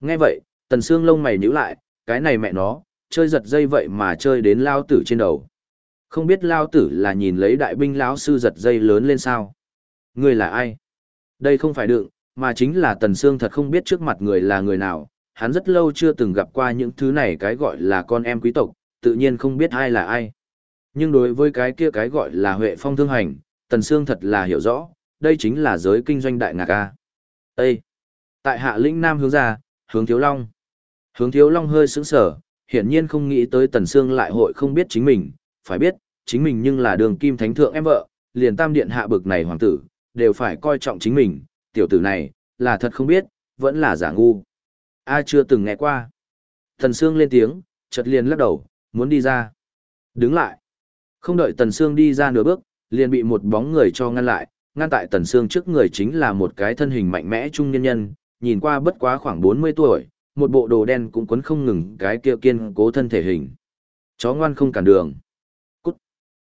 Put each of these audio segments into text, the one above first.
Nghe vậy, Tần xương lông mày nhíu lại, cái này mẹ nó, chơi giật dây vậy mà chơi đến lao tử trên đầu. Không biết lao tử là nhìn lấy đại binh lão sư giật dây lớn lên sao? Người là ai? Đây không phải đựng, mà chính là Tần xương thật không biết trước mặt người là người nào, hắn rất lâu chưa từng gặp qua những thứ này cái gọi là con em quý tộc, tự nhiên không biết ai là ai. Nhưng đối với cái kia cái gọi là Huệ Phong thương hành, Tần Sương thật là hiểu rõ, đây chính là giới kinh doanh đại ngạc A. Ê! Tại hạ lĩnh Nam hướng ra, hướng Thiếu Long. Hướng Thiếu Long hơi sững sở, hiển nhiên không nghĩ tới Tần Sương lại hội không biết chính mình, phải biết, chính mình nhưng là đường kim thánh thượng em vợ, liền tam điện hạ bực này hoàng tử, đều phải coi trọng chính mình, tiểu tử này, là thật không biết, vẫn là giả ngu. A chưa từng nghe qua. Tần Sương lên tiếng, chợt liền lắc đầu, muốn đi ra. Đứng lại. Không đợi Tần Sương đi ra nửa bước, liền bị một bóng người cho ngăn lại, ngăn tại Tần Sương trước người chính là một cái thân hình mạnh mẽ trung nhân nhân, nhìn qua bất quá khoảng 40 tuổi, một bộ đồ đen cũng quấn không ngừng cái kia kiên cố thân thể hình. Chó ngoan không cản đường. Cút.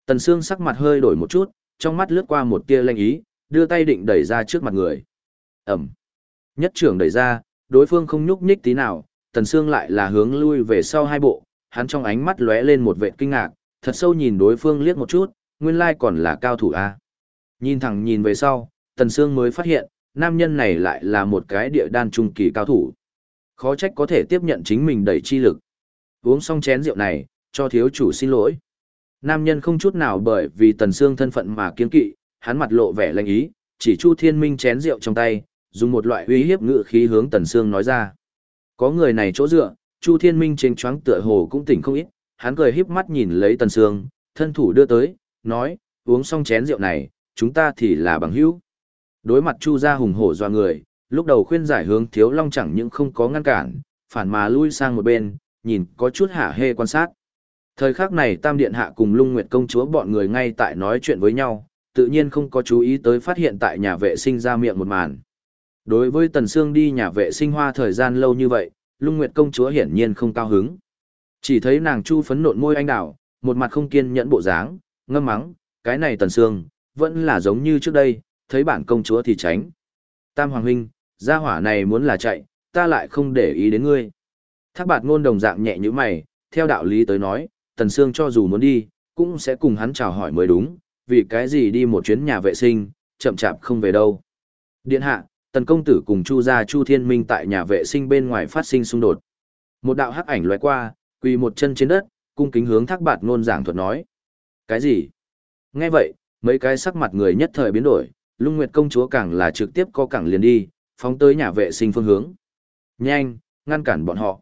Tần Sương sắc mặt hơi đổi một chút, trong mắt lướt qua một tia lanh ý, đưa tay định đẩy ra trước mặt người. Ẩm. Nhất trưởng đẩy ra, đối phương không nhúc nhích tí nào, Tần Sương lại là hướng lui về sau hai bộ, hắn trong ánh mắt lóe lên một vẻ kinh ngạc, thật sâu nhìn đối phương liếc một chút, nguyên lai còn là cao thủ a. Nhìn thẳng nhìn về sau, Tần Sương mới phát hiện, nam nhân này lại là một cái địa đan trung kỳ cao thủ. Khó trách có thể tiếp nhận chính mình đẩy chi lực. Uống xong chén rượu này, cho thiếu chủ xin lỗi. Nam nhân không chút nào bởi vì Tần Sương thân phận mà kiên kỵ, hắn mặt lộ vẻ lạnh ý, chỉ Chu Thiên Minh chén rượu trong tay, dùng một loại uy hiếp ngữ khí hướng Tần Sương nói ra. Có người này chỗ dựa, Chu Thiên Minh trên choáng tựa hồ cũng tỉnh không ít, hắn cười híp mắt nhìn lấy Tần Sương, thân thủ đưa tới, nói, uống xong chén rượu này, chúng ta thì là bằng hữu. Đối mặt Chu gia hùng hổ doa người, lúc đầu khuyên giải hướng Thiếu Long chẳng những không có ngăn cản, phản mà lui sang một bên, nhìn có chút hả hê quan sát. Thời khắc này Tam Điện Hạ cùng Lung Nguyệt Công Chúa bọn người ngay tại nói chuyện với nhau, tự nhiên không có chú ý tới phát hiện tại nhà vệ sinh ra miệng một màn. Đối với Tần Sương đi nhà vệ sinh hoa thời gian lâu như vậy, Lung Nguyệt Công Chúa hiển nhiên không cao hứng. Chỉ thấy nàng chu phấn nộn môi anh đào, một mặt không kiên nhẫn bộ dáng, ngâm mắng, cái này Tần Sương, vẫn là giống như trước đây, thấy bản công chúa thì tránh. Tam Hoàng Huynh, gia hỏa này muốn là chạy, ta lại không để ý đến ngươi. Thác bạt ngôn đồng dạng nhẹ như mày, theo đạo lý tới nói, Tần Sương cho dù muốn đi, cũng sẽ cùng hắn chào hỏi mới đúng, vì cái gì đi một chuyến nhà vệ sinh, chậm chạp không về đâu. Điện hạ, Tần công tử cùng Chu gia Chu Thiên Minh tại nhà vệ sinh bên ngoài phát sinh xung đột. Một đạo hắc ảnh lóe qua, quỳ một chân trên đất, cung kính hướng Thác Bạt ngôn giảng thuật nói. Cái gì? Nghe vậy, mấy cái sắc mặt người nhất thời biến đổi, Lung Nguyệt công chúa càng là trực tiếp co cẳng liền đi, phóng tới nhà vệ sinh phương hướng. Nhanh, ngăn cản bọn họ.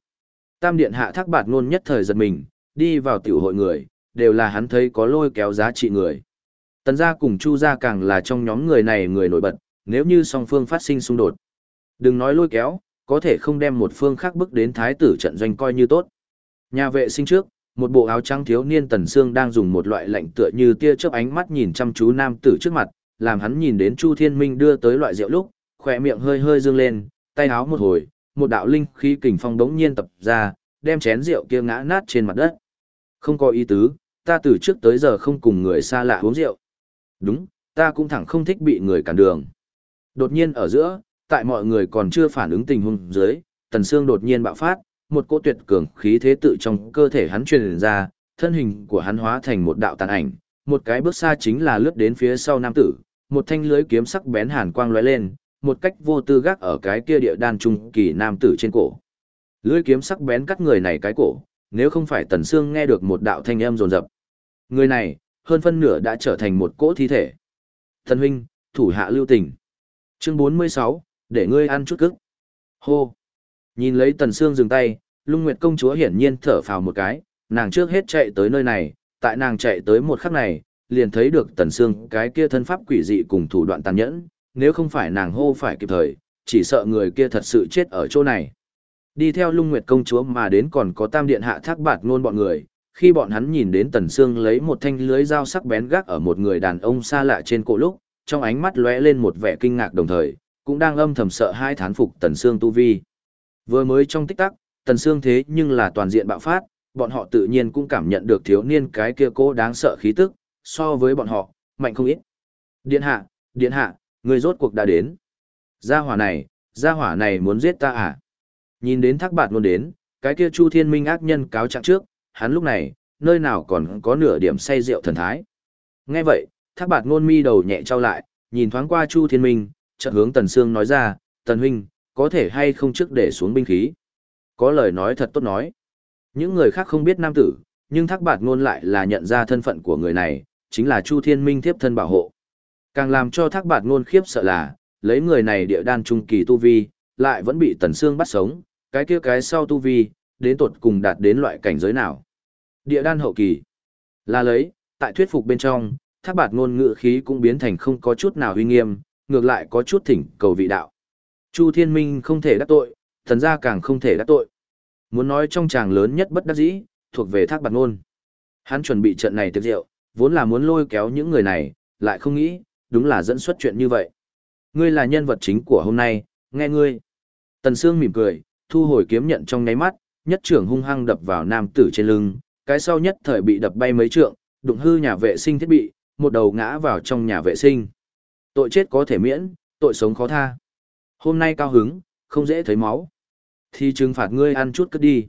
Tam điện hạ thác bạt ngôn nhất thời giật mình, đi vào tiểu hội người, đều là hắn thấy có lôi kéo giá trị người. Tần gia cùng Chu gia càng là trong nhóm người này người nổi bật, nếu như song phương phát sinh xung đột. Đừng nói lôi kéo, có thể không đem một phương khác bước đến thái tử trận doanh coi như tốt. Nhà vệ sinh trước, một bộ áo trắng thiếu niên tần xương đang dùng một loại lạnh tựa như tia chớp ánh mắt nhìn chăm chú nam tử trước mặt, làm hắn nhìn đến Chu Thiên Minh đưa tới loại rượu lúc, khỏe miệng hơi hơi dương lên, tay áo một hồi, một đạo linh khí kình phong đống nhiên tập ra, đem chén rượu kia ngã nát trên mặt đất. Không có ý tứ, ta từ trước tới giờ không cùng người xa lạ uống rượu. Đúng, ta cũng thẳng không thích bị người cản đường. Đột nhiên ở giữa, tại mọi người còn chưa phản ứng tình huống dưới, Tần Sương đột nhiên bạo phát, một cỗ tuyệt cường khí thế tự trong cơ thể hắn truyền ra, thân hình của hắn hóa thành một đạo tàn ảnh, một cái bước xa chính là lướt đến phía sau nam tử, một thanh lưới kiếm sắc bén hàn quang lóe lên, một cách vô tư gác ở cái kia địa đan trung kỳ nam tử trên cổ. Lưới kiếm sắc bén cắt người này cái cổ, nếu không phải Tần Sương nghe được một đạo thanh âm rồn rập. Người này, hơn phân nửa đã trở thành một cỗ thi thể. Thần huynh, thủ hạ lưu tình. Chương 46, để ngươi ăn chút cức. Hô. Nhìn lấy Tần Sương dừng tay, Lung Nguyệt công chúa hiển nhiên thở phào một cái, nàng trước hết chạy tới nơi này, tại nàng chạy tới một khắc này, liền thấy được Tần Sương cái kia thân pháp quỷ dị cùng thủ đoạn tàn nhẫn, nếu không phải nàng hô phải kịp thời, chỉ sợ người kia thật sự chết ở chỗ này. Đi theo Lung Nguyệt công chúa mà đến còn có Tam điện hạ thác bạt ngôn bọn người, khi bọn hắn nhìn đến Tần Sương lấy một thanh lưới dao sắc bén gác ở một người đàn ông xa lạ trên cổ lúc, trong ánh mắt lóe lên một vẻ kinh ngạc đồng thời, cũng đang âm thầm sợ hai thán phục Tần Sương tu vi. Vừa mới trong tích tắc, Tần Sương thế nhưng là toàn diện bạo phát, bọn họ tự nhiên cũng cảm nhận được thiếu niên cái kia cố đáng sợ khí tức, so với bọn họ, mạnh không ít. Điện hạ, điện hạ, người rốt cuộc đã đến. Gia hỏa này, gia hỏa này muốn giết ta à? Nhìn đến thác bạt luôn đến, cái kia Chu Thiên Minh ác nhân cáo trạng trước, hắn lúc này, nơi nào còn có nửa điểm say rượu thần thái. Nghe vậy, thác bạt ngôn mi đầu nhẹ trao lại, nhìn thoáng qua Chu Thiên Minh, chợt hướng Tần Sương nói ra, Tần Huynh, có thể hay không trước để xuống binh khí. Có lời nói thật tốt nói. Những người khác không biết nam tử, nhưng thác bạt ngôn lại là nhận ra thân phận của người này, chính là Chu Thiên Minh tiếp thân bảo hộ. Càng làm cho thác bạt ngôn khiếp sợ là, lấy người này địa đan trung kỳ tu vi, lại vẫn bị Tần Sương bắt sống, cái kia cái sau tu vi, đến tột cùng đạt đến loại cảnh giới nào. Địa đan hậu kỳ, là lấy, tại thuyết phục bên trong, thác bạt ngôn ngữ khí cũng biến thành không có chút nào uy nghiêm, ngược lại có chút thỉnh cầu vị đạo. Chu Thiên Minh không thể đắc tội, thần gia càng không thể đắc tội. Muốn nói trong tràng lớn nhất bất đắc dĩ, thuộc về thác bạt ngôn. Hắn chuẩn bị trận này tiệc rượu, vốn là muốn lôi kéo những người này, lại không nghĩ, đúng là dẫn xuất chuyện như vậy. Ngươi là nhân vật chính của hôm nay, nghe ngươi. Tần Sương mỉm cười, thu hồi kiếm nhận trong nháy mắt, nhất trưởng hung hăng đập vào nam tử trên lưng, cái sau nhất thời bị đập bay mấy trượng, đụng hư nhà vệ sinh thiết bị, một đầu ngã vào trong nhà vệ sinh. Tội chết có thể miễn, tội sống khó tha. Hôm nay cao hứng, không dễ thấy máu. Thì trừng phạt ngươi ăn chút cất đi.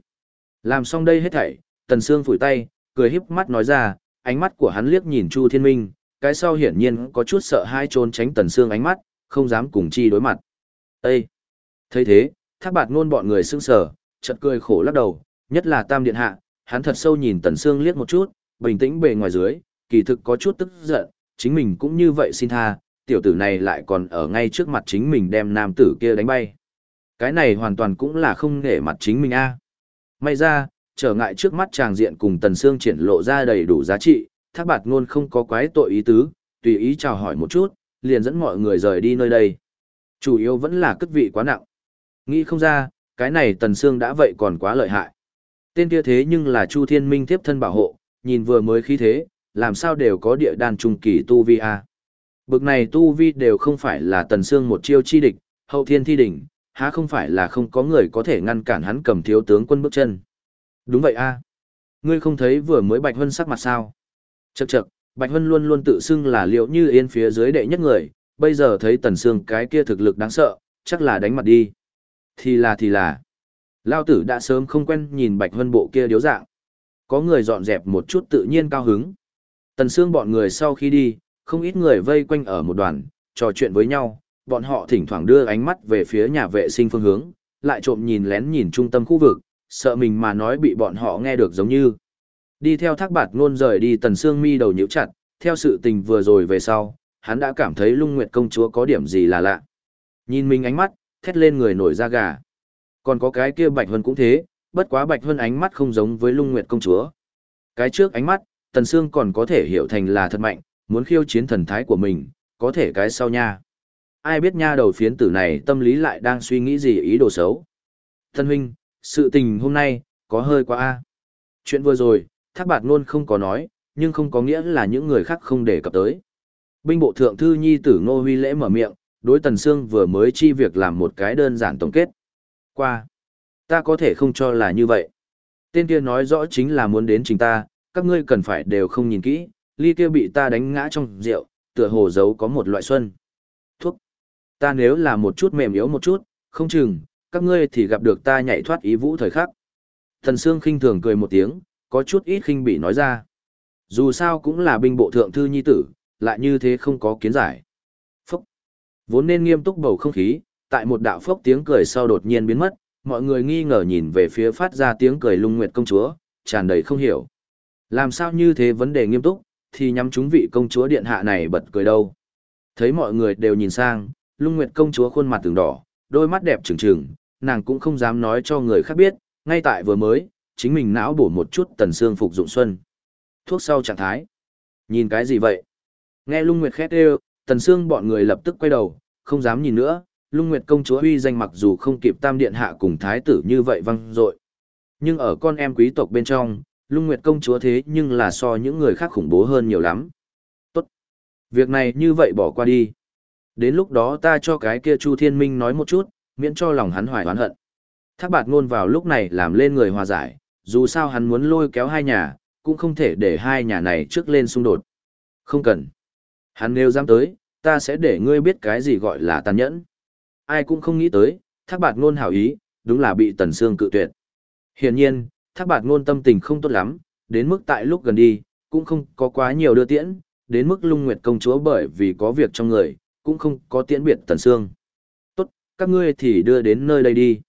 Làm xong đây hết thảy, Tần Sương phủi tay, cười híp mắt nói ra, ánh mắt của hắn liếc nhìn Chu Thiên Minh, cái sau hiển nhiên có chút sợ hai trốn tránh Tần Sương ánh mắt, không dám cùng chi đối mặt. Ê! thấy thế, thác bạt ngôn bọn người sững sờ, chợt cười khổ lắc đầu, nhất là Tam Điện Hạ, hắn thật sâu nhìn Tần Sương liếc một chút, bình tĩnh bề ngoài dưới, kỳ thực có chút tức giận, chính mình cũng như vậy xin tha, tiểu tử này lại còn ở ngay trước mặt chính mình đem nam tử kia đánh bay. Cái này hoàn toàn cũng là không nể mặt chính mình a. May ra, trở ngại trước mắt chàng diện cùng Tần xương triển lộ ra đầy đủ giá trị, thác bạt ngôn không có quái tội ý tứ, tùy ý chào hỏi một chút, liền dẫn mọi người rời đi nơi đây. Chủ yếu vẫn là cất vị quá nặng. Nghĩ không ra, cái này Tần xương đã vậy còn quá lợi hại. Tên kia thế nhưng là Chu Thiên Minh tiếp thân bảo hộ, nhìn vừa mới khí thế, làm sao đều có địa đan trung kỳ tu vi a. Bực này tu vi đều không phải là Tần xương một chiêu chi địch, hậu thiên thi đỉnh, há không phải là không có người có thể ngăn cản hắn cầm thiếu tướng quân bước chân. Đúng vậy a. Ngươi không thấy vừa mới Bạch Hân sắc mặt sao? Chậc chậc, Bạch Hân luôn luôn tự xưng là liệu như yên phía dưới đệ nhất người, bây giờ thấy Tần Sương cái kia thực lực đáng sợ, chắc là đánh mặt đi. Thì là thì là. Lao tử đã sớm không quen nhìn Bạch Hân bộ kia điếu dạng. Có người dọn dẹp một chút tự nhiên cao hứng. Tần Sương bọn người sau khi đi, không ít người vây quanh ở một đoàn, trò chuyện với nhau, bọn họ thỉnh thoảng đưa ánh mắt về phía nhà vệ sinh phương hướng, lại trộm nhìn lén nhìn trung tâm khu vực, sợ mình mà nói bị bọn họ nghe được giống như. Đi theo thác bạt ngôn rời đi tần xương mi đầu nhíu chặt, theo sự tình vừa rồi về sau, hắn đã cảm thấy lung nguyệt công chúa có điểm gì là lạ. Nhìn mình ánh mắt, thét lên người nổi da gà. Còn có cái kia bạch vân cũng thế, bất quá bạch vân ánh mắt không giống với lung nguyệt công chúa. Cái trước ánh mắt, tần xương còn có thể hiểu thành là thật mạnh, muốn khiêu chiến thần thái của mình, có thể cái sau nha. Ai biết nha đầu phiến tử này tâm lý lại đang suy nghĩ gì ý đồ xấu. Thân huynh, sự tình hôm nay, có hơi quá a. Chuyện vừa rồi, thác bạt luôn không có nói, nhưng không có nghĩa là những người khác không để cập tới. Binh bộ thượng thư nhi tử Ngô Huy lễ mở miệng, đối Tần Sương vừa mới chi việc làm một cái đơn giản tổng kết. Qua. Ta có thể không cho là như vậy. Tên kia nói rõ chính là muốn đến trình ta, các ngươi cần phải đều không nhìn kỹ, ly kia bị ta đánh ngã trong rượu, tựa hồ giấu có một loại xuân. Thuốc. Ta nếu là một chút mềm yếu một chút, không chừng, các ngươi thì gặp được ta nhảy thoát ý vũ thời khắc. Thần Sương khinh thường cười một tiếng, có chút ít khinh bị nói ra. Dù sao cũng là binh bộ thượng thư nhi tử, lại như thế không có kiến giải. Phốc. Vốn nên nghiêm túc bầu không khí, tại một đạo phốc tiếng cười sau đột nhiên biến mất, mọi người nghi ngờ nhìn về phía phát ra tiếng cười lung nguyệt công chúa, tràn đầy không hiểu. Làm sao như thế vấn đề nghiêm túc, thì nhắm chúng vị công chúa điện hạ này bật cười đâu. Thấy mọi người đều nhìn sang, lung nguyệt công chúa khuôn mặt từng đỏ, đôi mắt đẹp trừng trừng, nàng cũng không dám nói cho người khác biết, ngay tại vừa mới, chính mình não bổ một chút tần xương phục dụng xuân. Thuốc sau trạng thái. Nhìn cái gì vậy? Nghe lung nguyệt khét đều, tần xương bọn người lập tức quay đầu, không dám nhìn nữa, lung nguyệt công chúa huy danh mặc dù không kịp tam điện hạ cùng thái tử như vậy văng dội nhưng ở con em quý tộc bên trong lung nguyệt công chúa thế nhưng là so những người khác khủng bố hơn nhiều lắm tốt việc này như vậy bỏ qua đi đến lúc đó ta cho cái kia chu thiên minh nói một chút miễn cho lòng hắn hoài oán hận. Thác bạt ngôn vào lúc này làm lên người hòa giải dù sao hắn muốn lôi kéo hai nhà cũng không thể để hai nhà này trước lên xung đột. Không cần. Hắn nếu dám tới ta sẽ để ngươi biết cái gì gọi là tàn nhẫn. Ai cũng không nghĩ tới, thác bạt ngôn hảo ý, đúng là bị Tần Sương cự tuyệt. Hiển nhiên, Thác Bạt Ngôn tâm tình không tốt lắm, đến mức tại lúc gần đi, cũng không có quá nhiều đưa tiễn, đến mức Lung Nguyệt công chúa bởi vì có việc trong người, cũng không có tiễn biệt Tần Sương. Tốt, các ngươi thì đưa đến nơi đây đi.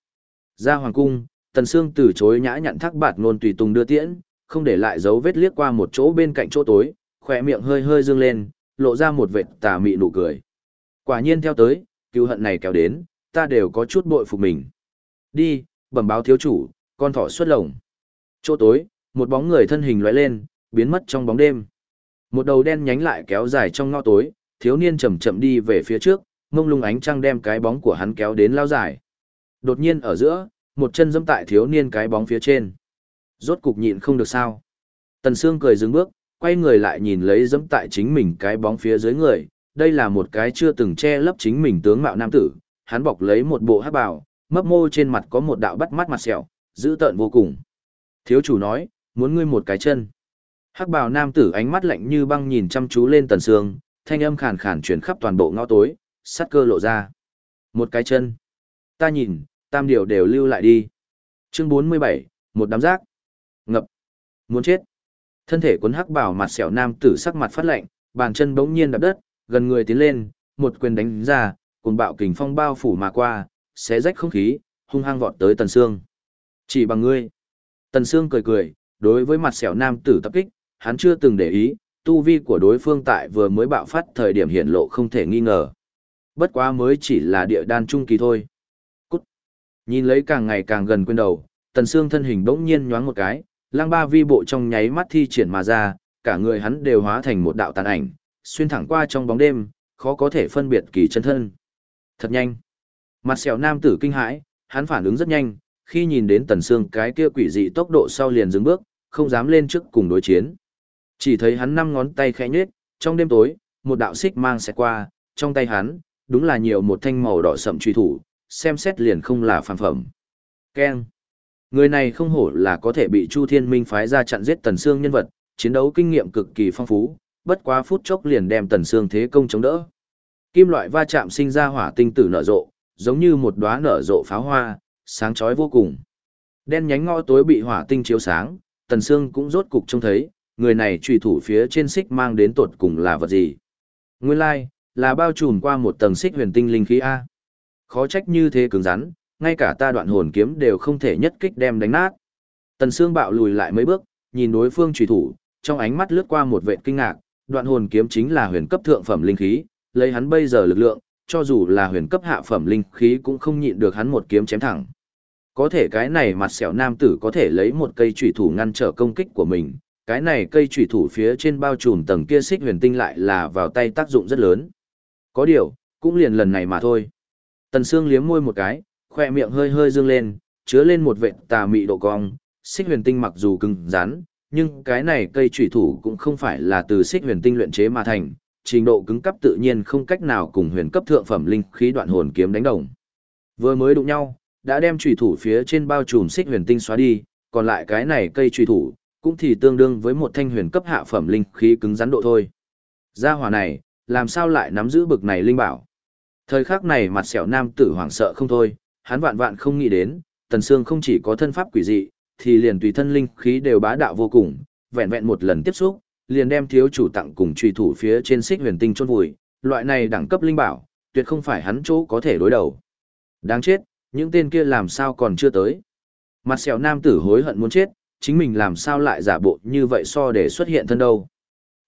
Ra hoàng cung, Tần Sương từ chối nhã nhặn Thác Bạt Ngôn tùy tùng đưa tiễn, không để lại dấu vết liếc qua một chỗ bên cạnh chỗ tối, khỏe miệng hơi hơi dương lên, lộ ra một vệt tà mị nụ cười. Quả nhiên theo tới, cứu hận này kéo đến, ta đều có chút bội phục mình. Đi, bẩm báo thiếu chủ, con thỏ xuất lồng. Chỗ tối, một bóng người thân hình lóe lên, biến mất trong bóng đêm. Một đầu đen nhánh lại kéo dài trong ngõ tối, thiếu niên chậm chậm đi về phía trước, mông lung ánh trăng đem cái bóng của hắn kéo đến lao dài. Đột nhiên ở giữa, một chân dẫm tại thiếu niên cái bóng phía trên. Rốt cục nhịn không được sao. Tần Sương cười dừng bước, quay người lại nhìn lấy dẫm tại chính mình cái bóng phía dưới người. Đây là một cái chưa từng che lấp chính mình tướng mạo nam tử, hắn bọc lấy một bộ hắc bào, mấp mô trên mặt có một đạo bắt mắt mặt sẹo, dữ tợn vô cùng. Thiếu chủ nói, muốn ngươi một cái chân. Hắc bào nam tử ánh mắt lạnh như băng nhìn chăm chú lên tần sương, thanh âm khàn khàn chuyển khắp toàn bộ ngõ tối, sắt cơ lộ ra. Một cái chân. Ta nhìn, tam điều đều lưu lại đi. Chương 47, một đám rác. Ngập. Muốn chết. Thân thể cuốn hắc bảo, mặt sẹo nam tử sắc mặt phát lạnh, bàn chân bỗng nhiên đạp đất, gần người tiến lên, một quyền đánh ra, cùng bạo kình phong bao phủ mà qua, xé rách không khí, hung hăng vọt tới Tần Sương. Chỉ bằng ngươi. Tần Sương cười cười, đối với mặt sẹo nam tử tập kích, hắn chưa từng để ý, tu vi của đối phương tại vừa mới bạo phát thời điểm hiện lộ không thể nghi ngờ. Bất quá mới chỉ là địa đan trung kỳ thôi. Cút. Nhìn lấy càng ngày càng gần quên đầu, Tần Sương thân hình bỗng nhiên nhoáng một cái, lang ba vi bộ trong nháy mắt thi triển mà ra, cả người hắn đều hóa thành một đạo tàn ảnh, xuyên thẳng qua trong bóng đêm, khó có thể phân biệt kỳ chân thân. Thật nhanh. Mặt sẹo nam tử kinh hãi, hắn phản ứng rất nhanh, khi nhìn đến tần xương cái kia quỷ dị tốc độ sau liền dừng bước, không dám lên trước cùng đối chiến. Chỉ thấy hắn năm ngón tay khẽ nhếch, trong đêm tối, một đạo xích mang sẽ qua, trong tay hắn, đúng là nhiều một thanh màu đỏ sậm truy thủ, xem xét liền không là phàm phẩm. Keng. Người này không hổ là có thể bị Chu Thiên Minh phái ra chặn giết Tần Sương nhân vật, chiến đấu kinh nghiệm cực kỳ phong phú, bất quá phút chốc liền đem Tần Sương thế công chống đỡ. Kim loại va chạm sinh ra hỏa tinh tử nở rộ, giống như một đóa nở rộ pháo hoa, sáng chói vô cùng. Đen nhánh ngõ tối bị hỏa tinh chiếu sáng, Tần Sương cũng rốt cục trông thấy, người này trùy thủ phía trên xích mang đến tột cùng là vật gì. Nguyên lai, like, là bao trùm qua một tầng xích huyền tinh linh khí A. Khó trách như thế cứng rắn, ngay cả ta đoạn hồn kiếm đều không thể nhất kích đem đánh nát. Tần Sương bạo lùi lại mấy bước, nhìn đối phương trùy thủ, trong ánh mắt lướt qua một vệt kinh ngạc, đoạn hồn kiếm chính là huyền cấp thượng phẩm linh khí, lấy hắn bây giờ lực lượng, cho dù là huyền cấp hạ phẩm linh khí cũng không nhịn được hắn một kiếm chém thẳng. Có thể cái này mặt sẹo nam tử có thể lấy một cây chủy thủ ngăn trở công kích của mình, cái này cây trùy thủ phía trên bao trùm tầng kia xích huyền tinh lại là vào tay tác dụng rất lớn. Có điều, cũng liền lần này mà thôi. Tần Sương liếm môi một cái, khoe miệng hơi hơi dương lên, chứa lên một vệt tà mị độ cong, xích huyền tinh mặc dù cứng rắn, nhưng cái này cây trùy thủ cũng không phải là từ xích huyền tinh luyện chế mà thành, trình độ cứng cấp tự nhiên không cách nào cùng huyền cấp thượng phẩm linh khí đoạn hồn kiếm đánh đồng. Vừa mới đụng nhau, đã đem trùy thủ phía trên bao trùm xích huyền tinh xóa đi, còn lại cái này cây trùy thủ cũng thì tương đương với một thanh huyền cấp hạ phẩm linh khí cứng rắn độ thôi. Gia hỏa này, làm sao lại nắm giữ bực này linh bảo? Thời khắc này mặt sẹo nam tử hoảng sợ không thôi, hắn vạn vạn không nghĩ đến, Tần Sương không chỉ có thân pháp quỷ dị, thì liền tùy thân linh khí đều bá đạo vô cùng, vẹn vẹn một lần tiếp xúc, liền đem thiếu chủ tặng cùng truy thủ phía trên xích huyền tinh chôn vùi, loại này đẳng cấp linh bảo, tuyệt không phải hắn chỗ có thể đối đầu. Đáng chết, những tên kia làm sao còn chưa tới. Mặt sẹo nam tử hối hận muốn chết, chính mình làm sao lại giả bộ như vậy so để xuất hiện thân đâu.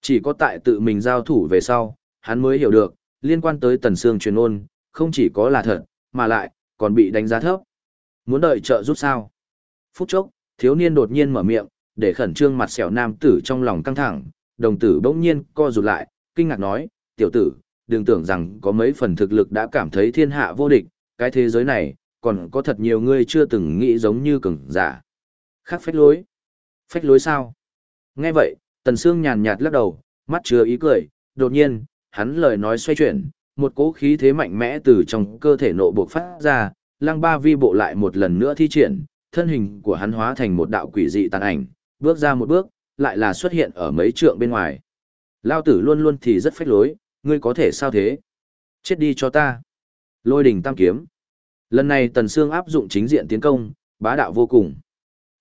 Chỉ có tại tự mình giao thủ về sau, hắn mới hiểu được, liên quan tới tần xương truyền ôn, không chỉ có là thật, mà lại, còn bị đánh giá thấp. Muốn đợi trợ giúp sao? Phút chốc, thiếu niên đột nhiên mở miệng, để khẩn trương mặt sẹo nam tử trong lòng căng thẳng, đồng tử bỗng nhiên co rụt lại, kinh ngạc nói, tiểu tử, đừng tưởng rằng có mấy phần thực lực đã cảm thấy thiên hạ vô địch, cái thế giới này, còn có thật nhiều người chưa từng nghĩ giống như cường giả. Khác phách lối. Phách lối sao? Nghe vậy, Tần Sương nhàn nhạt lắc đầu, mắt chứa ý cười, đột nhiên, hắn lời nói xoay chuyển, một cỗ khí thế mạnh mẽ từ trong cơ thể nộ bộc phát ra, lăng ba vi bộ lại một lần nữa thi triển, thân hình của hắn hóa thành một đạo quỷ dị tàn ảnh, bước ra một bước, lại là xuất hiện ở mấy trượng bên ngoài. Lao tử luôn luôn thì rất phách lối, ngươi có thể sao thế? Chết đi cho ta. Lôi đỉnh tam kiếm. Lần này Tần Sương áp dụng chính diện tiến công, bá đạo vô cùng.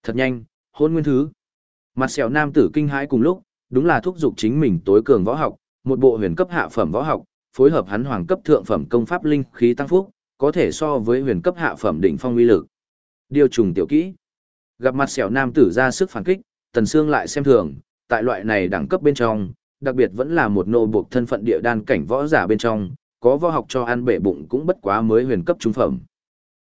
Thật nhanh, hôn nguyên thứ. Mặt sẹo nam tử kinh hãi cùng lúc, đúng là thúc giục chính mình tối cường võ học, một bộ huyền cấp hạ phẩm võ học, phối hợp hắn hoàng cấp thượng phẩm công pháp linh khí tăng phúc, có thể so với huyền cấp hạ phẩm đỉnh phong uy lực. Điều trùng tiểu kỹ. Gặp mặt sẹo nam tử ra sức phản kích, Tần Sương lại xem thường, tại loại này đẳng cấp bên trong, đặc biệt vẫn là một nô buộc thân phận địa đan cảnh võ giả bên trong, có võ học cho ăn bể bụng cũng bất quá mới huyền cấp trung phẩm.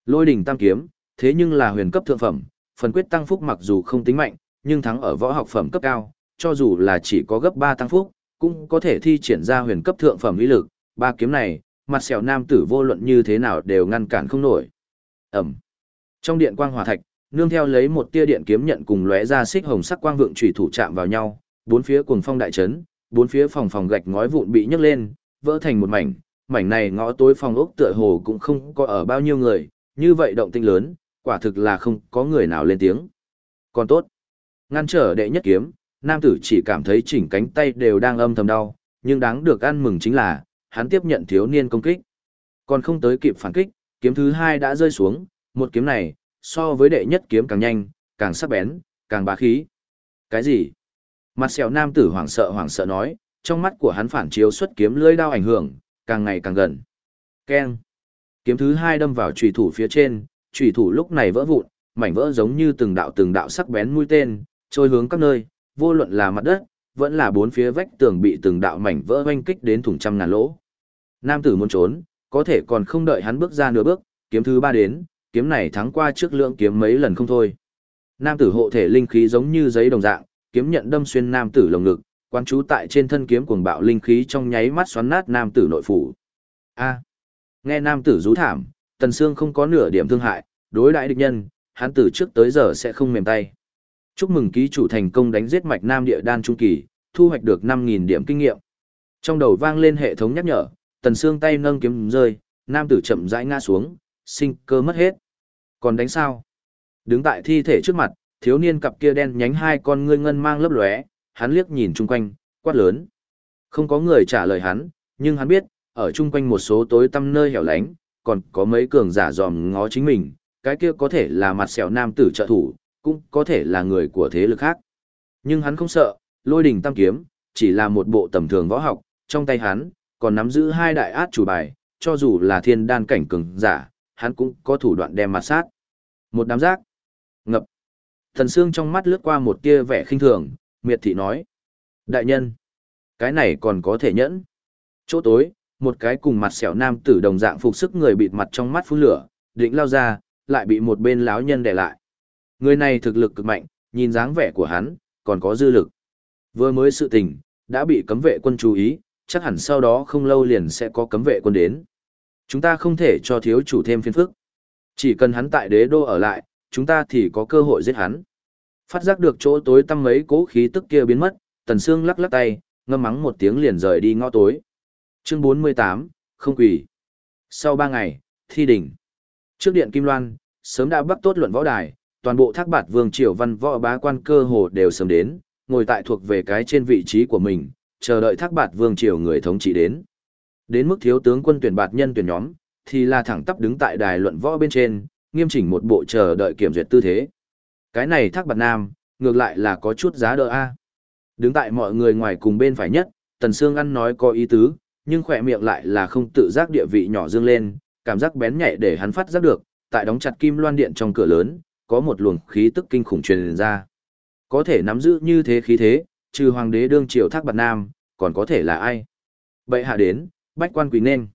Lôi đỉnh tam kiếm, thế nhưng là huyền cấp thượng phẩm, phần quyết tăng phúc mặc dù không tính mạnh, nhưng thắng ở võ học phẩm cấp cao, cho dù là chỉ có gấp 3 tăng phúc, cũng có thể thi triển ra huyền cấp thượng phẩm uy lực, ba kiếm này, mặt sẹo nam tử vô luận như thế nào đều ngăn cản không nổi. Ẩm. Trong điện quang hỏa thạch, nương theo lấy một tia điện kiếm nhận cùng lóe ra xích hồng sắc quang vượng chủy thủ chạm vào nhau, bốn phía cuồng phong đại chấn, bốn phía phòng phòng gạch ngói vụn bị nhấc lên, vỡ thành một mảnh, mảnh này ngõ tối phòng ốc tựa hồ cũng không có ở bao nhiêu người, như vậy động tinh lớn, quả thực là không có người nào lên tiếng. Còn tốt, ngăn trở đệ nhất kiếm, nam tử chỉ cảm thấy chỉnh cánh tay đều đang âm thầm đau, nhưng đáng được ăn mừng chính là, hắn tiếp nhận thiếu niên công kích. Còn không tới kịp phản kích, kiếm thứ hai đã rơi xuống, một kiếm này, so với đệ nhất kiếm càng nhanh, càng sắc bén, càng bá khí. Cái gì? Mặt sẹo nam tử hoảng sợ hoảng sợ nói, trong mắt của hắn phản chiếu xuất kiếm lưỡi đao ảnh hưởng, càng ngày càng gần. Keng. Kiếm thứ hai đâm vào trùy thủ phía trên, trùy thủ lúc này vỡ vụn, mảnh vỡ giống như từng đạo từng đạo sắc bén mũi tên, trôi hướng các nơi, vô luận là mặt đất, vẫn là bốn phía vách tường bị từng đạo mảnh vỡ oanh kích đến thủng trăm ngàn lỗ. Nam tử muốn trốn, có thể còn không đợi hắn bước ra nửa bước, kiếm thứ ba đến, kiếm này thắng qua trước lượng kiếm mấy lần không thôi. Nam tử hộ thể linh khí giống như giấy đồng dạng, kiếm nhận đâm xuyên nam tử lồng ngực, quan chú tại trên thân kiếm cuồng bạo linh khí trong nháy mắt xoắn nát nam tử nội phủ. A. Nghe nam tử rú thảm, Tần Sương không có nửa điểm thương hại, đối đãi địch nhân, hắn từ trước tới giờ sẽ không mềm tay. Chúc mừng ký chủ thành công đánh giết mạch nam địa đan trung kỳ, thu hoạch được 5000 điểm kinh nghiệm. Trong đầu vang lên hệ thống nhắc nhở, Tần Sương tay nâng kiếm rơi, nam tử chậm rãi ngã xuống, sinh cơ mất hết. Còn đánh sao? Đứng tại thi thể trước mặt, thiếu niên cặp kia đen nhánh hai con ngươi ngân mang lấp lóe, hắn liếc nhìn chung quanh, quát lớn. Không có người trả lời hắn, nhưng hắn biết, ở chung quanh một số tối tăm nơi hẻo lánh, còn có mấy cường giả dòm ngó chính mình, cái kia có thể là mặt sẹo nam tử trợ thủ, cũng có thể là người của thế lực khác. Nhưng hắn không sợ, lôi đỉnh tam kiếm, chỉ là một bộ tầm thường võ học, trong tay hắn, còn nắm giữ hai đại át chủ bài, cho dù là thiên đan cảnh cường giả, hắn cũng có thủ đoạn đem mặt sát. Một đám giác, Ngập. Thần xương trong mắt lướt qua một tia vẻ khinh thường, miệt thị nói. Đại nhân. Cái này còn có thể nhẫn. Chỗ tối, một cái cùng mặt sẹo nam tử đồng dạng phục sức người bịt mặt trong mắt phun lửa, định lao ra, lại bị một bên láo nhân đè lại. Người này thực lực cực mạnh, nhìn dáng vẻ của hắn, còn có dư lực. Vừa mới sự tình, đã bị cấm vệ quân chú ý, chắc hẳn sau đó không lâu liền sẽ có cấm vệ quân đến. Chúng ta không thể cho thiếu chủ thêm phiền phức. Chỉ cần hắn tại đế đô ở lại, chúng ta thì có cơ hội giết hắn. Phát giác được chỗ tối tăm mấy cố khí tức kia biến mất, Tần Sương lắc lắc tay, ngâm mắng một tiếng liền rời đi ngõ tối. Chương 48, không quỷ. Sau 3 ngày, thi đỉnh. Trước điện Kim Loan, sớm đã bắt tốt luận võ đài, toàn bộ thác bạt vương triều văn võ bá quan cơ hồ đều sớm đến, ngồi tại thuộc về cái trên vị trí của mình, chờ đợi thác bạt vương triều người thống trị đến. Đến mức thiếu tướng quân tuyển bạt nhân tuyển nhóm, thì là thẳng tắp đứng tại đài luận võ bên trên, nghiêm chỉnh một bộ chờ đợi kiểm duyệt tư thế. Cái này thác bạt nam, ngược lại là có chút giá đỡ a. Đứng tại mọi người ngoài cùng bên phải nhất, Tần Sương ăn nói có ý tứ, nhưng khỏe miệng lại là không tự giác địa vị nhỏ dương lên, cảm giác bén nhạy để hắn phát giác được, tại đóng chặt kim loan điện trong cửa lớn, có một luồng khí tức kinh khủng truyền ra. Có thể nắm giữ như thế khí thế, trừ hoàng đế đương triều thác bạt nam, còn có thể là ai? Bệ hạ đến, bách quan quỳ nên.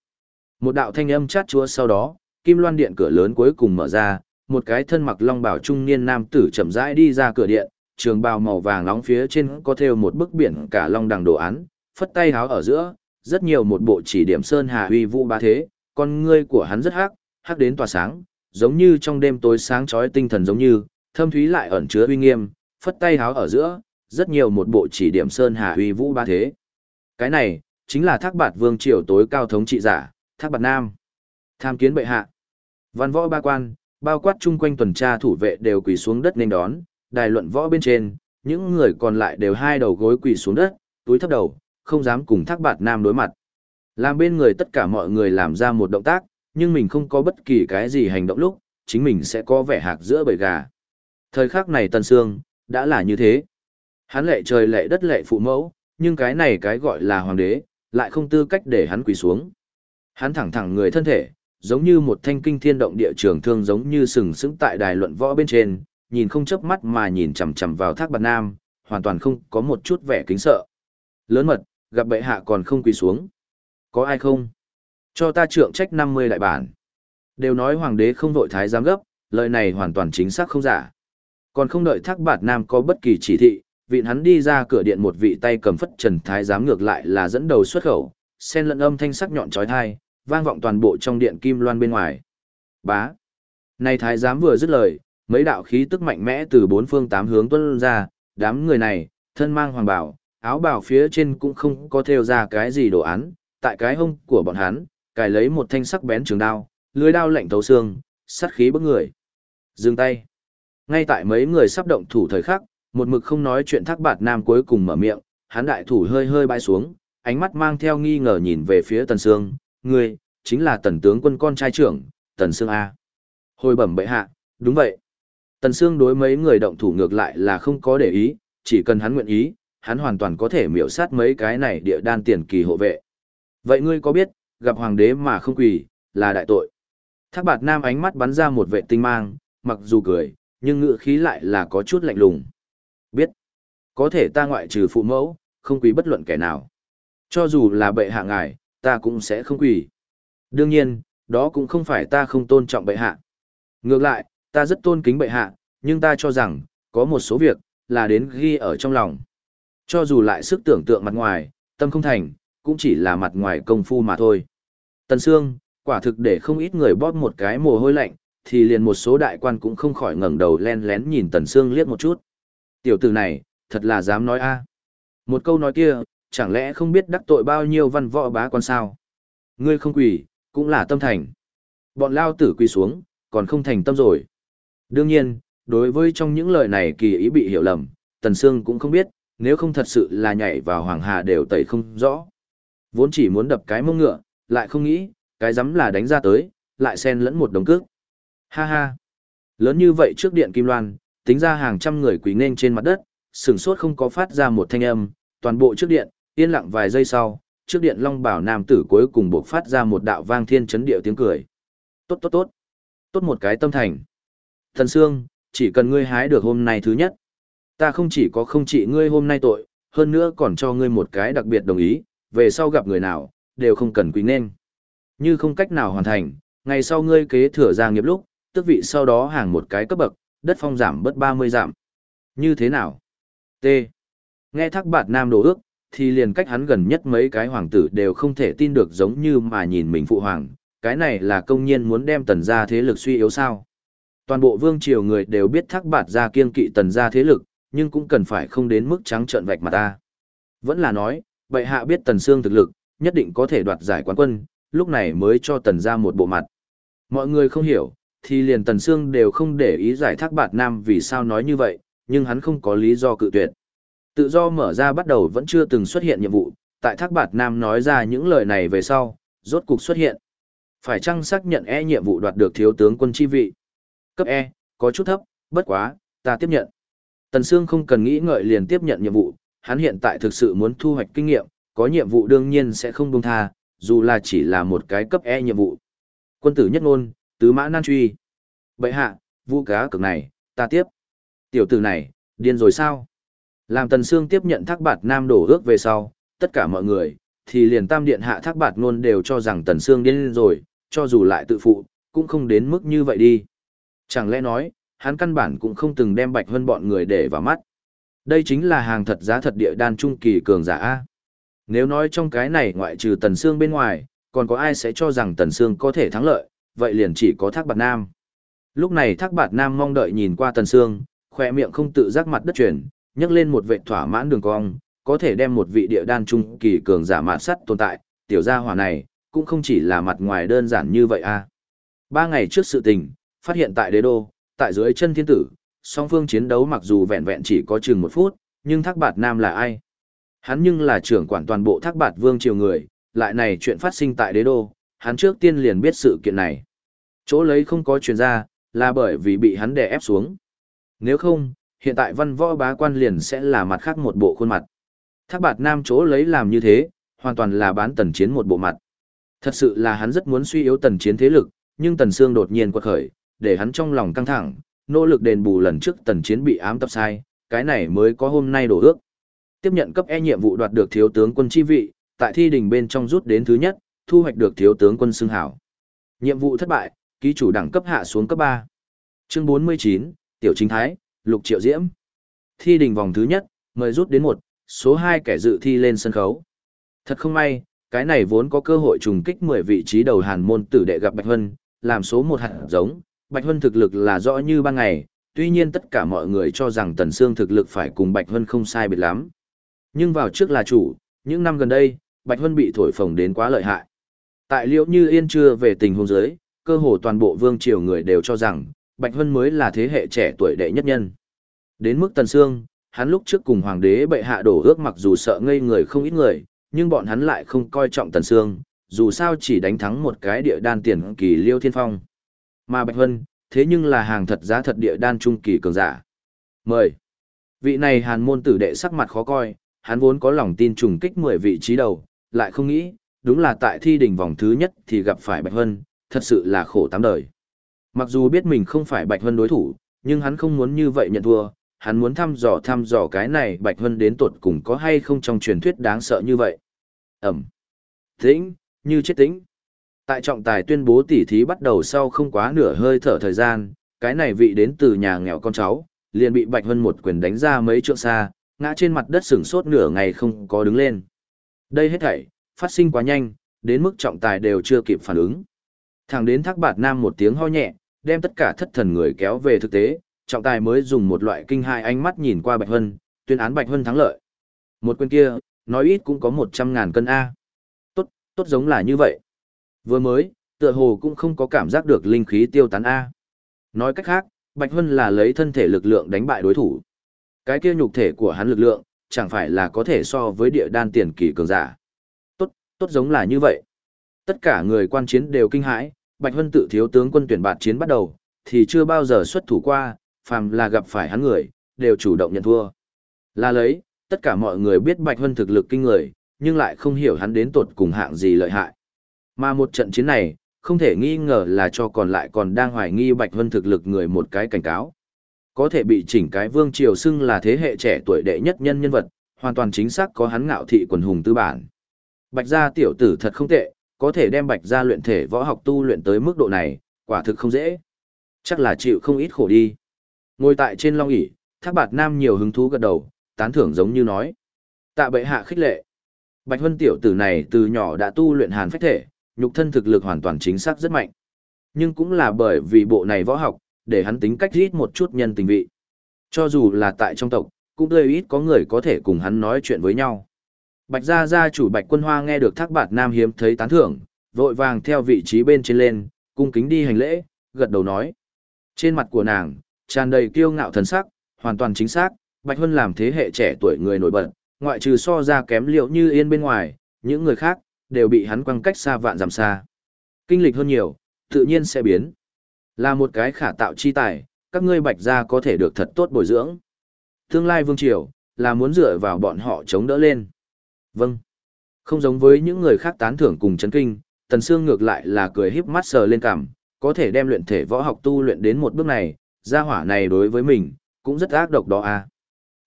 Một đạo thanh âm chát chúa sau đó, kim loan điện cửa lớn cuối cùng mở ra, một cái thân mặc long bào trung niên nam tử chậm rãi đi ra cửa điện, trường bào màu vàng nóng phía trên có thêu một bức biển cả long đằng đồ án, phất tay háo ở giữa, rất nhiều một bộ chỉ điểm sơn hà uy vũ ba thế, con ngươi của hắn rất hắc, hắc đến tỏa sáng, giống như trong đêm tối sáng chói tinh thần giống như, thâm thúy lại ẩn chứa uy nghiêm, phất tay háo ở giữa, rất nhiều một bộ chỉ điểm sơn hà uy vũ ba thế. Cái này, chính là thác bạt vương triều tối cao thống trị giả, thác bạt nam. Tham kiến bệ hạ. Văn võ ba quan, bao quát chung quanh tuần tra thủ vệ đều quỳ xuống đất nên đón, đài luận võ bên trên, những người còn lại đều hai đầu gối quỳ xuống đất, túi thấp đầu, không dám cùng thác bạt nam đối mặt. Làm bên người tất cả mọi người làm ra một động tác, nhưng mình không có bất kỳ cái gì hành động lúc, chính mình sẽ có vẻ hạc giữa bầy gà. Thời khắc này Tần Sương, đã là như thế. Hắn lệ trời lệ đất lệ phụ mẫu, nhưng cái này cái gọi là hoàng đế, lại không tư cách để hắn quỳ xuống. Hắn thẳng thẳng người thân thể, giống như một thanh kinh thiên động địa trường thương giống như sừng sững tại đài luận võ bên trên, nhìn không chớp mắt mà nhìn chằm chằm vào thác bạt nam, hoàn toàn không có một chút vẻ kính sợ. Lớn mật, gặp bệ hạ còn không quỳ xuống. Có ai không? Cho ta trượng trách 50 đại bản. Đều nói hoàng đế không vội thái giám gấp, lời này hoàn toàn chính xác không giả. Còn không đợi thác bạt nam có bất kỳ chỉ thị, vị hắn đi ra cửa điện một vị tay cầm phất trần thái giám ngược lại là dẫn đầu xuất khẩu, sen lẫn âm thanh sắc nhọn trói thai, vang vọng toàn bộ trong điện kim loan bên ngoài. Bá. Này thái giám vừa dứt lời, mấy đạo khí tức mạnh mẽ từ bốn phương tám hướng tuôn ra, đám người này, thân mang hoàng bảo áo bào phía trên cũng không có thêu ra cái gì đồ án, tại cái hông của bọn hắn, cài lấy một thanh sắc bén trường đao, lưới đao lạnh thấu xương, sát khí bức người. Dừng tay. Ngay tại mấy người sắp động thủ thời khắc, một mực không nói chuyện thác bạt nam cuối cùng mở miệng, hắn đại thủ hơi hơi bãi xuống, ánh mắt mang theo nghi ngờ nhìn về phía Tần Sương, ngươi, chính là tần tướng quân con trai trưởng, Tần Sương A. Hồi bẩm bệ hạ, đúng vậy. Tần Sương đối mấy người động thủ ngược lại là không có để ý, chỉ cần hắn nguyện ý, hắn hoàn toàn có thể miểu sát mấy cái này địa đan tiền kỳ hộ vệ. Vậy ngươi có biết, gặp hoàng đế mà không quỳ, là đại tội. Thác bạt nam ánh mắt bắn ra một vệ tinh mang, mặc dù cười, nhưng ngựa khí lại là có chút lạnh lùng. Biết, có thể ta ngoại trừ phụ mẫu, không quý bất luận kẻ nào. Cho dù là bệ hạ ngài, ta cũng sẽ không quỳ. Đương nhiên, đó cũng không phải ta không tôn trọng bệ hạ. Ngược lại, ta rất tôn kính bệ hạ, nhưng ta cho rằng, có một số việc, là đến ghi ở trong lòng. Cho dù lại sức tưởng tượng mặt ngoài, tâm không thành, cũng chỉ là mặt ngoài công phu mà thôi. Tần Sương, quả thực để không ít người bóp một cái mồ hôi lạnh, thì liền một số đại quan cũng không khỏi ngẩng đầu len lén nhìn Tần Sương liếc một chút. Tiểu tử này, thật là dám nói a. Một câu nói kia, chẳng lẽ không biết đắc tội bao nhiêu văn võ bá quan sao? Ngươi không quỳ, cũng là tâm thành. Bọn lao tử quỳ xuống, còn không thành tâm rồi. Đương nhiên, đối với trong những lời này kỳ ý bị hiểu lầm, Tần Sương cũng không biết, nếu không thật sự là nhảy vào hoàng hà đều tẩy không rõ. Vốn chỉ muốn đập cái mông ngựa, lại không nghĩ, cái dám là đánh ra tới, lại xen lẫn một đồng cước. Ha ha! Lớn như vậy trước điện Kim Loan, tính ra hàng trăm người quỳ nên trên mặt đất, sừng sốt không có phát ra một thanh âm, toàn bộ trước điện, yên lặng vài giây sau, trước điện Long Bảo nam tử cuối cùng buộc phát ra một đạo vang thiên chấn điệu tiếng cười. Tốt tốt tốt! Tốt một cái tâm thành. Thần Sương, chỉ cần ngươi hái được hôm nay thứ nhất. Ta không chỉ có không trị ngươi hôm nay tội, hơn nữa còn cho ngươi một cái đặc biệt đồng ý, về sau gặp người nào, đều không cần quý nên. Như không cách nào hoàn thành, ngày sau ngươi kế thừa ra nghiệp lúc, tức vị sau đó hàng một cái cấp bậc, đất phong giảm bớt 30 giảm. Như thế nào? T. Nghe thắc bạt nam đồ ước, thì liền cách hắn gần nhất mấy cái hoàng tử đều không thể tin được giống như mà nhìn mình phụ hoàng, cái này là công nhiên muốn đem tần gia thế lực suy yếu sao. Toàn bộ vương triều người đều biết thác bạt gia kiên kỵ tần gia thế lực, nhưng cũng cần phải không đến mức trắng trợn vạch mặt ta. Vẫn là nói, bệ hạ biết tần xương thực lực, nhất định có thể đoạt giải quán quân, lúc này mới cho tần ra một bộ mặt. Mọi người không hiểu, thì liền tần xương đều không để ý giải thác bạt nam vì sao nói như vậy, nhưng hắn không có lý do cự tuyệt. Tự do mở ra bắt đầu vẫn chưa từng xuất hiện nhiệm vụ, tại thác bạt nam nói ra những lời này về sau, rốt cục xuất hiện. Phải chăng xác nhận E nhiệm vụ đoạt được thiếu tướng quân chi vị? Cấp E, có chút thấp, bất quá, ta tiếp nhận. Tần Sương không cần nghĩ ngợi liền tiếp nhận nhiệm vụ, hắn hiện tại thực sự muốn thu hoạch kinh nghiệm, có nhiệm vụ đương nhiên sẽ không buông tha, dù là chỉ là một cái cấp E nhiệm vụ. Quân tử nhất ngôn, tứ mã nan truy. Bệ hạ, vụ cá cực này, ta tiếp. Tiểu tử này, điên rồi sao? Làm Tần Sương tiếp nhận thác bạt nam đổ ước về sau, tất cả mọi người, thì liền tam điện hạ thác bạt ngôn đều cho rằng Tần Sương điên rồi, cho dù lại tự phụ, cũng không đến mức như vậy đi. Chẳng lẽ nói, hắn căn bản cũng không từng đem Bạch Vân bọn người để vào mắt. Đây chính là hàng thật giá thật địa đan trung kỳ cường giả A. Nếu nói trong cái này ngoại trừ Tần Sương bên ngoài, còn có ai sẽ cho rằng Tần Sương có thể thắng lợi, vậy liền chỉ có Thác Bạt Nam. Lúc này Thác Bạt Nam mong đợi nhìn qua Tần Sương, khỏe miệng không tự giác mặt đất chuyển, nhấc lên một vệ thỏa mãn đường cong, có thể đem một vị địa đan trung kỳ cường giả mạn sắt tồn tại, tiểu gia hỏa này, cũng không chỉ là mặt ngoài đơn giản như vậy a. Ba ngày trước sự tình, phát hiện tại đế đô, tại dưới chân thiên tử, song phương chiến đấu mặc dù vẹn vẹn chỉ có chừng một phút, nhưng Thác Bạt Nam là ai? Hắn nhưng là trưởng quản toàn bộ Thác Bạt Vương triều người, lại này chuyện phát sinh tại đế đô, Hắn trước tiên liền biết sự kiện này. Chỗ lấy không có truyền ra, là bởi vì bị hắn đè ép xuống. Nếu không, hiện tại văn võ bá quan liền sẽ là mặt khác một bộ khuôn mặt. Thác bạt nam chỗ lấy làm như thế, hoàn toàn là bán tần chiến một bộ mặt. Thật sự là hắn rất muốn suy yếu tần chiến thế lực, nhưng tần xương đột nhiên quật khởi, để hắn trong lòng căng thẳng, nỗ lực đền bù lần trước tần chiến bị ám tập sai, cái này mới có hôm nay đổ ước. Tiếp nhận cấp E nhiệm vụ đoạt được thiếu tướng quân chi vị, tại thi đình bên trong rút đến thứ nhất, thu hoạch được thiếu tướng quân xưng hảo. Nhiệm vụ thất bại, ký chủ đẳng cấp hạ xuống cấp 3. Chương 49, Tiểu Chính Thái, Lục Triệu Diễm. Thi đình vòng thứ nhất, mời rút đến một, số 2 kẻ dự thi lên sân khấu. Thật không may, cái này vốn có cơ hội trùng kích 10 vị trí đầu hàn môn tử đệ gặp Bạch Hân, làm số một hạt giống, Bạch Hân thực lực là rõ như ban ngày, tuy nhiên tất cả mọi người cho rằng Tần Sương thực lực phải cùng Bạch Hân không sai biệt lắm. Nhưng vào trước là chủ, những năm gần đây, Bạch Hân bị thổi phồng đến quá lợi hại. Tại liệu như yên chưa về tình huống giới, cơ hồ toàn bộ vương triều người đều cho rằng, Bạch Hân mới là thế hệ trẻ tuổi đệ nhất nhân. Đến mức Tần Sương, hắn lúc trước cùng hoàng đế bệ hạ đổ ước mặc dù sợ ngây người không ít người, nhưng bọn hắn lại không coi trọng Tần Sương, dù sao chỉ đánh thắng một cái địa đan tiền kỳ Liêu Thiên Phong. Mà Bạch Vân, thế nhưng là hàng thật giá thật địa đan trung kỳ cường giả. Mời. Vị này hàn môn tử đệ sắc mặt khó coi, hắn vốn có lòng tin trùng kích 10 vị trí đầu, lại không nghĩ, đúng là tại thi đỉnh vòng thứ nhất thì gặp phải Bạch Vân, thật sự là khổ tám đời. Mặc dù biết mình không phải Bạch Vân đối thủ, nhưng hắn không muốn như vậy nhận thua, hắn muốn thăm dò thăm dò cái này Bạch Vân đến tuột cùng có hay không trong truyền thuyết đáng sợ như vậy. Ẩm. Tĩnh, như chết tĩnh. Tại trọng tài tuyên bố tỉ thí bắt đầu sau không quá nửa hơi thở thời gian, cái này vị đến từ nhà nghèo con cháu, liền bị Bạch Hân một quyền đánh ra mấy trượng xa, ngã trên mặt đất sừng sốt nửa ngày không có đứng lên. Đây hết thảy, phát sinh quá nhanh, đến mức trọng tài đều chưa kịp phản ứng. Thẳng đến thác bạt nam một tiếng ho nhẹ, đem tất cả thất thần người kéo về thực tế, trọng tài mới dùng một loại kinh hai ánh mắt nhìn qua Bạch Hân, tuyên án Bạch Hân thắng lợi. Một quyền kia, nói ít cũng có một trăm ngàn cân A. Tốt, tốt giống là như vậy. Vừa mới, tựa hồ cũng không có cảm giác được linh khí tiêu tán A. Nói cách khác, Bạch Hân là lấy thân thể lực lượng đánh bại đối thủ. Cái kia nhục thể của hắn lực lượng, chẳng phải là có thể so với địa đan tiền kỳ cường giả. Tốt, tốt giống là như vậy. Tất cả người quan chiến đều kinh hãi, Bạch Hân tự thiếu tướng quân tuyển bạt chiến bắt đầu, thì chưa bao giờ xuất thủ qua, phàm là gặp phải hắn người, đều chủ động nhận thua. Là lấy, tất cả mọi người biết Bạch Hân thực lực kinh người, nhưng lại không hiểu hắn đến tột cùng hạng gì lợi hại. Mà một trận chiến này, không thể nghi ngờ là cho còn lại còn đang hoài nghi Bạch Vân thực lực người một cái cảnh cáo. Có thể bị chỉnh cái vương triều xưng là thế hệ trẻ tuổi đệ nhất nhân nhân vật, hoàn toàn chính xác có hắn ngạo thị quần hùng tư bản. Bạch gia tiểu tử thật không tệ, có thể đem bạch gia luyện thể võ học tu luyện tới mức độ này, quả thực không dễ. Chắc là chịu không ít khổ đi. Ngồi tại trên long ỷ thác bạt nam nhiều hứng thú gật đầu, tán thưởng giống như nói. Tạ bệ hạ khích lệ. Bạch Vân tiểu tử này từ nhỏ đã tu luyện hàn phách thể, nhục thân thực lực hoàn toàn chính xác rất mạnh. Nhưng cũng là bởi vì bộ này võ học, để hắn tính cách ít một chút nhân tình vị. Cho dù là tại trong tộc, cũng tươi ít có người có thể cùng hắn nói chuyện với nhau. Bạch gia gia chủ Bạch Quân Hoa nghe được Thác Bạt Nam hiếm thấy tán thưởng, vội vàng theo vị trí bên trên lên, cung kính đi hành lễ, gật đầu nói. Trên mặt của nàng, tràn đầy kiêu ngạo thần sắc, hoàn toàn chính xác, Bạch Huân làm thế hệ trẻ tuổi người nổi bật, ngoại trừ so ra kém liệu như yên bên ngoài, những người khác, đều bị hắn quăng cách xa vạn giảm xa. Kinh lịch hơn nhiều, tự nhiên sẽ biến. Là một cái khả tạo chi tài, các ngươi bạch gia có thể được thật tốt bồi dưỡng. Tương lai vương triều, là muốn dựa vào bọn họ chống đỡ lên. Vâng. Không giống với những người khác tán thưởng cùng chấn kinh, Tần Sương ngược lại là cười híp mắt sờ lên cằm, có thể đem luyện thể võ học tu luyện đến một bước này, gia hỏa này đối với mình, cũng rất ác độc đó à.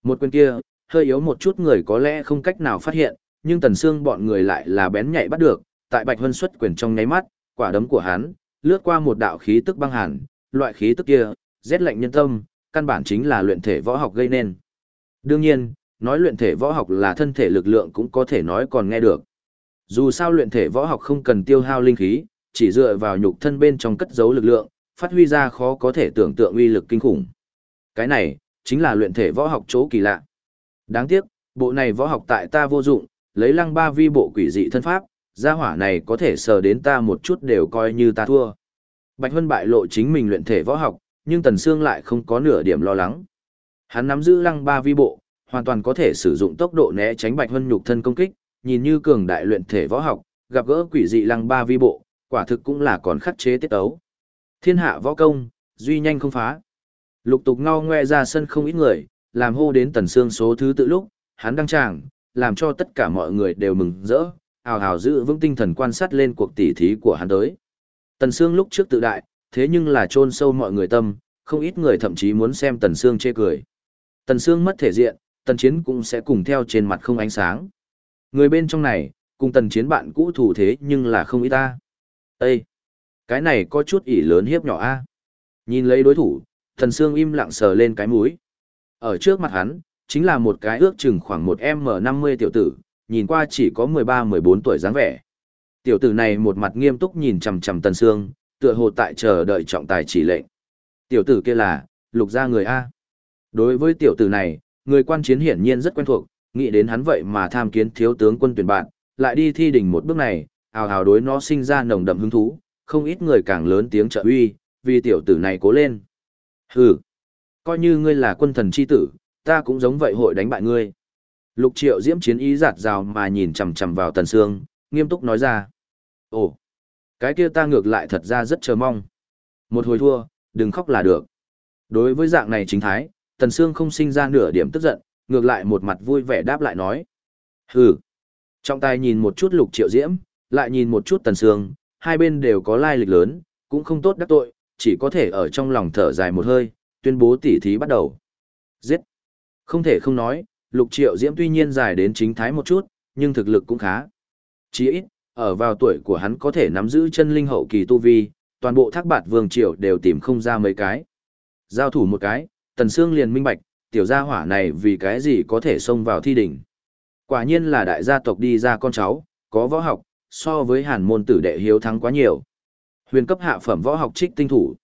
Một quyền kia, hơi yếu một chút người có lẽ không cách nào phát hiện, nhưng Tần Sương bọn người lại là bén nhạy bắt được, tại Bạch Hân xuất quyền trong nháy mắt, quả đấm của hắn, lướt qua một đạo khí tức băng hàn, loại khí tức kia, rét lạnh nhân tâm, căn bản chính là luyện thể võ học gây nên. Đương nhiên, nói luyện thể võ học là thân thể lực lượng cũng có thể nói còn nghe được. Dù sao luyện thể võ học không cần tiêu hao linh khí, chỉ dựa vào nhục thân bên trong cất giấu lực lượng, phát huy ra khó có thể tưởng tượng uy lực kinh khủng. Cái này, chính là luyện thể võ học chỗ kỳ lạ. Đáng tiếc, bộ này võ học tại ta vô dụng, lấy lăng ba vi bộ quỷ dị thân pháp, gia hỏa này có thể sờ đến ta một chút đều coi như ta thua. Bạch Hân bại lộ chính mình luyện thể võ học, nhưng Tần Sương lại không có nửa điểm lo lắng. Hắn nắm giữ lăng ba vi bộ, hoàn toàn có thể sử dụng tốc độ né tránh Bạch Hân nhục thân công kích, nhìn như cường đại luyện thể võ học, gặp gỡ quỷ dị lăng ba vi bộ, Quả thực cũng là còn khắc chế tiết ấu. Thiên hạ võ công, duy nhanh không phá. Lục tục ngao ngoe ra sân không ít người, làm hô đến tần xương số thứ tự lúc, hắn đăng tràng, làm cho tất cả mọi người đều mừng rỡ, hào hào giữ vững tinh thần quan sát lên cuộc tỉ thí của hắn tới. Tần Sương lúc trước tự đại, thế nhưng là trôn sâu mọi người tâm, không ít người thậm chí muốn xem tần Sương chê cười. Tần Sương mất thể diện, tần chiến cũng sẽ cùng theo trên mặt không ánh sáng. Người bên trong này, cùng tần chiến bạn cũ thủ thế nhưng là không ít ta. Ê! Cái này có chút ỉ lớn hiếp nhỏ a. Nhìn lấy đối thủ, tần Sương im lặng sờ lên cái mũi. Ở trước mặt hắn, chính là một cái ước chừng khoảng một M50 tiểu tử, nhìn qua chỉ có 13-14 tuổi dáng vẻ. Tiểu tử này một mặt nghiêm túc nhìn chằm chằm Tần Sương, tựa hồ tại chờ đợi trọng tài chỉ lệnh. Tiểu tử kia là, lục gia người A. Đối với tiểu tử này, người quan chiến hiển nhiên rất quen thuộc, nghĩ đến hắn vậy mà tham kiến thiếu tướng quân tuyển bạn, lại đi thi đỉnh một bước này, hào hào đối nó sinh ra nồng đậm hứng thú, không ít người càng lớn tiếng trợ uy, vì tiểu tử này cố lên. Hừ, coi như ngươi là quân thần chi tử, ta cũng giống vậy hội đánh bại ngươi. Lục triệu diễm chiến ý giạt rào mà nhìn chằm chằm vào tần sương, nghiêm túc nói ra. Ồ, cái kia ta ngược lại thật ra rất chờ mong. Một hồi thua, đừng khóc là được. Đối với dạng này chính thái, tần sương không sinh ra nửa điểm tức giận, ngược lại một mặt vui vẻ đáp lại nói. Hừ. Trong tay nhìn một chút lục triệu diễm, lại nhìn một chút tần sương, hai bên đều có lai lịch lớn, cũng không tốt đắc tội, chỉ có thể ở trong lòng thở dài một hơi, tuyên bố tỉ thí bắt đầu. Giết. Không thể không nói, lục triệu diễm tuy nhiên dài đến chính thái một chút, nhưng thực lực cũng khá. Chỉ ít, ở vào tuổi của hắn có thể nắm giữ chân linh hậu kỳ tu vi, toàn bộ thác bạt vương triều đều tìm không ra mấy cái. Giao thủ một cái, tần xương liền minh bạch, tiểu gia hỏa này vì cái gì có thể xông vào thi đỉnh. Quả nhiên là đại gia tộc đi ra con cháu, có võ học, so với hàn môn tử đệ hiếu thắng quá nhiều. Huyền cấp hạ phẩm võ học trích tinh thủ.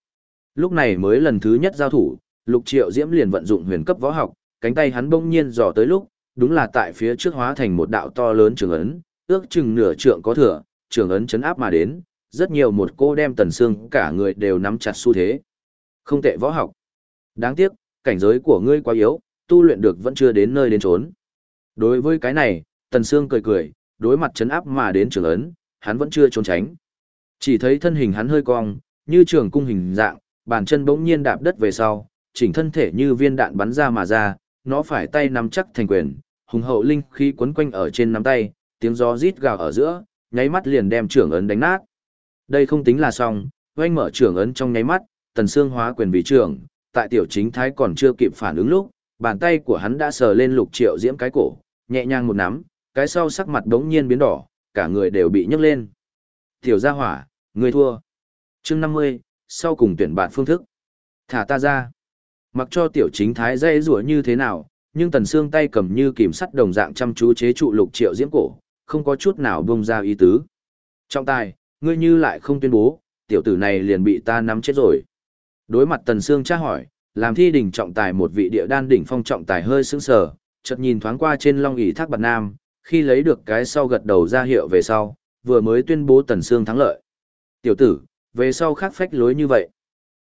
Lúc này mới lần thứ nhất giao thủ, lục triệu diễm liền vận dụng huyền cấp võ học, cánh tay hắn bỗng nhiên dò tới lúc, đúng là tại phía trước hóa thành một đạo to lớn trường ấn, ước chừng nửa trượng có thừa, trường ấn chấn áp mà đến, rất nhiều một cô đem tần xương cả người đều nắm chặt xu thế. Không tệ võ học. Đáng tiếc, cảnh giới của ngươi quá yếu, tu luyện được vẫn chưa đến nơi đến trốn. Đối với cái này, tần xương cười cười, đối mặt chấn áp mà đến trường ấn, hắn vẫn chưa trốn tránh. Chỉ thấy thân hình hắn hơi cong, như trường cung hình dạng, bàn chân bỗng nhiên đạp đất về sau, chỉnh thân thể như viên đạn bắn ra mà ra, nó phải tay nắm chắc thành quyền, hùng hậu linh khí quấn quanh ở trên nắm tay, tiếng gió rít gào ở giữa, nháy mắt liền đem trưởng ấn đánh nát. Đây không tính là xong, oanh mở trưởng ấn trong nháy mắt, tần xương hóa quyền vì trưởng, tại tiểu chính thái còn chưa kịp phản ứng lúc, bàn tay của hắn đã sờ lên lục triệu diễm cái cổ, nhẹ nhàng một nắm, cái sau sắc mặt đống nhiên biến đỏ, cả người đều bị nhấc lên. Tiểu gia hỏa, người thua. Chương 50, sau cùng tuyển bạn phương thức. Thả ta ra. Mặc cho tiểu chính thái dây rủa như thế nào, nhưng tần xương tay cầm như kìm sắt đồng dạng chăm chú chế trụ lục triệu diễm cổ, không có chút nào buông ra ý tứ. Trọng tài, ngươi như lại không tuyên bố, tiểu tử này liền bị ta nắm chết rồi. Đối mặt tần xương tra hỏi, làm thi đỉnh trọng tài một vị địa đan đỉnh phong trọng tài hơi sững sờ, chợt nhìn thoáng qua trên long ỷ thác bạt nam, khi lấy được cái sau gật đầu ra hiệu về sau, vừa mới tuyên bố tần xương thắng lợi. Tiểu tử, về sau khác phách lối như vậy.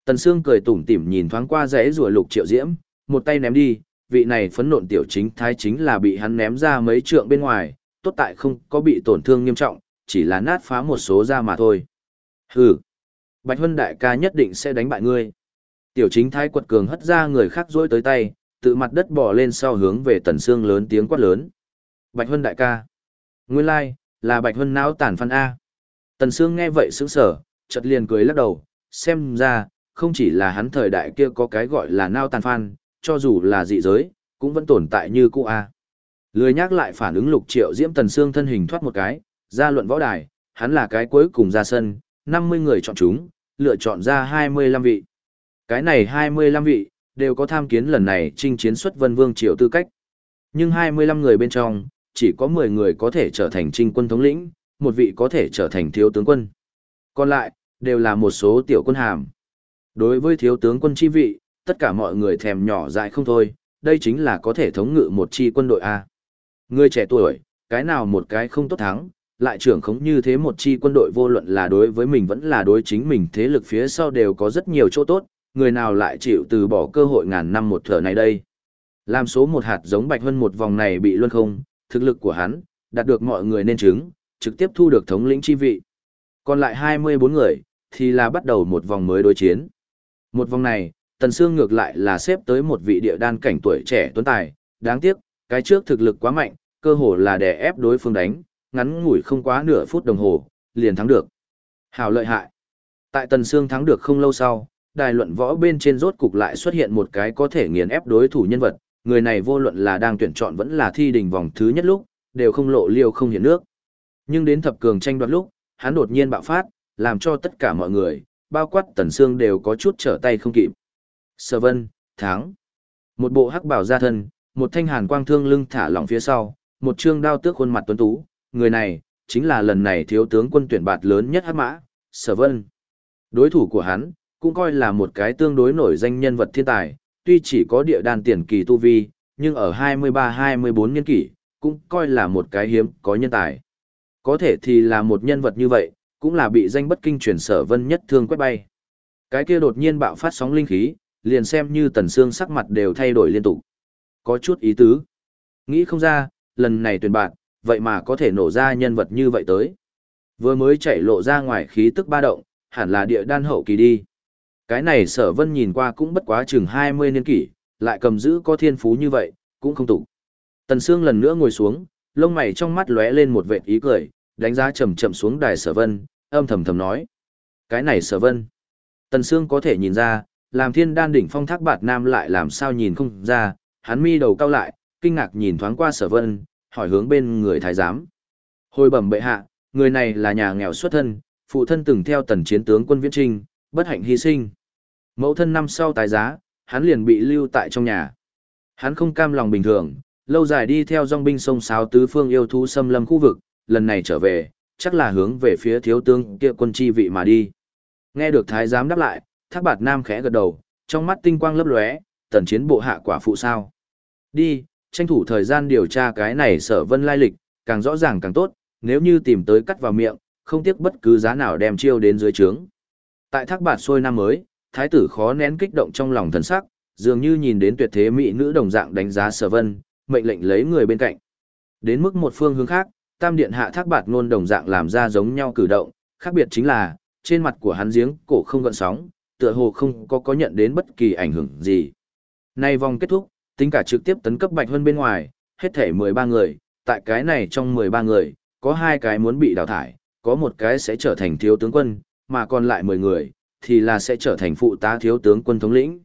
Tần Sương cười tủm tỉm nhìn thoáng qua rẽ rùa lục triệu diễm, một tay ném đi, vị này phấn nộn tiểu chính thái chính là bị hắn ném ra mấy trượng bên ngoài, tốt tại không có bị tổn thương nghiêm trọng, chỉ là nát phá một số da mà thôi. Hừ, Bạch Huân đại ca nhất định sẽ đánh bại ngươi. Tiểu chính thái quật cường hất ra người khác dối tới tay, tự mặt đất bỏ lên sau hướng về Tần Sương lớn tiếng quát lớn. Bạch Huân đại ca. Nguyên lai, like, là Bạch Huân não tản phân A. Tần Sương nghe vậy sững sờ, chợt liền cười lắc đầu, xem ra, không chỉ là hắn thời đại kia có cái gọi là nao tàn phan, cho dù là dị giới, cũng vẫn tồn tại như cũ A. Lười nhắc lại phản ứng lục triệu diễm tần xương thân hình thoát một cái, ra luận võ đài, hắn là cái cuối cùng ra sân, 50 người chọn chúng, lựa chọn ra 25 vị. Cái này 25 vị, đều có tham kiến lần này chinh chiến xuất vân vương triều tư cách. Nhưng 25 người bên trong, chỉ có 10 người có thể trở thành trinh quân thống lĩnh, một vị có thể trở thành thiếu tướng quân. Còn lại, đều là một số tiểu quân hàm. Đối với thiếu tướng quân chi vị, tất cả mọi người thèm nhỏ dại không thôi, đây chính là có thể thống ngự một chi quân đội A. Người trẻ tuổi, cái nào một cái không tốt thắng, lại trưởng khống như thế một chi quân đội vô luận là đối với mình vẫn là đối chính mình thế lực phía sau đều có rất nhiều chỗ tốt, người nào lại chịu từ bỏ cơ hội ngàn năm một thở này đây. Làm số một hạt giống bạch hơn một vòng này bị luân không, thực lực của hắn, đạt được mọi người nên chứng, trực tiếp thu được thống lĩnh chi vị. Còn lại 24 người, thì là bắt đầu một vòng mới đối chiến. Một vòng này, Tần Sương ngược lại là xếp tới một vị địa đan cảnh tuổi trẻ tuấn tài, đáng tiếc, cái trước thực lực quá mạnh, cơ hồ là đè ép đối phương đánh, ngắn ngủi không quá nửa phút đồng hồ, liền thắng được. Hào lợi hại. Tại Tần Sương thắng được không lâu sau, đài luận võ bên trên rốt cục lại xuất hiện một cái có thể nghiền ép đối thủ nhân vật, người này vô luận là đang tuyển chọn vẫn là thi đình vòng thứ nhất lúc, đều không lộ liêu không hiện nước. Nhưng đến thập cường tranh đoạt lúc, hắn đột nhiên bạo phát, làm cho tất cả mọi người, bao quát Tần xương đều có chút trở tay không kịp. Sở Vân, thắng. Một bộ hắc bảo gia thân, một thanh hàn quang thương lưng thả lỏng phía sau, một trương đao tước khuôn mặt tuấn tú, người này, chính là lần này thiếu tướng quân tuyển bạt lớn nhất hắc mã, Sở Vân. Đối thủ của hắn, cũng coi là một cái tương đối nổi danh nhân vật thiên tài, tuy chỉ có địa đan tiền kỳ tu vi, nhưng ở 23-24 niên kỷ, cũng coi là một cái hiếm có nhân tài. Có thể thì là một nhân vật như vậy, cũng là bị danh bất kinh truyền sở vân nhất thương quét bay. Cái kia đột nhiên bạo phát sóng linh khí, liền xem như tần xương sắc mặt đều thay đổi liên tục. Có chút ý tứ. Nghĩ không ra, lần này tuyển bạn, vậy mà có thể nổ ra nhân vật như vậy tới. Vừa mới chạy lộ ra ngoài khí tức ba động, hẳn là địa đan hậu kỳ đi. Cái này sở vân nhìn qua cũng bất quá chừng 20 niên kỷ, lại cầm giữ có thiên phú như vậy, cũng không tụ. Tần Sương lần nữa ngồi xuống, lông mày trong mắt lóe lên một vệt ý cười, đánh giá chậm chậm xuống đài sở vân, âm thầm thầm nói. Cái này sở vân. Tần Sương có thể nhìn ra, làm thiên đan đỉnh phong thác bạt nam lại làm sao nhìn không ra, hắn mi đầu cao lại, kinh ngạc nhìn thoáng qua sở vân, hỏi hướng bên người thái giám. Hồi bẩm bệ hạ, người này là nhà nghèo xuất thân, phụ thân từng theo tần chiến tướng quân viễn trinh, bất hạnh hy sinh. Mẫu thân năm sau tái giá, hắn liền bị lưu tại trong nhà. Hắn không cam lòng bình thường, lâu dài đi theo dòng binh sông sáo tứ phương yêu thú xâm lâm khu vực, lần này trở về, chắc là hướng về phía thiếu tướng kia quân chi vị mà đi. Nghe được thái giám đáp lại, thác bạt nam khẽ gật đầu, trong mắt tinh quang lấp lóe, tần chiến bộ hạ quả phụ sao. Đi, tranh thủ thời gian điều tra cái này sở vân lai lịch, càng rõ ràng càng tốt, nếu như tìm tới cắt vào miệng, không tiếc bất cứ giá nào đem chiêu đến dưới trướng. Tại thác bạt xôi năm mới, thái tử khó nén kích động trong lòng thần sắc, dường như nhìn đến tuyệt thế mỹ nữ đồng dạng đánh giá sở vân, mệnh lệnh lấy người bên cạnh. Đến mức một phương hướng khác, tam điện hạ thác bạt ngôn đồng dạng làm ra giống nhau cử động, khác biệt chính là, trên mặt của hắn giếng cổ không gợn sóng, tựa hồ không có có nhận đến bất kỳ ảnh hưởng gì. Nay vòng kết thúc, tính cả trực tiếp tấn cấp bạch hơn bên ngoài, hết thể 13 người, tại cái này trong 13 người, có hai cái muốn bị đào thải, có một cái sẽ trở thành thiếu tướng quân, mà còn lại 10 người, thì là sẽ trở thành phụ tá thiếu tướng quân thống lĩnh.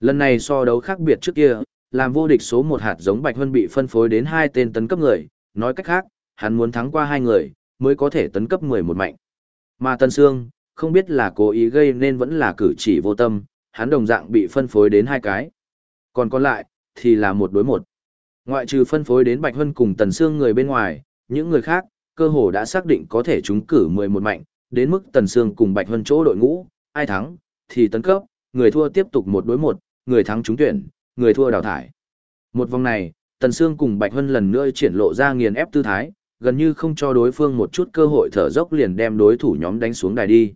Lần này so đấu khác biệt trước kia, làm vô địch số một hạt giống Bạch Hân bị phân phối đến hai tên tấn cấp người, nói cách khác, hắn muốn thắng qua hai người, mới có thể tấn cấp 11 mạnh. Mà Tân Sương, không biết là cố ý gây nên vẫn là cử chỉ vô tâm, hắn đồng dạng bị phân phối đến hai cái. Còn còn lại, thì là một đối một. Ngoại trừ phân phối đến Bạch Hân cùng Tần Sương người bên ngoài, những người khác, cơ hồ đã xác định có thể trúng cử 11 mạnh, đến mức Tần Sương cùng Bạch Hân chỗ đội ngũ, ai thắng, thì tấn cấp, người thua tiếp tục một đối một, người thắng trúng tuyển, người thua đào thải. Một vòng này, Tần Sương cùng Bạch Hân lần nữa triển lộ ra nghiền ép tư thái, gần như không cho đối phương một chút cơ hội thở dốc liền đem đối thủ nhóm đánh xuống đài đi.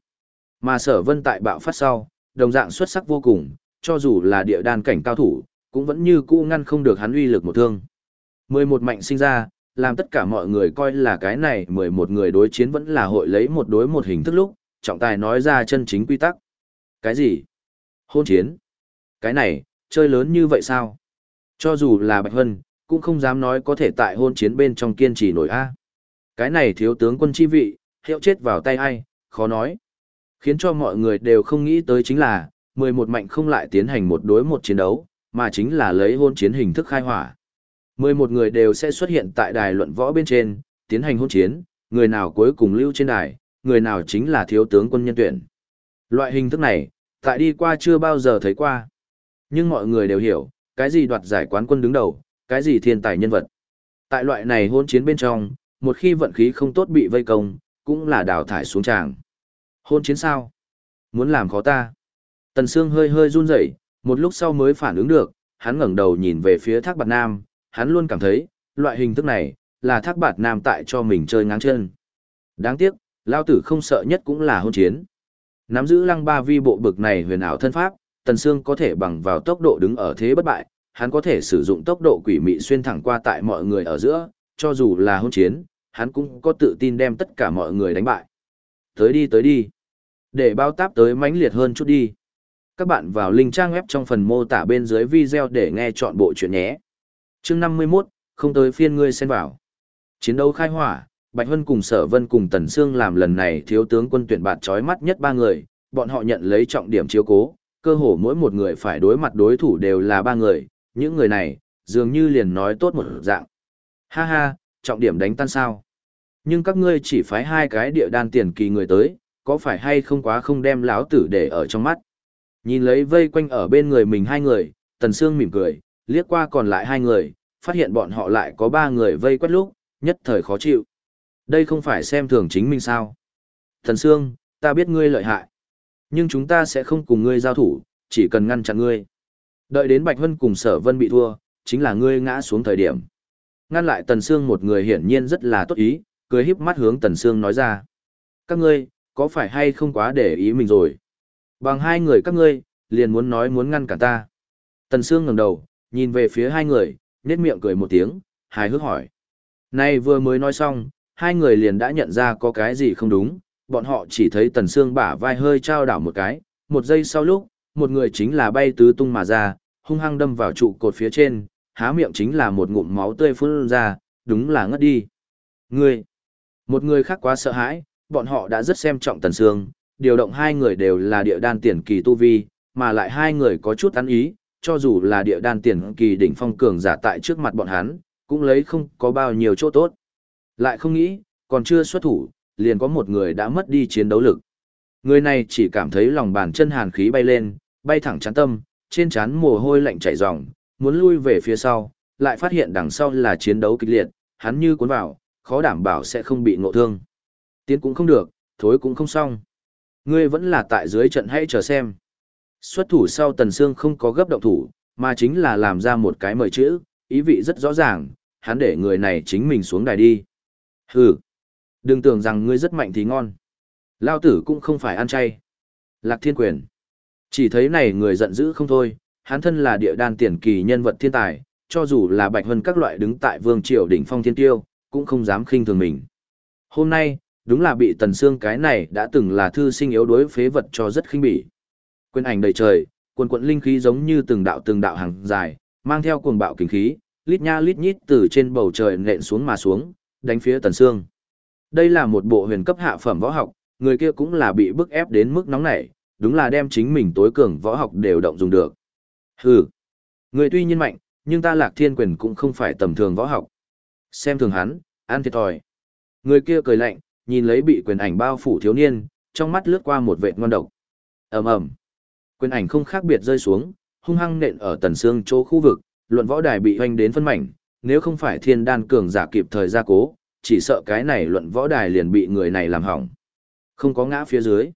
Mà sở vân tại bạo phát sau, đồng dạng xuất sắc vô cùng, cho dù là địa đan cảnh cao thủ, cũng vẫn như cũ ngăn không được hắn uy lực một thương. 11 mạnh sinh ra, làm tất cả mọi người coi là cái này 11 người đối chiến vẫn là hội lấy một đối một hình thức lúc, trọng tài nói ra chân chính quy tắc. Cái gì? Hôn chiến? Cái này, chơi lớn như vậy sao? Cho dù là Bạch Hân, cũng không dám nói có thể tại hôn chiến bên trong kiên trì nổi A. Cái này thiếu tướng quân chi vị, hiệu chết vào tay ai, khó nói. Khiến cho mọi người đều không nghĩ tới chính là, 11 mạnh không lại tiến hành một đối một chiến đấu, mà chính là lấy hôn chiến hình thức khai hỏa. 11 người đều sẽ xuất hiện tại đài luận võ bên trên, tiến hành hôn chiến, người nào cuối cùng lưu trên đài, người nào chính là thiếu tướng quân nhân tuyển. Loại hình thức này, tại đi qua chưa bao giờ thấy qua. Nhưng mọi người đều hiểu, cái gì đoạt giải quán quân đứng đầu, cái gì thiên tài nhân vật. Tại loại này hôn chiến bên trong, một khi vận khí không tốt bị vây công, cũng là đào thải xuống tràng. Hôn chiến sao? Muốn làm khó ta. Tần Sương hơi hơi run rẩy, một lúc sau mới phản ứng được, hắn ngẩng đầu nhìn về phía Thác Bạt Nam, hắn luôn cảm thấy, loại hình thức này, là Thác Bạt Nam tại cho mình chơi ngáng chân. Đáng tiếc, Lao tử không sợ nhất cũng là hôn chiến. Nắm giữ lăng ba vi bộ bực này huyền ảo thân pháp, Tần Sương có thể bằng vào tốc độ đứng ở thế bất bại, hắn có thể sử dụng tốc độ quỷ mị xuyên thẳng qua tại mọi người ở giữa, cho dù là hôn chiến, hắn cũng có tự tin đem tất cả mọi người đánh bại. tới đi tới đi. Để bao táp tới mãnh liệt hơn chút đi. Các bạn vào link trang web trong phần mô tả bên dưới video để nghe chọn bộ chuyện nhé. chương 51, không tới phiên ngươi xen vào. Chiến đấu khai hỏa, Bạch Vân cùng Sở Vân cùng Tần Sương làm lần này thiếu tướng quân tuyển bạt chói mắt nhất ba người, bọn họ nhận lấy trọng điểm chiếu cố, cơ hồ mỗi một người phải đối mặt đối thủ đều là ba người, những người này, dường như liền nói tốt một dạng. Ha ha, trọng điểm đánh tan sao. Nhưng các ngươi chỉ phái hai cái địa đan tiền kỳ người tới, có phải hay không quá không đem lão tử để ở trong mắt. Nhìn lấy vây quanh ở bên người mình hai người, Tần Sương mỉm cười, liếc qua còn lại hai người, phát hiện bọn họ lại có ba người vây quét lúc, nhất thời khó chịu. Đây không phải xem thường chính mình sao. Thần Sương, ta biết ngươi lợi hại. Nhưng chúng ta sẽ không cùng ngươi giao thủ, chỉ cần ngăn chặn ngươi. Đợi đến Bạch Vân cùng Sở Vân bị thua, chính là ngươi ngã xuống thời điểm. Ngăn lại Tần Sương một người hiển nhiên rất là tốt ý, cười híp mắt hướng Tần Sương nói ra. Các ngươi, có phải hay không quá để ý mình rồi? Bằng hai người các ngươi, liền muốn nói muốn ngăn cả ta. Tần Sương ngẩng đầu, nhìn về phía hai người, nhếch miệng cười một tiếng, hài hước hỏi. Này vừa mới nói xong, hai người liền đã nhận ra có cái gì không đúng, bọn họ chỉ thấy Tần Sương bả vai hơi trao đảo một cái, một giây sau lúc, một người chính là bay tứ tung mà ra, hung hăng đâm vào trụ cột phía trên, há miệng chính là một ngụm máu tươi phun ra, đúng là ngất đi. Người, một người khác quá sợ hãi, bọn họ đã rất xem trọng Tần Sương, điều động hai người đều là địa đan tiền kỳ tu vi, mà lại hai người có chút ăn ý, cho dù là địa đan tiền kỳ đỉnh phong cường giả tại trước mặt bọn hắn, cũng lấy không có bao nhiêu chỗ tốt. Lại không nghĩ, còn chưa xuất thủ, liền có một người đã mất đi chiến đấu lực. Người này chỉ cảm thấy lòng bàn chân hàn khí bay lên, bay thẳng chán tâm, trên chán mồ hôi lạnh chảy ròng, muốn lui về phía sau, lại phát hiện đằng sau là chiến đấu kịch liệt, hắn như cuốn vào, khó đảm bảo sẽ không bị ngộ thương. Tiến cũng không được, thối cũng không xong. Ngươi vẫn là tại dưới trận hãy chờ xem. Xuất thủ sau Tần Sương không có gấp động thủ, mà chính là làm ra một cái mời chữ, ý vị rất rõ ràng, hắn để người này chính mình xuống đài đi. Hừ, đừng tưởng rằng ngươi rất mạnh thì ngon. Lao tử cũng không phải ăn chay. Lạc thiên quyền. Chỉ thấy này người giận dữ không thôi, hắn thân là địa đan tiền kỳ nhân vật thiên tài, cho dù là bạch hơn các loại đứng tại vương triều đỉnh phong thiên tiêu, cũng không dám khinh thường mình. Hôm nay, đúng là bị tần xương cái này đã từng là thư sinh yếu đuối phế vật cho rất khinh bỉ. Quyền ảnh đầy trời, quần quận linh khí giống như từng đạo từng đạo hàng dài, mang theo cuồng bạo kinh khí, lít nha lít nhít từ trên bầu trời nện xuống mà xuống, đánh phía Tần xương. Đây là một bộ huyền cấp hạ phẩm võ học, người kia cũng là bị bức ép đến mức nóng nảy, đúng là đem chính mình tối cường võ học đều động dùng được. Hừ, người tuy nhiên mạnh, nhưng ta lạc thiên quyền cũng không phải tầm thường võ học. Xem thường hắn, ăn thiệt thòi. Người kia cười lạnh, nhìn lấy bị quyền ảnh bao phủ thiếu niên, trong mắt lướt qua một vệt ngon độc. ầm ầm, quyền ảnh không khác biệt rơi xuống, hung hăng nện ở tần xương chỗ khu vực, luận võ đài bị hoành đến phân mảnh, nếu không phải thiên đan cường giả kịp thời gia cố, chỉ sợ cái này luận võ đài liền bị người này làm hỏng. Không có ngã phía dưới.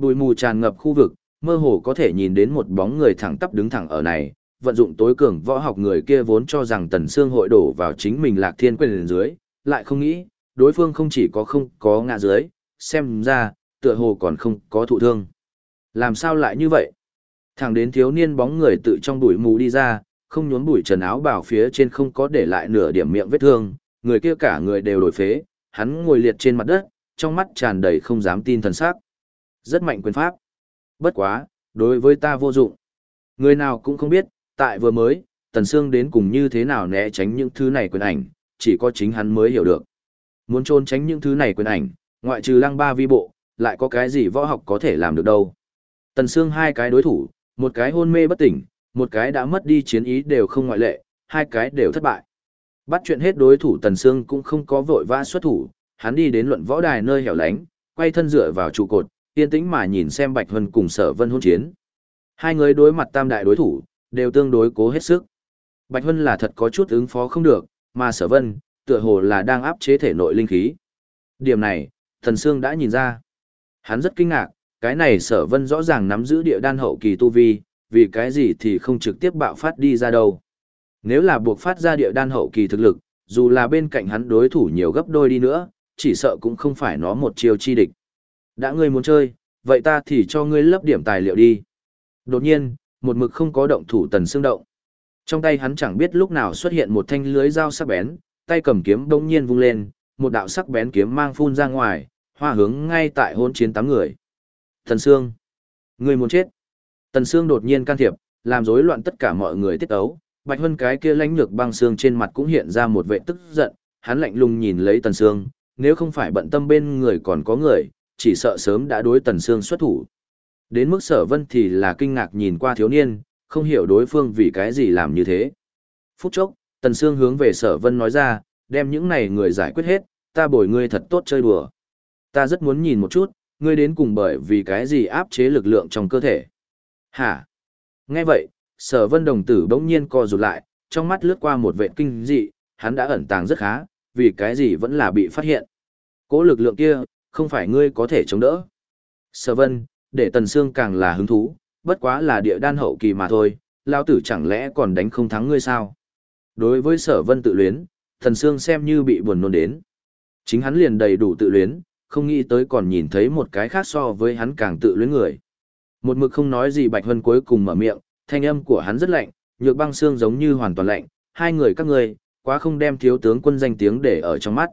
Bụi mù tràn ngập khu vực, mơ hồ có thể nhìn đến một bóng người thẳng tắp đứng thẳng ở này, vận dụng tối cường võ học người kia vốn cho rằng tần xương hội đổ vào chính mình lạc thiên quyền dưới, lại không nghĩ, đối phương không chỉ có không có ngã dưới, xem ra, tựa hồ còn không có thụ thương. Làm sao lại như vậy? Thẳng đến thiếu niên bóng người tự trong bụi mù đi ra, không nhốn bụi trần áo bảo phía trên không có để lại nửa điểm miệng vết thương, người kia cả người đều đổi phế, hắn ngồi liệt trên mặt đất, trong mắt tràn đầy không dám tin thần sắc. Rất mạnh quyền pháp. Bất quá, đối với ta vô dụng. Người nào cũng không biết, tại vừa mới, Tần Sương đến cùng như thế nào né tránh những thứ này quyền ảnh, chỉ có chính hắn mới hiểu được. Muốn trốn tránh những thứ này quyền ảnh, ngoại trừ lăng ba vi bộ, lại có cái gì võ học có thể làm được đâu. Tần Sương hai cái đối thủ, một cái hôn mê bất tỉnh, một cái đã mất đi chiến ý đều không ngoại lệ, hai cái đều thất bại. Bắt chuyện hết đối thủ Tần Sương cũng không có vội vã xuất thủ, hắn đi đến luận võ đài nơi hẻo lánh, quay thân dựa vào trụ cột, yên tĩnh mà nhìn xem Bạch Vân cùng Sở Vân hôn chiến. Hai người đối mặt tam đại đối thủ, đều tương đối cố hết sức. Bạch Vân là thật có chút ứng phó không được, mà Sở Vân, tựa hồ là đang áp chế thể nội linh khí. Điểm này, Thần Sương đã nhìn ra. Hắn rất kinh ngạc, cái này Sở Vân rõ ràng nắm giữ địa đan hậu kỳ tu vi, vì cái gì thì không trực tiếp bạo phát đi ra đâu. Nếu là buộc phát ra địa đan hậu kỳ thực lực, dù là bên cạnh hắn đối thủ nhiều gấp đôi đi nữa, chỉ sợ cũng không phải nó một chiêu chi địch. Đã ngươi muốn chơi, vậy ta thì cho ngươi lấp điểm tài liệu đi. Đột nhiên, một mực không có động thủ tần xương động. Trong tay hắn chẳng biết lúc nào xuất hiện một thanh lưới dao sắc bén, tay cầm kiếm đông nhiên vung lên, một đạo sắc bén kiếm mang phun ra ngoài, hoa hướng ngay tại hôn chiến tám người. Tần Sương, người muốn chết. Tần Sương đột nhiên can thiệp, làm rối loạn tất cả mọi người tiết ấu. Bạch Hân cái kia lãnh nhược băng xương trên mặt cũng hiện ra một vẻ tức giận, hắn lạnh lùng nhìn lấy Tần Sương, nếu không phải bận tâm bên người còn có người, chỉ sợ sớm đã đối Tần Sương xuất thủ. Đến mức sở vân thì là kinh ngạc nhìn qua thiếu niên, không hiểu đối phương vì cái gì làm như thế. Phút chốc, Tần Sương hướng về sở vân nói ra, đem những này người giải quyết hết, ta bồi ngươi thật tốt chơi đùa. Ta rất muốn nhìn một chút, ngươi đến cùng bởi vì cái gì áp chế lực lượng trong cơ thể. Hả? Nghe vậy, sở vân đồng tử bỗng nhiên co rụt lại, trong mắt lướt qua một vệ kinh dị, hắn đã ẩn tàng rất khá, vì cái gì vẫn là bị phát hiện. Cố lực lượng kia, không phải ngươi có thể chống đỡ. Sở vân, để tần xương càng là hứng thú, bất quá là địa đan hậu kỳ mà thôi, Lão tử chẳng lẽ còn đánh không thắng ngươi sao? Đối với sở vân tự luyến, tần xương xem như bị buồn nôn đến. Chính hắn liền đầy đủ tự luyến, không nghĩ tới còn nhìn thấy một cái khác so với hắn càng tự luyến người. Một mực không nói gì Bạch Hân cuối cùng mở miệng, thanh âm của hắn rất lạnh, nhược băng xương giống như hoàn toàn lạnh, hai người các ngươi, quá không đem thiếu tướng quân danh tiếng để ở trong mắt.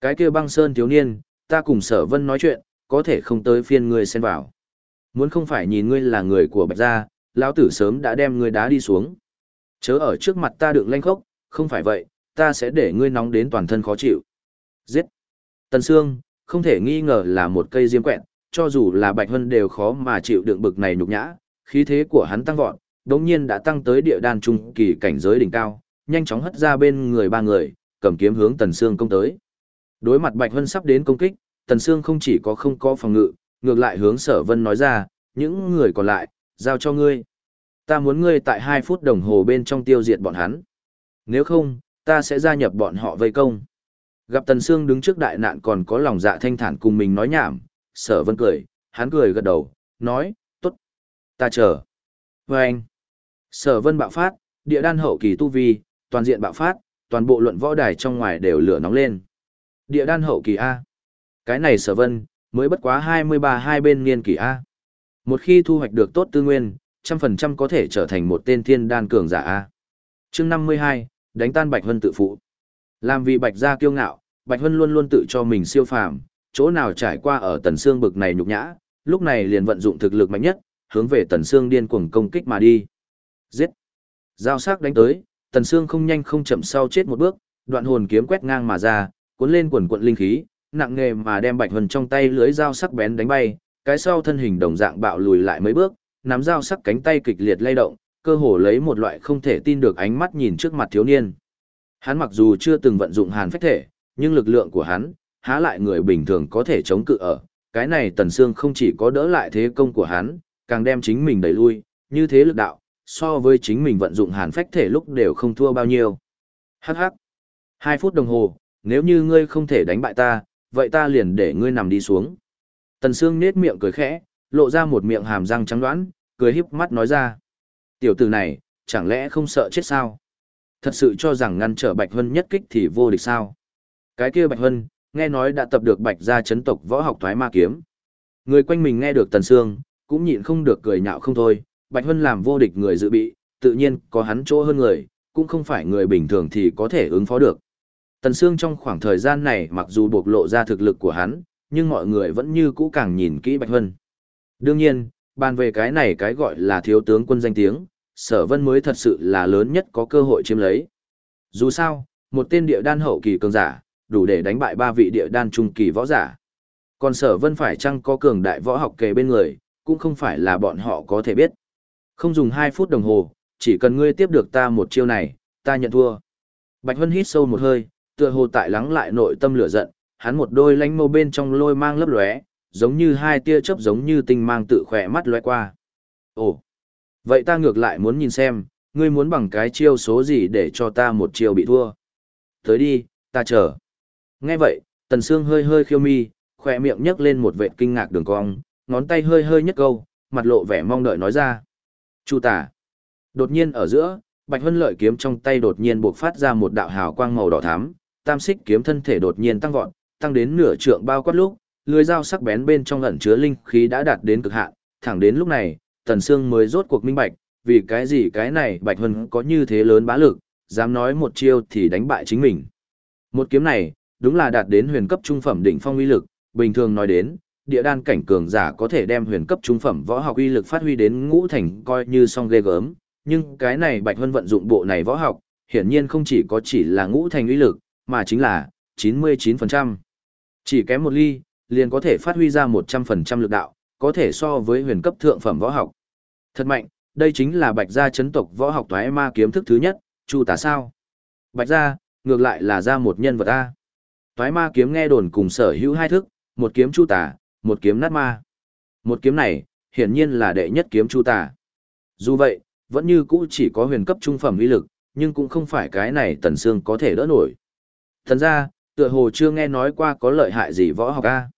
Cái kia băng sơn thiếu niên, ta cùng sở vân nói chuyện, có thể không tới phiên ngươi xen vào. Muốn không phải nhìn ngươi là người của bạch gia, lão tử sớm đã đem ngươi đá đi xuống. Chớ ở trước mặt ta đựng lanh khốc, không phải vậy, ta sẽ để ngươi nóng đến toàn thân khó chịu. Giết! Tần Sương, không thể nghi ngờ là một cây diêm quẹn, cho dù là Bạch Hân đều khó mà chịu đựng bực này nhục nhã, khí thế của hắn tăng vọt, đống nhiên đã tăng tới địa đan trung kỳ cảnh giới đỉnh cao, nhanh chóng hất ra bên người ba người, cầm kiếm hướng Tần Sương công tới. Đối mặt Bạch Hân sắp đến công kích, Tần Sương không chỉ có không có phòng ngự, ngược lại hướng Sở Vân nói ra, những người còn lại, giao cho ngươi. Ta muốn ngươi tại 2 phút đồng hồ bên trong tiêu diệt bọn hắn. Nếu không, ta sẽ gia nhập bọn họ vây công. Gặp Tần Sương đứng trước đại nạn còn có lòng dạ thanh thản cùng mình nói nhảm, sở vân cười, hắn cười gật đầu, nói, tốt, ta chờ. Và anh, sở vân bạo phát, địa đan hậu kỳ tu vi, toàn diện bạo phát, toàn bộ luận võ đài trong ngoài đều lửa nóng lên. Địa đan hậu kỳ A. Cái này sở vân, mới bất quá 23 hai bên niên kỳ A. Một khi thu hoạch được tốt tư nguyên, trăm phần trăm có thể trở thành một tên thiên đan cường giả A. chương 52, đánh tan Bạch Hân tự phụ. Làm vì Bạch gia kiêu ngạo, Bạch Hân luôn luôn tự cho mình siêu phàm, chỗ nào trải qua ở Tần Sương bực này nhục nhã, lúc này liền vận dụng thực lực mạnh nhất, hướng về Tần Sương điên cuồng công kích mà đi. Giết! Giao sắc đánh tới, Tần Sương không nhanh không chậm sau chết một bước, đoạn hồn kiếm quét ngang mà ra, cuốn lên quần quận linh khí, nặng nghề mà đem Bạch Vân trong tay lưới dao sắc bén đánh bay, cái sau thân hình đồng dạng bạo lùi lại mấy bước, nắm dao sắc cánh tay kịch liệt lay động, cơ hồ lấy một loại không thể tin được ánh mắt nhìn trước mặt thiếu niên. Hắn mặc dù chưa từng vận dụng hàn phách thể, nhưng lực lượng của hắn, há lại người bình thường có thể chống cự ở. Cái này Tần Sương không chỉ có đỡ lại thế công của hắn, càng đem chính mình đẩy lui, như thế lực đạo, so với chính mình vận dụng hàn phách thể lúc đều không thua bao nhiêu. Hắc hắc. Hai phút đồng hồ, nếu như ngươi không thể đánh bại ta, vậy ta liền để ngươi nằm đi xuống. Tần Sương nết miệng cười khẽ, lộ ra một miệng hàm răng trắng đoán, cười híp mắt nói ra. Tiểu tử này, chẳng lẽ không sợ chết sao? Thật sự cho rằng ngăn trở Bạch Hân nhất kích thì vô địch sao? Cái kia Bạch Hân, nghe nói đã tập được Bạch gia chấn tộc võ học thoái ma kiếm. Người quanh mình nghe được Tần Sương, cũng nhịn không được cười nhạo không thôi, Bạch Hân làm vô địch người dự bị, tự nhiên có hắn chỗ hơn người, cũng không phải người bình thường thì có thể ứng phó được. Tần Sương trong khoảng thời gian này mặc dù bộc lộ ra thực lực của hắn, nhưng mọi người vẫn như cũ càng nhìn kỹ Bạch Hân. Đương nhiên, bàn về cái này cái gọi là thiếu tướng quân danh tiếng, sở vân mới thật sự là lớn nhất có cơ hội chiếm lấy. Dù sao, một tên địa đan hậu kỳ cường giả, đủ để đánh bại ba vị địa đan trung kỳ võ giả. Còn sở vân phải chăng có cường đại võ học kề bên người, cũng không phải là bọn họ có thể biết. Không dùng 2 phút đồng hồ, chỉ cần ngươi tiếp được ta một chiêu này, ta nhận thua. Bạch Hân hít sâu một hơi, tựa hồ tại lắng lại nội tâm lửa giận, hắn một đôi lánh mâu bên trong lôi mang lấp lóe, giống như hai tia chớp giống như tinh mang tự khỏe mắt lóe qua. Ồ, vậy ta ngược lại muốn nhìn xem, ngươi muốn bằng cái chiêu số gì để cho ta một chiêu bị thua. Tới đi, ta chờ. Nghe vậy, Tần Sương hơi hơi khiêu mi, khỏe miệng nhấc lên một vệt kinh ngạc đường cong, ngón tay hơi hơi nhấc câu, mặt lộ vẻ mong đợi nói ra. Chu tả. Đột nhiên ở giữa, Bạch Hân lợi kiếm trong tay đột nhiên bộc phát ra một đạo hào quang màu đỏ thắm, tam xích kiếm thân thể đột nhiên tăng vọt, tăng đến nửa trượng bao quát lúc, lưỡi dao sắc bén bên trong ẩn chứa linh khí đã đạt đến cực hạn, thẳng đến lúc này, Tần Sương mới rốt cuộc minh bạch, vì cái gì cái này Bạch Hân có như thế lớn bá lực, dám nói một chiêu thì đánh bại chính mình. Một kiếm này, đúng là đạt đến huyền cấp trung phẩm đỉnh phong uy lực, bình thường nói đến, địa đan cảnh cường giả có thể đem huyền cấp trung phẩm võ học uy lực phát huy đến ngũ thành coi như song ghê gớm, nhưng cái này Bạch Hân vận dụng bộ này võ học, hiển nhiên không chỉ có chỉ là ngũ thành uy lực, mà chính là 99%. Chỉ kém một ly, liền có thể phát huy ra 100% lực đạo, có thể so với huyền cấp thượng phẩm võ học. Thật mạnh, đây chính là Bạch gia chấn tộc võ học toái ma kiếm thức thứ nhất, Chu tả sao? Bạch gia, ngược lại là ra một nhân vật a. Toái ma kiếm nghe đồn cùng sở hữu hai thức, một kiếm chu tả, một kiếm nát ma. Một kiếm này, hiển nhiên là đệ nhất kiếm chu tả. Dù vậy, vẫn như cũ chỉ có huyền cấp trung phẩm uy lực, nhưng cũng không phải cái này tần xương có thể đỡ nổi. Thần ra, tựa hồ chưa nghe nói qua có lợi hại gì võ học a.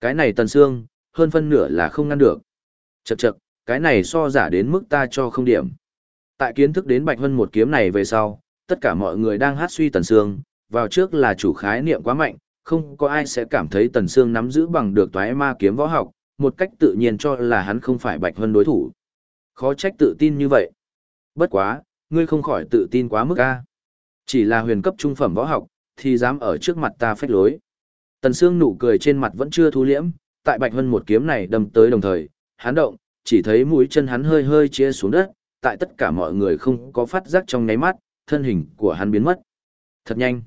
Cái này tần xương, hơn phân nửa là không ngăn được. Chậc chậc, cái này so giả đến mức ta cho không điểm. Tại kiến thức đến Bạch vân một kiếm này về sau, tất cả mọi người đang hát suy Tần Sương, vào trước là chủ khái niệm quá mạnh, không có ai sẽ cảm thấy Tần Sương nắm giữ bằng được toái ma kiếm võ học, một cách tự nhiên cho là hắn không phải Bạch vân đối thủ. Khó trách tự tin như vậy. Bất quá, ngươi không khỏi tự tin quá mức a. Chỉ là huyền cấp trung phẩm võ học, thì dám ở trước mặt ta phách lối. Tần Sương nụ cười trên mặt vẫn chưa thu liễm, tại Bạch Hân một kiếm này đâm tới đồng thời, hắn động, chỉ thấy mũi chân hắn hơi hơi chia xuống đất, tại tất cả mọi người không có phát giác trong nháy mắt, thân hình của hắn biến mất. Thật nhanh.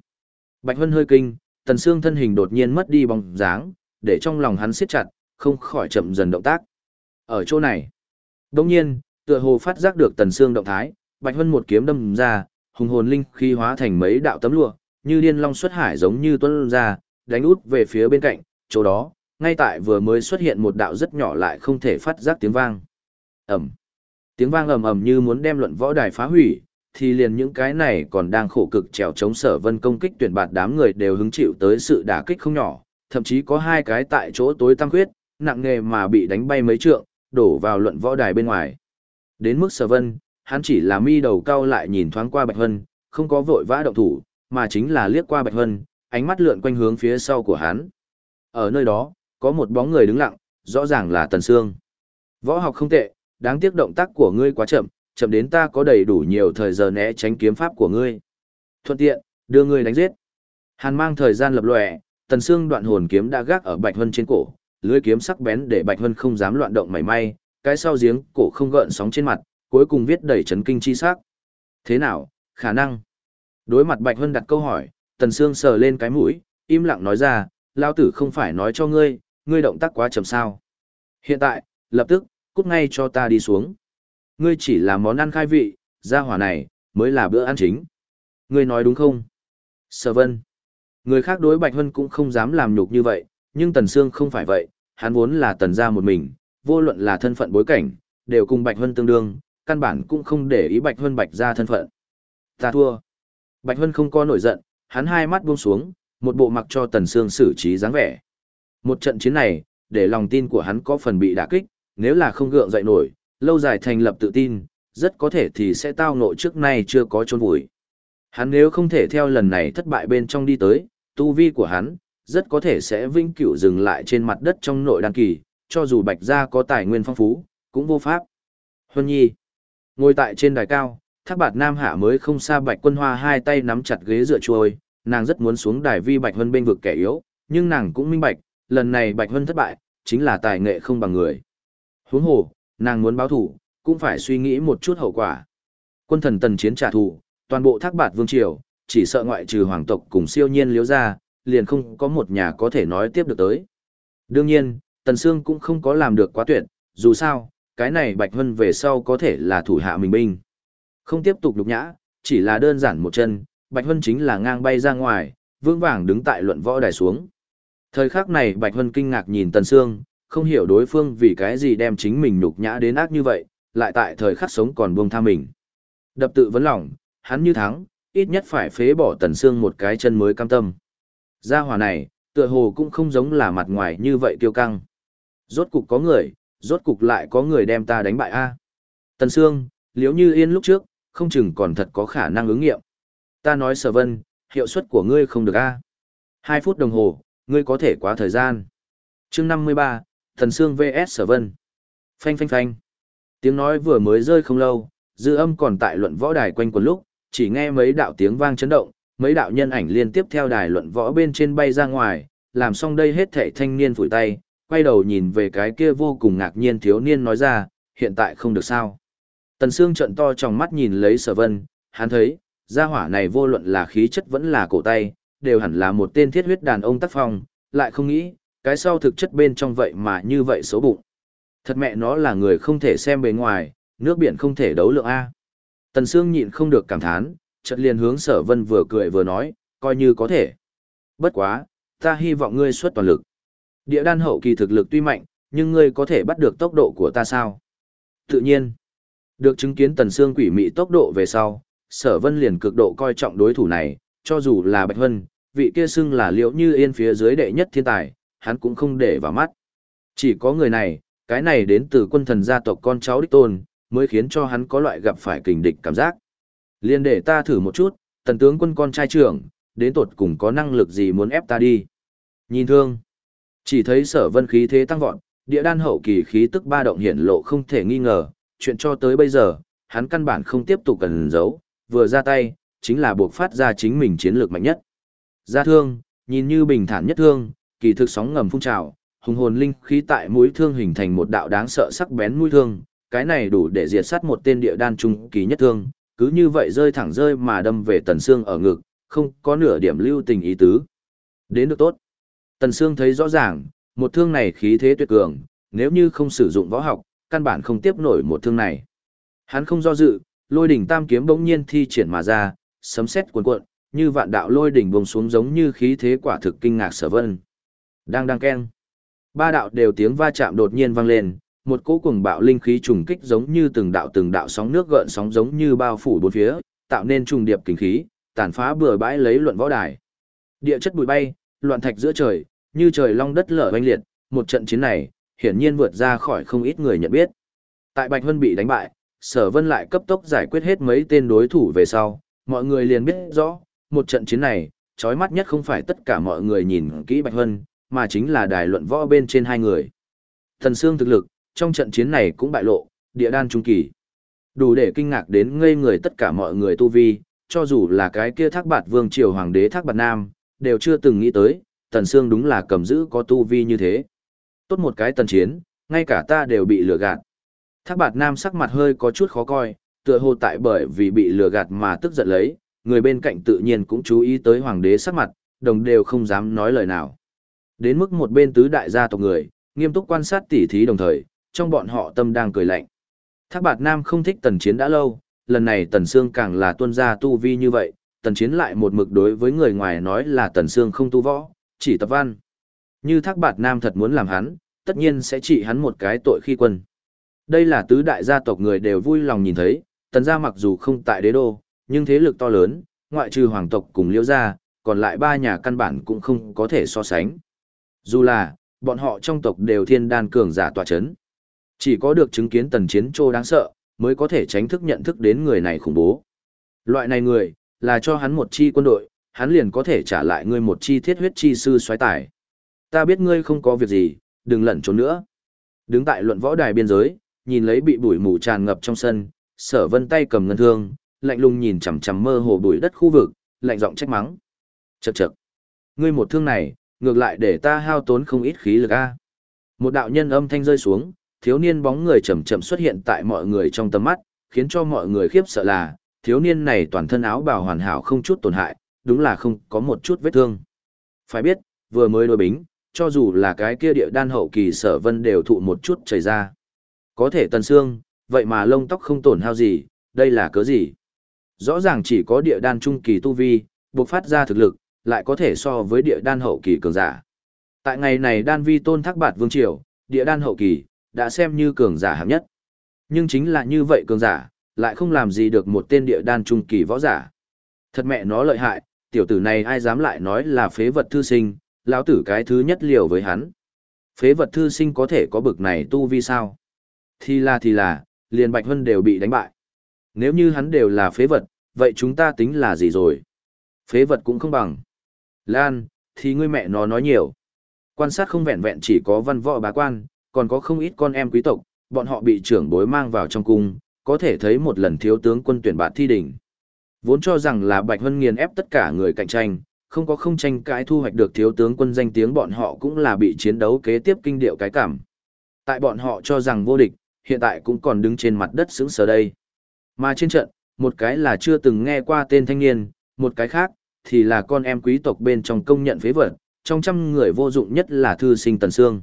Bạch Hân hơi kinh, Tần Sương thân hình đột nhiên mất đi bóng dáng, để trong lòng hắn siết chặt, không khỏi chậm dần động tác. Ở chỗ này, đồng nhiên, tựa hồ phát giác được Tần Sương động thái, Bạch Hân một kiếm đâm ra, hùng hồn linh khí hóa thành mấy đạo tấm lụa, như điên long xuất hải giống như tuân ra, đánh út về phía bên cạnh, chỗ đó, ngay tại vừa mới xuất hiện một đạo rất nhỏ lại không thể phát giác tiếng vang. Ầm. Tiếng vang ầm ầm như muốn đem luận võ đài phá hủy, thì liền những cái này còn đang khổ cực trèo chống sở vân công kích tuyển bạt đám người đều hứng chịu tới sự đả kích không nhỏ, thậm chí có hai cái tại chỗ tối tăng huyết, nặng nghề mà bị đánh bay mấy trượng, đổ vào luận võ đài bên ngoài. Đến mức sở vân, hắn chỉ là mi đầu cao lại nhìn thoáng qua Bạch Hân, không có vội vã động thủ, mà chính là liếc qua Bạch Hân, ánh mắt lượn quanh hướng phía sau của hắn. Ở nơi đó, có một bóng người đứng lặng, rõ ràng là Tần Sương. Võ học không tệ, đáng tiếc động tác của ngươi quá chậm, chậm đến ta có đầy đủ nhiều thời giờ né tránh kiếm pháp của ngươi. Thuận tiện, đưa ngươi đánh giết. Hàn mang thời gian lập lòe, Tần Sương đoạn hồn kiếm đã gác ở Bạch Hân trên cổ, lưỡi kiếm sắc bén để Bạch Hân không dám loạn động mảy may, cái sau giếng cổ không gợn sóng trên mặt, cuối cùng viết đầy chấn kinh chi sắc. Thế nào, khả năng? Đối mặt Bạch Hân đặt câu hỏi, Tần Sương sờ lên cái mũi, im lặng nói ra, lao tử không phải nói cho ngươi, ngươi động tác quá chậm sao. Hiện tại, lập tức, cút ngay cho ta đi xuống. Ngươi chỉ là món ăn khai vị, gia hỏa này, mới là bữa ăn chính. Ngươi nói đúng không? Sở vân. Người khác đối Bạch Hân cũng không dám làm nhục như vậy, nhưng Tần Sương không phải vậy, hắn vốn là tần gia một mình, vô luận là thân phận bối cảnh, đều cùng Bạch Hân tương đương, căn bản cũng không để ý Bạch Hân Bạch gia thân phận. Ta thua. Bạch Hân không có nổi giận, hắn hai mắt buông xuống, một bộ mặc cho Tần Sương xử trí dáng vẻ. Một trận chiến này, để lòng tin của hắn có phần bị đả kích, nếu là không gượng dậy nổi, lâu dài thành lập tự tin, rất có thể thì sẽ tao ngộ trước nay chưa có chôn vùi. Hắn nếu không thể theo lần này thất bại bên trong đi tới, tu vi của hắn, rất có thể sẽ vĩnh cửu dừng lại trên mặt đất trong nội đan kỳ, cho dù bạch gia có tài nguyên phong phú, cũng vô pháp. Huân Nhi, ngồi tại trên đài cao, thác bạt Nam Hạ mới không xa bạch quân hoa hai tay nắm chặt ghế dựa chuôi, nàng rất muốn xuống đài vi bạch hân bên vực kẻ yếu, nhưng nàng cũng minh bạch, lần này bạch hân thất bại, chính là tài nghệ không bằng người. Huống hồ, nàng muốn báo thủ, cũng phải suy nghĩ một chút hậu quả. Quân thần tần chiến trả thù, toàn bộ thác bạt vương triều, chỉ sợ ngoại trừ hoàng tộc cùng siêu nhiên liếu ra, liền không có một nhà có thể nói tiếp được tới. Đương nhiên, Tần Sương cũng không có làm được quá tuyệt, dù sao, cái này Bạch Hân về sau có thể là thủ hạ mình binh. Không tiếp tục lục nhã, chỉ là đơn giản một chân, Bạch Hân chính là ngang bay ra ngoài, vững vàng đứng tại luận võ đài xuống. Thời khắc này Bạch Hân kinh ngạc nhìn Tần Sương, không hiểu đối phương vì cái gì đem chính mình nhục nhã đến ác như vậy, lại tại thời khắc sống còn buông tha mình. Đập tự vấn lòng, hắn như thắng, ít nhất phải phế bỏ tần sương một cái chân mới cam tâm. Gia hỏa này, tựa hồ cũng không giống là mặt ngoài như vậy kiêu căng. Rốt cục có người, rốt cục lại có người đem ta đánh bại a. Tần sương liếu như yên lúc trước, không chừng còn thật có khả năng ứng nghiệm. Ta nói sở vân, hiệu suất của ngươi không được a. Hai phút đồng hồ, ngươi có thể quá thời gian. Chương 53, Thần Sương VS Sở Vân. Phanh phanh phanh. Tiếng nói vừa mới rơi không lâu, dư âm còn tại luận võ đài quanh quần lúc, chỉ nghe mấy đạo tiếng vang chấn động, mấy đạo nhân ảnh liên tiếp theo đài luận võ bên trên bay ra ngoài, làm xong đây hết thảy thanh niên phủi tay, quay đầu nhìn về cái kia vô cùng ngạc nhiên thiếu niên nói ra, hiện tại không được sao. Tần Sương trợn to trong mắt nhìn lấy sở vân, hắn thấy, gia hỏa này vô luận là khí chất vẫn là cổ tay, đều hẳn là một tên thiết huyết đàn ông tác phong, lại không nghĩ, cái sau thực chất bên trong vậy mà như vậy xấu bụng. Thật mẹ nó là người không thể xem bề ngoài, nước biển không thể đấu lượng A. Tần Sương nhịn không được cảm thán, chợt liền hướng sở vân vừa cười vừa nói, coi như có thể. Bất quá, ta hy vọng ngươi xuất toàn lực. Địa đan hậu kỳ thực lực tuy mạnh, nhưng ngươi có thể bắt được tốc độ của ta sao? Tự nhiên, được chứng kiến tần xương quỷ mị tốc độ về sau, sở vân liền cực độ coi trọng đối thủ này, cho dù là Bạch Vân, vị kia xưng là liễu như yên phía dưới đệ nhất thiên tài, hắn cũng không để vào mắt. Chỉ có người này, cái này đến từ quân thần gia tộc con cháu đích tôn, mới khiến cho hắn có loại gặp phải kình địch cảm giác. Liên để ta thử một chút, tần tướng quân con trai trưởng, đến tột cùng có năng lực gì muốn ép ta đi. Nhìn thương, chỉ thấy sở vân khí thế tăng vọt, địa đan hậu kỳ khí tức ba động hiển lộ không thể nghi ngờ, chuyện cho tới bây giờ, hắn căn bản không tiếp tục cần giấu, vừa ra tay, chính là buộc phát ra chính mình chiến lược mạnh nhất. Ra thương, nhìn như bình thản nhất thương, kỳ thực sóng ngầm phun trào, hùng hồn linh khí tại mũi thương hình thành một đạo đáng sợ sắc bén mũi thương, cái này đủ để diệt sát một tên địa đan trung kỳ nhất thương, cứ như vậy rơi thẳng rơi mà đâm về tần xương ở ngực, không có nửa điểm lưu tình ý tứ. Đến được tốt. Tần xương thấy rõ ràng, một thương này khí thế tuyệt cường, nếu như không sử dụng võ học, căn bản không tiếp nổi một thương này. Hắn không do dự, lôi đỉnh tam kiếm bỗng nhiên thi triển mà ra, sấm sét cuồn cuộn, như vạn đạo lôi đỉnh bùng xuống giống như khí thế quả thực kinh ngạc sở vân. Đang đang keng. Ba đạo đều tiếng va chạm đột nhiên vang lên, một cỗ cuồng bạo linh khí trùng kích giống như từng đạo từng đạo sóng nước gợn sóng giống như bao phủ bốn phía, tạo nên trùng điệp kinh khí, tàn phá bừa bãi lấy luận võ đài. Địa chất bụi bay, loạn thạch giữa trời, như trời long đất lở oanh liệt, một trận chiến này, hiển nhiên vượt ra khỏi không ít người nhận biết. Tại Bạch Vân bị đánh bại, Sở Vân lại cấp tốc giải quyết hết mấy tên đối thủ về sau, mọi người liền biết rõ, một trận chiến này, chói mắt nhất không phải tất cả mọi người nhìn kỹ Bạch Vân, mà chính là đài luận võ bên trên hai người. Thần Sương thực lực, trong trận chiến này cũng bại lộ, địa đan trung kỳ. Đủ để kinh ngạc đến ngây người tất cả mọi người tu vi, cho dù là cái kia thác bạt vương triều hoàng đế thác bạt nam, đều chưa từng nghĩ tới, Tần Sương đúng là cầm giữ có tu vi như thế. Tốt một cái tần chiến, ngay cả ta đều bị lừa gạt. Thác bạt nam sắc mặt hơi có chút khó coi, tựa hồ tại bởi vì bị lừa gạt mà tức giận lấy, người bên cạnh tự nhiên cũng chú ý tới hoàng đế sắc mặt, đồng đều không dám nói lời nào. Đến mức một bên tứ đại gia tộc người, nghiêm túc quan sát tỉ thí đồng thời, trong bọn họ tâm đang cười lạnh. Thác bạt nam không thích tần chiến đã lâu, lần này tần sương càng là tuân gia tu vi như vậy, tần chiến lại một mực đối với người ngoài nói là tần sương không tu võ, chỉ tập văn. Như thác bạt nam thật muốn làm hắn, tất nhiên sẽ trị hắn một cái tội khi quân. Đây là tứ đại gia tộc người đều vui lòng nhìn thấy, tần gia mặc dù không tại đế đô, nhưng thế lực to lớn, ngoại trừ hoàng tộc cùng liễu gia, còn lại ba nhà căn bản cũng không có thể so sánh. Dù là, bọn họ trong tộc đều thiên đan cường giả tòa chấn. Chỉ có được chứng kiến tần chiến trô đáng sợ, mới có thể tránh thức nhận thức đến người này khủng bố. Loại này người, là cho hắn một chi quân đội, hắn liền có thể trả lại ngươi một chi thiết huyết chi sư xoáy tải. Ta biết ngươi không có việc gì, đừng lẩn trốn nữa. Đứng tại luận võ đài biên giới, nhìn lấy bị bụi mù tràn ngập trong sân, sở vân tay cầm ngân thương, lạnh lùng nhìn chằm chằm mơ hồ bụi đất khu vực, lạnh giọng trách mắng. Chậc chậc. Ngươi một thương này, ngược lại để ta hao tốn không ít khí lực a. Một đạo nhân âm thanh rơi xuống, thiếu niên bóng người chậm chậm xuất hiện tại mọi người trong tầm mắt, khiến cho mọi người khiếp sợ là, thiếu niên này toàn thân áo bào hoàn hảo không chút tổn hại, đúng là không có một chút vết thương. Phải biết, vừa mới đối bính, cho dù là cái kia địa đan hậu kỳ sở vân đều thụ một chút chảy ra. Có thể tần xương, vậy mà lông tóc không tổn hao gì, đây là cớ gì? Rõ ràng chỉ có địa đan trung kỳ tu vi, buộc phát ra thực lực, lại có thể so với địa đan hậu kỳ cường giả. Tại ngày này đan vi tôn thác bạt vương triều, địa đan hậu kỳ, đã xem như cường giả hạng nhất. Nhưng chính là như vậy cường giả, lại không làm gì được một tên địa đan trung kỳ võ giả. Thật mẹ nó lợi hại, tiểu tử này ai dám lại nói là phế vật thư sinh, lão tử cái thứ nhất liều với hắn. Phế vật thư sinh có thể có bực này tu vi sao? Thì là thì là, liền Bạch Hân đều bị đánh bại. Nếu như hắn đều là phế vật, vậy chúng ta tính là gì rồi? Phế vật cũng không bằng. Lan, thì ngươi mẹ nó nói nhiều. Quan sát không vẹn vẹn chỉ có văn võ bá quan, còn có không ít con em quý tộc, bọn họ bị trưởng bối mang vào trong cung, có thể thấy một lần thiếu tướng quân tuyển bạn thi đỉnh. Vốn cho rằng là Bạch Hân nghiền ép tất cả người cạnh tranh, không có không tranh cãi thu hoạch được thiếu tướng quân danh tiếng bọn họ cũng là bị chiến đấu kế tiếp kinh điệu cái cảm. Tại bọn họ cho rằng vô địch, hiện tại cũng còn đứng trên mặt đất sững sờ đây. Mà trên trận, một cái là chưa từng nghe qua tên thanh niên, một cái khác, thì là con em quý tộc bên trong công nhận phế vật, trong trăm người vô dụng nhất là thư sinh Tần Sương.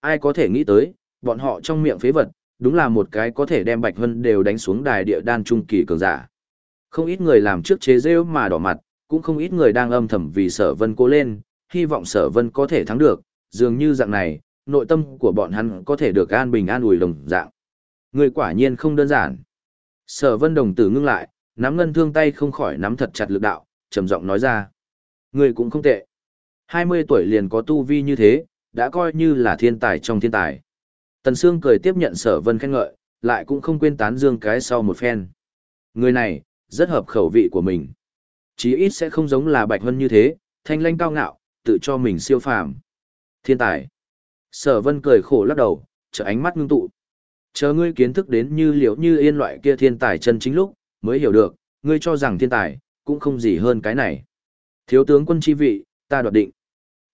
Ai có thể nghĩ tới, bọn họ trong miệng phế vật, đúng là một cái có thể đem Bạch Vân đều đánh xuống đài địa đan trung kỳ cường giả. Không ít người làm trước chế rêu mà đỏ mặt, cũng không ít người đang âm thầm vì sở vân cố lên, hy vọng sở vân có thể thắng được, dường như dạng này, nội tâm của bọn hắn có thể được an bình an ủi đồng dạng. Người quả nhiên không đơn giản. Sở vân đồng tử ngưng lại, nắm ngân thương tay không khỏi nắm thật chặt lực đạo, trầm giọng nói ra. Người cũng không tệ. 20 tuổi liền có tu vi như thế, đã coi như là thiên tài trong thiên tài. Tần Sương cười tiếp nhận sở vân khen ngợi, lại cũng không quên tán dương cái sau một phen. Người này, rất hợp khẩu vị của mình. Chí ít sẽ không giống là Bạch vân như thế, thanh lanh cao ngạo, tự cho mình siêu phàm. Thiên tài. Sở vân cười khổ lắc đầu, trợ ánh mắt ngưng tụ. Chờ ngươi kiến thức đến như liễu như yên loại kia thiên tài chân chính lúc, mới hiểu được, ngươi cho rằng thiên tài, cũng không gì hơn cái này. Thiếu tướng quân chi vị, ta đoạt định.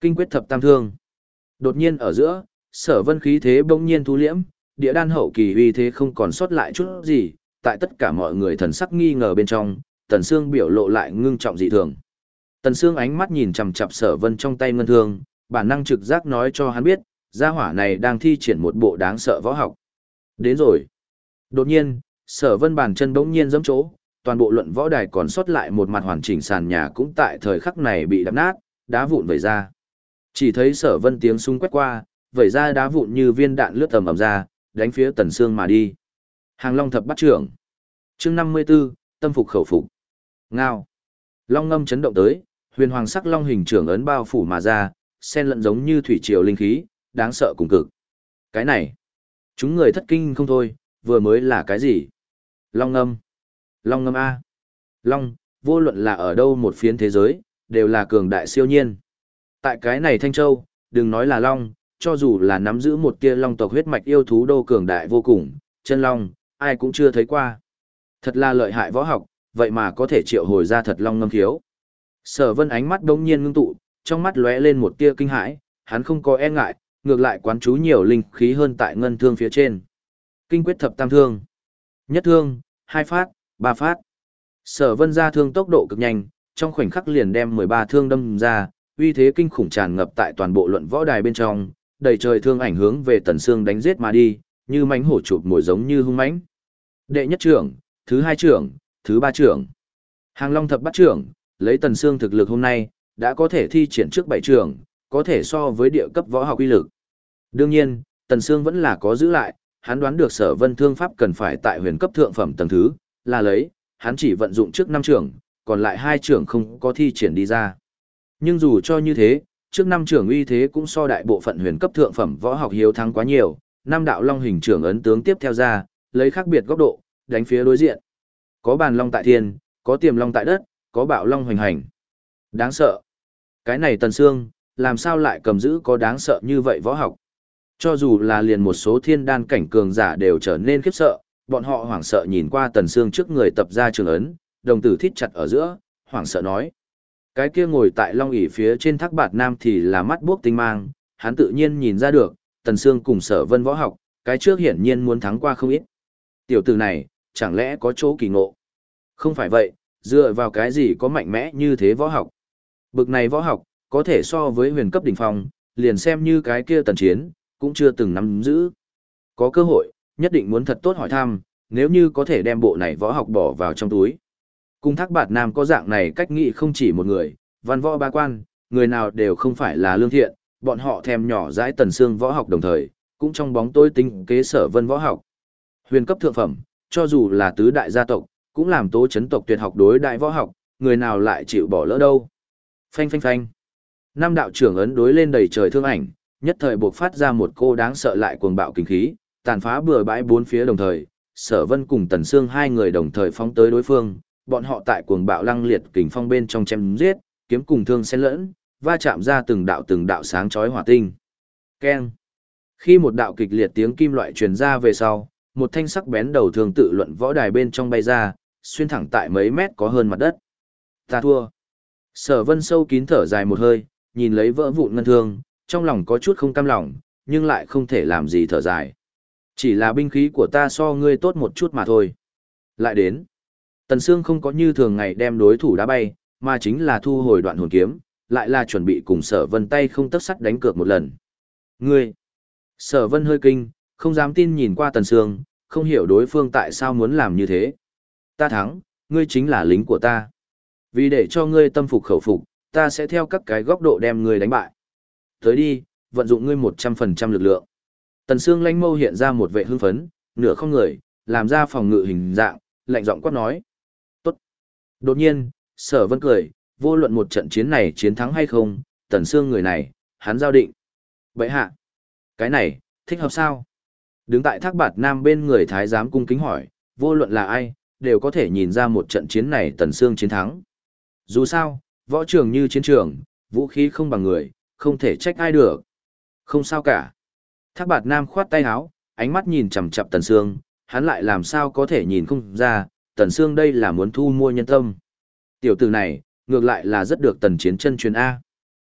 Kinh quyết thập tam thương. Đột nhiên ở giữa, sở vân khí thế bỗng nhiên thu liễm, địa đan hậu kỳ uy thế không còn sót lại chút gì, tại tất cả mọi người thần sắc nghi ngờ bên trong, Tần Sương biểu lộ lại ngưng trọng dị thường. Tần Sương ánh mắt nhìn chằm chằm Sở Vân trong tay ngân thương, bản năng trực giác nói cho hắn biết, gia hỏa này đang thi triển một bộ đáng sợ võ học. Đến rồi. Đột nhiên, Sở Vân bàn chân bỗng nhiên giẫm chỗ, toàn bộ luận võ đài còn sót lại một mặt hoàn chỉnh sàn nhà cũng tại thời khắc này bị đập nát, đá vụn vẩy ra. Chỉ thấy Sở Vân tiếng súng quét qua, vẩy ra đá vụn như viên đạn lướt tầm ầm ra, đánh phía Tần Sương mà đi. Hàng Long thập bắt trưởng. Chương 54, tâm phục khẩu phục. Ngao. Long ngâm chấn động tới, huyền hoàng sắc long hình trưởng ấn bao phủ mà ra, sen lẫn giống như thủy triều linh khí, đáng sợ cùng cực. Cái này, chúng người thất kinh không thôi, vừa mới là cái gì? Long ngâm. Long ngâm A. Long, vô luận là ở đâu một phiến thế giới, đều là cường đại siêu nhiên. Tại cái này Thanh Châu, đừng nói là Long, cho dù là nắm giữ một tia Long tộc huyết mạch yêu thú đô cường đại vô cùng, chân Long, ai cũng chưa thấy qua. Thật là lợi hại võ học, vậy mà có thể triệu hồi ra thật long ngâm khiếu. Sở vân ánh mắt đống nhiên ngưng tụ, trong mắt lóe lên một tia kinh hãi, hắn không có e ngại, ngược lại quán chú nhiều linh khí hơn tại ngân thương phía trên. Kinh quyết thập tam thương. Nhất thương, hai phát, ba phát. Sở vân ra thương tốc độ cực nhanh, trong khoảnh khắc liền đem 13 thương đâm ra, uy thế kinh khủng tràn ngập tại toàn bộ luận võ đài bên trong, đầy trời thương ảnh hướng về tần xương đánh giết mà đi, như mánh hổ chụp mồi giống như hung mãnh. Đệ nhất trưởng, thứ hai trưởng, thứ ba trưởng. Hàng Long thập bát trưởng, lấy tần xương thực lực hôm nay, đã có thể thi triển trước bảy trưởng, có thể so với địa cấp võ học uy lực. Đương nhiên, tần xương vẫn là có giữ lại, hắn đoán được sở vân thương pháp cần phải tại huyền cấp thượng phẩm tầng thứ, là lấy, hắn chỉ vận dụng trước năm trưởng, còn lại hai trưởng không có thi triển đi ra. Nhưng dù cho như thế, trước năm trưởng uy thế cũng so đại bộ phận huyền cấp thượng phẩm võ học hiếu thắng quá nhiều, năm đạo long hình trưởng ấn tướng tiếp theo ra, lấy khác biệt góc độ, đánh phía đối diện. Có bàn long tại thiên, có tiềm long tại đất, có bạo long hoành hành. Đáng sợ. Cái này tần sương làm sao lại cầm giữ có đáng sợ như vậy võ học. Cho dù là liền một số thiên đan cảnh cường giả đều trở nên khiếp sợ, bọn họ hoảng sợ nhìn qua tần sương trước người tập ra trường ấn, đồng tử thít chặt ở giữa, hoảng sợ nói. Cái kia ngồi tại long ỷ phía trên thác bạt nam thì là mắt buốc tinh mang, hắn tự nhiên nhìn ra được, tần sương cùng sở vân võ học, cái trước hiển nhiên muốn thắng qua không ít. Tiểu tử này, chẳng lẽ có chỗ kỳ ngộ? Không phải vậy, dựa vào cái gì có mạnh mẽ như thế võ học? Bực này võ học, có thể so với huyền cấp đỉnh phong, liền xem như cái kia tần chiến, cũng chưa từng nắm giữ. Có cơ hội, nhất định muốn thật tốt hỏi thăm, nếu như có thể đem bộ này võ học bỏ vào trong túi. Cung thác bạt nam có dạng này cách nghĩ không chỉ một người, văn võ ba quan, người nào đều không phải là lương thiện, bọn họ thèm nhỏ dãi tần xương võ học đồng thời, cũng trong bóng tối tinh kế sở vân võ học. Huyền cấp thượng phẩm, cho dù là tứ đại gia tộc, cũng làm tố chấn tộc tuyệt học đối đại võ học, người nào lại chịu bỏ lỡ đâu. Phanh phanh phanh. Năm đạo trưởng ấn đối lên đầy trời thương ảnh, nhất thời buộc phát ra một cô đáng sợ lại cuồng bạo kinh khí, tàn phá bừa bãi bốn phía đồng thời, sở vân cùng tần xương hai người đồng thời phóng tới đối phương, bọn họ tại cuồng bạo lăng liệt kình phong bên trong chém giết, kiếm cùng thương xen lẫn, va chạm ra từng đạo từng đạo sáng chói hỏa tinh. Keng. Khi một đạo kịch liệt tiếng kim loại truyền ra về sau, một thanh sắc bén đầu thường tự luận võ đài bên trong bay ra, xuyên thẳng tại mấy mét có hơn mặt đất. Ta thua. Sở vân sâu kín thở dài một hơi, nhìn lấy vỡ vụn ngân thương, trong lòng có chút không cam lòng, nhưng lại không thể làm gì thở dài. Chỉ là binh khí của ta so ngươi tốt một chút mà thôi. Lại đến. Tần Sương không có như thường ngày đem đối thủ đá bay, mà chính là thu hồi đoạn hồn kiếm, lại là chuẩn bị cùng sở vân tay không tất sắt đánh cược một lần. Ngươi! Sở vân hơi kinh, không dám tin nhìn qua Tần Sương, không hiểu đối phương tại sao muốn làm như thế. Ta thắng, ngươi chính là lính của ta. Vì để cho ngươi tâm phục khẩu phục, ta sẽ theo các cái góc độ đem ngươi đánh bại. Tới đi, vận dụng ngươi 100% lực lượng. Tần Sương lanh mâu hiện ra một vệ hưng phấn, nửa không người, làm ra phòng ngự hình dạng, lạnh giọng quát nói. Tốt. Đột nhiên, sở vân cười, vô luận một trận chiến này chiến thắng hay không, Tần Sương người này, hắn giao định. Vậy hạ, cái này, thích hợp sao? Đứng tại thác bạt nam bên người thái giám cung kính hỏi, vô luận là ai, đều có thể nhìn ra một trận chiến này Tần xương chiến thắng. Dù sao, võ trường như chiến trường, vũ khí không bằng người, không thể trách ai được. Không sao cả. Thác bạt nam khoát tay áo, ánh mắt nhìn chằm chằm Tần xương hắn lại làm sao có thể nhìn không ra, Tần xương đây là muốn thu mua nhân tâm. Tiểu tử này, ngược lại là rất được Tần Chiến chân truyền A.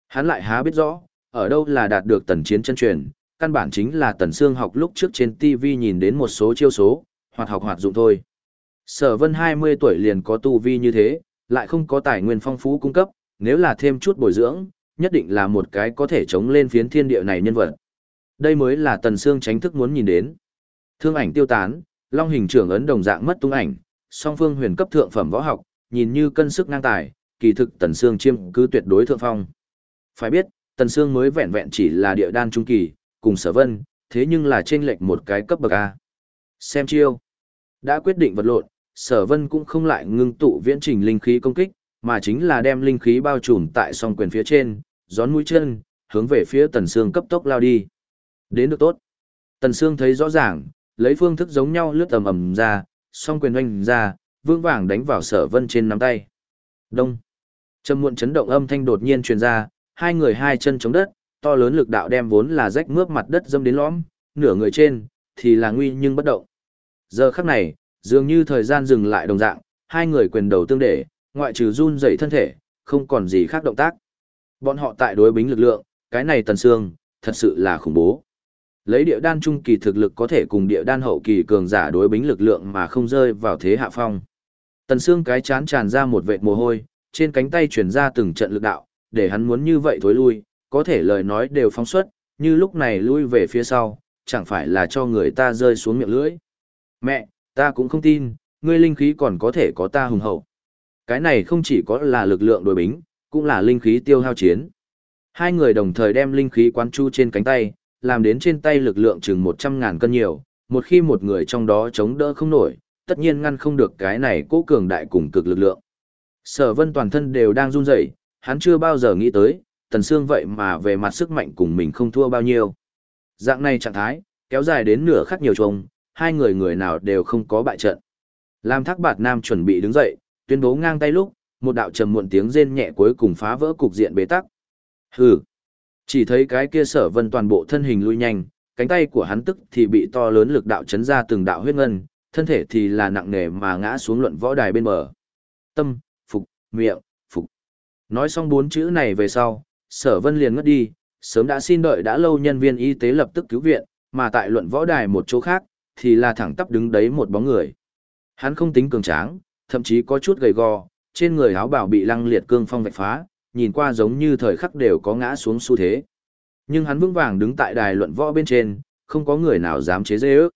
Hắn lại há biết rõ, ở đâu là đạt được Tần Chiến chân truyền, căn bản chính là Tần Sương học lúc trước trên TV nhìn đến một số chiêu số, hoặc học hoạt dụng thôi. Sở Vân 20 tuổi liền có tu vi như thế, lại không có tài nguyên phong phú cung cấp, nếu là thêm chút bồi dưỡng, nhất định là một cái có thể chống lên phiến thiên địa này nhân vật. Đây mới là Tần Sương tránh thức muốn nhìn đến. Thương ảnh tiêu tán, Long hình trưởng ấn đồng dạng mất tung ảnh, song phương huyền cấp thượng phẩm võ học, nhìn như cân sức ngang tài, kỳ thực Tần Sương chiêm cứ tuyệt đối thượng phong. Phải biết, Tần Sương mới vẹn vẹn chỉ là địa đan trung kỳ, cùng Sở Vân, thế nhưng là trên lệch một cái cấp bậc a. Xem chiêu. Đã quyết định vật lộn, Sở Vân cũng không lại ngưng tụ viễn trình linh khí công kích, mà chính là đem linh khí bao trùm tại song quyền phía trên, gión mũi chân, hướng về phía Tần Sương cấp tốc lao đi. Đến được tốt. Tần Sương thấy rõ ràng, lấy phương thức giống nhau lướt ầm ầm ra, song quyền oanh ra, vương vàng đánh vào sở vân trên nắm tay. Đông. Trầm muộn chấn động âm thanh đột nhiên truyền ra, hai người hai chân chống đất, to lớn lực đạo đem vốn là rách mướp mặt đất dâm đến lõm, nửa người trên, thì là nguy nhưng bất động. Giờ khắc này, dường như thời gian dừng lại đồng dạng, hai người quyền đầu tương để, ngoại trừ run dậy thân thể, không còn gì khác động tác. Bọn họ tại đối bính lực lượng, cái này tần xương, thật sự là khủng bố. Lấy địa đan trung kỳ thực lực có thể cùng địa đan hậu kỳ cường giả đối bính lực lượng mà không rơi vào thế hạ phong. Tần xương cái chán tràn ra một vệt mồ hôi, trên cánh tay truyền ra từng trận lực đạo, để hắn muốn như vậy thối lui, có thể lời nói đều phóng xuất, như lúc này lui về phía sau, chẳng phải là cho người ta rơi xuống miệng lưỡi. Mẹ, ta cũng không tin, ngươi linh khí còn có thể có ta hùng hậu. Cái này không chỉ có là lực lượng đối bính, cũng là linh khí tiêu hao chiến. Hai người đồng thời đem linh khí quán chu trên cánh tay, làm đến trên tay lực lượng chừng 100.000 cân nhiều, một khi một người trong đó chống đỡ không nổi, tất nhiên ngăn không được cái này cố cường đại cùng cực lực lượng. Sở vân toàn thân đều đang run rẩy, hắn chưa bao giờ nghĩ tới, tần xương vậy mà về mặt sức mạnh cùng mình không thua bao nhiêu. Dạng này trạng thái, kéo dài đến nửa khắc nhiều trông, hai người người nào đều không có bại trận. Lam Thác Bạt Nam chuẩn bị đứng dậy, tuyên bố ngang tay lúc, một đạo trầm muộn tiếng rên nhẹ cuối cùng phá vỡ cục diện bế tắc. Hừ. Chỉ thấy cái kia sở vân toàn bộ thân hình lui nhanh, cánh tay của hắn tức thì bị to lớn lực đạo chấn ra từng đạo huyết ngân, thân thể thì là nặng nề mà ngã xuống luận võ đài bên bờ. Tâm, phục, miệng, phục. Nói xong bốn chữ này về sau, sở vân liền ngất đi, sớm đã xin đợi đã lâu nhân viên y tế lập tức cứu viện, mà tại luận võ đài một chỗ khác, thì là thẳng tắp đứng đấy một bóng người. Hắn không tính cường tráng, thậm chí có chút gầy gò, trên người áo bảo bị lăng liệt cương phong vạch phá, nhìn qua giống như thời khắc đều có ngã xuống xu thế. Nhưng hắn vững vàng đứng tại đài luận võ bên trên, không có người nào dám chế dê ước.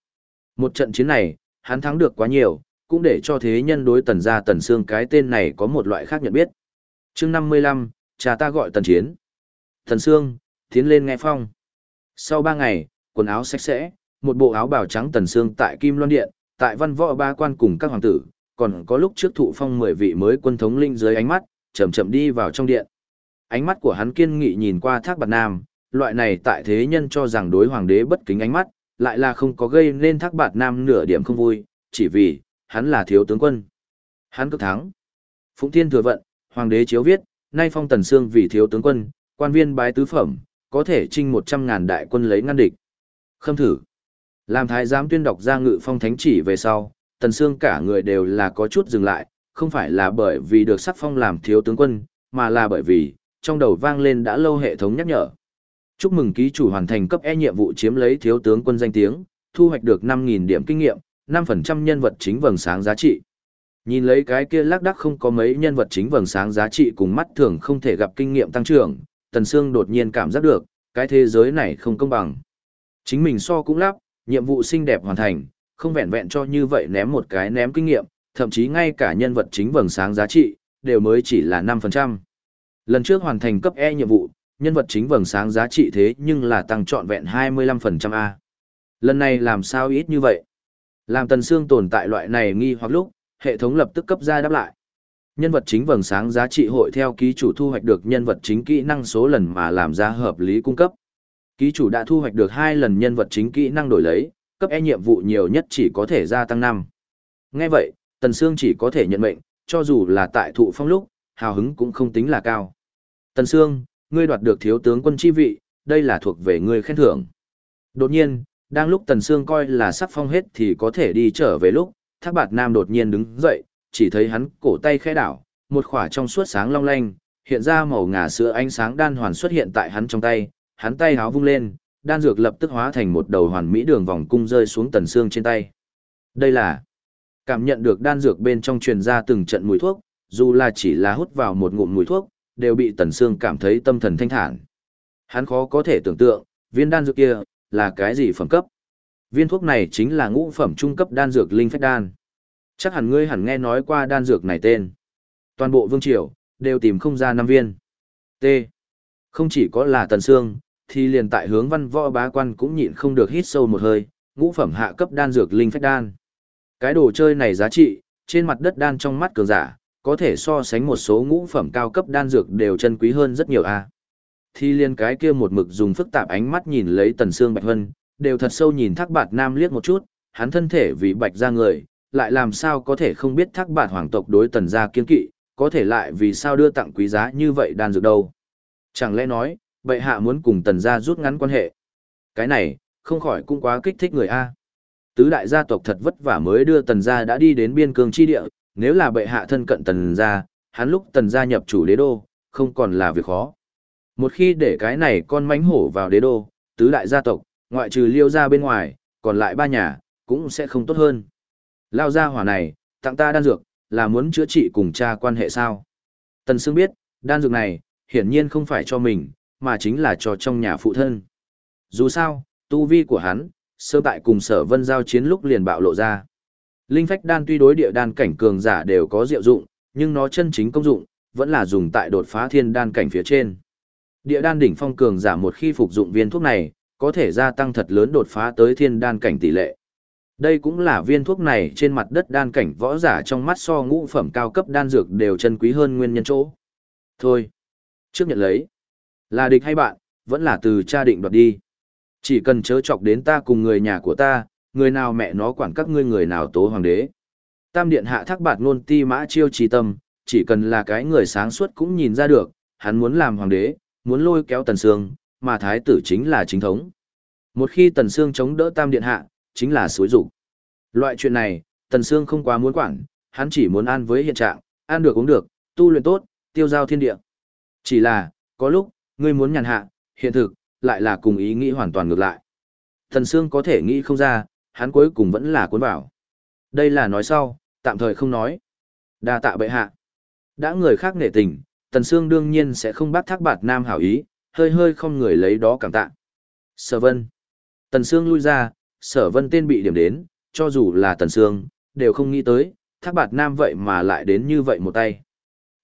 Một trận chiến này, hắn thắng được quá nhiều, cũng để cho thế nhân đối tần gia tần xương cái tên này có một loại khác nhận biết. chương 55, cha ta gọi tần chiến thần xương, tiến lên nghe phong. Sau ba ngày, quần áo sạch sẽ, một bộ áo bào trắng tần xương tại Kim Loan Điện, tại văn võ ba quan cùng các hoàng tử, còn có lúc trước thụ phong 10 vị mới quân thống linh dưới ánh mắt, chậm chậm đi vào trong điện. Ánh mắt của hắn kiên nghị nhìn qua Thác Bạt Nam, loại này tại thế nhân cho rằng đối hoàng đế bất kính ánh mắt, lại là không có gây nên Thác Bạt Nam nửa điểm không vui, chỉ vì hắn là thiếu tướng quân. Hắn cực thắng. Phụng Thiên thừa vận, hoàng đế chiếu viết, nay phong Tần Sương vì thiếu tướng quân, quan viên bái tứ phẩm, có thể trinh 100.000 đại quân lấy ngăn địch. Khâm thử. Làm thái giám tuyên đọc ra ngự phong thánh chỉ về sau, Tần Sương cả người đều là có chút dừng lại, không phải là bởi vì được sắc phong làm thiếu tướng quân, mà là bởi vì, trong đầu vang lên đã lâu hệ thống nhắc nhở. Chúc mừng ký chủ hoàn thành cấp E nhiệm vụ chiếm lấy thiếu tướng quân danh tiếng, thu hoạch được 5.000 điểm kinh nghiệm, 5% nhân vật chính vầng sáng giá trị. Nhìn lấy cái kia lác đắc không có mấy nhân vật chính vầng sáng giá trị cùng mắt thường không thể gặp kinh nghiệm tăng trưởng, Tần Sương đột nhiên cảm giác được, cái thế giới này không công bằng. Chính mình so cũng lắp, nhiệm vụ xinh đẹp hoàn thành, không vẹn vẹn cho như vậy ném một cái ném kinh nghiệm, thậm chí ngay cả nhân vật chính vầng sáng giá trị, đều mới chỉ là 5%. Lần trước hoàn thành cấp E nhiệm vụ, nhân vật chính vầng sáng giá trị thế nhưng là tăng trọn vẹn 25% A. Lần này làm sao ít như vậy? Làm Tần Sương tồn tại loại này nghi hoặc lúc, hệ thống lập tức cấp ra đáp lại. Nhân vật chính vầng sáng giá trị hội theo ký chủ thu hoạch được nhân vật chính kỹ năng số lần mà làm ra hợp lý cung cấp. Ký chủ đã thu hoạch được hai lần nhân vật chính kỹ năng đổi lấy, cấp E nhiệm vụ nhiều nhất chỉ có thể gia tăng 5. Nghe vậy, Tần Sương chỉ có thể nhận mệnh, cho dù là tại thụ phong lúc, hào hứng cũng không tính là cao. Tần Sương, ngươi đoạt được thiếu tướng quân chi vị, đây là thuộc về ngươi khen thưởng. Đột nhiên, đang lúc Tần Sương coi là sắp phong hết thì có thể đi trở về lúc, Thác Bạt Nam đột nhiên đứng dậy, chỉ thấy hắn cổ tay khẽ đảo, một khỏa trong suốt sáng long lanh, hiện ra màu ngà sữa ánh sáng đan hoàn xuất hiện tại hắn trong tay, hắn tay háo vung lên, đan dược lập tức hóa thành một đầu hoàn mỹ đường vòng cung rơi xuống Tần xương trên tay. Đây là cảm nhận được đan dược bên trong truyền ra từng trận mùi thuốc, dù là chỉ là hút vào một ngụm mùi thuốc, đều bị Tần xương cảm thấy tâm thần thanh thản. Hắn khó có thể tưởng tượng, viên đan dược kia là cái gì phẩm cấp. Viên thuốc này chính là ngũ phẩm trung cấp đan dược linh phách đan. Chắc hẳn ngươi hẳn nghe nói qua đan dược này tên. Toàn bộ vương triều đều tìm không ra năm viên. T. Không chỉ có là Tần Sương, thì liền tại hướng văn võ bá quan cũng nhịn không được hít sâu một hơi, ngũ phẩm hạ cấp đan dược linh phách đan. Cái đồ chơi này giá trị, trên mặt đất đan trong mắt cường giả, có thể so sánh một số ngũ phẩm cao cấp đan dược đều chân quý hơn rất nhiều a. Thì liên cái kia một mực dùng phức tạp ánh mắt nhìn lấy Tần Sương Bạch Vân, đều thật sâu nhìn Thác Bạt Nam liếc một chút, hắn thân thể vì bạch ra người, lại làm sao có thể không biết Thác Bạt hoàng tộc đối Tần gia kiên kỵ, có thể lại vì sao đưa tặng quý giá như vậy đan dược đâu. Chẳng lẽ nói, bệ hạ muốn cùng Tần gia rút ngắn quan hệ. Cái này, không khỏi cũng quá kích thích người a. Tứ đại gia tộc thật vất vả mới đưa Tần gia đã đi đến biên cương chi địa, nếu là bệ hạ thân cận Tần gia, hắn lúc Tần gia nhập chủ đế đô, không còn là việc khó. Một khi để cái này con mánh hổ vào đế đô, tứ đại gia tộc, ngoại trừ liêu gia bên ngoài, còn lại ba nhà, cũng sẽ không tốt hơn. Lao gia hỏa này, tặng ta đan dược, là muốn chữa trị cùng cha quan hệ sao? Tần Sương biết, đan dược này, hiển nhiên không phải cho mình, mà chính là cho trong nhà phụ thân. Dù sao, tu vi của hắn, sơ tại cùng sở vân giao chiến lúc liền bạo lộ ra. Linh phách đan tuy đối địa đan cảnh cường giả đều có diệu dụng, nhưng nó chân chính công dụng, vẫn là dùng tại đột phá thiên đan cảnh phía trên. Địa đan đỉnh phong cường giả một khi phục dụng viên thuốc này, có thể gia tăng thật lớn đột phá tới thiên đan cảnh tỷ lệ. Đây cũng là viên thuốc này trên mặt đất đan cảnh võ giả trong mắt so ngũ phẩm cao cấp đan dược đều chân quý hơn nguyên nhân chỗ. Thôi, trước nhận lấy, là địch hay bạn, vẫn là từ cha định đoạt đi. Chỉ cần chớ chọc đến ta cùng người nhà của ta, người nào mẹ nó quản các ngươi người nào tố hoàng đế. Tam điện hạ thác bạt ngôn ti mã chiêu trì tâm, chỉ cần là cái người sáng suốt cũng nhìn ra được, hắn muốn làm hoàng đế, muốn lôi kéo tần sương, mà thái tử chính là chính thống. Một khi tần sương chống đỡ tam điện hạ, chính là suối rủ. Loại chuyện này, tần sương không quá muốn quản, hắn chỉ muốn an với hiện trạng, ăn được uống được, tu luyện tốt, tiêu giao thiên địa. Chỉ là, có lúc, ngươi muốn nhàn hạ, hiện thực, lại là cùng ý nghĩ hoàn toàn ngược lại. Tần Sương có thể nghĩ không ra, hắn cuối cùng vẫn là cuốn vào. Đây là nói sau, tạm thời không nói. đa tạ bệ hạ. Đã người khác nể tình, Tần Sương đương nhiên sẽ không bắt thác bạt nam hảo ý, hơi hơi không người lấy đó cảm tạ. Sở Vân. Tần Sương lui ra, Sở Vân tên bị điểm đến, cho dù là Tần Sương, đều không nghĩ tới, thác bạt nam vậy mà lại đến như vậy một tay.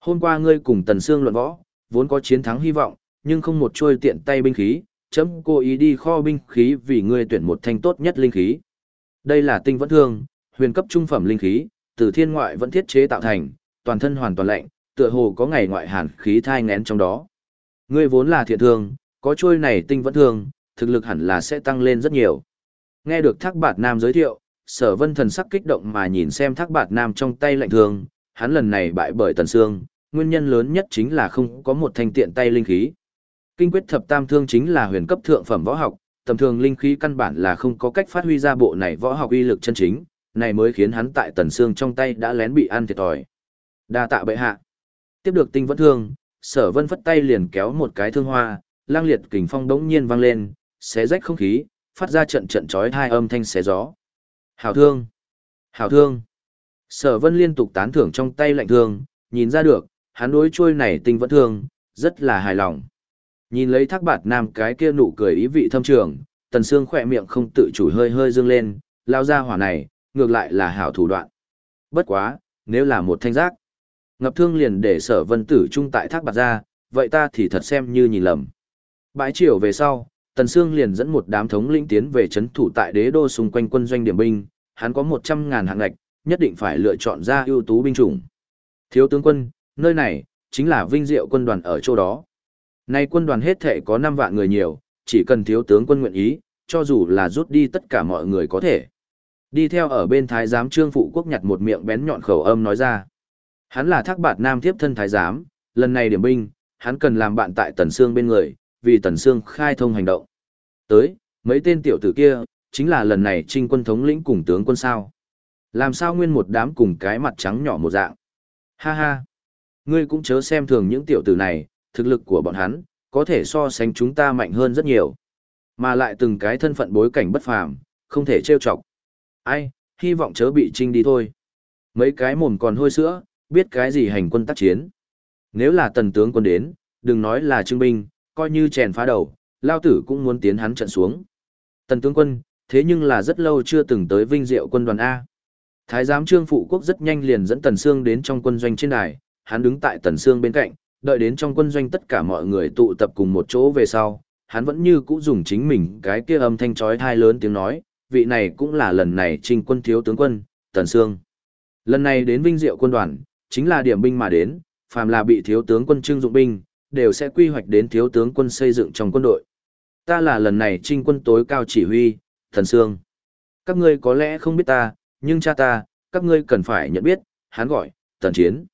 Hôm qua ngươi cùng Tần Sương luận võ, vốn có chiến thắng hy vọng, nhưng không một trôi tiện tay binh khí, chấm cố ý đi kho binh khí vì ngươi tuyển một thanh tốt nhất linh khí. Đây là tinh vẫn thương, huyền cấp trung phẩm linh khí, từ thiên ngoại vẫn thiết chế tạo thành, toàn thân hoàn toàn lạnh, tựa hồ có ngày ngoại hàn khí thai ngén trong đó. Ngươi vốn là thiện thương, có trôi này tinh vẫn thương, thực lực hẳn là sẽ tăng lên rất nhiều. Nghe được Thác Bạt Nam giới thiệu, Sở Vân thần sắc kích động mà nhìn xem Thác Bạt Nam trong tay lạnh thương, hắn lần này bại bởi Tần Sương, nguyên nhân lớn nhất chính là không có một thanh tiện tay linh khí. Kinh quyết thập tam thương chính là huyền cấp thượng phẩm võ học, tầm thường linh khí căn bản là không có cách phát huy ra bộ này võ học uy lực chân chính, này mới khiến hắn tại Tần Sương trong tay đã lén bị ăn thiệt thòi. Đa tạ bệ hạ. Tiếp được tinh vẫn thương, sở vân phất tay liền kéo một cái thương hoa, lang liệt kình phong đống nhiên vang lên, xé rách không khí, phát ra trận trận chói hai âm thanh xé gió. Hảo thương! Hảo thương! Sở vân liên tục tán thưởng trong tay lạnh thương, nhìn ra được, hắn đối trôi này tinh vẫn thương, rất là hài lòng. Nhìn lấy thác bạt nam cái kia nụ cười ý vị thâm trường, tần xương khỏe miệng không tự chủ hơi hơi dương lên, lao ra hỏa này, ngược lại là hảo thủ đoạn. Bất quá, nếu là một thanh giác, ngập thương liền để sở vân tử trung tại thác bạt ra, vậy ta thì thật xem như nhìn lầm. Bãi chiều về sau, Tần Sương liền dẫn một đám thống lĩnh tiến về chấn thủ tại đế đô xung quanh quân doanh điểm binh, hắn có 100 ngàn hạng ngạch, nhất định phải lựa chọn ra ưu tú binh chủng. Thiếu tướng quân, nơi này, chính là vinh diệu quân đoàn ở chỗ đó. Nay quân đoàn hết thể có 5 vạn người nhiều, chỉ cần thiếu tướng quân nguyện ý, cho dù là rút đi tất cả mọi người có thể. Đi theo ở bên thái giám trương phụ quốc nhặt một miệng bén nhọn khẩu âm nói ra. Hắn là thác bạt nam tiếp thân thái giám, lần này điểm binh, hắn cần làm bạn tại Tần Sương bên người, vì Tần Sương khai thông hành động. Tới, mấy tên tiểu tử kia, chính là lần này trinh quân thống lĩnh cùng tướng quân sao. Làm sao nguyên một đám cùng cái mặt trắng nhỏ một dạng. Ha ha. Ngươi cũng chớ xem thường những tiểu tử này, thực lực của bọn hắn, có thể so sánh chúng ta mạnh hơn rất nhiều. Mà lại từng cái thân phận bối cảnh bất phàm, không thể trêu chọc. Ai, hy vọng chớ bị trinh đi thôi. Mấy cái mồm còn hôi sữa, biết cái gì hành quân tác chiến. Nếu là tần tướng quân đến, đừng nói là trưng binh, coi như chèn phá đầu, lao tử cũng muốn tiến hắn trận xuống. Tần tướng quân, thế nhưng là rất lâu chưa từng tới vinh diệu quân đoàn A. Thái giám trương phụ quốc rất nhanh liền dẫn Tần Sương đến trong quân doanh trên đài, hắn đứng tại Tần Sương bên cạnh, đợi đến trong quân doanh tất cả mọi người tụ tập cùng một chỗ về sau, hắn vẫn như cũ dùng chính mình cái kia âm thanh chói tai lớn tiếng nói, vị này cũng là lần này trình quân thiếu tướng quân, Tần Sương. Lần này đến vinh diệu quân đoàn, chính là điểm binh mà đến, phàm là bị thiếu tướng quân trưng dụng binh, đều sẽ quy hoạch đến thiếu tướng quân xây dựng trong quân đội. Ta là lần này trinh quân tối cao chỉ huy, Thần Sương. Các ngươi có lẽ không biết ta, nhưng cha ta, các ngươi cần phải nhận biết, hắn gọi, Tần Chiến.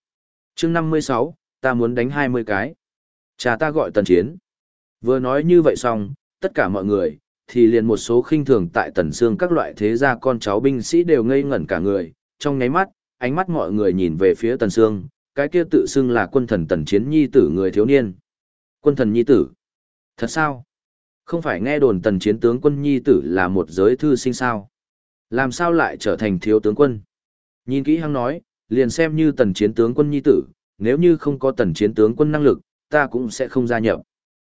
chương 56, ta muốn đánh 20 cái. Cha ta gọi Tần Chiến. Vừa nói như vậy xong, tất cả mọi người, thì liền một số khinh thường tại Tần Sương các loại thế gia con cháu binh sĩ đều ngây ngẩn cả người, trong nháy mắt, ánh mắt mọi người nhìn về phía Tần Sương, cái kia tự xưng là quân thần Tần Chiến nhi tử người thiếu niên. Quân thần nhi tử. Thật sao? Không phải nghe đồn Tần Chiến tướng quân nhi tử là một giới thư sinh sao? Làm sao lại trở thành thiếu tướng quân? Nhìn kỹ hăng nói, liền xem như Tần Chiến tướng quân nhi tử, nếu như không có Tần Chiến tướng quân năng lực, ta cũng sẽ không gia nhập.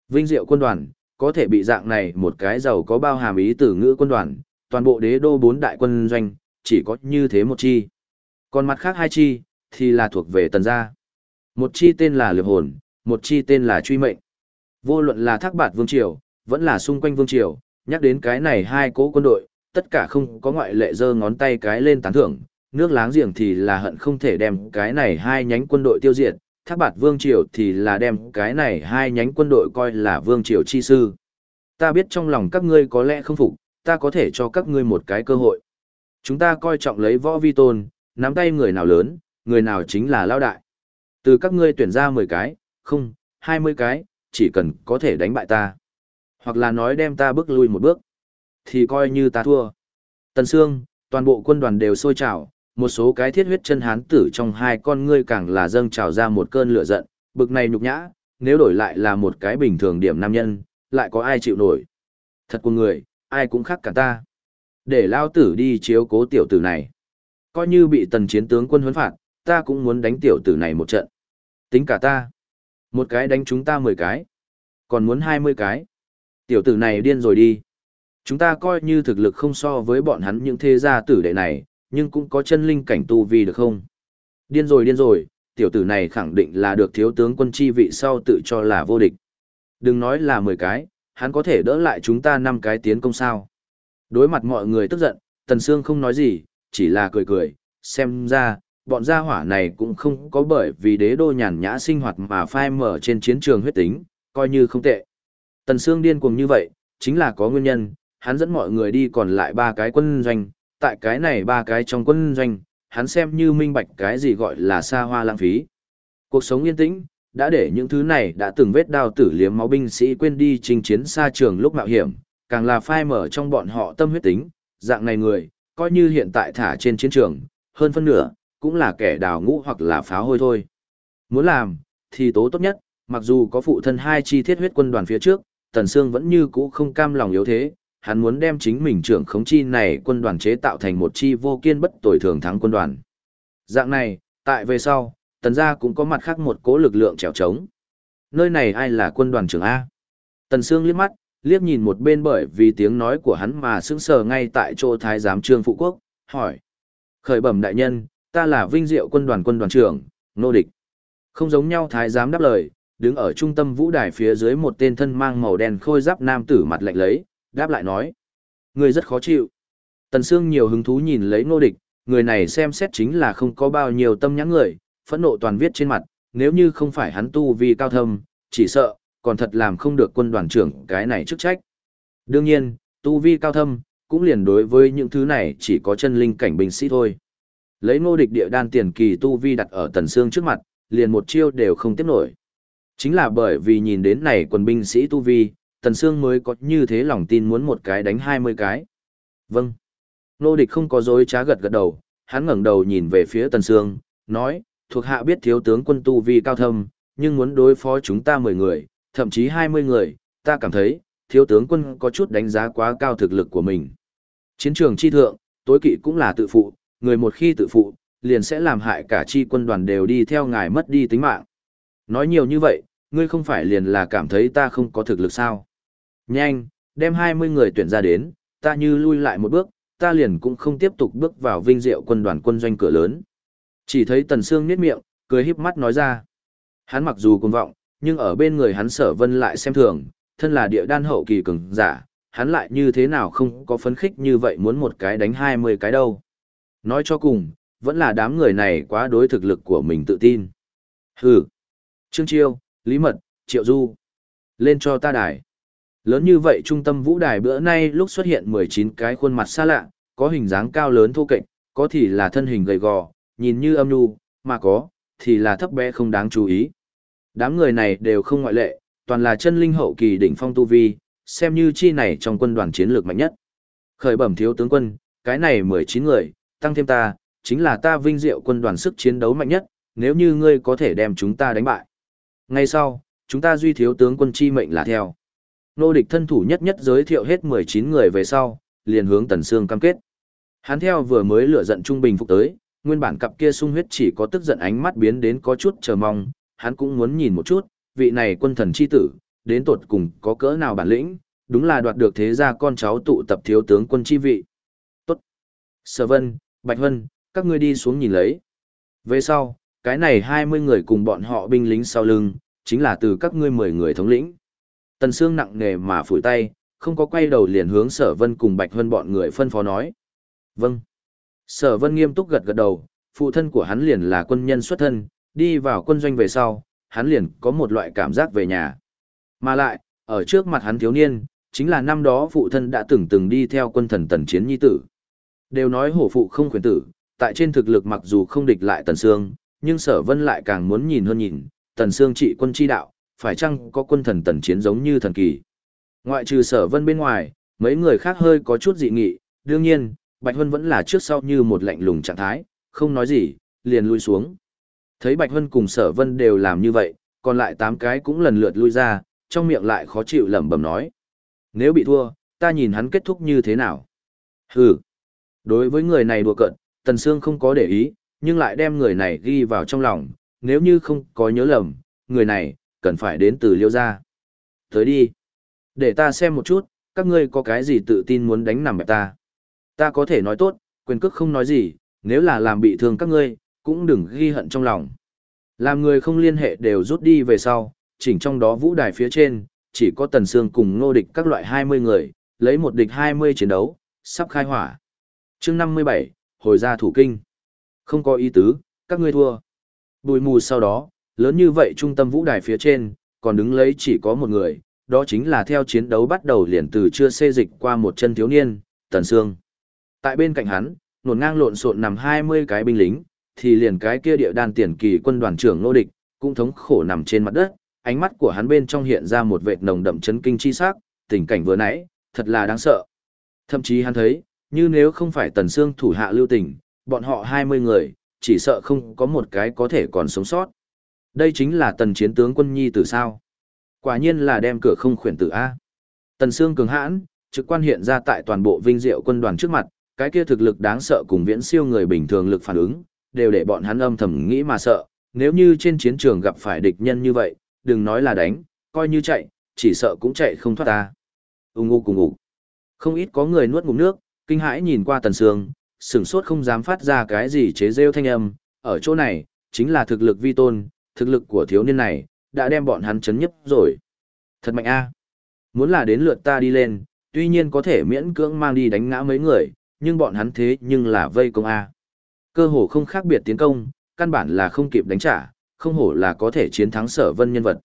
Vinh diệu quân đoàn, có thể bị dạng này một cái giàu có bao hàm ý tử ngữ quân đoàn, toàn bộ đế đô bốn đại quân doanh, chỉ có như thế một chi. Còn mặt khác hai chi, thì là thuộc về tần gia. Một chi tên là liệp hồn, một chi tên là truy mệnh. Vô luận là thác bạt vương triều, vẫn là xung quanh vương triều, nhắc đến cái này hai cố quân đội, tất cả không có ngoại lệ giơ ngón tay cái lên tán thưởng, nước láng giềng thì là hận không thể đem cái này hai nhánh quân đội tiêu diệt, thác bạt vương triều thì là đem cái này hai nhánh quân đội coi là vương triều chi sư. Ta biết trong lòng các ngươi có lẽ không phục, ta có thể cho các ngươi một cái cơ hội. Chúng ta coi trọng lấy võ vi tôn, nắm tay người nào lớn, người nào chính là lao đại. Từ các ngươi tuyển ra 10 cái, không, 20 cái, chỉ cần có thể đánh bại ta. Hoặc là nói đem ta bước lui một bước, thì coi như ta thua. Tần Sương, toàn bộ quân đoàn đều sôi trào, một số cái thiết huyết chân hán tử trong hai con ngươi càng là dâng trào ra một cơn lửa giận, bực này nhục nhã, nếu đổi lại là một cái bình thường điểm nam nhân, lại có ai chịu nổi. Thật của người, ai cũng khác cả ta. Để lao tử đi chiếu cố tiểu tử này. Coi như bị tần chiến tướng quân huấn phạt, ta cũng muốn đánh tiểu tử này một trận. Tính cả ta. Một cái đánh chúng ta mười cái. Còn muốn hai mươi cái. Tiểu tử này điên rồi đi. Chúng ta coi như thực lực không so với bọn hắn những thế gia tử đệ này, nhưng cũng có chân linh cảnh tu vi được không? Điên rồi điên rồi, tiểu tử này khẳng định là được thiếu tướng quân chi vị sau tự cho là vô địch. Đừng nói là mười cái, hắn có thể đỡ lại chúng ta năm cái tiến công sao. Đối mặt mọi người tức giận, Tần Sương không nói gì, chỉ là cười cười, xem ra, bọn gia hỏa này cũng không có bởi vì đế đô nhàn nhã sinh hoạt mà phai mở trên chiến trường huyết tính, coi như không tệ. Tần Sương điên cuồng như vậy, chính là có nguyên nhân, hắn dẫn mọi người đi còn lại ba cái quân doanh, tại cái này ba cái trong quân doanh, hắn xem như minh bạch cái gì gọi là xa hoa lãng phí. Cuộc sống yên tĩnh, đã để những thứ này đã từng vết đao tử liếm máu binh sĩ quên đi chinh chiến xa trường lúc mạo hiểm, càng là phai mở trong bọn họ tâm huyết tính, dạng này người, coi như hiện tại thả trên chiến trường, hơn phân nửa, cũng là kẻ đào ngũ hoặc là phá hôi thôi. Muốn làm, thì tố tốt nhất, Mặc dù có phụ thân hai chi thiết huyết quân đoàn phía trước, Tần Sương vẫn như cũ không cam lòng yếu thế, hắn muốn đem chính mình trưởng khống chi này quân đoàn chế tạo thành một chi vô kiên bất tồi thường thắng quân đoàn. Dạng này, tại về sau, Tần gia cũng có mặt khác một cố lực lượng trèo trống. Nơi này ai là quân đoàn trưởng A? Tần Sương liếc mắt, liếc nhìn một bên bởi vì tiếng nói của hắn mà sững sờ ngay tại chỗ thái giám trương phụ quốc, hỏi. Khởi bẩm đại nhân, ta là vinh diệu quân đoàn quân đoàn trưởng, nô địch. Không giống nhau thái giám đáp lời, đứng ở trung tâm vũ đài phía dưới một tên thân mang màu đen khôi giáp nam tử mặt lạnh lấy, đáp lại nói. Người rất khó chịu. Tần Sương nhiều hứng thú nhìn lấy nô địch, người này xem xét chính là không có bao nhiêu tâm nhãn người, phẫn nộ toàn viết trên mặt, nếu như không phải hắn tu vi cao thâm, chỉ sợ, còn thật làm không được quân đoàn trưởng cái này chức trách. Đương nhiên, tu vi cao thâm, cũng liền đối với những thứ này chỉ có chân linh cảnh binh sĩ thôi. Lấy ngô địch địa đan tiền kỳ tu vi đặt ở tần xương trước mặt, liền một chiêu đều không tiếp nổi. Chính là bởi vì nhìn đến này quân binh sĩ tu vi, tần xương mới có như thế lòng tin muốn một cái đánh 20 cái. Vâng. Ngô địch không có dối trá gật gật đầu, hắn ngẩng đầu nhìn về phía tần xương, nói, thuộc hạ biết thiếu tướng quân tu vi cao thâm, nhưng muốn đối phó chúng ta 10 người, thậm chí 20 người, ta cảm thấy, thiếu tướng quân có chút đánh giá quá cao thực lực của mình. Chiến trường chi thượng, tối kỵ cũng là tự phụ, người một khi tự phụ, liền sẽ làm hại cả chi quân đoàn đều đi theo ngài mất đi tính mạng. Nói nhiều như vậy, ngươi không phải liền là cảm thấy ta không có thực lực sao. Nhanh, đem 20 người tuyển ra đến, ta như lui lại một bước, ta liền cũng không tiếp tục bước vào vinh diệu quân đoàn quân doanh cửa lớn. Chỉ thấy Tần Sương nhếch miệng, cười híp mắt nói ra. Hắn mặc dù cuồng vọng, nhưng ở bên người hắn sở vân lại xem thường, thân là địa đan hậu kỳ cường giả, hắn lại như thế nào không có phấn khích như vậy muốn một cái đánh 20 cái đâu. Nói cho cùng, vẫn là đám người này quá đối thực lực của mình tự tin. Hừ. Trương Chiêu, Lý Mật, Triệu Du. Lên cho ta đài. Lớn như vậy trung tâm vũ đài bữa nay lúc xuất hiện 19 cái khuôn mặt xa lạ, có hình dáng cao lớn thô kệch, có thì là thân hình gầy gò, nhìn như âm nhu, mà có, thì là thấp bé không đáng chú ý. Đám người này đều không ngoại lệ, toàn là chân linh hậu kỳ đỉnh phong tu vi, xem như chi này trong quân đoàn chiến lược mạnh nhất. Khởi bẩm thiếu tướng quân, cái này 19 người, tăng thêm ta, chính là ta vinh diệu quân đoàn sức chiến đấu mạnh nhất, nếu như ngươi có thể đem chúng ta đánh bại. Ngay sau, chúng ta duy thiếu tướng quân chi mệnh là theo. Nô địch thân thủ nhất nhất giới thiệu hết 19 người về sau, liền hướng Tần Sương cam kết. Hắn theo vừa mới lửa giận trung bình phục tới, nguyên bản cặp kia sung huyết chỉ có tức giận ánh mắt biến đến có chút chờ mong, hắn cũng muốn nhìn một chút, vị này quân thần chi tử, đến tột cùng có cỡ nào bản lĩnh, đúng là đoạt được thế gia con cháu tụ tập thiếu tướng quân chi vị. Tốt. Sở Vân, Bạch Hân, các ngươi đi xuống nhìn lấy. Về sau, cái này 20 người cùng bọn họ binh lính sau lưng, chính là từ các ngươi 10 người thống lĩnh. Tần Sương nặng nề mà phủi tay, không có quay đầu liền hướng Sở Vân cùng Bạch Hân bọn người phân phó nói. Vâng. Sở Vân nghiêm túc gật gật đầu, phụ thân của hắn liền là quân nhân xuất thân, đi vào quân doanh về sau, hắn liền có một loại cảm giác về nhà. Mà lại, ở trước mặt hắn thiếu niên, chính là năm đó phụ thân đã từng từng đi theo quân thần tần chiến nhi tử. Đều nói hổ phụ không khuyến tử, tại trên thực lực mặc dù không địch lại tần sương, nhưng sở vân lại càng muốn nhìn hơn nhìn, tần sương trị quân chi đạo, phải chăng có quân thần tần chiến giống như thần kỳ. Ngoại trừ sở vân bên ngoài, mấy người khác hơi có chút dị nghị, đương nhiên, Bạch Hân vẫn là trước sau như một lạnh lùng trạng thái, không nói gì, liền lui xuống. Thấy Bạch Hân cùng sở vân đều làm như vậy, còn lại tám cái cũng lần lượt lui ra, trong miệng lại khó chịu lẩm bẩm nói. Nếu bị thua, ta nhìn hắn kết thúc như thế nào? Hừ. Đối với người này đùa cợt, Tần Sương không có để ý, nhưng lại đem người này ghi vào trong lòng, nếu như không có nhớ lầm, người này, cần phải đến từ liêu gia. Tới đi. Để ta xem một chút, các ngươi có cái gì tự tin muốn đánh nằm bẹp ta. Ta có thể nói tốt, quyền cước không nói gì, nếu là làm bị thương các ngươi, cũng đừng ghi hận trong lòng. Làm người không liên hệ đều rút đi về sau, chỉnh trong đó vũ đài phía trên, chỉ có tần xương cùng ngô địch các loại 20 người, lấy một địch 20 chiến đấu, sắp khai hỏa chương 57, hồi ra thủ kinh. Không có ý tứ, các ngươi thua. bụi mù sau đó, lớn như vậy trung tâm vũ đài phía trên, còn đứng lấy chỉ có một người, đó chính là theo chiến đấu bắt đầu liền từ chưa xê dịch qua một chân thiếu niên, tần sương Tại bên cạnh hắn, nổn ngang lộn xộn nằm 20 cái binh lính, thì liền cái kia địa đan tiền kỳ quân đoàn trưởng nô địch, cũng thống khổ nằm trên mặt đất, ánh mắt của hắn bên trong hiện ra một vệt nồng đậm chấn kinh chi sắc, tình cảnh vừa nãy, thật là đáng sợ. Thậm chí hắn thấy, như nếu không phải Tần xương thủ hạ lưu tình, bọn họ 20 người, chỉ sợ không có một cái có thể còn sống sót. Đây chính là tần chiến tướng quân nhi tử sao. Quả nhiên là đem cửa không khuyển tử A. Tần xương cường hãn, trực quan hiện ra tại toàn bộ vinh diệu quân đoàn trước mặt, cái kia thực lực đáng sợ cùng viễn siêu người bình thường lực phản ứng, đều để bọn hắn âm thầm nghĩ mà sợ, nếu như trên chiến trường gặp phải địch nhân như vậy, đừng nói là đánh, coi như chạy, chỉ sợ cũng chạy không thoát ta. Ung ngu cùng ngủ. Không ít có người nuốt ngụm nước, kinh hãi nhìn qua Tần Sương, sửng sốt không dám phát ra cái gì chế rêu thanh âm, ở chỗ này, chính là thực lực vi tôn, thực lực của thiếu niên này, đã đem bọn hắn chấn nhấp rồi. Thật mạnh a. Muốn là đến lượt ta đi lên, tuy nhiên có thể miễn cưỡng mang đi đánh ngã mấy người, nhưng bọn hắn thế nhưng là vây công a. Cơ hồ không khác biệt tiến công, căn bản là không kịp đánh trả, không hổ là có thể chiến thắng sở vân nhân vật.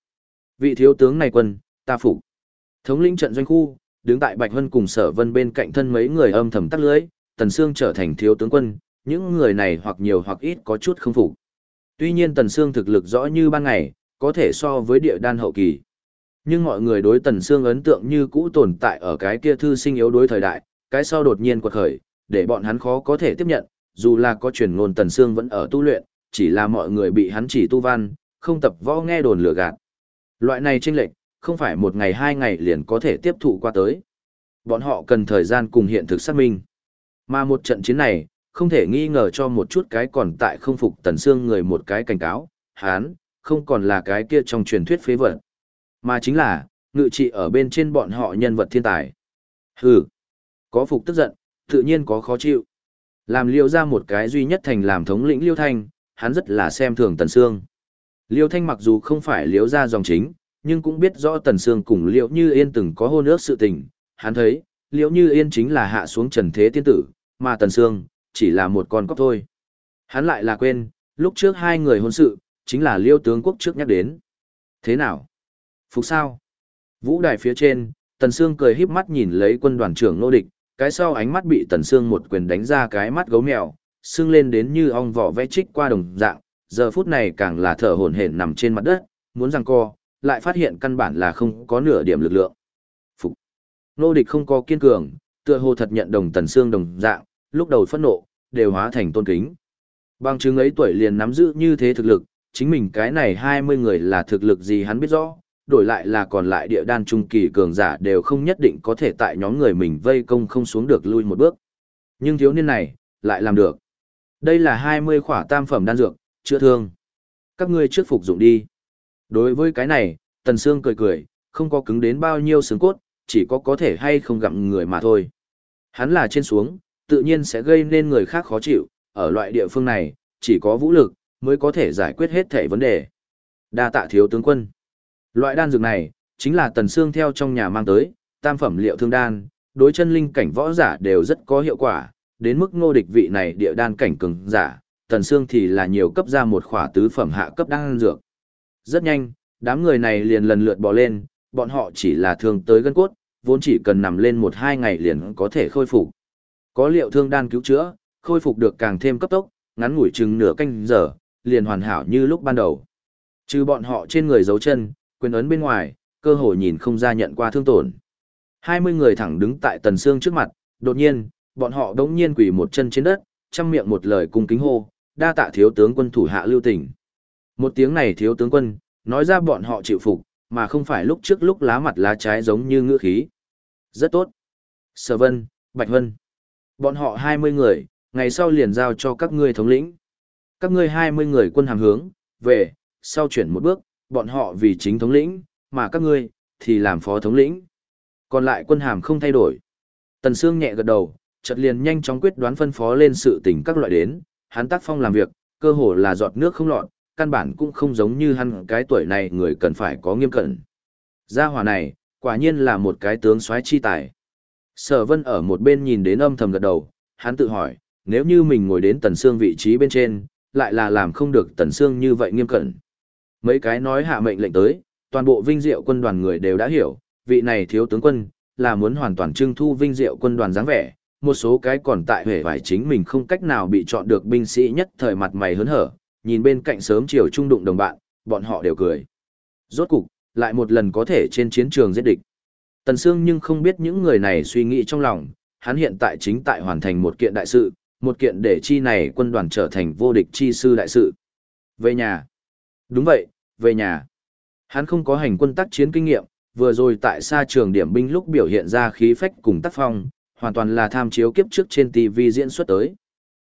Vị thiếu tướng này quân, ta phục. Thống lĩnh trận doanh khu, đứng tại Bạch Vân cùng sở vân bên cạnh thân mấy người âm thầm tắt lưới, Tần Sương trở thành thiếu tướng quân, những người này hoặc nhiều hoặc ít có chút không phục. Tuy nhiên Tần Sương thực lực rõ như ban ngày, có thể so với địa đan hậu kỳ. Nhưng mọi người đối Tần Sương ấn tượng như cũ tồn tại ở cái kia thư sinh yếu đối thời đại, cái sau đột nhiên quật khởi, để bọn hắn khó có thể tiếp nhận, dù là có truyền ngôn Tần Sương vẫn ở tu luyện, chỉ là mọi người bị hắn chỉ tu văn, không tập võ nghe đồn lừa gạt. Loại này chênh lệch, không phải một ngày hai ngày liền có thể tiếp thụ qua tới. Bọn họ cần thời gian cùng hiện thực xác minh. Mà một trận chiến này, không thể nghi ngờ cho một chút cái còn tại không phục Tần xương người một cái cảnh cáo, hán, không còn là cái kia trong truyền thuyết phế vật, mà chính là, ngự trị ở bên trên bọn họ nhân vật thiên tài. Hừ, có phục tức giận, tự nhiên có khó chịu. Làm liêu ra một cái duy nhất thành làm thống lĩnh liêu thanh, hắn rất là xem thường Tần xương. Liêu thanh mặc dù không phải liêu ra dòng chính, nhưng cũng biết rõ Tần Sương cùng liễu như yên từng có hôn ước sự tình. Hắn thấy, liễu như yên chính là hạ xuống trần thế tiên tử, mà Tần Sương, chỉ là một con cóc thôi. Hắn lại là quên, lúc trước hai người hôn sự, chính là liêu tướng quốc trước nhắc đến. Thế nào? Phục sao? Vũ đài phía trên, Tần Sương cười híp mắt nhìn lấy quân đoàn trưởng nô địch, cái sau ánh mắt bị Tần Sương một quyền đánh ra cái mắt gấu mèo, sưng lên đến như ong vỏ vẽ trích qua đồng dạng, giờ phút này càng là thở hổn hển nằm trên mặt đất, muốn rằng co, lại phát hiện căn bản là không có nửa điểm lực lượng. Phục. Nô địch không có kiên cường, tựa hồ thật nhận đồng Tần xương đồng dạng, lúc đầu phẫn nộ, đều hóa thành tôn kính. Bằng chứng ấy tuổi liền nắm giữ như thế thực lực, chính mình cái này 20 người là thực lực gì hắn biết rõ, đổi lại là còn lại địa đan trung kỳ cường giả đều không nhất định có thể tại nhóm người mình vây công không xuống được lui một bước. Nhưng thiếu niên này, lại làm được. Đây là 20 khỏa tam phẩm đan dược, chữa thương. Các ngươi trước phục dụng đi. Đối với cái này, Tần Sương cười cười, không có cứng đến bao nhiêu xương cốt, chỉ có có thể hay không gặm người mà thôi. Hắn là trên xuống, tự nhiên sẽ gây nên người khác khó chịu, ở loại địa phương này, chỉ có vũ lực, mới có thể giải quyết hết thể vấn đề. Đa tạ thiếu tướng quân. Loại đan dược này, chính là tần xương theo trong nhà mang tới, tam phẩm liệu thương đan, đối chân linh cảnh võ giả đều rất có hiệu quả, đến mức ngô địch vị này địa đan cảnh cường giả, tần xương thì là nhiều cấp ra một khỏa tứ phẩm hạ cấp đan dược. Rất nhanh, đám người này liền lần lượt bò lên, bọn họ chỉ là thương tới gân cốt, vốn chỉ cần nằm lên một hai ngày liền có thể khôi phục. Có liệu thương đan cứu chữa, khôi phục được càng thêm cấp tốc, ngắn ngủi chừng nửa canh giờ, liền hoàn hảo như lúc ban đầu. Trừ bọn họ trên người dấu chân, quyền ấn bên ngoài, cơ hội nhìn không ra nhận qua thương tổn. 20 người thẳng đứng tại tần xương trước mặt, đột nhiên, bọn họ đống nhiên quỳ một chân trên đất, chăm miệng một lời cung kính hô, đa tạ thiếu tướng quân thủ hạ lưu tình. Một tiếng này thiếu tướng quân, nói ra bọn họ chịu phục, mà không phải lúc trước lúc lá mặt lá trái giống như ngựa khí. Rất tốt. Sở Vân, Bạch Vân. Bọn họ 20 người, ngày sau liền giao cho các ngươi thống lĩnh. Các ngươi 20 người quân hàm hướng, về, sau chuyển một bước, bọn họ vì chính thống lĩnh, mà các ngươi, thì làm phó thống lĩnh. Còn lại quân hàm không thay đổi. Tần Sương nhẹ gật đầu, chợt liền nhanh chóng quyết đoán phân phó lên sự tình các loại đến, hắn tác phong làm việc, cơ hồ là giọt nước không lọt, căn bản cũng không giống như hắn cái tuổi này người cần phải có nghiêm cẩn. Gia hỏa này, quả nhiên là một cái tướng soái chi tài. Sở Vân ở một bên nhìn đến âm thầm gật đầu, hắn tự hỏi, nếu như mình ngồi đến Tần xương vị trí bên trên, lại là làm không được Tần xương như vậy nghiêm cẩn. Mấy cái nói hạ mệnh lệnh tới, toàn bộ vinh diệu quân đoàn người đều đã hiểu, vị này thiếu tướng quân, là muốn hoàn toàn trưng thu vinh diệu quân đoàn dáng vẻ, một số cái còn tại hề vải chính mình không cách nào bị chọn được binh sĩ nhất thời mặt mày hớn hở, nhìn bên cạnh sớm chiều trung đụng đồng bạn, bọn họ đều cười. Rốt cục, lại một lần có thể trên chiến trường giết địch. Tần Sương nhưng không biết những người này suy nghĩ trong lòng, hắn hiện tại chính tại hoàn thành một kiện đại sự, một kiện để chi này quân đoàn trở thành vô địch chi sư đại sự. Về nhà. Đúng vậy, về nhà. Hắn không có hành quân tác chiến kinh nghiệm, vừa rồi tại xa trường điểm binh lúc biểu hiện ra khí phách cùng tác phong, hoàn toàn là tham chiếu kiếp trước trên TV diễn xuất tới.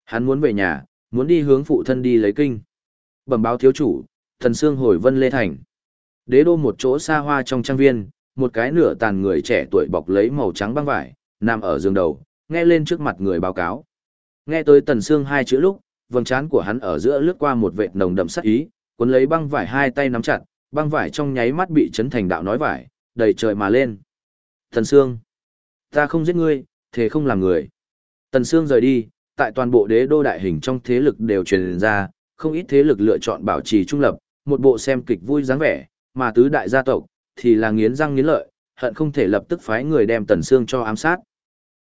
Hắn muốn về nhà, muốn đi hướng phụ thân đi lấy kinh. Bẩm báo thiếu chủ, thần xương hồi vân lê thành. Đế đô một chỗ xa hoa trong trang viên, một cái nửa tàn người trẻ tuổi bọc lấy màu trắng băng vải, nằm ở giường đầu, nghe lên trước mặt người báo cáo. Nghe tới tần xương hai chữ lúc, vầng trán của hắn ở giữa lướt qua một vệt nồng đậm sát ý, cuốn lấy băng vải hai tay nắm chặt, băng vải trong nháy mắt bị chấn thành đạo nói vải, đầy trời mà lên. Tần xương, ta không giết ngươi, thế không làm người. Tần xương rời đi, tại toàn bộ đế đô đại hình trong thế lực đều truyền ra, không ít thế lực lựa chọn bảo trì trung lập, một bộ xem kịch vui dáng vẻ, mà tứ đại gia tộc thì là nghiến răng nghiến lợi, hận không thể lập tức phái người đem Tần Sương cho ám sát.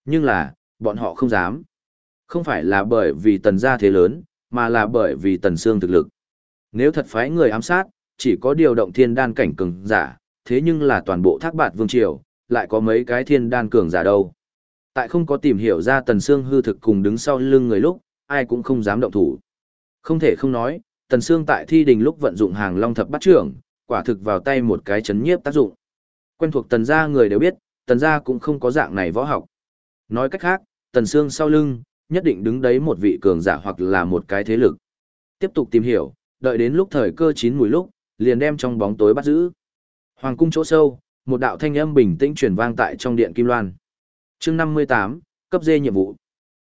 Nhưng là, bọn họ không dám. Không phải là bởi vì Tần gia thế lớn, mà là bởi vì Tần Sương thực lực. Nếu thật phái người ám sát, chỉ có điều động thiên đan cảnh cường giả, thế nhưng là toàn bộ thác bạt vương triều, lại có mấy cái thiên đan cường giả đâu. Tại không có tìm hiểu ra Tần Sương hư thực cùng đứng sau lưng người lúc, ai cũng không dám động thủ. Không thể không nói, Tần Sương tại thi đình lúc vận dụng hàng long thập Bát trưởng, quả thực vào tay một cái chấn nhiếp tác dụng. Quen thuộc tần gia người đều biết, tần gia cũng không có dạng này võ học. Nói cách khác, tần Sương sau lưng, nhất định đứng đấy một vị cường giả hoặc là một cái thế lực. Tiếp tục tìm hiểu, đợi đến lúc thời cơ chín mùi lúc, liền đem trong bóng tối bắt giữ. Hoàng cung chỗ sâu, một đạo thanh âm bình tĩnh truyền vang tại trong điện Kim Loan. Chương 58, cấp dê nhiệm vụ.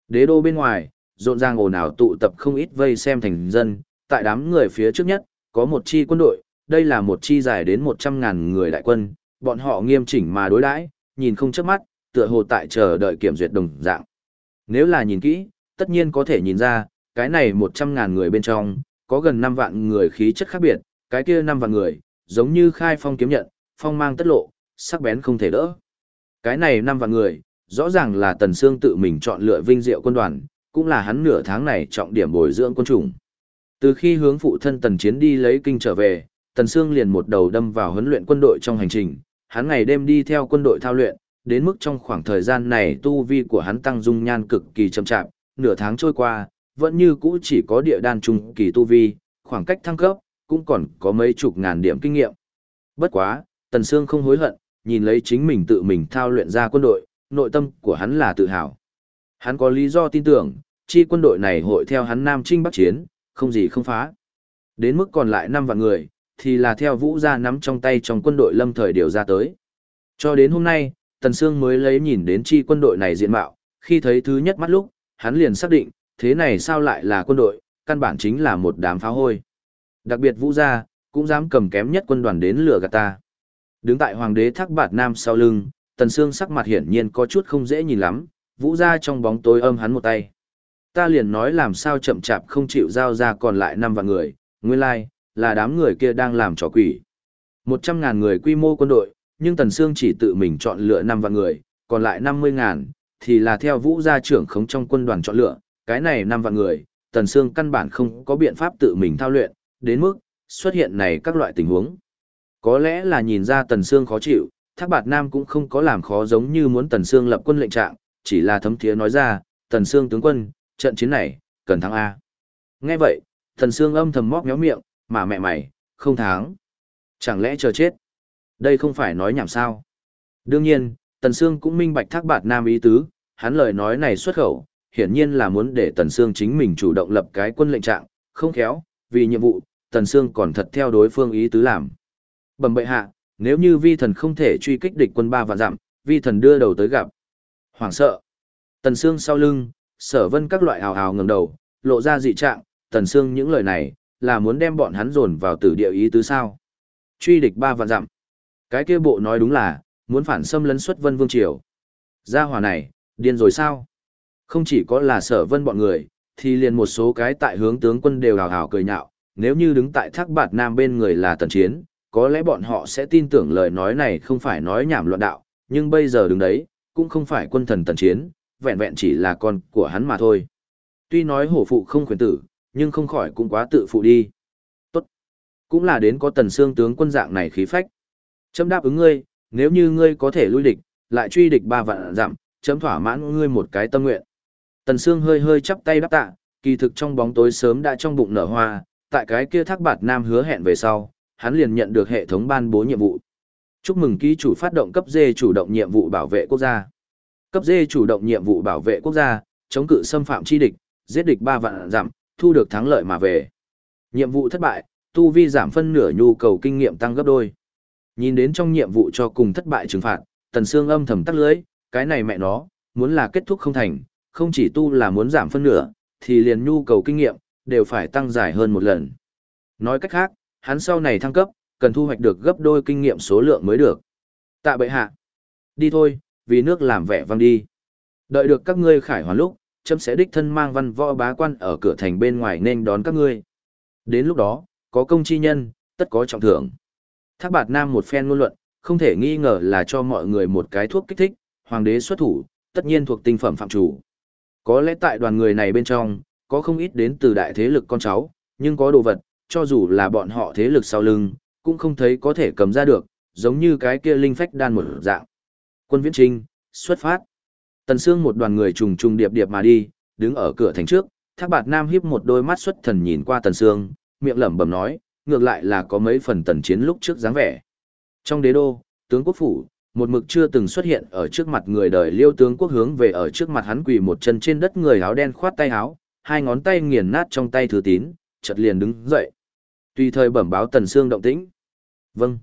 Đế đô bên ngoài, rộn ràng ồn ào tụ tập không ít vây xem thành dân, tại đám người phía trước nhất, có một chi quân đội, đây là một chi dài đến 100.000 người đại quân, bọn họ nghiêm chỉnh mà đối đãi, nhìn không chớp mắt, tựa hồ tại chờ đợi kiểm duyệt đồng dạng. Nếu là nhìn kỹ, tất nhiên có thể nhìn ra, cái này 100.000 người bên trong, có gần 5 vạn người khí chất khác biệt, cái kia 5 vạn người, giống như khai phong kiếm nhận, phong mang tất lộ, sắc bén không thể đỡ. Cái này 5 vạn người, rõ ràng là Tần Sương tự mình chọn lựa vinh diệu quân đoàn, cũng là hắn nửa tháng này trọng điểm bồi dưỡng quân chủng. Từ khi hướng phụ thân Tần Chiến đi lấy kinh trở về, Tần Sương liền một đầu đâm vào huấn luyện quân đội trong hành trình, hắn ngày đêm đi theo quân đội thao luyện, đến mức trong khoảng thời gian này tu vi của hắn tăng dung nhan cực kỳ chậm chạp, nửa tháng trôi qua, vẫn như cũ chỉ có địa đan trung kỳ tu vi, khoảng cách thăng cấp, cũng còn có mấy chục ngàn điểm kinh nghiệm. Bất quá, Tần Sương không hối hận, nhìn lấy chính mình tự mình thao luyện ra quân đội, nội tâm của hắn là tự hào. Hắn có lý do tin tưởng, chi quân đội này hội theo hắn Nam Trinh Bắc Chiến, không gì không phá. Đến mức còn lại 5 vạn người, thì là theo vũ gia nắm trong tay trong quân đội lâm thời điều ra tới. Cho đến hôm nay, Tần Sương mới lấy nhìn đến chi quân đội này diện mạo, khi thấy thứ nhất mắt lúc, hắn liền xác định, thế này sao lại là quân đội, căn bản chính là một đám pháo hôi. Đặc biệt vũ gia, cũng dám cầm kém nhất quân đoàn đến lừa gạt ta. Đứng tại hoàng đế thác bạt nam sau lưng, Tần Sương sắc mặt hiển nhiên có chút không dễ nhìn lắm, vũ gia trong bóng tối âm hắn một tay. Ta liền nói làm sao chậm chạp không chịu giao ra còn lại năm vạn người, nguyên lai, like, là đám người kia đang làm trò quỷ. Một trăm ngàn người quy mô quân đội, nhưng Tần Sương chỉ tự mình chọn lựa năm vạn người, còn lại năm mươi ngàn, thì là theo vũ gia trưởng khống trong quân đoàn chọn lựa, cái này năm vạn người, Tần Sương căn bản không có biện pháp tự mình thao luyện, đến mức, xuất hiện này các loại tình huống. Có lẽ là nhìn ra Tần Sương khó chịu, Thác Bạt Nam cũng không có làm khó giống như muốn Tần Sương lập quân lệnh trạng, chỉ là thấm thiế nói ra, Tần Sương tướng quân, trận chiến này, cần thắng A. Nghe vậy, Tần Sương âm thầm móc méo miệng, mà mẹ mày, không thắng. Chẳng lẽ chờ chết? Đây không phải nói nhảm sao. Đương nhiên, Tần Sương cũng minh bạch thác bạt nam ý tứ, hắn lời nói này xuất khẩu, hiển nhiên là muốn để Tần Sương chính mình chủ động lập cái quân lệnh trạng, không khéo, vì nhiệm vụ, Tần Sương còn thật theo đối phương ý tứ làm. Bẩm bệ hạ, nếu như vi thần không thể truy kích địch quân ba vạn dặm, vi thần đưa đầu tới gặp. Hoảng sợ. Tần Sương sau lưng, sở vân các loại hào hào ngẩng đầu, lộ ra dị trạng, Tần Sương những lời này, là muốn đem bọn hắn dồn vào tử địa ý tứ sao. Truy địch ba vạn dặm. Cái kia bộ nói đúng là, muốn phản xâm lấn xuất vân vương triều. Gia hỏa này, điên rồi sao? Không chỉ có là sở vân bọn người, thì liền một số cái tại hướng tướng quân đều hào hào cười nhạo, nếu như đứng tại thác bạt nam bên người là tần chiến, có lẽ bọn họ sẽ tin tưởng lời nói này không phải nói nhảm loạn đạo, nhưng bây giờ đứng đấy, cũng không phải quân thần tần chiến, vẹn vẹn chỉ là con của hắn mà thôi. Tuy nói hổ phụ không khuyến tử, nhưng không khỏi cũng quá tự phụ đi. Tốt. Cũng là đến có tần xương tướng quân dạng này khí phách. Chấm đáp ứng ngươi, nếu như ngươi có thể lui địch, lại truy địch ba vạn giảm, chấm thỏa mãn ngươi một cái tâm nguyện. Tần xương hơi hơi chắp tay đáp tạ, kỳ thực trong bóng tối sớm đã trong bụng nở hoa, tại cái kia thác bạt nam hứa hẹn về sau, hắn liền nhận được hệ thống ban bố nhiệm vụ. Chúc mừng ký chủ phát động cấp D chủ động nhiệm vụ bảo vệ quốc gia. Cấp D chủ động nhiệm vụ bảo vệ quốc gia, chống cự xâm phạm chi địch, giết địch 3 vạn giảm, thu được thắng lợi mà về. Nhiệm vụ thất bại, tu vi giảm phân nửa nhu cầu kinh nghiệm tăng gấp đôi. Nhìn đến trong nhiệm vụ cho cùng thất bại trừng phạt, Tần Sương âm thầm tắt lưới, cái này mẹ nó, muốn là kết thúc không thành, không chỉ tu là muốn giảm phân nửa, thì liền nhu cầu kinh nghiệm, đều phải tăng dài hơn một lần. Nói cách khác, hắn sau này thăng cấp, cần thu hoạch được gấp đôi kinh nghiệm số lượng mới được. Tạ bệ hạ. Đi thôi, vì nước làm vẻ vang đi. Đợi được các ngươi khải hoàn lúc, chấm sẽ đích thân mang văn võ bá quan ở cửa thành bên ngoài nên đón các ngươi. Đến lúc đó, có công chi nhân, tất có trọng thưởng. Thác bạt nam một phen ngôn luận, không thể nghi ngờ là cho mọi người một cái thuốc kích thích, hoàng đế xuất thủ, tất nhiên thuộc tinh phẩm phạm chủ. Có lẽ tại đoàn người này bên trong, có không ít đến từ đại thế lực con cháu, nhưng có đồ vật, cho dù là bọn họ thế lực sau lưng, cũng không thấy có thể cầm ra được, giống như cái kia linh phách đan một dạng. Quân viễn trinh, xuất phát. Tần Sương một đoàn người trùng trùng điệp điệp mà đi, đứng ở cửa thành trước, Thác Bạt Nam hiếp một đôi mắt xuất thần nhìn qua Tần Sương, miệng lẩm bẩm nói, ngược lại là có mấy phần tần chiến lúc trước dáng vẻ. Trong đế đô, tướng quốc phủ, một mực chưa từng xuất hiện ở trước mặt người đời liêu tướng quốc hướng về ở trước mặt hắn quỳ một chân trên đất người áo đen khoát tay áo, hai ngón tay nghiền nát trong tay thứ tín, chợt liền đứng dậy. Tùy thời bẩm báo tần sương động tĩnh. Vâng.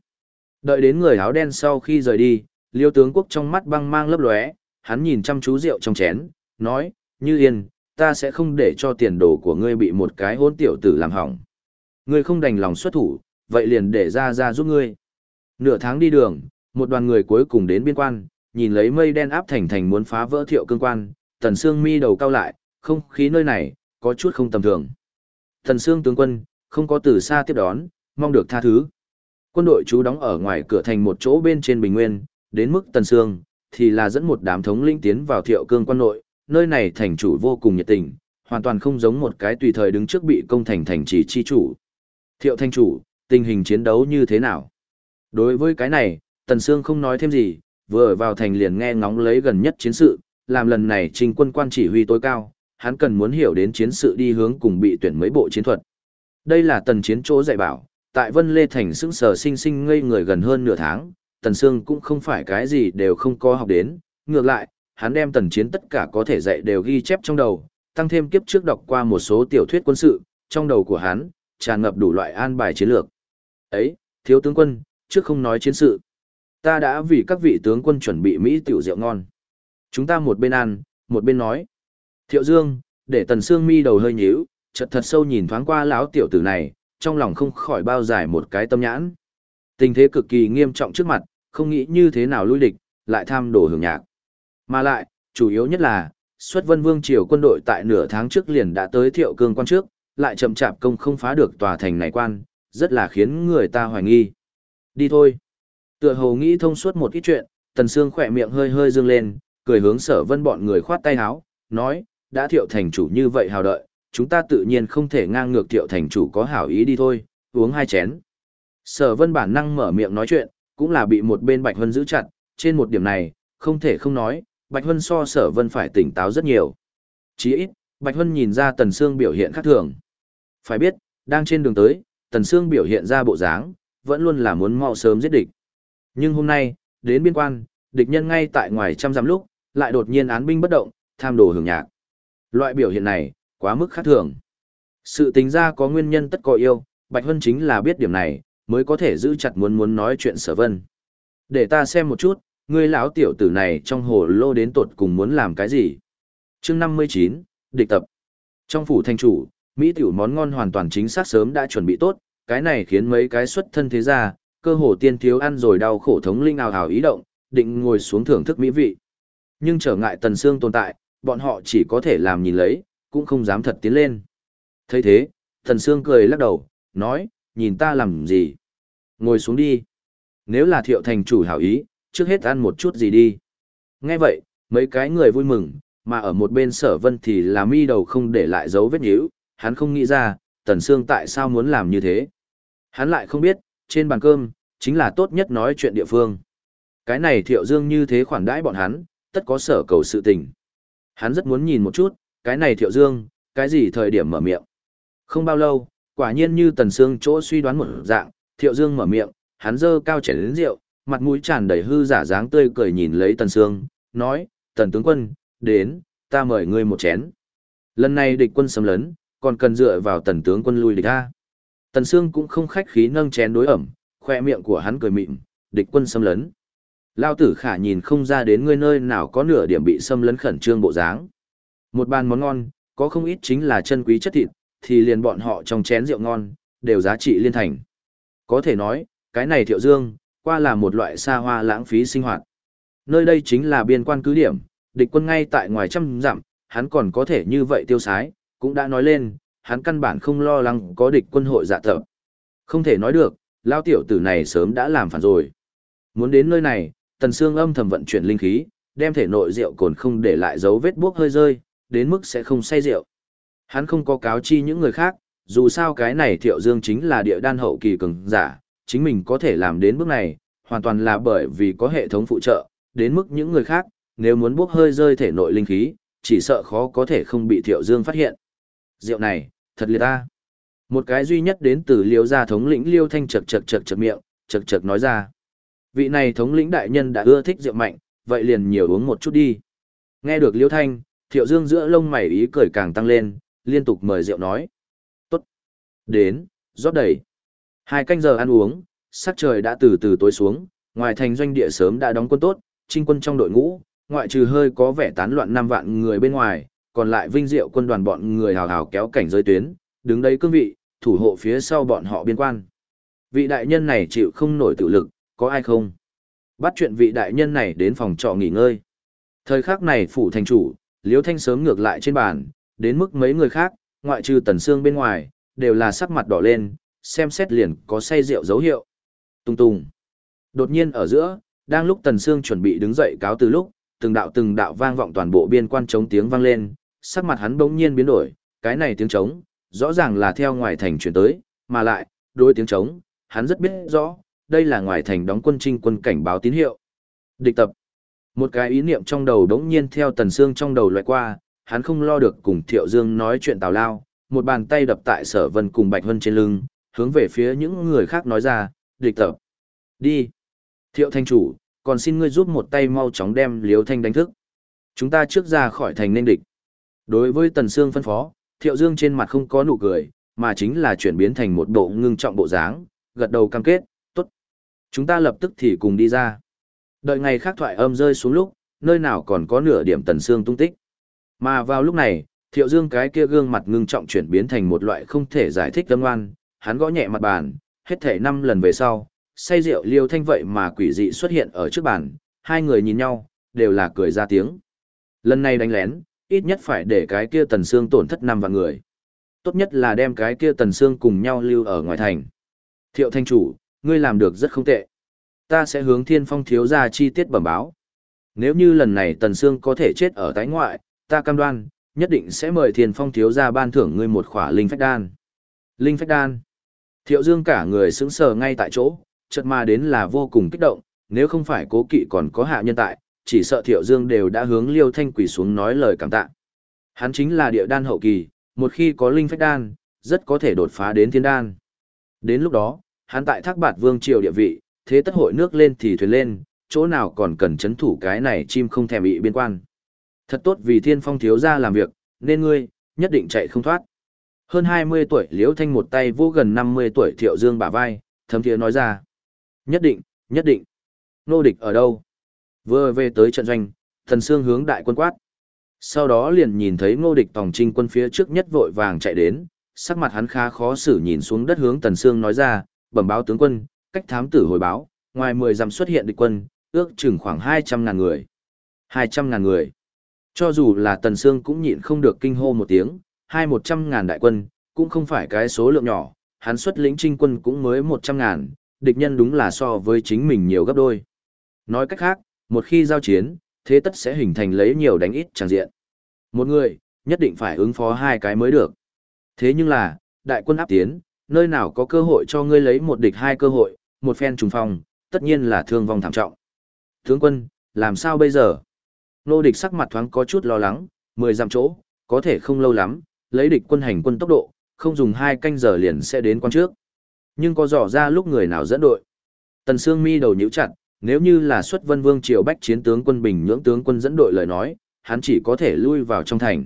Đợi đến người áo đen sau khi rời đi, liêu tướng quốc trong mắt băng mang lấp lóe, hắn nhìn chăm chú rượu trong chén, nói, như yên, ta sẽ không để cho tiền đồ của ngươi bị một cái hôn tiểu tử làm hỏng. Ngươi không đành lòng xuất thủ, vậy liền để ra ra giúp ngươi. Nửa tháng đi đường, một đoàn người cuối cùng đến biên quan, nhìn lấy mây đen áp thành thành muốn phá vỡ thiệu cương quan, tần xương mi đầu cao lại, không khí nơi này, có chút không tầm thường. Tần xương tướng quân, không có từ xa tiếp đón, mong được tha thứ. Quân đội chú đóng ở ngoài cửa thành một chỗ bên trên bình nguyên, đến mức tần xương, thì là dẫn một đám thống lĩnh tiến vào thiệu cương quan nội, nơi này thành chủ vô cùng nhiệt tình, hoàn toàn không giống một cái tùy thời đứng trước bị công thành thành trì chi chủ. Thiệu thanh chủ, tình hình chiến đấu như thế nào? Đối với cái này, Tần Sương không nói thêm gì, vừa vào thành liền nghe ngóng lấy gần nhất chiến sự, làm lần này trình quân quan chỉ huy tối cao, hắn cần muốn hiểu đến chiến sự đi hướng cùng bị tuyển mấy bộ chiến thuật. Đây là tần chiến chỗ dạy bảo, tại Vân Lê Thành sững sờ sinh sinh ngây người gần hơn nửa tháng, Tần Sương cũng không phải cái gì đều không có học đến, ngược lại, hắn đem tần chiến tất cả có thể dạy đều ghi chép trong đầu, tăng thêm kiếp trước đọc qua một số tiểu thuyết quân sự, trong đầu của hắn, tràn ngập đủ loại an bài chiến lược. Ấy, thiếu tướng quân, trước không nói chiến sự. Ta đã vì các vị tướng quân chuẩn bị Mỹ tiểu rượu ngon. Chúng ta một bên ăn, một bên nói. Thiệu Dương, để tần xương mi đầu hơi nhíu, chợt thật sâu nhìn thoáng qua lão tiểu tử này, trong lòng không khỏi bao giải một cái tâm nhãn. Tình thế cực kỳ nghiêm trọng trước mặt, không nghĩ như thế nào lui địch, lại tham đồ hưởng nhạc. Mà lại, chủ yếu nhất là, xuất vân vương triều quân đội tại nửa tháng trước liền đã tới thiệu cương quan trước, lại chậm chạp công không phá được tòa thành này quan, rất là khiến người ta hoài nghi. Đi thôi. Tựa hồ nghĩ thông suốt một ít chuyện, Tần Sương khỏe miệng hơi hơi dương lên, cười hướng sở vân bọn người khoát tay áo, nói, đã thiệu thành chủ như vậy hào đợi, chúng ta tự nhiên không thể ngang ngược thiệu thành chủ có hảo ý đi thôi, uống hai chén. Sở vân bản năng mở miệng nói chuyện, cũng là bị một bên Bạch Hân giữ chặt, trên một điểm này, không thể không nói, Bạch Hân so sở vân phải tỉnh táo rất nhiều. Chỉ ít, Bạch Hân nhìn ra Tần Sương biểu hiện khác thường. Phải biết, đang trên đường tới, Tần Sương biểu hiện ra bộ dáng, vẫn luôn là muốn mau sớm giết địch. Nhưng hôm nay, đến biên quan, địch nhân ngay tại ngoài trăm dặm lúc, lại đột nhiên án binh bất động, tham đồ hưởng nhạc. Loại biểu hiện này, quá mức khác thường. Sự tính ra có nguyên nhân tất có yêu, Bạch Hân chính là biết điểm này, mới có thể giữ chặt muốn muốn nói chuyện sở vân. Để ta xem một chút, ngươi lão tiểu tử này trong hồ lô đến tột cùng muốn làm cái gì. chương 59, địch tập. Trong phủ thanh chủ, Mỹ tiểu món ngon hoàn toàn chính xác sớm đã chuẩn bị tốt, cái này khiến mấy cái xuất thân thế gia, cơ hồ tiên thiếu ăn rồi đau khổ thống linh ào ào ý động, định ngồi xuống thưởng thức mỹ vị. Nhưng trở ngại tần xương tồn tại, bọn họ chỉ có thể làm nhìn lấy, cũng không dám thật tiến lên. thấy thế, thần xương cười lắc đầu, nói, nhìn ta làm gì? Ngồi xuống đi. Nếu là thiệu thành chủ hảo ý, trước hết ăn một chút gì đi. Nghe vậy, mấy cái người vui mừng, mà ở một bên sở vân thì là mi đầu không để lại dấu vết nhíu, hắn không nghĩ ra, tần xương tại sao muốn làm như thế. Hắn lại không biết, trên bàn cơm, chính là tốt nhất nói chuyện địa phương. Cái này thiệu dương như thế khoản đãi bọn hắn, tất có sở cầu sự tình. Hắn rất muốn nhìn một chút, cái này thiệu dương, cái gì thời điểm mở miệng. Không bao lâu, quả nhiên như tần sương chỗ suy đoán một dạng, Thiệu Dương mở miệng, hắn dơ cao chén đến rượu, mặt mũi tràn đầy hư giả dáng tươi cười nhìn lấy Tần Sương, nói, Tần tướng quân, đến, ta mời ngươi một chén. Lần này địch quân xâm lấn, còn cần dựa vào Tần tướng quân lui địch a. Tần Sương cũng không khách khí nâng chén đối ẩm, khoe miệng của hắn cười mịn, địch quân xâm lấn. Lao tử khả nhìn không ra đến ngươi nơi nào có nửa điểm bị xâm lấn khẩn trương bộ dáng. Một bàn món ngon, có không ít chính là chân quý chất thịt, thì liền bọn họ trong chén rượu ngon, đều giá trị liên thành. Có thể nói, cái này thiệu dương, qua là một loại xa hoa lãng phí sinh hoạt. Nơi đây chính là biên quan cứ điểm, địch quân ngay tại ngoài trăm dặm, hắn còn có thể như vậy tiêu sái, cũng đã nói lên, hắn căn bản không lo lắng có địch quân hội dạ tập. Không thể nói được, lao tiểu tử này sớm đã làm phản rồi. Muốn đến nơi này, Tần Sương âm thầm vận chuyển linh khí, đem thể nội rượu cồn không để lại dấu vết buốc hơi rơi, đến mức sẽ không say rượu. Hắn không có cáo chi những người khác, dù sao cái này Thiệu Dương chính là địa đan hậu kỳ cường giả, chính mình có thể làm đến bước này, hoàn toàn là bởi vì có hệ thống phụ trợ, đến mức những người khác, nếu muốn bốc hơi rơi thể nội linh khí, chỉ sợ khó có thể không bị Thiệu Dương phát hiện. Rượu này, thật liệt ta. Một cái duy nhất đến từ liêu gia thống lĩnh liêu thanh chật chật chật chật miệng, chật chật nói ra. Vị này thống lĩnh đại nhân đã ưa thích rượu mạnh, vậy liền nhiều uống một chút đi. Nghe được liêu thanh, thiệu dương giữa lông mày ý cười càng tăng lên, liên tục mời rượu nói. Tốt. Đến, rót đầy. Hai canh giờ ăn uống, sắc trời đã từ từ tối xuống, ngoài thành doanh địa sớm đã đóng quân tốt, trinh quân trong đội ngũ, ngoại trừ hơi có vẻ tán loạn năm vạn người bên ngoài, còn lại vinh diệu quân đoàn bọn người hào hào kéo cảnh giới tuyến, đứng đấy cương vị, thủ hộ phía sau bọn họ biên quan. Vị đại nhân này chịu không nổi tự lực, có ai không? Bắt chuyện vị đại nhân này đến phòng trọ nghỉ ngơi. Thời khắc này phủ thành chủ, Liễu Thanh sớm ngược lại trên bàn, đến mức mấy người khác, ngoại trừ Tần Sương bên ngoài, đều là sắc mặt đỏ lên, xem xét liền có say rượu dấu hiệu. Tung tung. Đột nhiên ở giữa, đang lúc Tần Sương chuẩn bị đứng dậy cáo từ lúc, từng đạo từng đạo vang vọng toàn bộ biên quan chống tiếng vang lên, sắc mặt hắn bỗng nhiên biến đổi, cái này tiếng trống, rõ ràng là theo ngoài thành chuyển tới, mà lại, đối tiếng trống, hắn rất biết rõ, đây là ngoài thành đóng quân trinh quân cảnh báo tín hiệu. Địch tập. Một cái ý niệm trong đầu đống nhiên theo tần xương trong đầu loại qua, hắn không lo được cùng Thiệu Dương nói chuyện tào lao, một bàn tay đập tại sở vân cùng Bạch Hân trên lưng, hướng về phía những người khác nói ra, địch tập. Đi. Thiệu thanh chủ, còn xin ngươi giúp một tay mau chóng đem Liêu thanh đánh thức. Chúng ta trước ra khỏi thành nên địch. Đối với tần xương phân phó, Thiệu Dương trên mặt không có nụ cười, mà chính là chuyển biến thành một bộ ngưng trọng bộ dáng, gật đầu cam kết, tốt. Chúng ta lập tức thì cùng đi ra. Đợi ngày khác thoại âm rơi xuống lúc, nơi nào còn có nửa điểm tần xương tung tích. Mà vào lúc này, Thiệu Dương cái kia gương mặt ngưng trọng chuyển biến thành một loại không thể giải thích tâm oan, hắn gõ nhẹ mặt bàn, hết thể năm lần về sau, say rượu liêu thanh vậy mà quỷ dị xuất hiện ở trước bàn, hai người nhìn nhau, đều là cười ra tiếng. Lần này đánh lén, ít nhất phải để cái kia tần xương tổn thất năm vạn người. Tốt nhất là đem cái kia tần xương cùng nhau lưu ở ngoài thành. Thiệu thanh chủ, ngươi làm được rất không tệ. Ta sẽ hướng thiên phong thiếu ra chi tiết bẩm báo. Nếu như lần này tần Sương có thể chết ở tái ngoại, ta cam đoan, nhất định sẽ mời thiên phong thiếu ra ban thưởng ngươi một khỏa linh phách đan. Linh phách đan. Thiệu dương cả người sững sờ ngay tại chỗ, chợt mà đến là vô cùng kích động, nếu không phải cố kỵ còn có hạ nhân tại, chỉ sợ Thiệu Dương đều đã hướng Liêu Thanh quỳ xuống nói lời cảm tạ. Hắn chính là địa đan hậu kỳ, một khi có linh phách đan, rất có thể đột phá đến thiên đan. Đến lúc đó, hắn tại Thác Bạt Vương triều địa vị, thế tất hội nước lên thì thuyền lên, chỗ nào còn cần chấn thủ cái này chim không thèm bị biên quan. Thật tốt vì Thiên Phong thiếu gia làm việc, nên ngươi nhất định chạy không thoát. Hơn 20 tuổi Liễu Thanh một tay vô gần 50 tuổi Thiệu Dương bả vai, thấm thiế nói ra. Nhất định, nhất định. Nô địch ở đâu? Vừa về tới trận doanh, thần xương hướng đại quân quát. Sau đó liền nhìn thấy ngô địch tòng trinh quân phía trước nhất vội vàng chạy đến, sắc mặt hắn khá khó xử nhìn xuống đất hướng tần xương nói ra, bẩm báo tướng quân, cách thám tử hồi báo, ngoài 10 dặm xuất hiện địch quân, ước chừng khoảng 200 ngàn người. 200 ngàn người. Cho dù là tần xương cũng nhịn không được kinh hô một tiếng, hai một trăm ngàn đại quân, cũng không phải cái số lượng nhỏ, hắn xuất lĩnh trinh quân cũng mới 100 ngàn, địch nhân đúng là so với chính mình nhiều gấp đôi. Nói cách khác, một khi giao chiến, thế tất sẽ hình thành lấy nhiều đánh ít chẳng diện. Một người, nhất định phải ứng phó hai cái mới được. Thế nhưng là, đại quân áp tiến, nơi nào có cơ hội cho ngươi lấy một địch hai cơ hội, một phen trùng phong, tất nhiên là thương vong thảm trọng. Tướng quân, làm sao bây giờ? Nô địch sắc mặt thoáng có chút lo lắng, mười dặm chỗ, có thể không lâu lắm, lấy địch quân hành quân tốc độ, không dùng hai canh giờ liền sẽ đến quan trước. Nhưng có dò ra lúc người nào dẫn đội. Tần Sương mi đầu nhíu chặt, nếu như là xuất vân vương triều bách chiến tướng quân Bình Nhưỡng tướng quân dẫn đội lời nói, hắn chỉ có thể lui vào trong thành.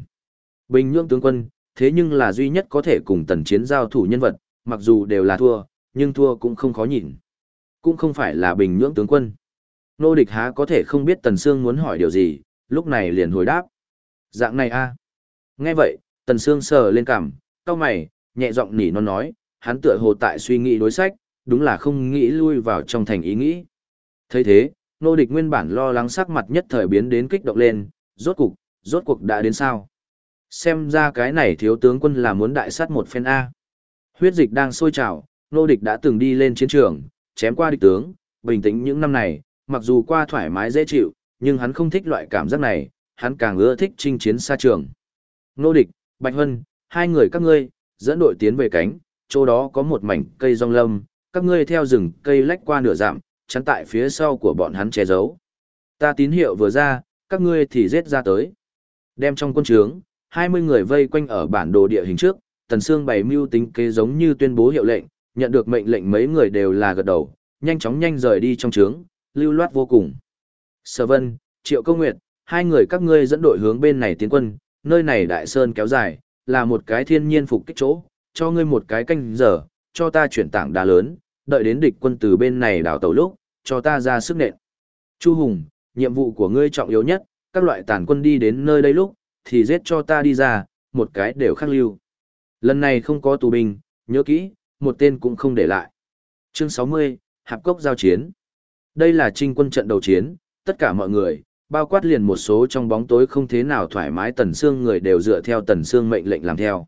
Bình Nhưỡng tướng quân, thế nhưng là duy nhất có thể cùng tần chiến giao thủ nhân vật, mặc dù đều là thua, nhưng thua cũng không khó nhìn. Cũng không phải là Bình Nhưỡng tướng quân. Nô địch há có thể không biết Tần Sương muốn hỏi điều gì, lúc này liền hồi đáp. Dạng này a Nghe vậy, Tần Sương sờ lên cằm, cau mày, nhẹ giọng nỉ non nói, hắn tựa hồ tại suy nghĩ đối sách, đúng là không nghĩ lui vào trong thành ý nghĩ. thấy thế, nô địch nguyên bản lo lắng sắc mặt nhất thời biến đến kích động lên, rốt cục, rốt cuộc đã đến sao. Xem ra cái này thiếu tướng quân là muốn đại sát một phen A. Huyết dịch đang sôi trào, nô địch đã từng đi lên chiến trường, chém qua địch tướng, bình tĩnh những năm này, mặc dù qua thoải mái dễ chịu, nhưng hắn không thích loại cảm giác này, hắn càng ưa thích chinh chiến xa trường. Nô địch, Bạch Hân, hai người các ngươi, dẫn đội tiến về cánh, chỗ đó có một mảnh cây rong lâm, các ngươi theo rừng cây lách qua nửa dặm, chắn tại phía sau của bọn hắn che giấu. Ta tín hiệu vừa ra, các ngươi thì giết ra tới. Đem trong quân trướng, 20 người vây quanh ở bản đồ địa hình trước, Tần Sương bày mưu tính kế giống như tuyên bố hiệu lệnh, nhận được mệnh lệnh mấy người đều là gật đầu, nhanh chóng nhanh rời đi trong trướng, lưu loát vô cùng. Sở Vân, Triệu Công Nguyệt, hai người các ngươi dẫn đội hướng bên này tiến quân, nơi này đại sơn kéo dài, là một cái thiên nhiên phục kích chỗ, cho ngươi một cái canh giờ, cho ta chuyển tảng đá lớn, đợi đến địch quân từ bên này đảo tàu lúc, cho ta ra sức nện. Chu Hùng, nhiệm vụ của ngươi trọng yếu nhất, các loại tàn quân đi đến nơi đây lúc, thì giết cho ta đi ra, một cái đều khắc lưu. Lần này không có tù binh, nhớ kỹ, một tên cũng không để lại. Chương 60, Hạp Cốc Giao Chiến Đây là trinh quân trận đầu chiến, tất cả mọi người, bao quát liền một số trong bóng tối không thế nào thoải mái tần xương người đều dựa theo tần xương mệnh lệnh làm theo.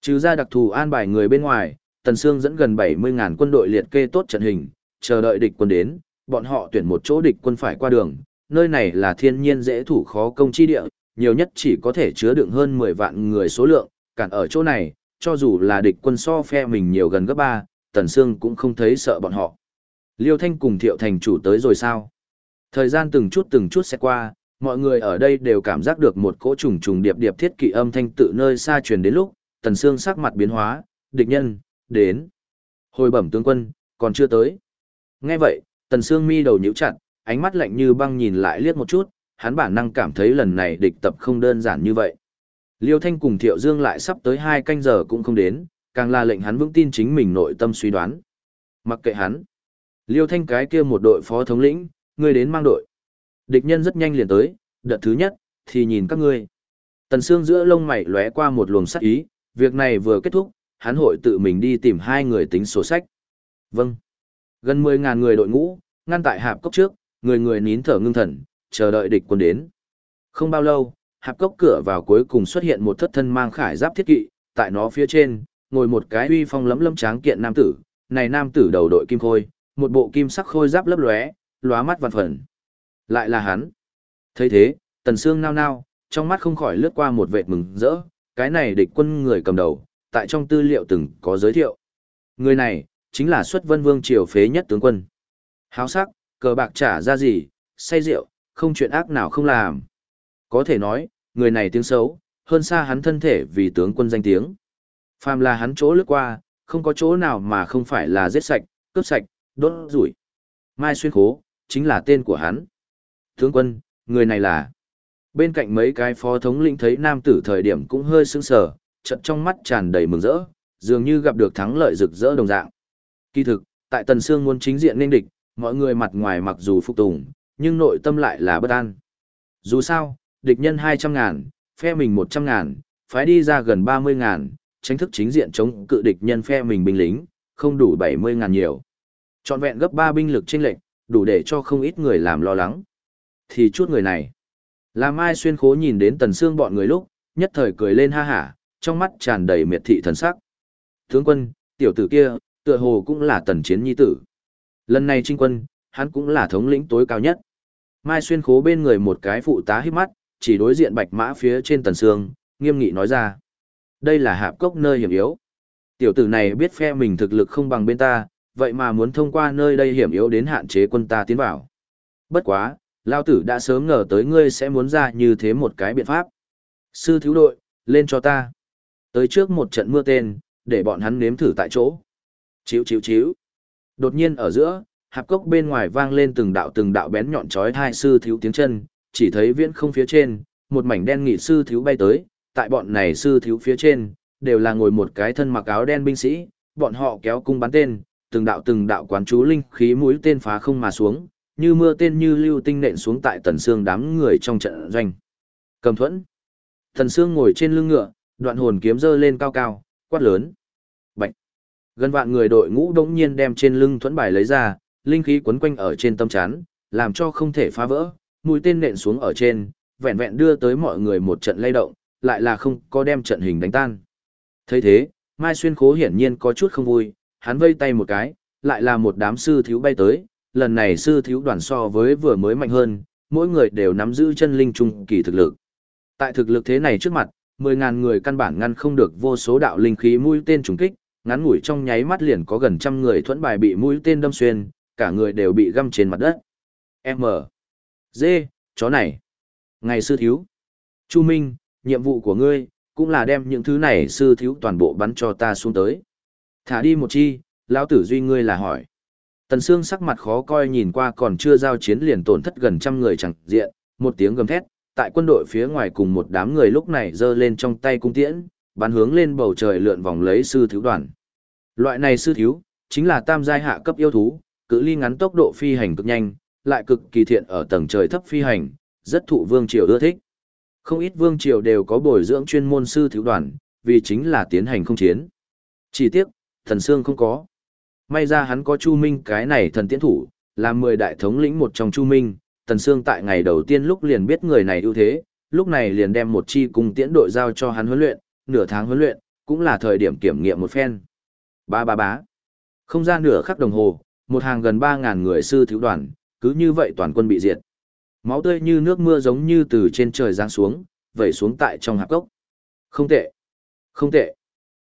Trừ ra đặc thù an bài người bên ngoài, tần xương dẫn gần 70.000 quân đội liệt kê tốt trận hình, chờ đợi địch quân đến, bọn họ tuyển một chỗ địch quân phải qua đường, nơi này là thiên nhiên dễ thủ khó công chi địa, nhiều nhất chỉ có thể chứa đựng hơn 10 vạn người số lượng, cản ở chỗ này, cho dù là địch quân so phe mình nhiều gần gấp ba, Tần Sương cũng không thấy sợ bọn họ. Liêu Thanh cùng Thiệu Thành chủ tới rồi sao? Thời gian từng chút từng chút sẽ qua, mọi người ở đây đều cảm giác được một cỗ trùng trùng điệp điệp thiết kỵ âm thanh tự nơi xa truyền đến lúc, Tần Sương sắc mặt biến hóa, địch nhân, đến. Hồi bẩm tướng quân, còn chưa tới. Nghe vậy, Tần Sương mi đầu nhíu chặt, ánh mắt lạnh như băng nhìn lại liếc một chút, hắn bản năng cảm thấy lần này địch tập không đơn giản như vậy. Liêu Thanh cùng Thiệu Dương lại sắp tới hai canh giờ cũng không đến, càng là lệnh hắn vững tin chính mình nội tâm suy đoán. Mặc kệ hắn. Liêu Thanh cái kia một đội phó thống lĩnh, ngươi đến mang đội. Địch nhân rất nhanh liền tới, đợt thứ nhất, thì nhìn các ngươi. Tần Sương giữa lông mày lóe qua một luồng sắc ý, việc này vừa kết thúc, hắn hội tự mình đi tìm hai người tính sổ sách. Vâng. Gần 10.000 người đội ngũ, ngăn tại hạp cốc trước, người người nín thở ngưng thần, chờ đợi địch quân đến. Không bao lâu, hạp cốc cửa vào cuối cùng xuất hiện một thất thân mang khải giáp thiết kỵ, tại nó phía trên, ngồi một cái uy phong lấm lấm tráng kiện nam tử, này nam tử đầu đội kim khôi, một bộ kim sắc khôi giáp lấp lóe, lóa mắt vạn phần. Lại là hắn. thấy thế, tần xương nao nao, trong mắt không khỏi lướt qua một vệt mừng rỡ, cái này địch quân người cầm đầu, tại trong tư liệu từng có giới thiệu. Người này, chính là xuất vân vương triều phế nhất tướng quân. Háo sắc, cờ bạc trả ra gì, say rượu, không chuyện ác nào không làm. Có thể nói, người này tiếng xấu, hơn xa hắn thân thể vì tướng quân danh tiếng. Phàm là hắn chỗ lướt qua, không có chỗ nào mà không phải là giết sạch, cướp sạch, đốt rủi. Mai Xuyên Khố, chính là tên của hắn. Tướng quân, người này là... Bên cạnh mấy cái phó thống lĩnh thấy nam tử thời điểm cũng hơi sững sờ, trận trong mắt tràn đầy mừng rỡ, dường như gặp được thắng lợi rực rỡ đồng dạng. Kỳ thực, tại Tần Sương muốn chính diện nên địch, mọi người mặt ngoài mặc dù phục tùng, nhưng nội tâm lại là bất an. Dù sao, địch nhân 200 ngàn, phe mình 100 ngàn, phái đi ra gần 30 ngàn, tránh thức chính diện chống cự địch nhân phe mình binh lính, không đủ 70 ngàn nhiều. Chọn vẹn gấp 3 binh lực trên lệnh, đủ để cho không ít người làm lo lắng. Thì chút người này. là Mai xuyên khố nhìn đến tần xương bọn người lúc, nhất thời cười lên ha hả, trong mắt tràn đầy miệt thị thần sắc. Tướng quân, tiểu tử kia, tựa hồ cũng là tần chiến nhi tử. Lần này trinh quân, hắn cũng là thống lĩnh tối cao nhất. Mai xuyên khố bên người một cái phụ tá hít mắt, chỉ đối diện bạch mã phía trên tần sương, nghiêm nghị nói ra. Đây là hạp cốc nơi hiểm yếu. Tiểu tử này biết phe mình thực lực không bằng bên ta, vậy mà muốn thông qua nơi đây hiểm yếu đến hạn chế quân ta tiến vào. Bất quá, lao tử đã sớm ngờ tới ngươi sẽ muốn ra như thế một cái biện pháp. Sư thiếu đội, lên cho ta. Tới trước một trận mưa tên, để bọn hắn nếm thử tại chỗ. Chíu chíu chíu. Đột nhiên ở giữa, hạp cốc bên ngoài vang lên từng đạo từng đạo bén nhọn chói hai sư thiếu tiếng chân, chỉ thấy viễn không phía trên, một mảnh đen nghị sư thiếu bay tới, tại bọn này sư thiếu phía trên, đều là ngồi một cái thân mặc áo đen binh sĩ, bọn họ kéo cung bắn tên, từng đạo từng đạo quán chú linh khí mũi tên phá không mà xuống, như mưa tên như lưu tinh nện xuống tại tần xương đám người trong trận doanh. Cầm thuẫn. Tần xương ngồi trên lưng ngựa, đoạn hồn kiếm giơ lên cao cao, quát lớn. Bạch. Gần vạn người đội ngũ đống nhiên đem trên lưng thuẫn bài lấy ra, linh khí quấn quanh ở trên tâm chán, làm cho không thể phá vỡ, mũi tên nện xuống ở trên, vẹn vẹn đưa tới mọi người một trận lay động, lại là không có đem trận hình đánh tan. thấy thế, Mai Xuyên Khố hiển nhiên có chút không vui, hắn vây tay một cái, lại là một đám sư thiếu bay tới, lần này sư thiếu đoàn so với vừa mới mạnh hơn, mỗi người đều nắm giữ chân linh trung kỳ thực lực. Tại thực lực thế này trước mặt, 10.000 người căn bản ngăn không được vô số đạo linh khí mũi tên trùng kích, ngắn ngủi trong nháy mắt liền có gần trăm người thuẫn bài bị mũi tên đâm xuyên, cả người đều bị găm trên mặt đất. M. Dê, Chó này. Ngày sư thiếu. Chu Minh, nhiệm vụ của ngươi, cũng là đem những thứ này sư thiếu toàn bộ bắn cho ta xuống tới. Thả đi một chi, lão tử duy ngươi là hỏi. Tần Sương sắc mặt khó coi nhìn qua còn chưa giao chiến liền tổn thất gần trăm người chẳng diện, một tiếng gầm thét, tại quân đội phía ngoài cùng một đám người lúc này giơ lên trong tay cung tiễn, bắn hướng lên bầu trời lượn vòng lấy sư thiếu đoàn. Loại này sư thiếu, chính là tam giai hạ cấp yêu thú, cự ly ngắn tốc độ phi hành cực nhanh, lại cực kỳ thiện ở tầng trời thấp phi hành, rất thụ vương triều ưa thích. Không ít vương triều đều có bồi dưỡng chuyên môn sư thiếu đoàn, vì chính là tiến hành không chiến. Chỉ tiếc, thần xương không có. May ra hắn có Chu Minh cái này thần tiễn thủ, là mười đại thống lĩnh một trong Chu Minh, Tần Sương tại ngày đầu tiên lúc liền biết người này ưu thế, lúc này liền đem một chi cùng tiễn đội giao cho hắn huấn luyện, nửa tháng huấn luyện, cũng là thời điểm kiểm nghiệm một phen. Ba ba bá. Không ra nửa khắc đồng hồ, một hàng gần 3.000 người sư thiếu đoàn, cứ như vậy toàn quân bị diệt. Máu tươi như nước mưa giống như từ trên trời giáng xuống, vẩy xuống tại trong hạp cốc. Không tệ. Không tệ.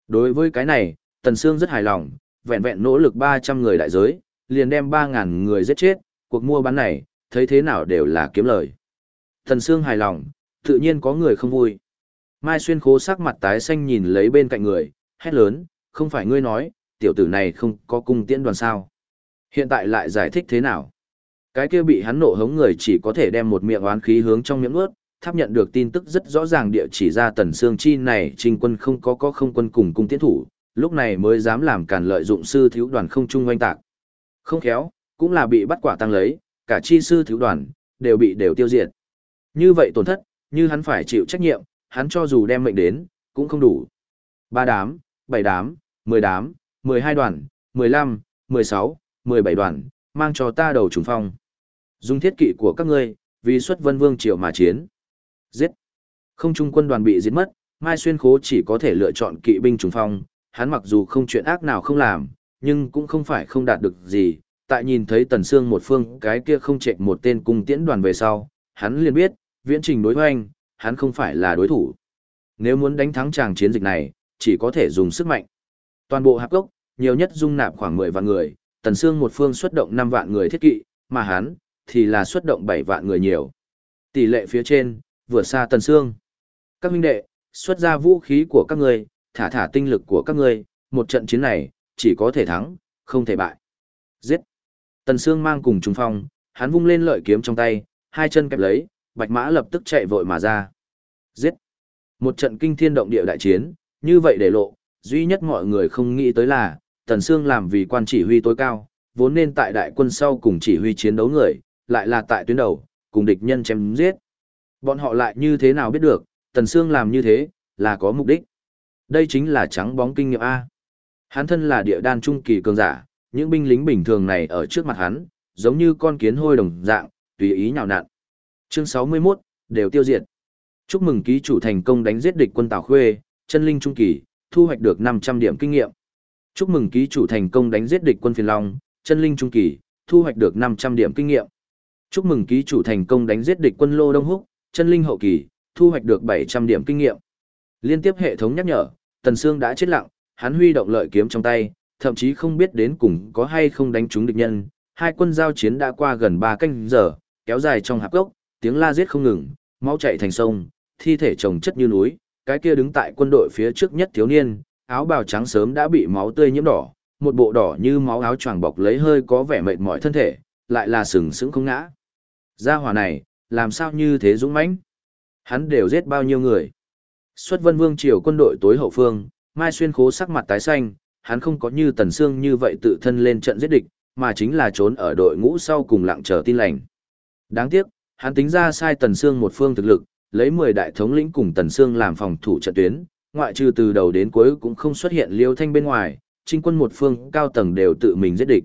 Đối với cái này, Tần Sương rất hài lòng, vẹn vẹn nỗ lực 300 người đại giới, liền đem 3.000 người giết chết, cuộc mua bán này, thấy thế nào đều là kiếm lời. Tần Sương hài lòng, tự nhiên có người không vui. Mai Xuyên khố sắc mặt tái xanh nhìn lấy bên cạnh người, hét lớn, không phải ngươi nói, tiểu tử này không có cung tiễn đoàn sao. Hiện tại lại giải thích thế nào? Cái kia bị hắn nộ hống người chỉ có thể đem một miệng oán khí hướng trong miệng ướt, tháp nhận được tin tức rất rõ ràng địa chỉ ra tần xương chi này trình quân không có có không quân cùng cung tiến thủ, lúc này mới dám làm càn lợi dụng sư thiếu đoàn không trung oanh tạc. Không khéo, cũng là bị bắt quả tăng lấy, cả chi sư thiếu đoàn, đều bị đều tiêu diệt. Như vậy tổn thất, như hắn phải chịu trách nhiệm, hắn cho dù đem mệnh đến, cũng không đủ. Ba đám, bảy đám, mười đám, mười hai đoàn, mười lăm, mười sáu, mười bảy đoàn, mang cho ta đầu trùng phong. Dùng thiết kỵ của các ngươi, vì xuất vân vương triều mà chiến. Giết. Không trung quân đoàn bị giết mất, Mai Xuyên Khố chỉ có thể lựa chọn kỵ binh trùng phong, hắn mặc dù không chuyện ác nào không làm, nhưng cũng không phải không đạt được gì, tại nhìn thấy Tần Sương một phương cái kia không chạy một tên cung tiễn đoàn về sau, hắn liền biết, viễn trình đối hoành, hắn không phải là đối thủ. Nếu muốn đánh thắng tràng chiến dịch này, chỉ có thể dùng sức mạnh. Toàn bộ hạp gốc, nhiều nhất dung nạp khoảng 10 vạn người, Tần Sương một phương xuất động 5 vạn người thiết kỵ, mà hắn, thì là xuất động 7 vạn người nhiều. Tỷ lệ phía trên, vừa xa Tần Sương. Các huynh đệ, xuất ra vũ khí của các ngươi, thả thả tinh lực của các ngươi, một trận chiến này, chỉ có thể thắng, không thể bại. Giết! Tần Sương mang cùng trùng phong, hắn vung lên lợi kiếm trong tay, hai chân kẹp lấy, bạch mã lập tức chạy vội mà ra. Giết! Một trận kinh thiên động địa đại chiến, như vậy để lộ, duy nhất mọi người không nghĩ tới là, Tần Sương làm vì quan chỉ huy tối cao, vốn nên tại đại quân sau cùng chỉ huy chiến đấu người, lại là tại tuyến đầu, cùng địch nhân chém giết. Bọn họ lại như thế nào biết được, Tần Sương làm như thế, là có mục đích. Đây chính là trắng bóng kinh nghiệm A. Hắn thân là địa đan trung kỳ cường giả, những binh lính bình thường này ở trước mặt hắn, giống như con kiến hôi đồng dạng, tùy ý nhào nặn. Chương 61, đều tiêu diệt. Chúc mừng ký chủ thành công đánh giết địch quân Tào Khuê, chân linh trung kỳ, thu hoạch được 500 điểm kinh nghiệm. Chúc mừng ký chủ thành công đánh giết địch quân Phiền Long, chân linh trung kỳ, thu hoạch được 500 điểm kinh nghiệm. Chúc mừng ký chủ thành công đánh giết địch quân Lô Đông Húc, chân linh hậu kỳ, thu hoạch được 700 điểm kinh nghiệm. Liên tiếp hệ thống nhắc nhở, Tần Sương đã chết lặng, hắn huy động lợi kiếm trong tay, thậm chí không biết đến cùng có hay không đánh trúng địch nhân. Hai quân giao chiến đã qua gần 3 canh giờ, kéo dài trong hạp gốc, tiếng la giết không ngừng, máu chảy thành sông, thi thể chồng chất như núi, cái kia đứng tại quân đội phía trước nhất thiếu niên, áo bào trắng sớm đã bị máu tươi nhiễm đỏ, một bộ đỏ như máu áo choàng bọc lấy hơi có vẻ mệt mỏi thân thể, lại là sừng sững không ngã. Gia hỏa này, làm sao như thế dũng mãnh? Hắn đều giết bao nhiêu người? Xuất Vân Vương triều quân đội tối hậu phương, Mai Xuyên Khố sắc mặt tái xanh, hắn không có như Tần Sương như vậy tự thân lên trận giết địch, mà chính là trốn ở đội ngũ sau cùng lặng chờ tin lành. Đáng tiếc, hắn tính ra sai Tần Sương một phương thực lực, lấy 10 đại thống lĩnh cùng Tần Sương làm phòng thủ trận tuyến, ngoại trừ từ đầu đến cuối cũng không xuất hiện Liêu Thanh bên ngoài, chính quân một phương cao tầng đều tự mình giết địch.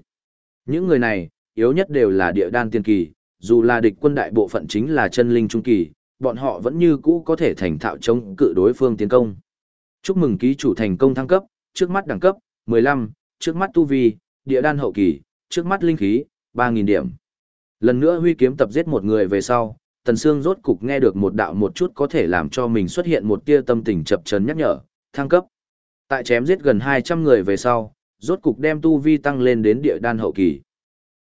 Những người này, yếu nhất đều là địa đan tiên kỳ, dù là địch quân đại bộ phận chính là chân linh trung kỳ, bọn họ vẫn như cũ có thể thành thạo chống cự đối phương tiến công. Chúc mừng ký chủ thành công thăng cấp, trước mắt đẳng cấp, 15, trước mắt tu vi, địa đan hậu kỳ, trước mắt linh khí, 3.000 điểm. Lần nữa huy kiếm tập giết một người về sau, Tần Sương rốt cục nghe được một đạo một chút có thể làm cho mình xuất hiện một tia tâm tình chập chấn nhắc nhở, thăng cấp. Tại chém giết gần 200 người về sau, rốt cục đem tu vi tăng lên đến địa đan hậu kỳ.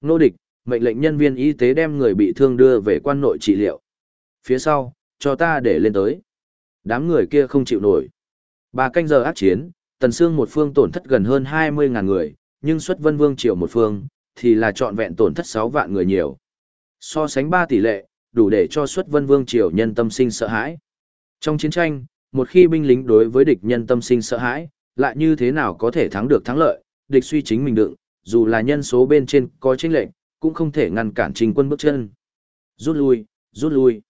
Nô địch, mệnh lệnh nhân viên y tế đem người bị thương đưa về quan nội trị liệu. Phía sau, cho ta để lên tới. Đám người kia không chịu nổi. Ba canh giờ ác chiến, Tần Sương một phương tổn thất gần hơn 20.000 người, nhưng xuất vân vương triều một phương, thì là trọn vẹn tổn thất 6 vạn người nhiều. So sánh 3 tỷ lệ, đủ để cho xuất vân vương triều nhân tâm sinh sợ hãi. Trong chiến tranh, một khi binh lính đối với địch nhân tâm sinh sợ hãi, lại như thế nào có thể thắng được thắng lợi, địch suy chính mình đựng, dù là nhân số bên trên có chênh lệnh, cũng không thể ngăn cản trình quân bước chân. Rút lui, rút lui.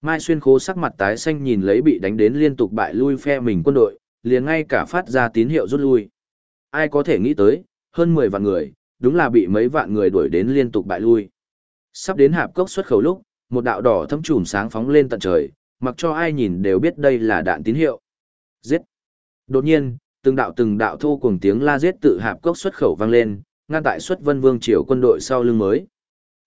Mai Xuyên Khố sắc mặt tái xanh nhìn lấy bị đánh đến liên tục bại lui phe mình quân đội, liền ngay cả phát ra tín hiệu rút lui. Ai có thể nghĩ tới, hơn 10 vạn người, đúng là bị mấy vạn người đuổi đến liên tục bại lui. Sắp đến hạp cốc xuất khẩu lúc, một đạo đỏ thâm trùm sáng phóng lên tận trời, mặc cho ai nhìn đều biết đây là đạn tín hiệu. Giết! Đột nhiên, từng đạo từng đạo thô cùng tiếng la giết tự hạp cốc xuất khẩu vang lên, ngăn tại xuất vân vương triều quân đội sau lưng mới.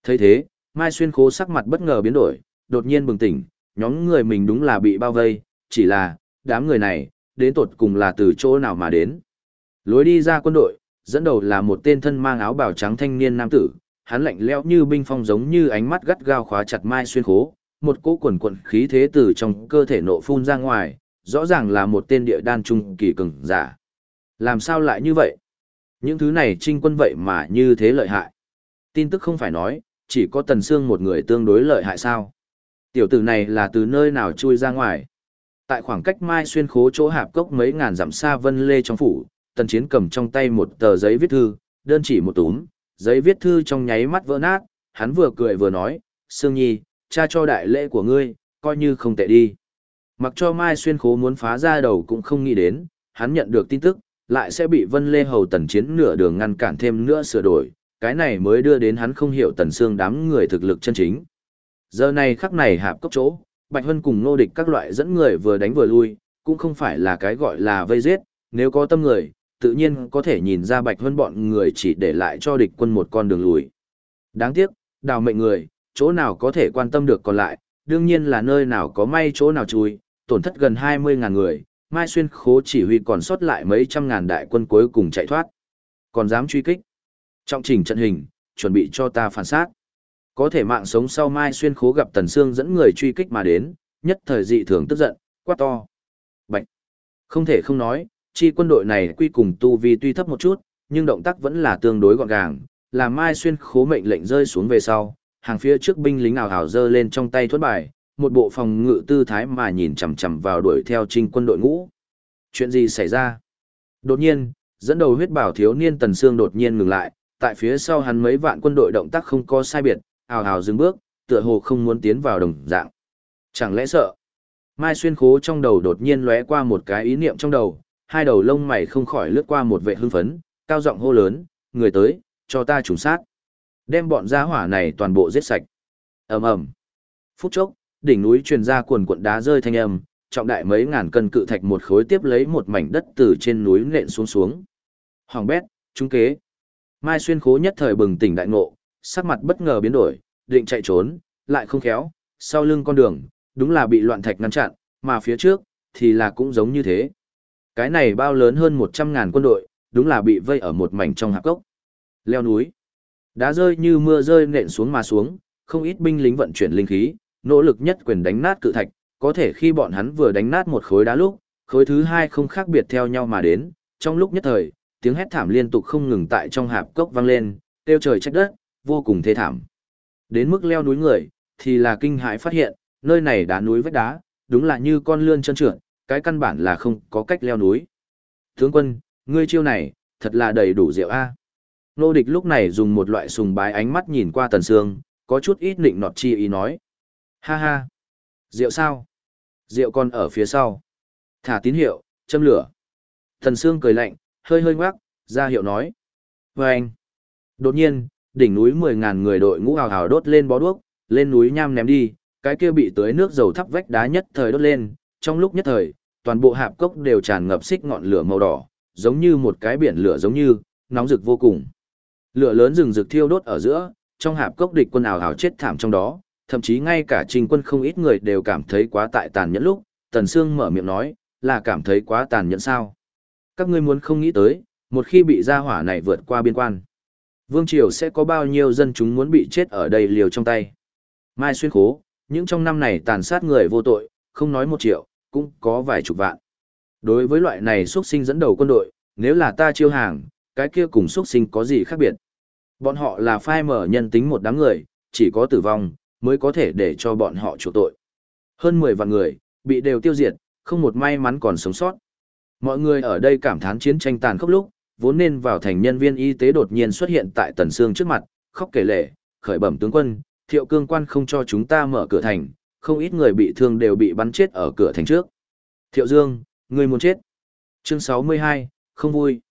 thấy thế, Mai Xuyên Khố sắc mặt bất ngờ biến đổi, đột nhiên bừng tỉnh, nhóm người mình đúng là bị bao vây, chỉ là, đám người này, đến tột cùng là từ chỗ nào mà đến. Lối đi ra quân đội, dẫn đầu là một tên thân mang áo bào trắng thanh niên nam tử, hắn lạnh lẽo như binh phong giống như ánh mắt gắt gao khóa chặt Mai Xuyên Khố, một cỗ quần quần khí thế từ trong cơ thể nộ phun ra ngoài, rõ ràng là một tên địa đan trung kỳ cường giả. Làm sao lại như vậy? Những thứ này trinh quân vậy mà như thế lợi hại. Tin tức không phải nói, chỉ có Tần Sương một người tương đối lợi hại sao? Tiểu tử này là từ nơi nào chui ra ngoài? Tại khoảng cách Mai Xuyên Khố chỗ hạp cốc mấy ngàn dặm xa Vân Lê trong phủ, Tần Chiến cầm trong tay một tờ giấy viết thư, đơn chỉ một túm, giấy viết thư trong nháy mắt vỡ nát, hắn vừa cười vừa nói, Sương Nhi, cha cho đại lễ của ngươi, coi như không tệ đi. Mặc cho Mai Xuyên Khố muốn phá ra đầu cũng không nghĩ đến, hắn nhận được tin tức, lại sẽ bị Vân Lê Hầu tần chiến nửa đường ngăn cản thêm nữa sửa đổi, cái này mới đưa đến hắn không hiểu tần xương đám người thực lực chân chính. Giờ này khắc này hạp cốc chỗ, Bạch Hân cùng nô địch các loại dẫn người vừa đánh vừa lui, cũng không phải là cái gọi là vây giết, nếu có tâm người, tự nhiên có thể nhìn ra Bạch Hân bọn người chỉ để lại cho địch quân một con đường lùi. Đáng tiếc, đào mệnh người, chỗ nào có thể quan tâm được còn lại, đương nhiên là nơi nào có may chỗ nào chui, tổn thất gần 20.000 người, Mai Xuyên khố chỉ huy còn sót lại mấy trăm ngàn đại quân cuối cùng chạy thoát. Còn dám truy kích. Trọng trình trận hình, chuẩn bị cho ta phản sát. Có thể mạng sống sau Mai Xuyên khố gặp Tần Sương dẫn người truy kích mà đến, nhất thời dị thường tức giận, quát to. Bạch. Không thể không nói, chi quân đội này quy cùng tu vi tuy thấp một chút, nhưng động tác vẫn là tương đối gọn gàng, làm Mai Xuyên khố mệnh lệnh rơi xuống về sau, hàng phía trước binh lính ảo ảo dơ lên trong tay thuẫn bài, một bộ phòng ngự tư thái mà nhìn chằm chằm vào đuổi theo trinh quân đội ngũ. Chuyện gì xảy ra? Đột nhiên, dẫn đầu huyết bảo thiếu niên Tần Sương đột nhiên ngừng lại, tại phía sau hắn mấy vạn quân đội động tác không có sai biệt, ào ào dừng bước, tựa hồ không muốn tiến vào đồng dạng. Chẳng lẽ sợ? Mai xuyên khố trong đầu đột nhiên lóe qua một cái ý niệm trong đầu, hai đầu lông mày không khỏi lướt qua một vệ hưng phấn, cao giọng hô lớn, người tới, cho ta trùng sát. Đem bọn gia hỏa này toàn bộ giết sạch. ầm ầm Phút chốc, đỉnh núi truyền ra cuồn cuộn đá rơi thanh âm, trọng đại mấy ngàn cân cự thạch một khối tiếp lấy một mảnh đất từ trên núi nện xuống xuống. Hoàng bét, trung kế. Mai xuyên khố nhất thời bừng tỉnh đại ngộ, sắc mặt bất ngờ biến đổi, định chạy trốn, lại không khéo, sau lưng con đường, đúng là bị loạn thạch ngăn chặn, mà phía trước, thì là cũng giống như thế. Cái này bao lớn hơn 100 ngàn quân đội, đúng là bị vây ở một mảnh trong hạp cốc. Leo núi. Đá rơi như mưa rơi nện xuống mà xuống, không ít binh lính vận chuyển linh khí, nỗ lực nhất quyền đánh nát cự thạch, có thể khi bọn hắn vừa đánh nát một khối đá lúc, khối thứ hai không khác biệt theo nhau mà đến, trong lúc nhất thời, tiếng hét thảm liên tục không ngừng tại trong hạp cốc vang lên, tiêu trời trách đất, vô cùng thê thảm. Đến mức leo núi người, thì là kinh hãi phát hiện, nơi này đá núi vách đá, đúng là như con lươn chân trượt, cái căn bản là không có cách leo núi. Tướng quân, ngươi chiêu này, thật là đầy đủ rượu a. Nô địch lúc này dùng một loại sùng bái ánh mắt nhìn qua tần sương, có chút ít nịnh nọt chi ý nói. Ha ha! Rượu sao? Rượu còn ở phía sau. Thả tín hiệu, châm lửa. Thần sương cười lạnh, hơi hơi ngoác, ra hiệu nói. Vâng! Đột nhiên, đỉnh núi mười ngàn người đội ngũ hào hào đốt lên bó đuốc, lên núi nham ném đi, cái kia bị tưới nước dầu thắp vách đá nhất thời đốt lên, trong lúc nhất thời, toàn bộ hạp cốc đều tràn ngập xích ngọn lửa màu đỏ, giống như một cái biển lửa giống như, nóng rực vô cùng. Lửa lớn rừng rực thiêu đốt ở giữa, trong hạp cốc địch quân ảo ảo chết thảm trong đó, thậm chí ngay cả trình quân không ít người đều cảm thấy quá tại tàn nhẫn lúc, Tần Sương mở miệng nói, là cảm thấy quá tàn nhẫn sao. Các ngươi muốn không nghĩ tới, một khi bị gia hỏa này vượt qua biên quan. Vương Triều sẽ có bao nhiêu dân chúng muốn bị chết ở đây liều trong tay. Mai xuyên khố, những trong năm này tàn sát người vô tội, không nói một triệu, cũng có vài chục vạn. Đối với loại này xuất sinh dẫn đầu quân đội, nếu là ta chiêu hàng, cái kia cùng xuất sinh có gì khác biệt. Bọn họ là phai mở nhân tính một đám người, chỉ có tử vong, mới có thể để cho bọn họ chủ tội. Hơn 10 vạn người, bị đều tiêu diệt, không một may mắn còn sống sót. Mọi người ở đây cảm thán chiến tranh tàn khốc lúc, vốn nên vào thành nhân viên y tế đột nhiên xuất hiện tại Tần Sương trước mặt, khóc kể lệ, khởi bẩm tướng quân, thiệu cương quan không cho chúng ta mở cửa thành, không ít người bị thương đều bị bắn chết ở cửa thành trước. Thiệu Dương, người muốn chết. Chương 62, không vui.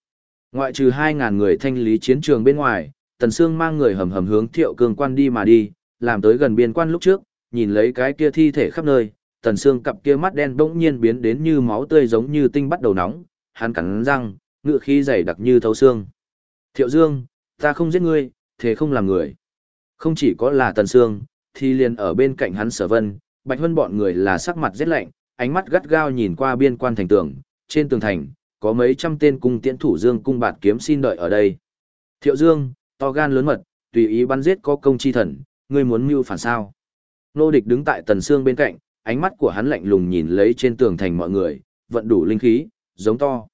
Ngoại trừ 2.000 người thanh lý chiến trường bên ngoài, Tần Sương mang người hầm hầm hướng thiệu cương quan đi mà đi, làm tới gần biên quan lúc trước, nhìn lấy cái kia thi thể khắp nơi, Tần xương cặp kia mắt đen bỗng nhiên biến đến như máu tươi giống như tinh bắt đầu nóng, hắn cắn răng, ngựa khí dày đặc như thấu xương. Thiệu Dương, ta không giết ngươi, thế không làm người. Không chỉ có là Tần xương, thì liền ở bên cạnh hắn sở vân, Bạch Hân bọn người là sắc mặt rét lạnh, ánh mắt gắt gao nhìn qua biên quan thành tường, trên tường thành, có mấy trăm tên cung tiễn thủ Dương cung bạt kiếm xin đợi ở đây. Thiệu Dương, to gan lớn mật, tùy ý bắn giết có công chi thần, ngươi muốn mưu phản sao. Nô địch đứng tại Tần Sương bên cạnh, ánh mắt của hắn lạnh lùng nhìn lấy trên tường thành mọi người, vận đủ linh khí, giống to.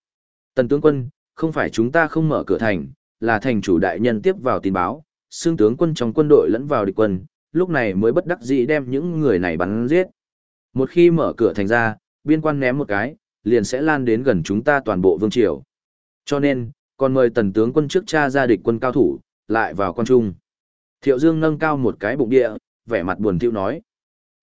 Tần tướng quân, không phải chúng ta không mở cửa thành, là thành chủ đại nhân tiếp vào tin báo, xương tướng quân trong quân đội lẫn vào địch quân, lúc này mới bất đắc dĩ đem những người này bắn giết. Một khi mở cửa thành ra, biên quan ném một cái, liền sẽ lan đến gần chúng ta toàn bộ vương triều. Cho nên, còn mời tần tướng quân trước cha ra địch quân cao thủ, lại vào quan trung. Thiệu Dương nâng cao một cái bụng địa, vẻ mặt buồn tiêu nói.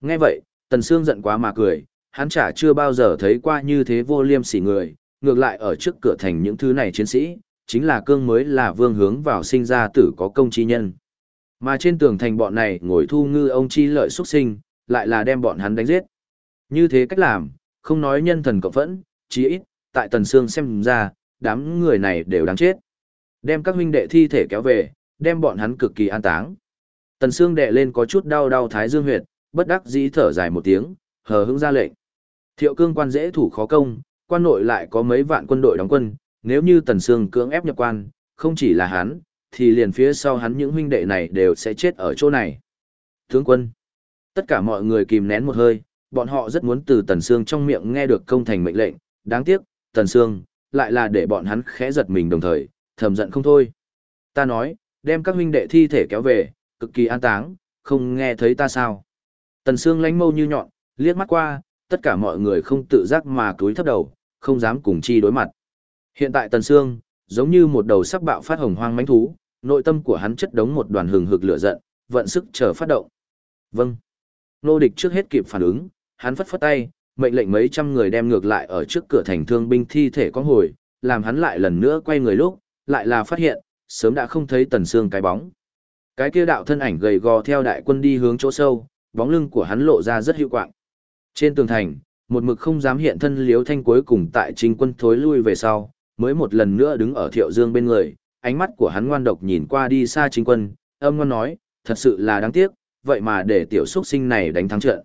Nghe vậy, tần sương giận quá mà cười, hắn chả chưa bao giờ thấy qua như thế vô liêm sỉ người, ngược lại ở trước cửa thành những thứ này chiến sĩ, chính là cương mới là vương hướng vào sinh ra tử có công chi nhân. Mà trên tường thành bọn này ngồi thu ngư ông chi lợi xuất sinh, lại là đem bọn hắn đánh giết. Như thế cách làm, không nói nhân thần cộng phẫn, chí ít, tại Tần Sương xem ra, đám người này đều đáng chết. Đem các huynh đệ thi thể kéo về, đem bọn hắn cực kỳ an táng. Tần Sương đệ lên có chút đau đau thái dương huyệt, bất đắc dĩ thở dài một tiếng, hờ hững ra lệnh. Thiệu cương quan dễ thủ khó công, quan nội lại có mấy vạn quân đội đóng quân, nếu như Tần Sương cưỡng ép nhập quan, không chỉ là hắn, thì liền phía sau hắn những huynh đệ này đều sẽ chết ở chỗ này. Tướng quân, tất cả mọi người kìm nén một hơi, bọn họ rất muốn từ Tần Sương trong miệng nghe được công thành mệnh lệnh, đáng tiếc, Tần Sương, lại là để bọn hắn khẽ giật mình đồng thời, thầm giận không thôi. Ta nói, đem các huynh đệ thi thể kéo về, cực kỳ an táng, không nghe thấy ta sao. Tần Sương lánh mâu như nhọn, liếc mắt qua, tất cả mọi người không tự giác mà cúi thấp đầu, không dám cùng chi đối mặt. Hiện tại Tần Sương, giống như một đầu sắc bạo phát hồng hoang mãnh thú, nội tâm của hắn chất đống một đoàn hừng hực lửa giận, vận sức chờ phát động. Vâng. Nô địch trước hết kịp phản ứng, hắn phất phất tay, mệnh lệnh mấy trăm người đem ngược lại ở trước cửa thành thương binh thi thể có hồi, làm hắn lại lần nữa quay người lúc, lại là phát hiện, sớm đã không thấy tần xương cái bóng. Cái kia đạo thân ảnh gầy gò theo đại quân đi hướng chỗ sâu, bóng lưng của hắn lộ ra rất hiệu quạng. Trên tường thành, một mực không dám hiện thân liếu thanh cuối cùng tại trình quân thối lui về sau, mới một lần nữa đứng ở thiệu dương bên người, ánh mắt của hắn ngoan độc nhìn qua đi xa trình quân, âm ngoan nói, thật sự là đáng tiếc, vậy mà để tiểu xuất sinh này đánh thắng trận.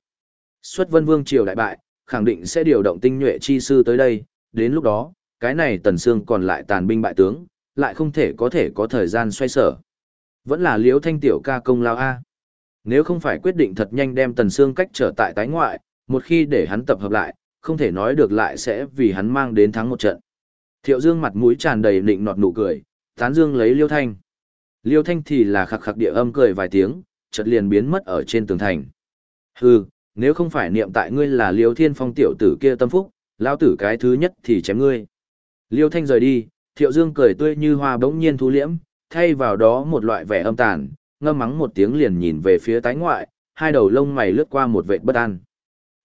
Xuất vân vương triều đại bại, khẳng định sẽ điều động tinh nhuệ chi sư tới đây, đến lúc đó, cái này tần xương còn lại tàn binh bại tướng, lại không thể có thể có thời gian xoay sở. Vẫn là liếu thanh tiểu ca công lao A. Nếu không phải quyết định thật nhanh đem tần xương cách trở tại tái ngoại, một khi để hắn tập hợp lại, không thể nói được lại sẽ vì hắn mang đến thắng một trận. Thiệu Dương mặt mũi tràn đầy nịnh nọt nụ cười, tán dương lấy Liêu Thanh. Liêu Thanh thì là khạc khạc địa âm cười vài tiếng, chợt liền biến mất ở trên tường thành. Hừ, nếu không phải niệm tại ngươi là Liêu Thiên Phong tiểu tử kia tâm phúc, lão tử cái thứ nhất thì chém ngươi. Liêu Thanh rời đi, Thiệu Dương cười tươi như hoa bỗng nhiên thu liễm, thay vào đó một loại vẻ âm tàn, ngâm mắng một tiếng liền nhìn về phía tái ngoại, hai đầu lông mày lướt qua một vệt bất an.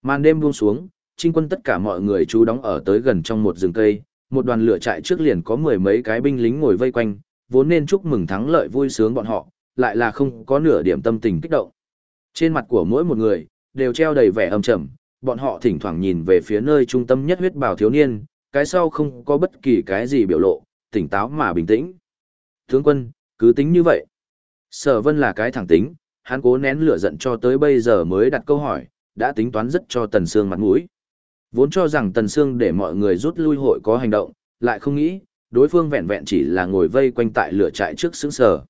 Màn đêm buông xuống, trinh quân tất cả mọi người chú đóng ở tới gần trong một rừng cây, một đoàn lửa trại trước liền có mười mấy cái binh lính ngồi vây quanh, vốn nên chúc mừng thắng lợi vui sướng bọn họ, lại là không có nửa điểm tâm tình kích động. Trên mặt của mỗi một người, đều treo đầy vẻ âm trầm, bọn họ thỉnh thoảng nhìn về phía nơi trung tâm nhất huyết bảo thiếu niên, cái sau không có bất kỳ cái gì biểu lộ, tỉnh táo mà bình tĩnh. Tướng quân, cứ tính như vậy. Sở vân là cái thẳng tính, hắn cố nén lửa giận cho tới bây giờ mới đặt câu hỏi, đã tính toán rất cho Tần Sương mặt mũi. Vốn cho rằng Tần Sương để mọi người rút lui hội có hành động, lại không nghĩ, đối phương vẹn vẹn chỉ là ngồi vây quanh tại lửa trại trước sững sờ.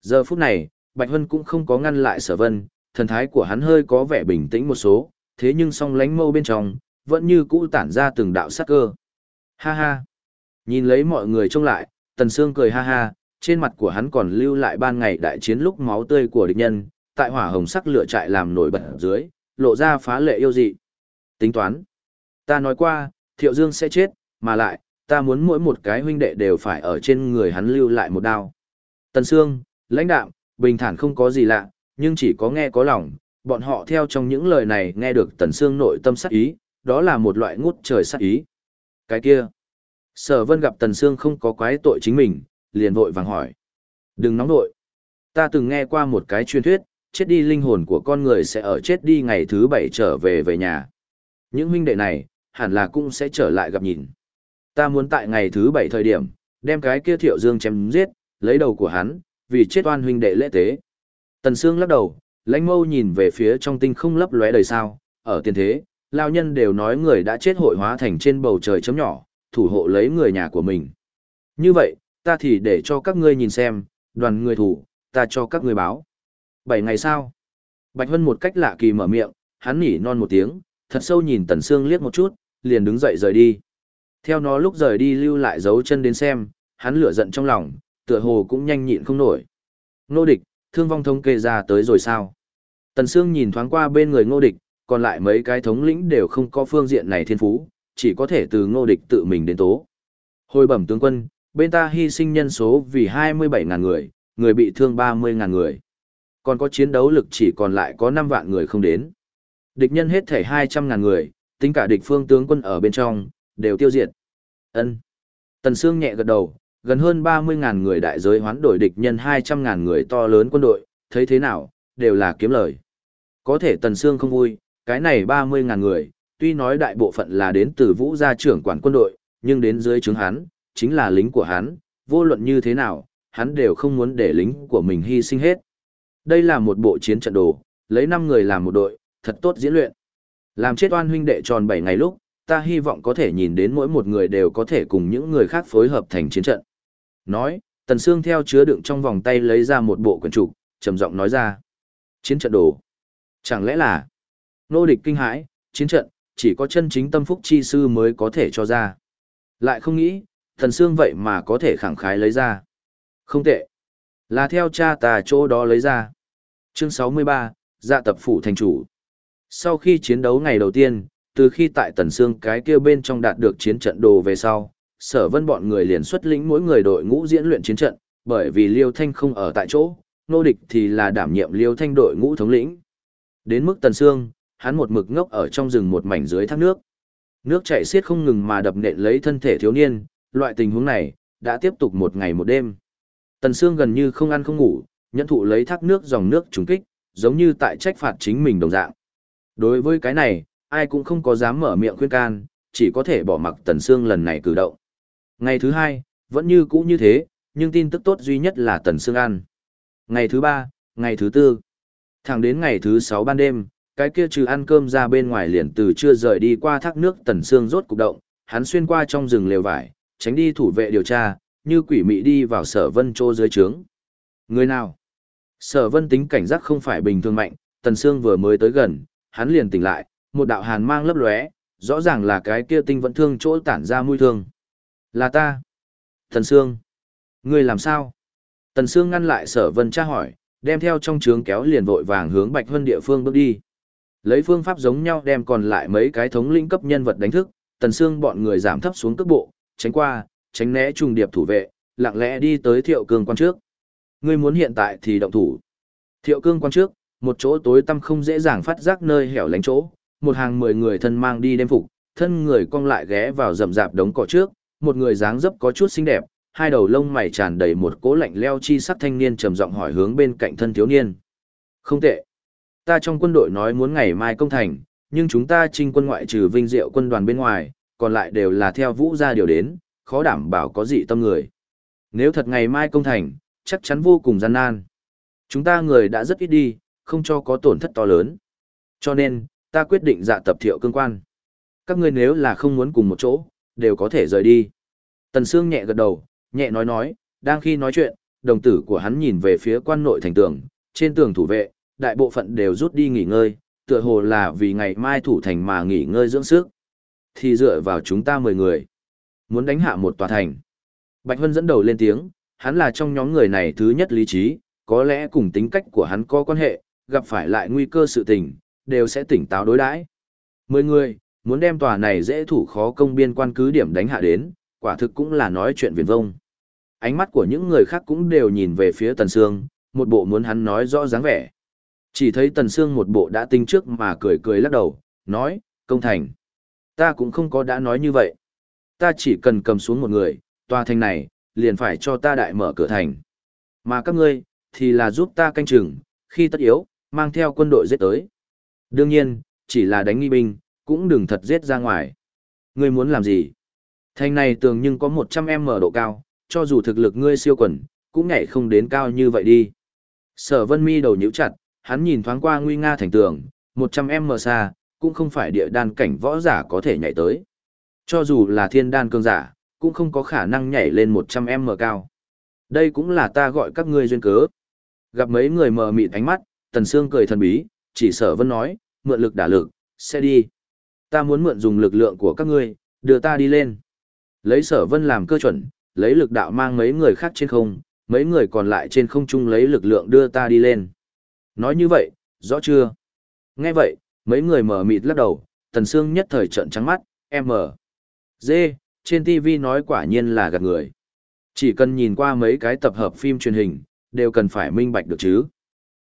Giờ phút này, Bạch Hân cũng không có ngăn lại Sở Vân, thần thái của hắn hơi có vẻ bình tĩnh một số, thế nhưng song lánh mâu bên trong, vẫn như cũ tản ra từng đạo sát cơ. Ha ha! Nhìn lấy mọi người trông lại, Tần Sương cười ha ha, trên mặt của hắn còn lưu lại ban ngày đại chiến lúc máu tươi của địch nhân, tại hỏa hồng sắc lửa trại làm nổi bật dưới, lộ ra phá lệ yêu dị. Tính toán. Ta nói qua, Thiệu Dương sẽ chết, mà lại, ta muốn mỗi một cái huynh đệ đều phải ở trên người hắn lưu lại một đao. Tần Sương, lãnh đạm, bình thản không có gì lạ, nhưng chỉ có nghe có lòng, bọn họ theo trong những lời này nghe được Tần Sương nội tâm sát ý, đó là một loại ngút trời sát ý. Cái kia, Sở Vân gặp Tần Sương không có quái tội chính mình, liền vội vàng hỏi. Đừng nóng nội. Ta từng nghe qua một cái truyền thuyết, chết đi linh hồn của con người sẽ ở chết đi ngày thứ bảy trở về về nhà. Những huynh đệ này, hẳn là cũng sẽ trở lại gặp nhìn. Ta muốn tại ngày thứ bảy thời điểm, đem cái kia thiệu dương chém giết, lấy đầu của hắn, vì chết oan huynh đệ lễ tế. Tần Sương lắc đầu, lãnh mâu nhìn về phía trong tinh không lấp lóe đời sao, ở tiền thế, lao nhân đều nói người đã chết hội hóa thành trên bầu trời chấm nhỏ, thủ hộ lấy người nhà của mình. Như vậy, ta thì để cho các ngươi nhìn xem, đoàn người thủ, ta cho các ngươi báo. Bảy ngày sau, Bạch Hân một cách lạ kỳ mở miệng, hắn nỉ non một tiếng, thật sâu nhìn Tần Sương liếc một chút, liền đứng dậy rời đi. Theo nó lúc rời đi lưu lại dấu chân đến xem, hắn lửa giận trong lòng, tựa hồ cũng nhanh nhịn không nổi. Nô địch, thương vong thống kê ra tới rồi sao? Tần Sương nhìn thoáng qua bên người ngô địch, còn lại mấy cái thống lĩnh đều không có phương diện này thiên phú, chỉ có thể từ ngô địch tự mình đến tố. Hồi bẩm tướng quân, bên ta hy sinh nhân số vì 27.000 người, người bị thương 30.000 người. Còn có chiến đấu lực chỉ còn lại có 5 vạn người không đến. Địch nhân hết thể 200.000 người, tính cả địch phương tướng quân ở bên trong, đều tiêu diệt. Ân. Tần Sương nhẹ gật đầu, gần hơn 30.000 người đại giới hoán đổi địch nhân 200.000 người to lớn quân đội, thấy thế nào, đều là kiếm lời. Có thể Tần Sương không vui, cái này 30.000 người, tuy nói đại bộ phận là đến từ vũ gia trưởng quản quân đội, nhưng đến dưới trướng hắn, chính là lính của hắn, vô luận như thế nào, hắn đều không muốn để lính của mình hy sinh hết. Đây là một bộ chiến trận đồ, lấy 5 người làm một đội, thật tốt diễn luyện. Làm chết oan huynh đệ tròn 7 ngày lúc, ta hy vọng có thể nhìn đến mỗi một người đều có thể cùng những người khác phối hợp thành chiến trận. Nói, Tần Sương theo chứa đựng trong vòng tay lấy ra một bộ quyển trục, trầm giọng nói ra. Chiến trận đồ. Chẳng lẽ là nô địch kinh hãi, chiến trận, chỉ có chân chính tâm phúc chi sư mới có thể cho ra. Lại không nghĩ, thần Sương vậy mà có thể khẳng khái lấy ra. Không tệ. Là theo cha tà chỗ đó lấy ra. Chương 63, dạ tập phủ thành chủ. Sau khi chiến đấu ngày đầu tiên, từ khi tại Tần Sương cái kia bên trong đạt được chiến trận đồ về sau, sở vân bọn người liền xuất lĩnh mỗi người đội ngũ diễn luyện chiến trận, bởi vì Liêu Thanh không ở tại chỗ, nô địch thì là đảm nhiệm Liêu Thanh đội ngũ thống lĩnh. Đến mức Tần Sương, hắn một mực ngốc ở trong rừng một mảnh dưới thác nước. Nước chảy xiết không ngừng mà đập nện lấy thân thể thiếu niên, loại tình huống này đã tiếp tục một ngày một đêm. Tần Sương gần như không ăn không ngủ, nhận thụ lấy thác nước dòng nước trùng kích, giống như tại trách phạt chính mình đồng dạng. Đối với cái này, ai cũng không có dám mở miệng khuyên can, chỉ có thể bỏ mặc Tần Sương lần này cử động. Ngày thứ hai, vẫn như cũ như thế, nhưng tin tức tốt duy nhất là Tần Sương ăn. Ngày thứ ba, ngày thứ tư, thẳng đến ngày thứ sáu ban đêm, cái kia trừ ăn cơm ra bên ngoài liền từ chưa rời đi qua thác nước Tần Sương rốt cục động, hắn xuyên qua trong rừng lều vải, tránh đi thủ vệ điều tra, như quỷ mị đi vào sở vân trô dưới trướng. Người nào? Sở vân tính cảnh giác không phải bình thường mạnh, Tần Sương vừa mới tới gần, hắn liền tỉnh lại, một đạo hàn mang lấp lóe, rõ ràng là cái kia tinh vẫn thương chỗ tản ra mùi thương. Là ta. Tần Sương. Ngươi làm sao? Tần Sương ngăn lại sở vân tra hỏi, đem theo trong trướng kéo liền vội vàng hướng Bạch Hân địa phương bước đi. Lấy phương pháp giống nhau đem còn lại mấy cái thống lĩnh cấp nhân vật đánh thức, Tần Sương bọn người giảm thấp xuống cước bộ, tránh qua, tránh né trùng điệp thủ vệ, lặng lẽ đi tới Thiệu Cương quan trước. Ngươi muốn hiện tại thì động thủ. Thiệu Cương quan trước, một chỗ tối tăm không dễ dàng phát giác nơi hẻo lánh chỗ, một hàng mười người thân mang đi đêm phục, thân người cong lại ghé vào rậm rạp đống cỏ trước, một người dáng dấp có chút xinh đẹp, hai đầu lông mày tràn đầy một cố lạnh leo chi sắc thanh niên trầm giọng hỏi hướng bên cạnh thân thiếu niên. Không tệ. Ta trong quân đội nói muốn ngày mai công thành, nhưng chúng ta trinh quân ngoại trừ vinh diệu quân đoàn bên ngoài, còn lại đều là theo vũ gia điều đến, khó đảm bảo có dị tâm người. Nếu thật ngày mai công thành, chắc chắn vô cùng gian nan. Chúng ta người đã rất ít đi, không cho có tổn thất to lớn. Cho nên, ta quyết định dạ tập thiệu cương quan. Các ngươi nếu là không muốn cùng một chỗ, đều có thể rời đi. Tần Sương nhẹ gật đầu, nhẹ nói nói, đang khi nói chuyện, đồng tử của hắn nhìn về phía quan nội thành tường, trên tường thủ vệ, đại bộ phận đều rút đi nghỉ ngơi, tựa hồ là vì ngày mai thủ thành mà nghỉ ngơi dưỡng sức. Thì dựa vào chúng ta 10 người, muốn đánh hạ một tòa thành. Bạch Hân dẫn đầu lên tiếng, hắn là trong nhóm người này thứ nhất lý trí, có lẽ cùng tính cách của hắn có quan hệ, gặp phải lại nguy cơ sự tình, đều sẽ tỉnh táo đối đãi. Mười người, muốn đem tòa này dễ thủ khó công biên quan cứ điểm đánh hạ đến, quả thực cũng là nói chuyện viển vông. Ánh mắt của những người khác cũng đều nhìn về phía Tần Sương, một bộ muốn hắn nói rõ dáng vẻ. Chỉ thấy Tần Sương một bộ đã tinh trước mà cười cười lắc đầu, nói, công thành. Ta cũng không có đã nói như vậy. Ta chỉ cần cầm xuống một người, tòa thành này, liền phải cho ta đại mở cửa thành. Mà các ngươi, thì là giúp ta canh chừng, khi tất yếu, mang theo quân đội giết tới. Đương nhiên, chỉ là đánh nghi binh, cũng đừng thật giết ra ngoài. Ngươi muốn làm gì? Thành này tường nhưng có 100m độ cao, cho dù thực lực ngươi siêu quần, cũng nhảy không đến cao như vậy đi. Sở vân mi đầu nhíu chặt, hắn nhìn thoáng qua nguy nga thành tường, 100m xa, cũng không phải địa đan cảnh võ giả có thể nhảy tới. Cho dù là thiên đan cương giả, cũng không có khả năng nhảy lên 100m cao. Đây cũng là ta gọi các ngươi duyên cớ. Gặp mấy người mờ mịt ánh mắt, Tần Sương cười thần bí, chỉ sở vân nói, mượn lực đả lực, sẽ đi. Ta muốn mượn dùng lực lượng của các ngươi, đưa ta đi lên. Lấy sở vân làm cơ chuẩn, lấy lực đạo mang mấy người khác trên không, mấy người còn lại trên không trung lấy lực lượng đưa ta đi lên. Nói như vậy, rõ chưa? Nghe vậy, mấy người mở mịt lắc đầu, Tần Sương nhất thời trợn trắng mắt, em mở. Trên TV nói quả nhiên là gạt người. Chỉ cần nhìn qua mấy cái tập hợp phim truyền hình, đều cần phải minh bạch được chứ.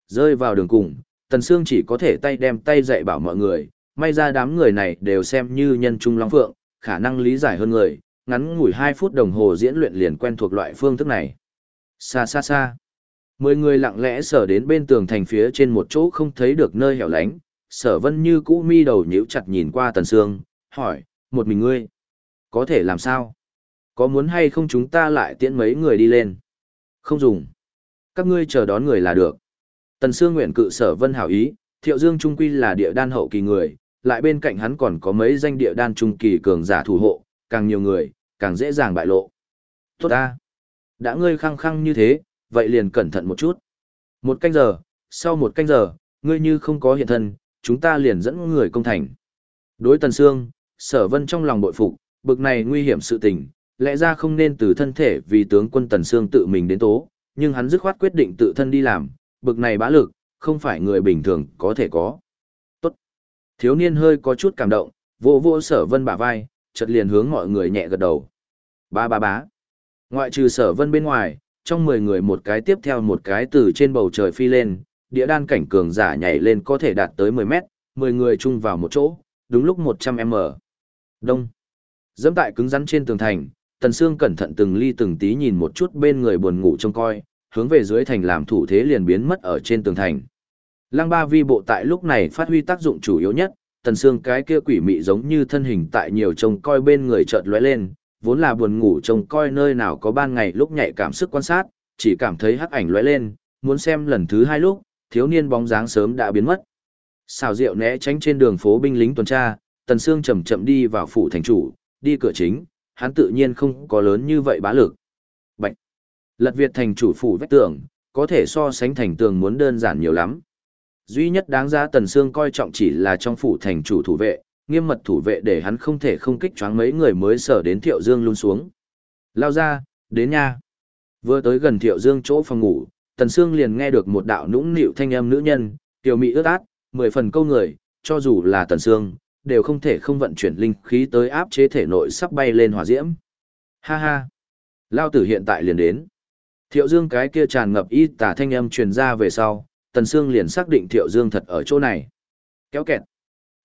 Rơi vào đường cùng, Tần Sương chỉ có thể tay đem tay dạy bảo mọi người, may ra đám người này đều xem như nhân trung long phượng, khả năng lý giải hơn người, ngắn ngủi 2 phút đồng hồ diễn luyện liền quen thuộc loại phương thức này. Xa xa xa. Mười người lặng lẽ sở đến bên tường thành phía trên một chỗ không thấy được nơi hẻo lánh, sở vân như cũ mi đầu nhíu chặt nhìn qua tần sương, hỏi, một mình ngươi, có thể làm sao? Có muốn hay không chúng ta lại tiễn mấy người đi lên? Không dùng. Các ngươi chờ đón người là được. Tần Sương nguyện cự sở vân hảo ý, Thiệu Dương Trung Quy là địa đan hậu kỳ người, lại bên cạnh hắn còn có mấy danh địa đan trung kỳ cường giả thủ hộ, càng nhiều người, càng dễ dàng bại lộ. Tốt ta! Đã ngươi khăng khăng như thế, vậy liền cẩn thận một chút. Một canh giờ, sau một canh giờ, ngươi như không có hiện thân, chúng ta liền dẫn người công thành. Đối Tần Sương, sở vân trong lòng bội phục, bực này nguy hiểm sự tình, lẽ ra không nên từ thân thể vì tướng quân Tần Sương tự mình đến tố, nhưng hắn dứt khoát quyết định tự thân đi làm, bực này bá lực, không phải người bình thường có thể có. Tốt. Thiếu niên hơi có chút cảm động, vỗ vỗ sở vân bả vai, chợt liền hướng mọi người nhẹ gật đầu. Ba ba bá. Ngoại trừ sở vân bên ngoài, trong 10 người một cái tiếp theo một cái từ trên bầu trời phi lên, địa đan cảnh cường giả nhảy lên có thể đạt tới 10 mét, 10 người chung vào một chỗ, đúng lúc 100m. Đông. Dẫm tại cứng rắn trên tường thành, Tần Sương cẩn thận từng ly từng tí nhìn một chút bên người buồn ngủ trông coi, hướng về dưới thành làm thủ thế liền biến mất ở trên tường thành. Lăng ba vi bộ tại lúc này phát huy tác dụng chủ yếu nhất, tần xương cái kia quỷ mị giống như thân hình tại nhiều trông coi bên người chợt lóe lên, vốn là buồn ngủ trông coi nơi nào có ban ngày lúc nhạy cảm sức quan sát, chỉ cảm thấy hắc ảnh lóe lên, muốn xem lần thứ hai lúc, thiếu niên bóng dáng sớm đã biến mất. Xào rượu né tránh trên đường phố binh lính tuần tra, tần xương chậm chậm đi vào phủ thành chủ, đi cửa chính, hắn tự nhiên không có lớn như vậy bá lực. Bạch! Lật Việt thành chủ phủ vách tường, có thể so sánh thành tường muốn đơn giản nhiều lắm. Duy nhất đáng giá Tần Sương coi trọng chỉ là trong phủ thành chủ thủ vệ, nghiêm mật thủ vệ để hắn không thể không kích choáng mấy người mới sở đến Thiệu Dương luôn xuống. Lao ra, đến nha. Vừa tới gần Thiệu Dương chỗ phòng ngủ, Tần Sương liền nghe được một đạo nũng nịu thanh âm nữ nhân, tiểu mỹ ướt át, mười phần câu người, cho dù là Tần Sương, đều không thể không vận chuyển linh khí tới áp chế thể nội sắp bay lên hỏa diễm. Ha ha! Lao tử hiện tại liền đến. Thiệu Dương cái kia tràn ngập y tả thanh âm truyền ra về sau, Tần Sương liền xác định Thiệu Dương thật ở chỗ này. Kéo kẹt.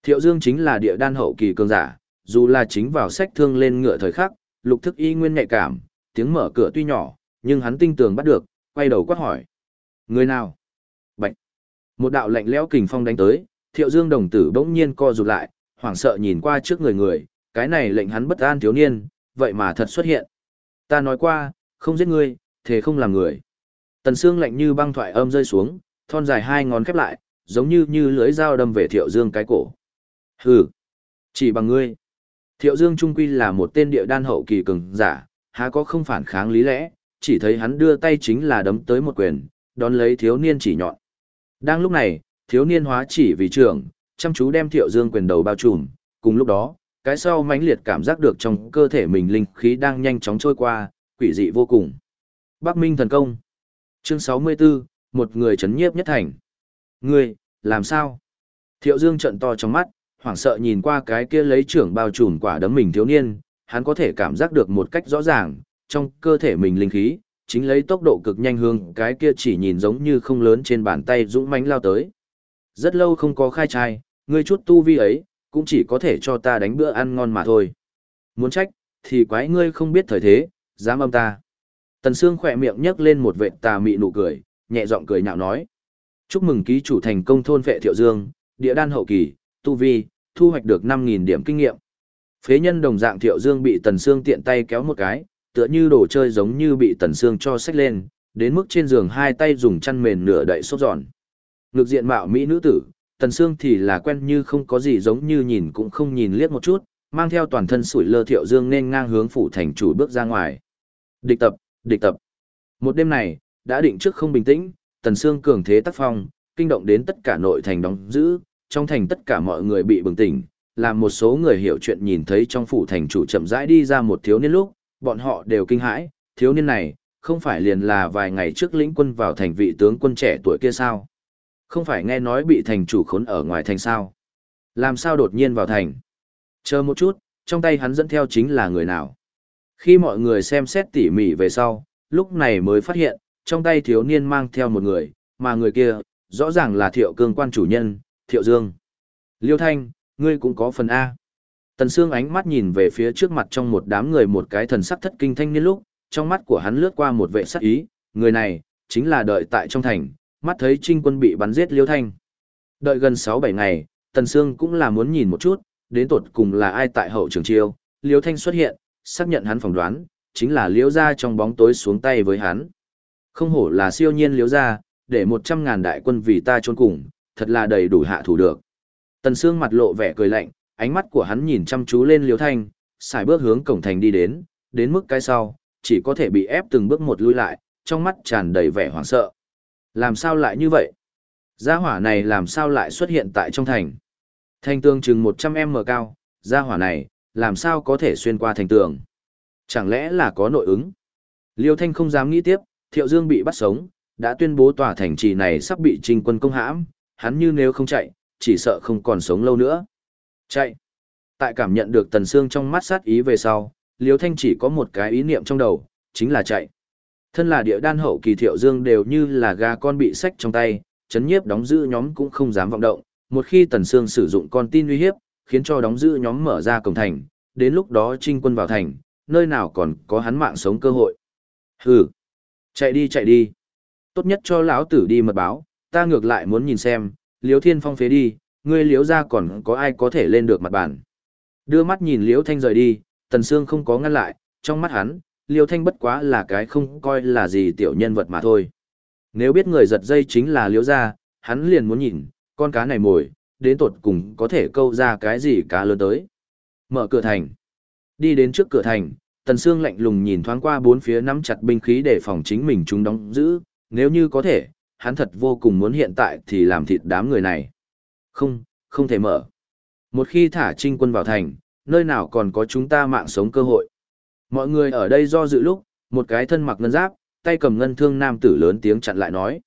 Thiệu Dương chính là địa đan hậu kỳ cường giả, dù là chính vào sách thương lên ngựa thời khắc, lục thức y nguyên nhạy cảm, tiếng mở cửa tuy nhỏ, nhưng hắn tinh tường bắt được, quay đầu quát hỏi. Người nào? Bạch. Một đạo lạnh lẽo kình phong đánh tới, Thiệu Dương đồng tử bỗng nhiên co rụt lại, hoảng sợ nhìn qua trước người người, cái này lệnh hắn bất an thiếu niên, vậy mà thật xuất hiện. Ta nói qua, không giết ngươi, thế không làm người. Tần xương lạnh như băng thoại âm rơi xuống, thon dài hai ngón khép lại, giống như như lưỡi dao đâm về Thiệu Dương cái cổ. Hừ, chỉ bằng ngươi. Thiệu Dương trung quy là một tên địa đan hậu kỳ cường giả, há có không phản kháng lý lẽ, chỉ thấy hắn đưa tay chính là đấm tới một quyền, đón lấy thiếu niên chỉ nhọn. Đang lúc này, thiếu niên hóa chỉ vì trưởng, chăm chú đem Thiệu Dương quyền đầu bao trùm, cùng lúc đó, cái sau mãnh liệt cảm giác được trong cơ thể mình linh khí đang nhanh chóng trôi qua, quỷ dị vô cùng. Bắc Minh thần công. Chương 64, một người chấn nhiếp nhất thành. Ngươi, làm sao? Thiệu Dương trận to trong mắt, hoảng sợ nhìn qua cái kia lấy trưởng bao trùm quả đấm mình thiếu niên, hắn có thể cảm giác được một cách rõ ràng, trong cơ thể mình linh khí, chính lấy tốc độ cực nhanh hướng cái kia chỉ nhìn giống như không lớn trên bàn tay dũng mãnh lao tới. Rất lâu không có khai trai, ngươi chút tu vi ấy, cũng chỉ có thể cho ta đánh bữa ăn ngon mà thôi. Muốn trách, thì quái ngươi không biết thời thế, dám âm ta. Tần Sương khỏe miệng nhấc lên một vệt tà mị nụ cười, nhẹ giọng cười nhạo nói. Chúc mừng ký chủ thành công thôn vệ thiệu dương, địa đan hậu kỳ, tu vi, thu hoạch được 5.000 điểm kinh nghiệm. Phế nhân đồng dạng thiệu dương bị Tần Sương tiện tay kéo một cái, tựa như đồ chơi giống như bị Tần Sương cho xách lên, đến mức trên giường hai tay dùng chăn mền nửa đậy sốt giòn. Ngược diện mạo mỹ nữ tử, Tần Sương thì là quen như không có gì giống như nhìn cũng không nhìn liếc một chút, mang theo toàn thân sủi lơ thiệu dương nên ngang hướng phủ thành chủ bước ra ngoài. Địch tập, địch tập. Một đêm này, đã định trước không bình tĩnh, Tần Sương cường thế tác phong, kinh động đến tất cả nội thành đóng giữ, trong thành tất cả mọi người bị bừng tỉnh, làm một số người hiểu chuyện nhìn thấy trong phủ thành chủ chậm rãi đi ra một thiếu niên lúc, bọn họ đều kinh hãi, thiếu niên này, không phải liền là vài ngày trước lĩnh quân vào thành vị tướng quân trẻ tuổi kia sao? Không phải nghe nói bị thành chủ khốn ở ngoài thành sao? Làm sao đột nhiên vào thành? Chờ một chút, trong tay hắn dẫn theo chính là người nào? Khi mọi người xem xét tỉ mỉ về sau, lúc này mới phát hiện, trong tay thiếu niên mang theo một người, mà người kia, rõ ràng là thiệu cương quan chủ nhân, thiệu dương. Liêu Thanh, ngươi cũng có phần A. Tần Sương ánh mắt nhìn về phía trước mặt trong một đám người một cái thần sắc thất kinh thanh niên lúc, trong mắt của hắn lướt qua một vệ sắc ý, người này, chính là đợi tại trong thành, mắt thấy trinh quân bị bắn giết Liêu Thanh. Đợi gần 6-7 ngày, Tần Sương cũng là muốn nhìn một chút, đến tột cùng là ai tại hậu trường chiêu, Liêu Thanh xuất hiện, xác nhận hắn phỏng đoán, chính là Liêu gia trong bóng tối xuống tay với hắn. Không hổ là siêu nhiên Liêu gia, để 100 ngàn đại quân vì ta trốn cùng, thật là đầy đủ hạ thủ được. Tần Sương mặt lộ vẻ cười lạnh, ánh mắt của hắn nhìn chăm chú lên Liêu Thanh, xài bước hướng cổng thành đi đến, đến mức cái sau, chỉ có thể bị ép từng bước một lui lại, trong mắt tràn đầy vẻ hoảng sợ. Làm sao lại như vậy? Gia hỏa này làm sao lại xuất hiện tại trong thành? Thành tường chừng 100m cao, gia hỏa này, làm sao có thể xuyên qua thành tường? Chẳng lẽ là có nội ứng? Liêu Thanh không dám nghĩ tiếp, Thiệu Dương bị bắt sống, đã tuyên bố tòa thành trì này sắp bị trình quân công hãm, hắn như nếu không chạy, chỉ sợ không còn sống lâu nữa. Chạy. Tại cảm nhận được Tần Sương trong mắt sát ý về sau, Liêu Thanh chỉ có một cái ý niệm trong đầu, chính là chạy. Thân là địa đan hậu kỳ thiệu dương đều như là gà con bị sách trong tay, chấn nhiếp đóng giữ nhóm cũng không dám vọng động. Một khi Tần Sương sử dụng con tin uy hiếp, khiến cho đóng giữ nhóm mở ra cổng thành, đến lúc đó trinh quân vào thành, nơi nào còn có hắn mạng sống cơ hội. Hừ, chạy đi chạy đi. Tốt nhất cho lão tử đi mật báo, ta ngược lại muốn nhìn xem, Liễu Thiên Phong phế đi, ngươi Liễu gia còn có ai có thể lên được mặt bàn. Đưa mắt nhìn Liễu Thanh rời đi, Tần Sương không có ngăn lại, trong mắt hắn, Liễu Thanh bất quá là cái không coi là gì tiểu nhân vật mà thôi. Nếu biết người giật dây chính là Liễu gia, hắn liền muốn nhìn, con cá này mồi, đến tột cùng có thể câu ra cái gì cá lớn tới. Mở cửa thành. Đi đến trước cửa thành, Tần Sương lạnh lùng nhìn thoáng qua bốn phía nắm chặt binh khí để phòng chính mình chúng đóng giữ, nếu như có thể, hắn thật vô cùng muốn hiện tại thì làm thịt đám người này. Không, không thể mở. Một khi thả trinh quân vào thành, nơi nào còn có chúng ta mạng sống cơ hội. Mọi người ở đây do dự lúc, một cái thân mặc ngân giáp, tay cầm ngân thương nam tử lớn tiếng chặn lại nói.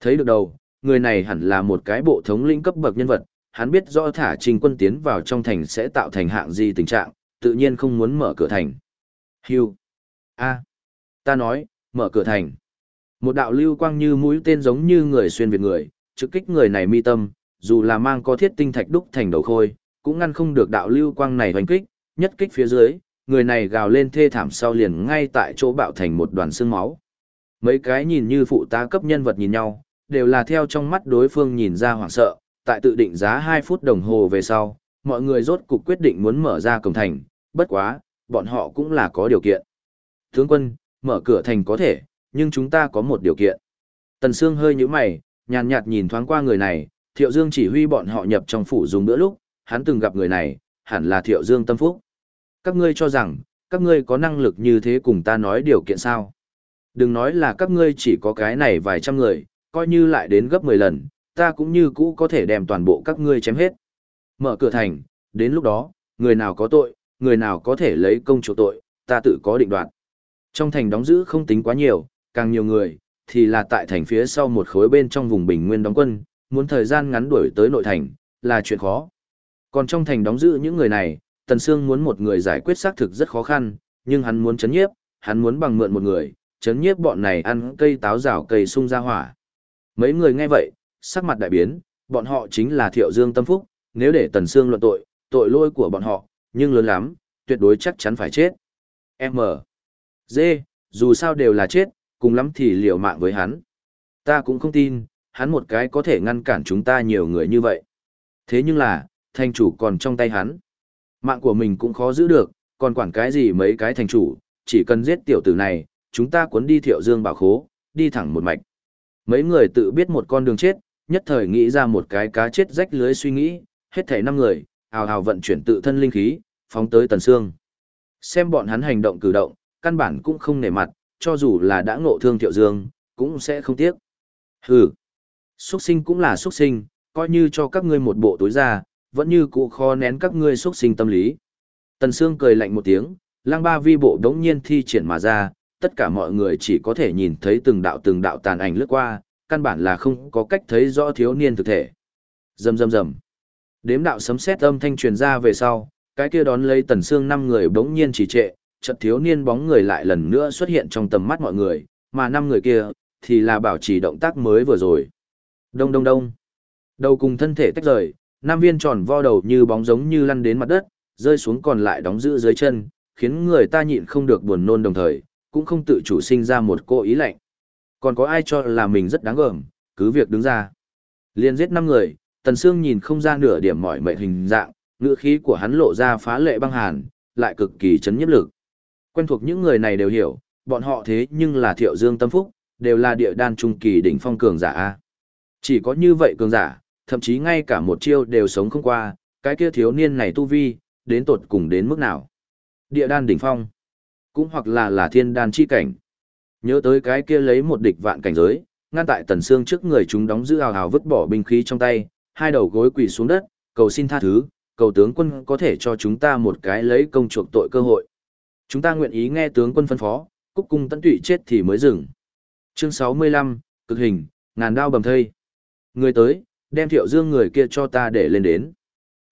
Thấy được đầu, người này hẳn là một cái bộ thống lĩnh cấp bậc nhân vật, hắn biết rõ thả trình quân tiến vào trong thành sẽ tạo thành hạng gì tình trạng, tự nhiên không muốn mở cửa thành. Hưu. a ta nói, mở cửa thành. Một đạo lưu quang như mũi tên giống như người xuyên việt người, trực kích người này mi tâm, dù là mang có thiết tinh thạch đúc thành đầu khôi, cũng ngăn không được đạo lưu quang này hoành kích, nhất kích phía dưới, người này gào lên thê thảm sau liền ngay tại chỗ bạo thành một đoàn xương máu. Mấy cái nhìn như phụ tá cấp nhân vật nhìn nhau, đều là theo trong mắt đối phương nhìn ra hoảng sợ, tại tự định giá 2 phút đồng hồ về sau, mọi người rốt cục quyết định muốn mở ra cổng thành, bất quá, bọn họ cũng là có điều kiện. Tướng quân, mở cửa thành có thể, nhưng chúng ta có một điều kiện. Tần Sương hơi nhíu mày, nhàn nhạt nhìn thoáng qua người này, Thiệu Dương chỉ huy bọn họ nhập trong phủ dùng bữa lúc, hắn từng gặp người này, hẳn là Thiệu Dương tâm phúc. Các ngươi cho rằng, các ngươi có năng lực như thế cùng ta nói điều kiện sao? Đừng nói là các ngươi chỉ có cái này vài trăm người, coi như lại đến gấp 10 lần, ta cũng như cũ có thể đem toàn bộ các ngươi chém hết. Mở cửa thành, đến lúc đó, người nào có tội, người nào có thể lấy công chỗ tội, ta tự có định đoạt. Trong thành đóng giữ không tính quá nhiều, càng nhiều người, thì là tại thành phía sau một khối bên trong vùng bình nguyên đóng quân, muốn thời gian ngắn đuổi tới nội thành, là chuyện khó. Còn trong thành đóng giữ những người này, Tần Sương muốn một người giải quyết xác thực rất khó khăn, nhưng hắn muốn chấn nhiếp, hắn muốn bằng mượn một người, chấn nhiếp bọn này ăn cây táo rào cây sung ra hỏa. Mấy người nghe vậy, sắc mặt đại biến, bọn họ chính là Thiệu Dương Tâm Phúc, nếu để Tần Sương luận tội, tội lỗi của bọn họ, nhưng lớn lắm, tuyệt đối chắc chắn phải chết. M. D. Dù sao đều là chết, cùng lắm thì liều mạng với hắn. Ta cũng không tin, hắn một cái có thể ngăn cản chúng ta nhiều người như vậy. Thế nhưng là, thành chủ còn trong tay hắn. Mạng của mình cũng khó giữ được, còn quản cái gì mấy cái thành chủ, chỉ cần giết tiểu tử này, chúng ta cuốn đi thiệu dương bảo khố, đi thẳng một mạch. Mấy người tự biết một con đường chết, nhất thời nghĩ ra một cái cá chết rách lưới suy nghĩ, hết thảy năm người, hào hào vận chuyển tự thân linh khí, phóng tới tần xương. Xem bọn hắn hành động cử động, căn bản cũng không nể mặt, cho dù là đã ngộ thương thiệu dương, cũng sẽ không tiếc. Hừ, xuất sinh cũng là xuất sinh, coi như cho các ngươi một bộ túi ra, vẫn như cụ khó nén các ngươi xuất sinh tâm lý. Tần Sương cười lạnh một tiếng, lang ba vi bộ đống nhiên thi triển mà ra, tất cả mọi người chỉ có thể nhìn thấy từng đạo từng đạo tàn ảnh lướt qua, căn bản là không có cách thấy rõ thiếu niên thực thể. Rầm rầm rầm. Đếm đạo sấm sét âm thanh truyền ra về sau, cái kia đón lấy Tần Sương năm người bỗng nhiên chỉ trệ, chợt thiếu niên bóng người lại lần nữa xuất hiện trong tầm mắt mọi người, mà năm người kia thì là bảo trì động tác mới vừa rồi. Đông đông đông. Đầu cùng thân thể tách rời, nam viên tròn vo đầu như bóng giống như lăn đến mặt đất, rơi xuống còn lại đóng giữ dưới chân, khiến người ta nhịn không được buồn nôn đồng thời, cũng không tự chủ sinh ra một cô ý lạnh. Còn có ai cho là mình rất đáng gờm, cứ việc đứng ra. Liên giết năm người, Tần Sương nhìn không ra nửa điểm mỏi mệt hình dạng, ngựa khí của hắn lộ ra phá lệ băng hàn, lại cực kỳ chấn nhiếp lực. Quen thuộc những người này đều hiểu, bọn họ thế nhưng là Thiệu Dương Tâm Phúc, đều là địa đan trung kỳ đỉnh phong cường giả a. Chỉ có như vậy cường giả, thậm chí ngay cả một chiêu đều sống không qua, cái kia thiếu niên này tu vi, đến tột cùng đến mức nào. Địa đan đỉnh phong, cũng hoặc là là thiên đan chi cảnh. Nhớ tới cái kia lấy một địch vạn cảnh giới, ngăn tại tần xương trước người chúng đóng giữ hào hào vứt bỏ binh khí trong tay, hai đầu gối quỳ xuống đất, cầu xin tha thứ, cầu tướng quân có thể cho chúng ta một cái lấy công chuộc tội cơ hội. Chúng ta nguyện ý nghe tướng quân phân phó, cúc cung tận tụy chết thì mới dừng. Chương 65, cực hình, ngàn đao bầm thây. Người tới, đem thiệu dương người kia cho ta để lên đến.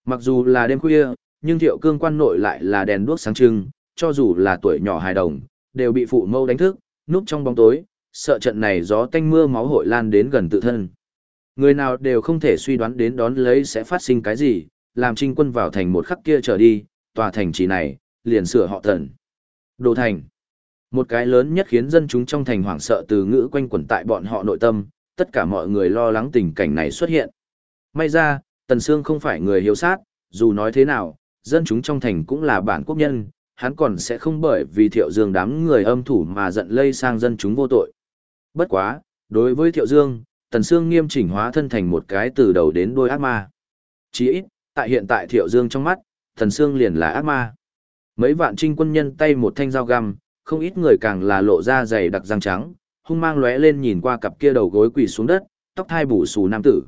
Mặc dù là đêm khuya, nhưng thiệu cương quan nội lại là đèn đuốc sáng trưng, cho dù là tuổi nhỏ hài đồng, đều bị phụ mâu đánh thức, núp trong bóng tối, sợ trận này gió tanh mưa máu hội lan đến gần tự thân. Người nào đều không thể suy đoán đến đón lấy sẽ phát sinh cái gì, làm trinh quân vào thành một khắc kia trở đi, tòa thành trì này, liền sửa họ thần. Đồ thành. Một cái lớn nhất khiến dân chúng trong thành hoảng sợ từ ngữ quanh quẩn tại bọn họ nội tâm, tất cả mọi người lo lắng tình cảnh này xuất hiện. May ra, Tần Sương không phải người hiếu sát, dù nói thế nào, dân chúng trong thành cũng là bản quốc nhân, hắn còn sẽ không bởi vì Thiệu Dương đám người âm thủ mà giận lây sang dân chúng vô tội. Bất quá, đối với Thiệu Dương, Tần Sương nghiêm chỉnh hóa thân thành một cái từ đầu đến đuôi ác ma. Chỉ ít, tại hiện tại Thiệu Dương trong mắt, Tần Sương liền là ác ma. Mấy vạn trinh quân nhân tay một thanh dao găm, không ít người càng là lộ ra dày đặc răng trắng, hung mang lóe lên nhìn qua cặp kia đầu gối quỳ xuống đất, tóc thai bù xù nam tử.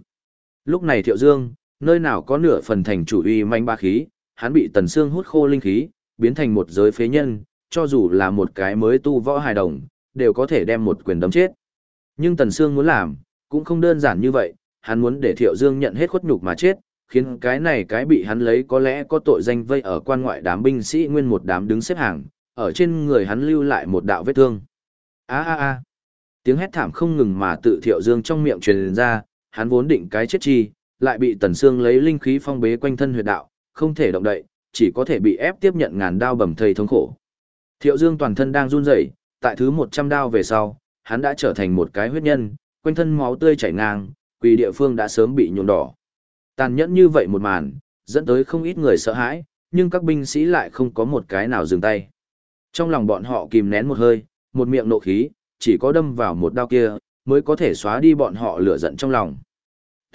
Lúc này Thiệu Dương, nơi nào có nửa phần thành chủ uy manh ba khí, hắn bị Tần Sương hút khô linh khí, biến thành một giới phế nhân, cho dù là một cái mới tu võ hài đồng, đều có thể đem một quyền đấm chết. Nhưng Tần Sương muốn làm, cũng không đơn giản như vậy, hắn muốn để Thiệu Dương nhận hết khuất nhục mà chết, khiến cái này cái bị hắn lấy có lẽ có tội danh vây ở quan ngoại đám binh sĩ nguyên một đám đứng xếp hàng, ở trên người hắn lưu lại một đạo vết thương. A a a. Tiếng hét thảm không ngừng mà tự Thiệu Dương trong miệng truyền ra, hắn vốn định cái chết chi, lại bị Tần Sương lấy linh khí phong bế quanh thân huyệt đạo, không thể động đậy, chỉ có thể bị ép tiếp nhận ngàn đao bầm thây thống khổ. Thiệu Dương toàn thân đang run rẩy, tại thứ 100 đao về sau, hắn đã trở thành một cái huyết nhân, quanh thân máu tươi chảy ngang, quỳ địa phương đã sớm bị nhuộm đỏ. Tàn nhẫn như vậy một màn, dẫn tới không ít người sợ hãi, nhưng các binh sĩ lại không có một cái nào dừng tay. Trong lòng bọn họ kìm nén một hơi, một miệng nộ khí, chỉ có đâm vào một đao kia, mới có thể xóa đi bọn họ lửa giận trong lòng.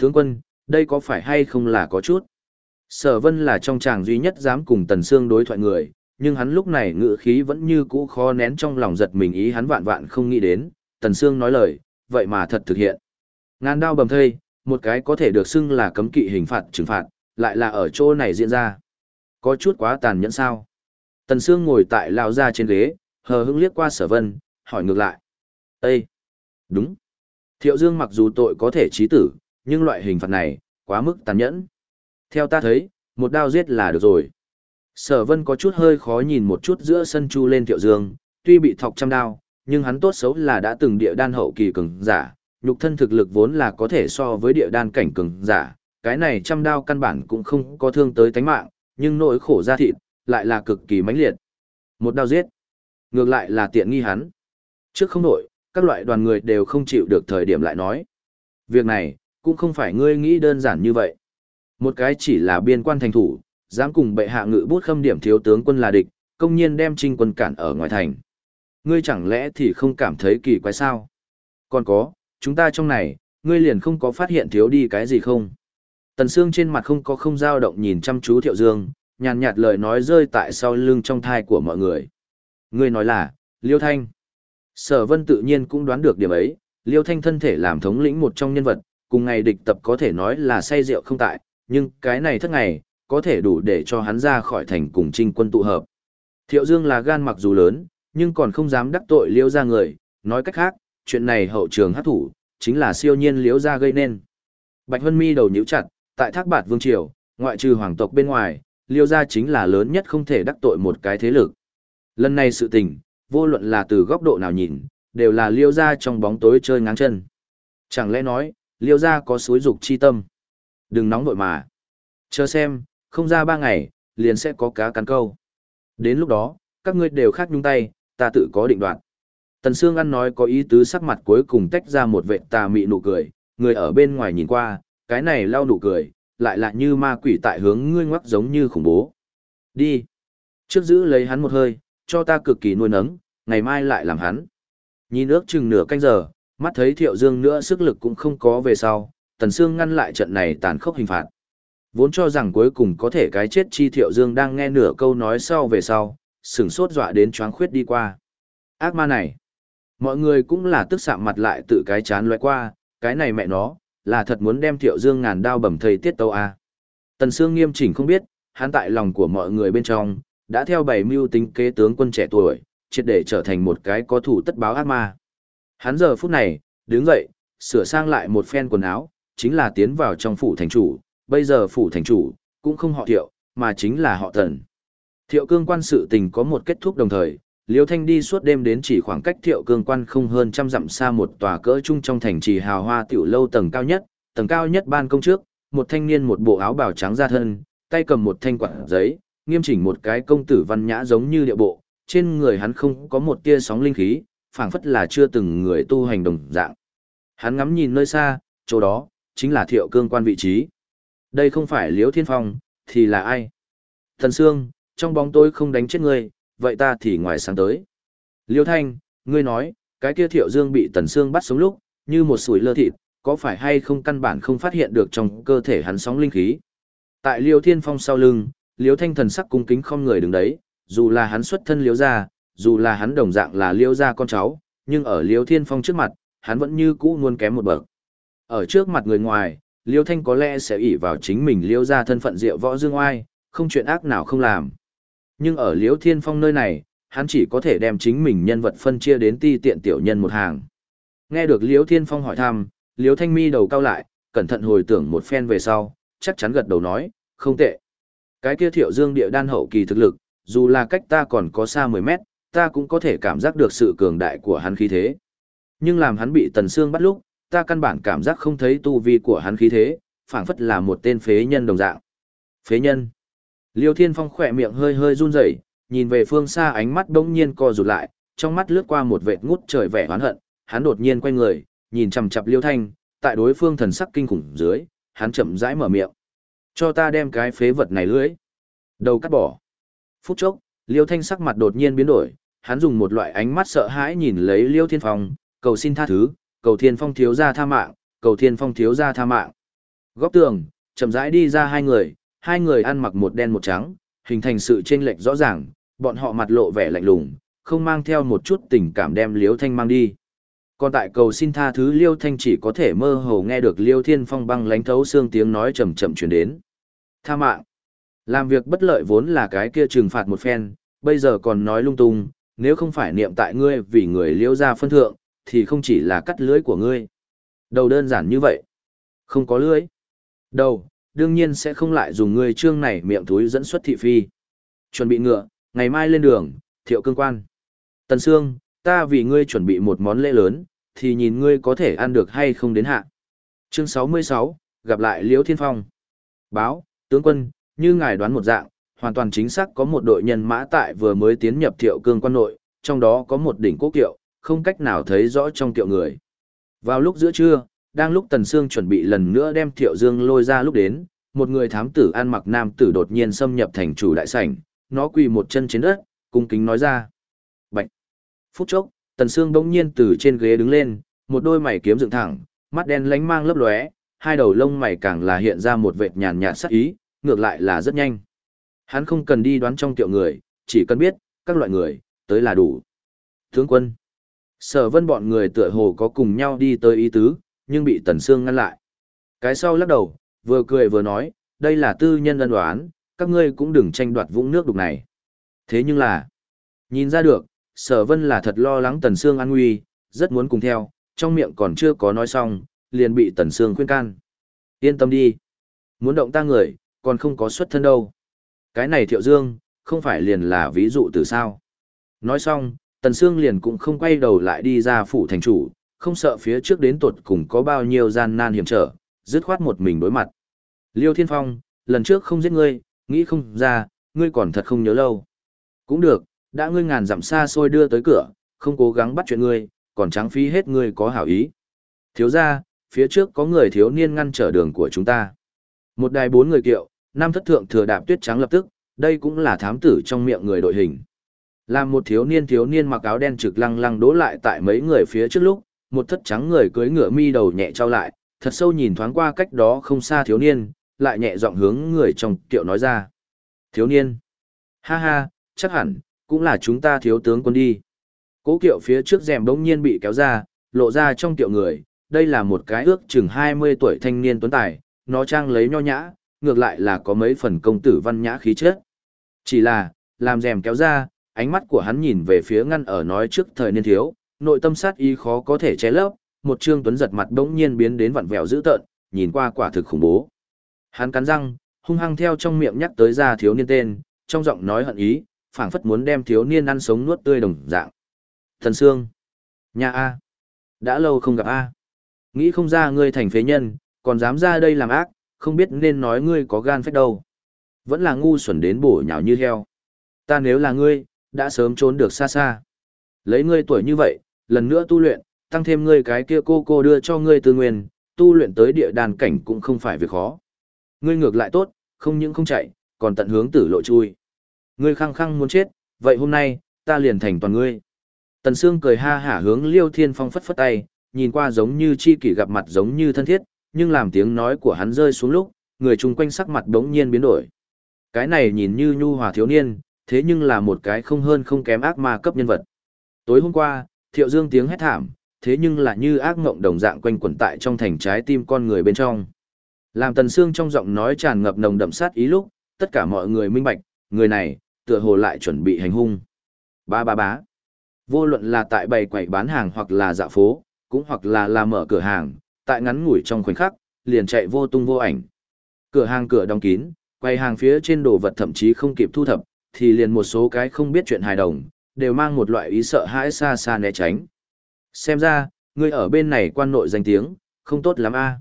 Tướng quân, đây có phải hay không là có chút? Sở vân là trong chàng duy nhất dám cùng Tần Sương đối thoại người, nhưng hắn lúc này ngự khí vẫn như cũ khó nén trong lòng giật mình ý hắn vạn vạn không nghĩ đến, Tần Sương nói lời, vậy mà thật thực hiện. Ngàn đao bầm thây, một cái có thể được xưng là cấm kỵ hình phạt trừng phạt, lại là ở chỗ này diễn ra. Có chút quá tàn nhẫn sao. Tần Sương ngồi tại lao ra trên ghế, hờ hững liếc qua sở vân, hỏi ngược lại. Ê! Đúng. Thiệu Dương mặc dù tội có thể trí tử, nhưng loại hình phạt này, quá mức tàn nhẫn. Theo ta thấy, một đao giết là được rồi. Sở vân có chút hơi khó nhìn một chút giữa sân chu lên Thiệu Dương, tuy bị thọc trăm đao, nhưng hắn tốt xấu là đã từng địa đan hậu kỳ cường giả, nhục thân thực lực vốn là có thể so với địa đan cảnh cường giả, cái này trăm đao căn bản cũng không có thương tới tánh mạng, nhưng nỗi khổ da thịt, lại là cực kỳ mãnh liệt. Một đao giết, ngược lại là tiện nghi hắn. Trước không nổi, các loại đoàn người đều không chịu được thời điểm lại nói. Việc này, cũng không phải ngươi nghĩ đơn giản như vậy. Một cái chỉ là biên quan thành thủ, dám cùng bệ hạ ngự bút khâm điểm thiếu tướng quân là địch, công nhiên đem trinh quân cản ở ngoài thành. Ngươi chẳng lẽ thì không cảm thấy kỳ quái sao? Còn có, chúng ta trong này, ngươi liền không có phát hiện thiếu đi cái gì không? Tần Sương trên mặt không có không dao động nhìn chăm chú Thiệu Dương, nhàn nhạt lời nói rơi tại sau lưng trong thai của mọi người. Ngươi nói là, Liêu Thanh. Sở Vân tự nhiên cũng đoán được điểm ấy, Liêu Thanh thân thể làm thống lĩnh một trong nhân vật, cùng ngày địch tập có thể nói là say rượu không tại, nhưng cái này thất ngày, có thể đủ để cho hắn ra khỏi thành cùng trinh quân tụ hợp. Thiệu Dương là gan mặc dù lớn, nhưng còn không dám đắc tội Liêu ra người, nói cách khác, chuyện này hậu trường hát thủ, chính là siêu nhiên liếu ra gây nên. Bạch Vân Mi đầu nhíu chặt, tại thác bạt vương triều, ngoại trừ hoàng tộc bên ngoài, liêu ra chính là lớn nhất không thể đắc tội một cái thế lực. Lần này sự tình, vô luận là từ góc độ nào nhìn, đều là liêu ra trong bóng tối chơi ngáng chân. Chẳng lẽ nói, liêu ra có suối dục chi tâm. Đừng nóng vội mà. Chờ xem, không ra ba ngày, liền sẽ có cá cắn câu. Đến lúc đó, các ngươi đều khác nhung tay, ta tự có định đoạn. Tần Sương ăn nói có ý tứ sắc mặt cuối cùng tách ra một vệ tà mị nụ cười, người ở bên ngoài nhìn qua, cái này lau nụ cười, lại là như ma quỷ tại hướng ngươi ngoắc giống như khủng bố. Đi. Trước giữ lấy hắn một hơi, cho ta cực kỳ nuôi nấng, ngày mai lại làm hắn. Nhìn ước chừng nửa canh giờ, mắt thấy thiệu dương nữa sức lực cũng không có về sau, Tần Sương ngăn lại trận này tàn khốc hình phạt. Vốn cho rằng cuối cùng có thể cái chết chi thiệu dương đang nghe nửa câu nói sau về sau, sửng sốt dọa đến choáng khuyết đi qua. Ác ma này. Mọi người cũng là tức sạm mặt lại tự cái chán loại qua, cái này mẹ nó, là thật muốn đem thiệu dương ngàn đao bầm thầy tiết tâu à. Tần Sương nghiêm chỉnh không biết, hắn tại lòng của mọi người bên trong, đã theo bảy mưu tính kế tướng quân trẻ tuổi, triệt để trở thành một cái có thủ tất báo ác ma. Hắn giờ phút này, đứng dậy, sửa sang lại một phen quần áo, chính là tiến vào trong phủ thành chủ, bây giờ phủ thành chủ, cũng không họ thiệu, mà chính là họ tần. Thiệu cương quan sự tình có một kết thúc đồng thời, Liêu Thanh đi suốt đêm đến chỉ khoảng cách thiệu cương quan không hơn trăm dặm xa một tòa cỡ trung trong thành trì hào hoa tiểu lâu tầng cao nhất, tầng cao nhất ban công trước, một thanh niên một bộ áo bào trắng ra thân, tay cầm một thanh quạt giấy, nghiêm chỉnh một cái công tử văn nhã giống như địa bộ, trên người hắn không có một tia sóng linh khí, phảng phất là chưa từng người tu hành đồng dạng. Hắn ngắm nhìn nơi xa, chỗ đó, chính là thiệu cương quan vị trí. Đây không phải Liễu Thiên Phong, thì là ai? Thần Sương, trong bóng tối không đánh chết ngươi, vậy ta thì ngoài sáng tới. liêu Thanh, ngươi nói, cái kia Thiệu Dương bị Tần Sương bắt sống lúc, như một sủi lơ thịt, có phải hay không căn bản không phát hiện được trong cơ thể hắn sóng linh khí. Tại liêu Thiên Phong sau lưng, liêu Thanh thần sắc cung kính không người đứng đấy, dù là hắn xuất thân liêu gia, dù là hắn đồng dạng là liêu gia con cháu, nhưng ở liêu Thiên Phong trước mặt, hắn vẫn như cũ luôn kém một bậc. Ở trước mặt người ngoài, Liêu Thanh có lẽ sẽ ỷ vào chính mình liêu gia thân phận diệu võ dương oai, không chuyện ác nào không làm. Nhưng ở Liễu Thiên Phong nơi này, hắn chỉ có thể đem chính mình nhân vật phân chia đến ti tiện tiểu nhân một hàng. Nghe được Liễu Thiên Phong hỏi thăm, Liễu Thanh Mi đầu cao lại, cẩn thận hồi tưởng một phen về sau, chắc chắn gật đầu nói, không tệ. Cái kia thiệu dương địa đan hậu kỳ thực lực, dù là cách ta còn có xa 10 mét, ta cũng có thể cảm giác được sự cường đại của hắn khí thế. Nhưng làm hắn bị Tần xương bắt lúc, ta căn bản cảm giác không thấy tu vi của hắn khí thế, phảng phất là một tên phế nhân đồng dạng. Phế nhân. Liêu Thiên Phong khỏe miệng hơi hơi run rẩy, nhìn về phương xa ánh mắt bỗng nhiên co rụt lại, trong mắt lướt qua một vệt ngút trời vẻ oán hận, hắn đột nhiên quay người, nhìn chằm chằm Liêu Thanh, tại đối phương thần sắc kinh khủng dưới, hắn chậm rãi mở miệng. Cho ta đem cái phế vật này lưỡi. Đầu cắt bỏ. Phút chốc, Liêu Thanh sắc mặt đột nhiên biến đổi, hắn dùng một loại ánh mắt sợ hãi nhìn lấy Liêu Thiên Phong, cầu xin tha thứ, cầu Thiên Phong thiếu gia tha mạng, cầu Thiên Phong thiếu gia tha mạng. Góc tường, chậm rãi đi ra hai người, hai người ăn mặc một đen một trắng, hình thành sự chênh lệch rõ ràng, bọn họ mặt lộ vẻ lạnh lùng, không mang theo một chút tình cảm đem Liêu Thanh mang đi. Còn tại cầu xin tha thứ Liêu Thanh chỉ có thể mơ hồ nghe được Liêu Thiên Phong băng lánh thấu xương tiếng nói chậm chậm truyền đến. Tha mạng. Làm việc bất lợi vốn là cái kia trừng phạt một phen, bây giờ còn nói lung tung, nếu không phải niệm tại ngươi vì người liêu ra phân thượng, thì không chỉ là cắt lưới của ngươi. Đầu đơn giản như vậy. Không có lưới. Đầu, đương nhiên sẽ không lại dùng ngươi trương này miệng túi dẫn xuất thị phi. Chuẩn bị ngựa, ngày mai lên đường, thiệu cương quan. Tần Sương, ta vì ngươi chuẩn bị một món lễ lớn, thì nhìn ngươi có thể ăn được hay không đến hạ. Chương 66, gặp lại Liễu Thiên Phong. Báo, tướng quân, như ngài đoán một dạng, hoàn toàn chính xác có một đội nhân mã tại vừa mới tiến nhập thiệu cương quan nội, trong đó có một đỉnh quốc kiệu, không cách nào thấy rõ trong kiệu người. Vào lúc giữa trưa, đang lúc Tần Sương chuẩn bị lần nữa đem thiệu dương lôi ra lúc đến, một người thám tử ăn mặc nam tử đột nhiên xâm nhập thành chủ đại sảnh, nó quỳ một chân trên đất, cung kính nói ra. Bạch! Phút chốc, Tần Sương bỗng nhiên từ trên ghế đứng lên, một đôi mày kiếm dựng thẳng, mắt đen lánh mang lấp lóe, hai đầu lông mày càng là hiện ra một vệt nhàn nhạt sắc ý, ngược lại là rất nhanh. Hắn không cần đi đoán trong tiệu người, chỉ cần biết, các loại người, tới là đủ. Tướng quân. Sở vân bọn người tựa hồ có cùng nhau đi tới ý tứ, nhưng bị Tần Sương ngăn lại. Cái sau lắc đầu, vừa cười vừa nói, đây là tư nhân ân đoán, các ngươi cũng đừng tranh đoạt vũng nước đục này. Thế nhưng là, nhìn ra được, sở vân là thật lo lắng Tần Sương an nguy, rất muốn cùng theo, trong miệng còn chưa có nói xong, liền bị Tần Sương khuyên can. Yên tâm đi. Muốn động ta người, còn không có xuất thân đâu. Cái này thiệu dương, không phải liền là ví dụ từ sao. Nói xong, Tần Sương liền cũng không quay đầu lại đi ra phủ thành chủ, không sợ phía trước đến tột cùng có bao nhiêu gian nan hiểm trở, dứt khoát một mình đối mặt. Liêu Thiên Phong, lần trước không giết ngươi, nghĩ không ra, ngươi còn thật không nhớ lâu. Cũng được, đã ngươi ngàn dặm xa xôi đưa tới cửa, không cố gắng bắt chuyện ngươi, còn trắng phí hết ngươi có hảo ý. Thiếu ra, phía trước có người thiếu niên ngăn trở đường của chúng ta. Một đài bốn người kiệu, năm thất thượng thừa đạp tuyết trắng lập tức, đây cũng là thám tử trong miệng người đội hình. Làm một thiếu niên thiếu niên mặc áo đen trực lăng lăng đố lại tại mấy người phía trước lúc, một thất trắng người cưỡi ngựa mi đầu nhẹ trao lại, thật sâu nhìn thoáng qua cách đó không xa thiếu niên, lại nhẹ giọng hướng người trong tiệu nói ra. Thiếu niên. Ha ha, chắc hẳn, cũng là chúng ta thiếu tướng quân đi. Cố kiệu phía trước rèm bỗng nhiên bị kéo ra, lộ ra trong tiệu người, đây là một cái ước chừng 20 tuổi thanh niên tuấn tài, nó trang lấy nho nhã, ngược lại là có mấy phần công tử văn nhã khí chất. Chỉ là, làm rèm kéo ra, ánh mắt của hắn nhìn về phía ngăn ở nói trước thời niên thiếu, nội tâm sát ý khó có thể che lấp, một trương tuấn giật mặt bỗng nhiên biến đến vặn vẹo dữ tợn, nhìn qua quả thực khủng bố. Hắn cắn răng, hung hăng theo trong miệng nhắc tới ra thiếu niên tên, trong giọng nói hận ý, phảng phất muốn đem thiếu niên ăn sống nuốt tươi đồng dạng. Thần Sương. Nhà A. Đã lâu không gặp A. Nghĩ không ra ngươi thành phế nhân, còn dám ra đây làm ác, không biết nên nói ngươi có gan phách đâu. Vẫn là ngu xuẩn đến bổ nhào như heo. Ta nếu là ngươi, đã sớm trốn được xa xa. Lấy ngươi tuổi như vậy, lần nữa tu luyện, tăng thêm ngươi cái kia cô cô đưa cho ngươi tư nguyên, tu luyện tới địa đàn cảnh cũng không phải việc khó. Ngươi ngược lại tốt, không những không chạy, còn tận hướng tử lộ chui. Ngươi khăng khăng muốn chết, vậy hôm nay, ta liền thành toàn ngươi. Tần Sương cười ha hả hướng Liêu Thiên Phong phất phất tay, nhìn qua giống như chi kỷ gặp mặt giống như thân thiết, nhưng làm tiếng nói của hắn rơi xuống lúc, người chung quanh sắc mặt đống nhiên biến đổi. Cái này nhìn như nhu hòa thiếu niên, thế nhưng là một cái không hơn không kém ác ma cấp nhân vật. Tối hôm qua, Thiệu Dương tiếng hét thảm, thế nhưng là như ác ngộng đồng dạng quanh quẩn tại trong thành trái tim con người bên trong. Làm Tần Sương trong giọng nói tràn ngập nồng đậm sát ý lúc, tất cả mọi người minh bạch, người này, tựa hồ lại chuẩn bị hành hung. Ba ba bá. Vô luận là tại bày quầy bán hàng hoặc là dạo phố, cũng hoặc là làm mở cửa hàng, tại ngắn ngủi trong khoảnh khắc, liền chạy vô tung vô ảnh. Cửa hàng cửa đóng kín, quầy hàng phía trên đồ vật thậm chí không kịp thu thập, thì liền một số cái không biết chuyện hài đồng, đều mang một loại ý sợ hãi xa xa né tránh. Xem ra, ngươi ở bên này quan nội danh tiếng, không tốt lắm a.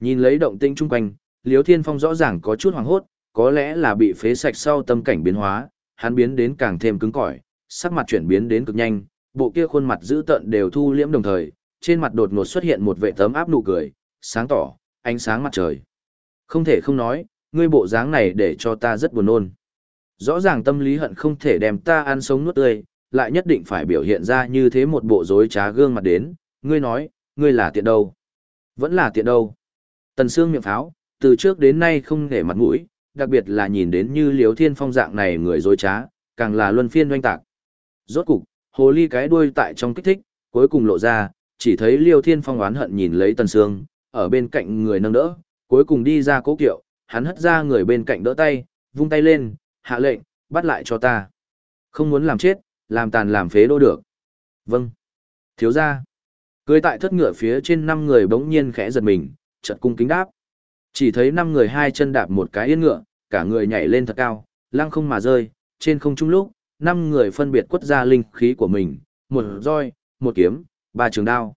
Nhìn lấy động tĩnh chung quanh, Liêu Thiên Phong rõ ràng có chút hoảng hốt, có lẽ là bị phế sạch sau tâm cảnh biến hóa, hắn biến đến càng thêm cứng cỏi, sắc mặt chuyển biến đến cực nhanh, bộ kia khuôn mặt dữ tợn đều thu liễm đồng thời, trên mặt đột ngột xuất hiện một vệ tấm áp nụ cười, sáng tỏ, ánh sáng mặt trời. Không thể không nói, ngươi bộ dáng này để cho ta rất buồn nôn. Rõ ràng tâm lý hận không thể đem ta ăn sống nuốt tươi, lại nhất định phải biểu hiện ra như thế một bộ dối trá gương mặt đến, ngươi nói, ngươi là tiện đâu? Vẫn là tiện đâu? Tần Sương miệng pháo, từ trước đến nay không để mặt mũi, đặc biệt là nhìn đến như Liếu Thiên Phong dạng này người dối trá, càng là luân phiên doanh tạc. Rốt cục, hồ ly cái đuôi tại trong kích thích, cuối cùng lộ ra, chỉ thấy Liêu Thiên Phong oán hận nhìn lấy Tần Sương, ở bên cạnh người nâng đỡ, cuối cùng đi ra cố kiệu, hắn hất ra người bên cạnh đỡ tay, vung tay lên, hạ lệnh, bắt lại cho ta. Không muốn làm chết, làm tàn làm phế đô được. Vâng. Thiếu ra. Cưới tại thất ngựa phía trên năm người bỗng nhiên khẽ giật mình, chợt cung kính đáp. Chỉ thấy năm người hai chân đạp một cái yên ngựa, cả người nhảy lên thật cao, lăng không mà rơi, trên không trung lúc, năm người phân biệt quất ra linh khí của mình, một roi, một kiếm, ba trường đao.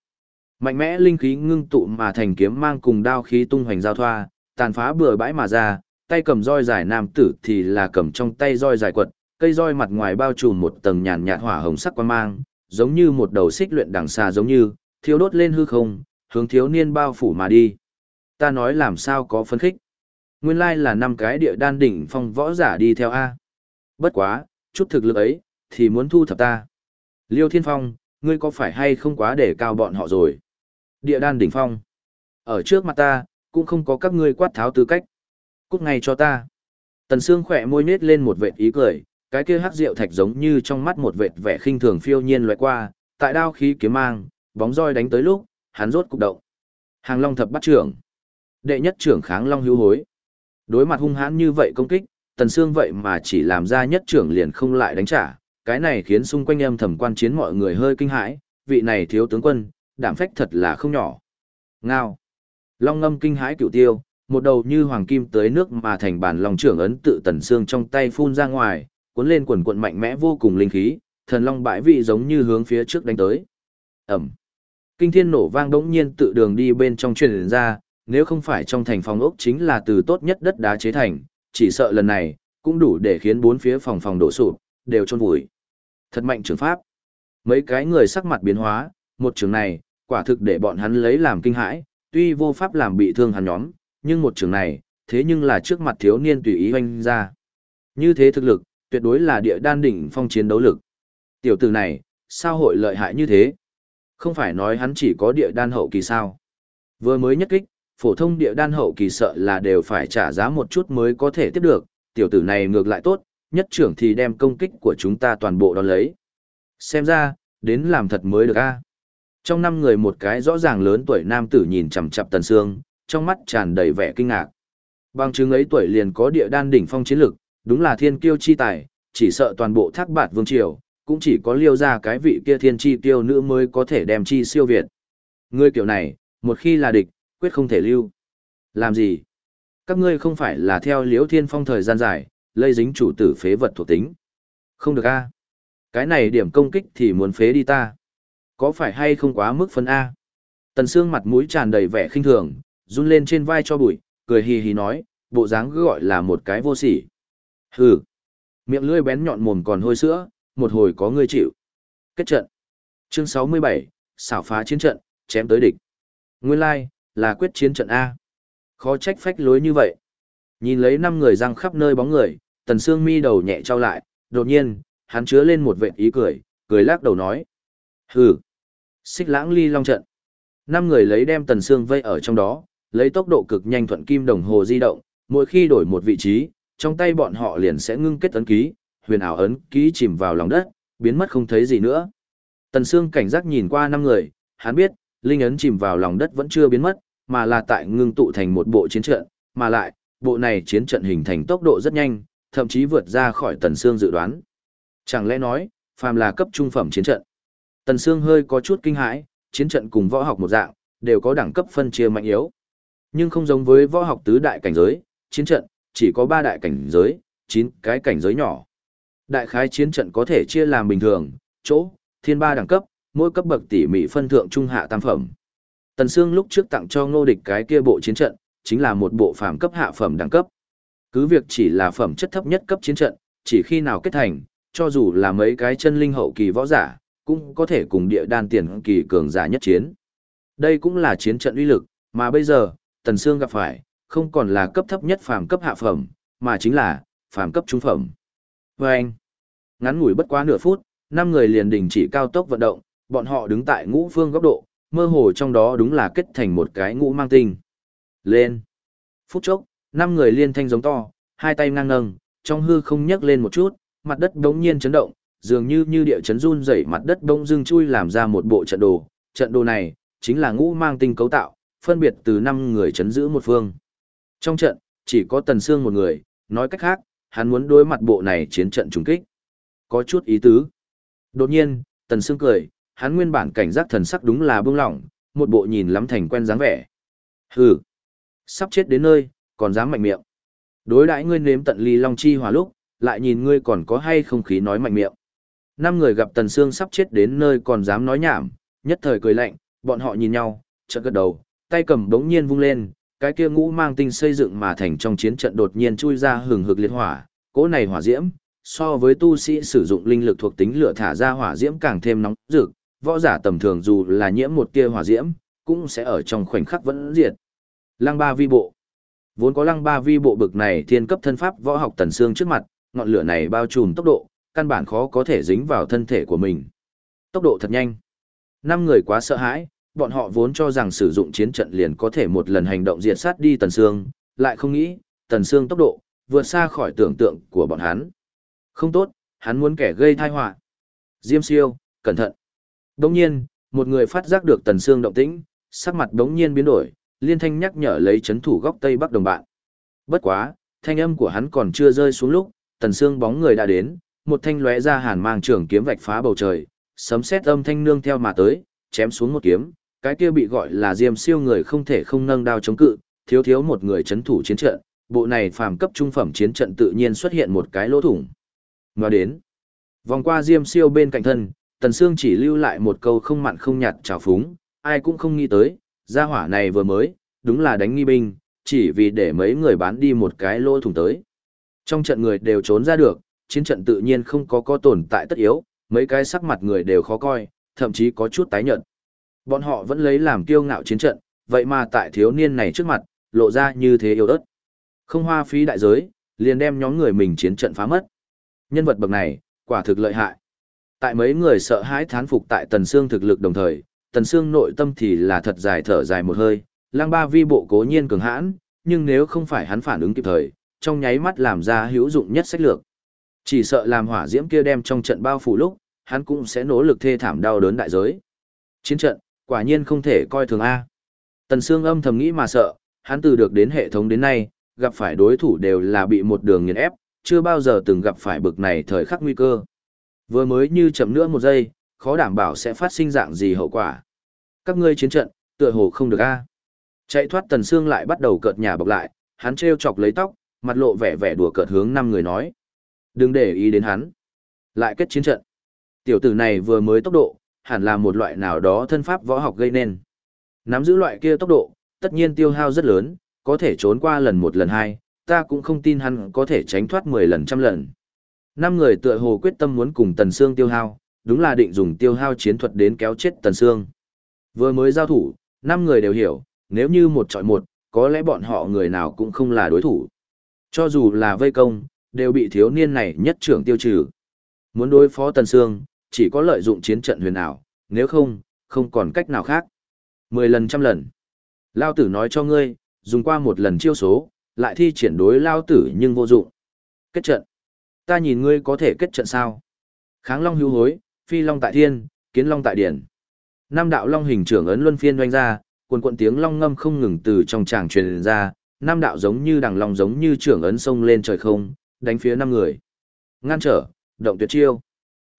Mạnh mẽ linh khí ngưng tụ mà thành kiếm mang cùng đao khí tung hoành giao thoa, tàn phá bừa bãi mà ra, tay cầm roi dài nam tử thì là cầm trong tay roi dài quật, cây roi mặt ngoài bao trùm một tầng nhàn nhạt hỏa hồng sắc quan mang, giống như một đầu xích luyện đằng xa giống như, thiêu đốt lên hư không, hướng thiếu niên bao phủ mà đi. Ta nói làm sao có phân khích. Nguyên lai là năm cái địa đan đỉnh phong võ giả đi theo A. Bất quá, chút thực lực ấy, thì muốn thu thập ta. Liêu Thiên Phong, ngươi có phải hay không quá để cao bọn họ rồi? Địa đan đỉnh phong. Ở trước mặt ta, cũng không có các ngươi quát tháo tư cách. Cút ngay cho ta. Tần Sương khỏe môi nết lên một vệt ý cười, cái kia hắc rượu thạch giống như trong mắt một vệt vẻ khinh thường phiêu nhiên loại qua, tại đao khí kiếm mang, bóng roi đánh tới lúc, hắn rốt cục động. Hàng Long thập bắt trưởng. Đệ nhất trưởng kháng Long hữu hối. Đối mặt hung hãn như vậy công kích, Tần Sương vậy mà chỉ làm ra nhất trưởng liền không lại đánh trả, cái này khiến xung quanh âm thầm quan chiến mọi người hơi kinh hãi, vị này thiếu tướng quân, đảm phách thật là không nhỏ. Ngao. Long ngâm kinh hãi cửu tiêu, một đầu như hoàng kim tới nước mà thành bản long trưởng ấn tự tần xương trong tay phun ra ngoài, cuốn lên quần cuộn mạnh mẽ vô cùng linh khí, thần long bãi vị giống như hướng phía trước đánh tới. ầm Kinh thiên nổ vang đống nhiên tự đường đi bên trong truyền ra, nếu không phải trong thành phòng ốc chính là từ tốt nhất đất đá chế thành, chỉ sợ lần này, cũng đủ để khiến bốn phía phòng phòng đổ sụp, đều trôn vùi. Thật mạnh trường pháp. Mấy cái người sắc mặt biến hóa, một trường này, quả thực để bọn hắn lấy làm kinh hãi, tuy vô pháp làm bị thương hắn nhóm, nhưng một trường này, thế nhưng là trước mặt thiếu niên tùy ý hoanh ra. Như thế thực lực, tuyệt đối là địa đan đỉnh phong chiến đấu lực. Tiểu tử này, sao hội lợi hại như thế? Không phải nói hắn chỉ có địa đan hậu kỳ sao? Vừa mới nhất kích, phổ thông địa đan hậu kỳ sợ là đều phải trả giá một chút mới có thể tiếp được, tiểu tử này ngược lại tốt, nhất trưởng thì đem công kích của chúng ta toàn bộ đón lấy. Xem ra, đến làm thật mới được a. Trong năm người một cái rõ ràng lớn tuổi nam tử nhìn chằm chằm Tần Sương, trong mắt tràn đầy vẻ kinh ngạc. Bằng chứng ấy tuổi liền có địa đan đỉnh phong chiến lực, đúng là thiên kiêu chi tài, chỉ sợ toàn bộ thác bạt vương triều, cũng chỉ có liêu ra cái vị kia thiên chi tiêu nữ mới có thể đem chi siêu việt. Ngươi kiểu này, một khi là địch, quyết không thể lưu. Làm gì? Các ngươi không phải là theo liễu thiên phong thời gian dài, lây dính chủ tử phế vật thuộc tính. Không được a Cái này điểm công kích thì muốn phế đi ta. Có phải hay không quá mức phân A? Tần xương mặt mũi tràn đầy vẻ khinh thường, run lên trên vai cho bụi, cười hì hì nói, bộ dáng cứ gọi là một cái vô sỉ. Hừ. Miệng lưỡi bén nhọn mồm còn hôi sữa, một hồi có ngươi chịu. Kết trận. Chương 67, xảo phá chiến trận, chém tới địch. Nguyên lai, like, là quyết chiến trận A. Khó trách phách lối như vậy. Nhìn lấy năm người răng khắp nơi bóng người, tần xương mi đầu nhẹ trao lại, đột nhiên, hắn chứa lên một vệt ý cười, cười lắc đầu nói. Hừ. Xích lãng ly long trận. Năm người lấy đem tần xương vây ở trong đó, lấy tốc độ cực nhanh thuận kim đồng hồ di động, mỗi khi đổi một vị trí, trong tay bọn họ liền sẽ ngưng kết ấn ký, huyền ảo ấn ký chìm vào lòng đất, biến mất không thấy gì nữa. Tần Sương cảnh giác nhìn qua năm người, hắn biết, linh ấn chìm vào lòng đất vẫn chưa biến mất, mà là tại ngưng tụ thành một bộ chiến trận, mà lại, bộ này chiến trận hình thành tốc độ rất nhanh, thậm chí vượt ra khỏi Tần Sương dự đoán. Chẳng lẽ nói, phàm là cấp trung phẩm chiến trận. Tần Sương hơi có chút kinh hãi, chiến trận cùng võ học một dạng, đều có đẳng cấp phân chia mạnh yếu. Nhưng không giống với võ học tứ đại cảnh giới, chiến trận chỉ có ba đại cảnh giới, chín cái cảnh giới nhỏ. Đại khái chiến trận có thể chia làm bình thường, chỗ, thiên ba đẳng cấp, mỗi cấp bậc tỉ mỉ phân thượng trung hạ tam phẩm. Tần Sương lúc trước tặng cho Ngô Địch cái kia bộ chiến trận, chính là một bộ phàm cấp hạ phẩm đẳng cấp. Cứ việc chỉ là phẩm chất thấp nhất cấp chiến trận, chỉ khi nào kết thành, cho dù là mấy cái chân linh hậu kỳ võ giả, cũng có thể cùng địa đan tiền kỳ cường giả nhất chiến. Đây cũng là chiến trận uy lực, mà bây giờ, Tần Sương gặp phải, không còn là cấp thấp nhất phàm cấp hạ phẩm, mà chính là phàm cấp trung phẩm. Và anh, ngắn ngủi bất quá nửa phút, năm người liền đình chỉ cao tốc vận động, bọn họ đứng tại ngũ phương góc độ, mơ hồ trong đó đúng là kết thành một cái ngũ mang tinh. Lên. Phút chốc, năm người liên thanh giống to, hai tay ngang nâng, trong hư không nhấc lên một chút, mặt đất đống nhiên chấn động, dường như như địa chấn run rẩy mặt đất bông dưng chui làm ra một bộ trận đồ. Trận đồ này, chính là ngũ mang tinh cấu tạo, phân biệt từ năm người chấn giữ một phương. Trong trận, chỉ có Tần Sương một người, nói cách khác, hắn muốn đối mặt bộ này chiến trận trùng kích. Có chút ý tứ. Đột nhiên, Tần Sương cười, hắn nguyên bản cảnh giác thần sắc đúng là bưng lỏng, một bộ nhìn lắm thành quen dáng vẻ. Hừ, sắp chết đến nơi, còn dám mạnh miệng. Đối đãi ngươi nếm tận ly long chi hòa lúc, lại nhìn ngươi còn có hay không khí nói mạnh miệng. Năm người gặp Tần Sương sắp chết đến nơi còn dám nói nhảm, nhất thời cười lạnh, bọn họ nhìn nhau, chợt gật đầu, tay cầm đống nhiên vung lên, cái kia ngũ mang tinh xây dựng mà thành trong chiến trận đột nhiên chui ra hừng hực liệt hỏa, cỗ này hỏa diễm, so với tu sĩ sử dụng linh lực thuộc tính lửa thả ra hỏa diễm càng thêm nóng rực, võ giả tầm thường dù là nhiễm một tia hỏa diễm, cũng sẽ ở trong khoảnh khắc vẫn diệt. Lăng ba vi bộ. Vốn có lăng ba vi bộ bực này thiên cấp thân pháp võ học tần xương trước mặt, ngọn lửa này bao trùm tốc độ, căn bản khó có thể dính vào thân thể của mình. Tốc độ thật nhanh. Năm người quá sợ hãi, bọn họ vốn cho rằng sử dụng chiến trận liền có thể một lần hành động diệt sát đi Tần Sương, lại không nghĩ, Tần Sương tốc độ, vượt xa khỏi tưởng tượng của bọn hắn. Không tốt, hắn muốn kẻ gây tai họa. Diêm siêu, cẩn thận. Đồng nhiên, một người phát giác được Tần Sương động tĩnh, sắc mặt đống nhiên biến đổi, liên thanh nhắc nhở lấy chấn thủ góc Tây Bắc đồng bạn. Bất quá, thanh âm của hắn còn chưa rơi xuống lúc, Tần Sương bóng người đã đến, một thanh lóe ra hàn mang trường kiếm vạch phá bầu trời, sấm sét âm thanh nương theo mà tới, chém xuống một kiếm, cái kia bị gọi là diêm siêu người không thể không nâng đao chống cự, thiếu thiếu một người chấn thủ chiến trận, bộ này phàm cấp trung phẩm chiến trận tự nhiên xuất hiện một cái lỗ thủng. Nói đến, vòng qua diêm siêu bên cạnh thân, Tần Sương chỉ lưu lại một câu không mặn không nhạt trào phúng, ai cũng không nghĩ tới, gia hỏa này vừa mới, đúng là đánh nghi binh, chỉ vì để mấy người bán đi một cái lỗ thủng tới. Trong trận người đều trốn ra được, chiến trận tự nhiên không có có tồn tại tất yếu, mấy cái sắc mặt người đều khó coi, thậm chí có chút tái nhợt. Bọn họ vẫn lấy làm kiêu ngạo chiến trận, vậy mà tại thiếu niên này trước mặt, lộ ra như thế yếu ớt. Không hoa phí đại giới, liền đem nhóm người mình chiến trận phá mất. Nhân vật bậc này, quả thực lợi hại. Tại mấy người sợ hãi thán phục tại Tần Sương thực lực đồng thời, Tần Sương nội tâm thì là thật dài thở dài một hơi, lang Ba Vi bộ cố nhiên cường hãn, nhưng nếu không phải hắn phản ứng kịp thời, trong nháy mắt làm ra hữu dụng nhất sách lược. Chỉ sợ làm hỏa diễm kia đem trong trận bao phủ lúc, hắn cũng sẽ nỗ lực thê thảm đau đớn đại giới. Chiến trận, quả nhiên không thể coi thường A. Tần Sương âm thầm nghĩ mà sợ, hắn từ được đến hệ thống đến nay, gặp phải đối thủ đều là bị một đường nghiền ép, chưa bao giờ từng gặp phải bực này thời khắc nguy cơ. Vừa mới như chậm nữa một giây, khó đảm bảo sẽ phát sinh dạng gì hậu quả. Các ngươi chiến trận, tựa hồ không được a. Chạy thoát Tần Sương lại bắt đầu cợt nhà bọc lại, hắn treo chọc lấy tóc, mặt lộ vẻ vẻ đùa cợt hướng năm người nói. Đừng để ý đến hắn. Lại kết chiến trận. Tiểu tử này vừa mới tốc độ, hẳn là một loại nào đó thân pháp võ học gây nên. Nắm giữ loại kia tốc độ, tất nhiên tiêu hao rất lớn, có thể trốn qua lần một lần hai, ta cũng không tin hắn có thể tránh thoát 10 lần trăm lần. Năm người tựa hồ quyết tâm muốn cùng Tần Sương tiêu hao, đúng là định dùng tiêu hao chiến thuật đến kéo chết Tần Sương. Vừa mới giao thủ, năm người đều hiểu, nếu như một chọi một, có lẽ bọn họ người nào cũng không là đối thủ. Cho dù là vây công, đều bị thiếu niên này nhất trưởng tiêu trừ. Muốn đối phó Tần Sương, chỉ có lợi dụng chiến trận huyền ảo, nếu không, không còn cách nào khác. Mười lần trăm lần. Lao tử nói cho ngươi, dùng qua một lần chiêu số, lại thi triển đối Lao tử nhưng vô dụng. Kết trận. Ta nhìn ngươi có thể kết trận sao? Kháng long hưu hối, phi long tại thiên, kiến long tại điển. nam đạo long hình trưởng ấn luân phiên doanh ra, cuồn cuộn tiếng long ngâm không ngừng từ trong tràng truyền ra, nam đạo giống như đằng long giống như trưởng ấn sông lên trời không, đánh phía năm người. Ngăn trở, động tuyệt chiêu.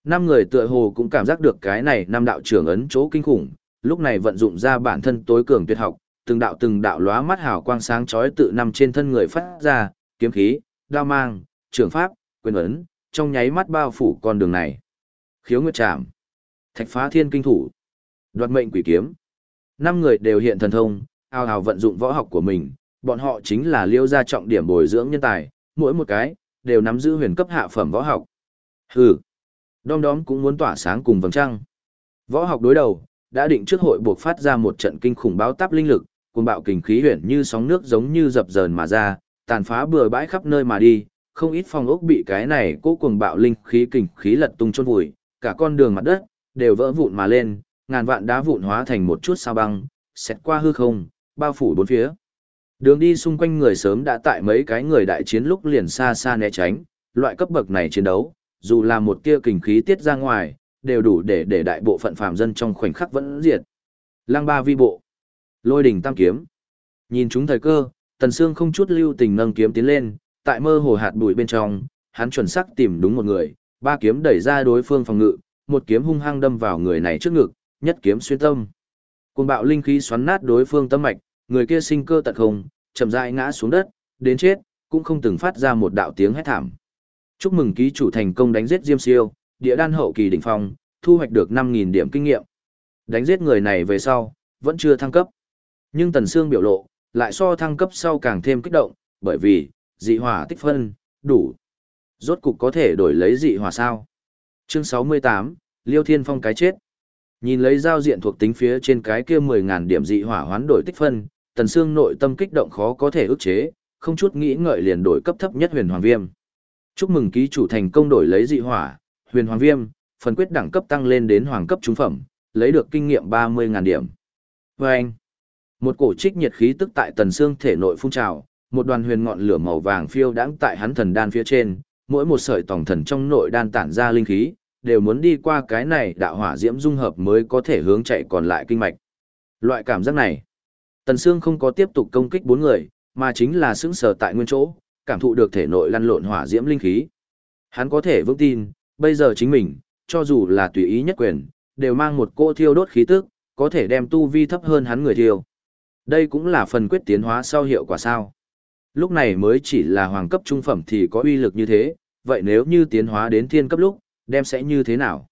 Năm người tựa hồ cũng cảm giác được cái này năm đạo trưởng ấn chỗ kinh khủng, lúc này vận dụng ra bản thân tối cường tuyệt học, từng đạo từng đạo lóa mắt hào quang sáng chói tự nằm trên thân người phát ra, kiếm khí, đao mang, trường pháp, quyền ấn, trong nháy mắt bao phủ con đường này. Khiếu Nguyệt Trảm, Thạch Phá Thiên Kinh Thủ, Đoạt Mệnh Quỷ Kiếm. Năm người đều hiện thần thông, ao ào vận dụng võ học của mình, bọn họ chính là liêu gia trọng điểm bồi dưỡng nhân tài, mỗi một cái đều nắm giữ huyền cấp hạ phẩm võ học. Hừ, đom đóm cũng muốn tỏa sáng cùng vầng trăng. Võ học đối đầu, đã định trước hội buộc phát ra một trận kinh khủng báo táp linh lực, cuồng bạo kình khí huyển như sóng nước giống như dập dờn mà ra, tàn phá bừa bãi khắp nơi mà đi, không ít phòng ốc bị cái này cố cuồng bạo linh khí kình khí lật tung chôn vùi, cả con đường mặt đất đều vỡ vụn mà lên, ngàn vạn đá vụn hóa thành một chút sao băng, xẹt qua hư không, bao phủ bốn phía. Đường đi xung quanh người sớm đã tại mấy cái người đại chiến lúc liền xa xa né tránh, loại cấp bậc này chiến đấu, dù là một tia kình khí tiết ra ngoài, đều đủ để để đại bộ phận phàm dân trong khoảnh khắc vẫn diệt. Lăng ba vi bộ, lôi đỉnh tam kiếm. Nhìn chúng thời cơ, Tần Sương không chút lưu tình nâng kiếm tiến lên, tại mơ hồ hạt bụi bên trong, hắn chuẩn xác tìm đúng một người, ba kiếm đẩy ra đối phương phòng ngự, một kiếm hung hăng đâm vào người này trước ngực, nhất kiếm xuyên tâm. Cuồng bạo linh khí xoắn nát đối phương tâm mạch, người kia sinh cơ tận không, chậm rãi ngã xuống đất, đến chết, cũng không từng phát ra một đạo tiếng hét thảm. Chúc mừng ký chủ thành công đánh giết Diêm Siêu, địa đan hậu kỳ đỉnh phong, thu hoạch được 5000 điểm kinh nghiệm. Đánh giết người này về sau, vẫn chưa thăng cấp. Nhưng Tần Sương biểu lộ, lại so thăng cấp sau càng thêm kích động, bởi vì, dị hỏa tích phân, đủ. Rốt cục có thể đổi lấy dị hỏa sao? Chương 68, Liêu Thiên Phong cái chết. Nhìn lấy giao diện thuộc tính phía trên cái kia mười ngàn điểm dị hỏa hoán đổi tích phân, Tần Sương nội tâm kích động khó có thể ức chế, không chút nghĩ ngợi liền đổi cấp thấp nhất huyền hoàng viêm. Chúc mừng ký chủ thành công đổi lấy dị hỏa, huyền hoàng viêm, phần quyết đẳng cấp tăng lên đến hoàng cấp trung phẩm, lấy được kinh nghiệm 30.000 điểm. Và anh, một cổ trích nhiệt khí tức tại Tần xương thể nội phun trào, một đoàn huyền ngọn lửa màu vàng phiêu đãng tại hắn thần đan phía trên, mỗi một sợi tổng thần trong nội đan tản ra linh khí, đều muốn đi qua cái này đạo hỏa diễm dung hợp mới có thể hướng chạy còn lại kinh mạch. Loại cảm giác này, Tần Sương không có tiếp tục công kích bốn người, mà chính là sững sờ tại nguyên chỗ, cảm thụ được thể nội lăn lộn hỏa diễm linh khí. Hắn có thể vững tin, bây giờ chính mình, cho dù là tùy ý nhất quyền, đều mang một cô thiêu đốt khí tức, có thể đem tu vi thấp hơn hắn người thiêu. Đây cũng là phần quyết tiến hóa sau hiệu quả sao. Lúc này mới chỉ là hoàng cấp trung phẩm thì có uy lực như thế, vậy nếu như tiến hóa đến thiên cấp lúc, đem sẽ như thế nào?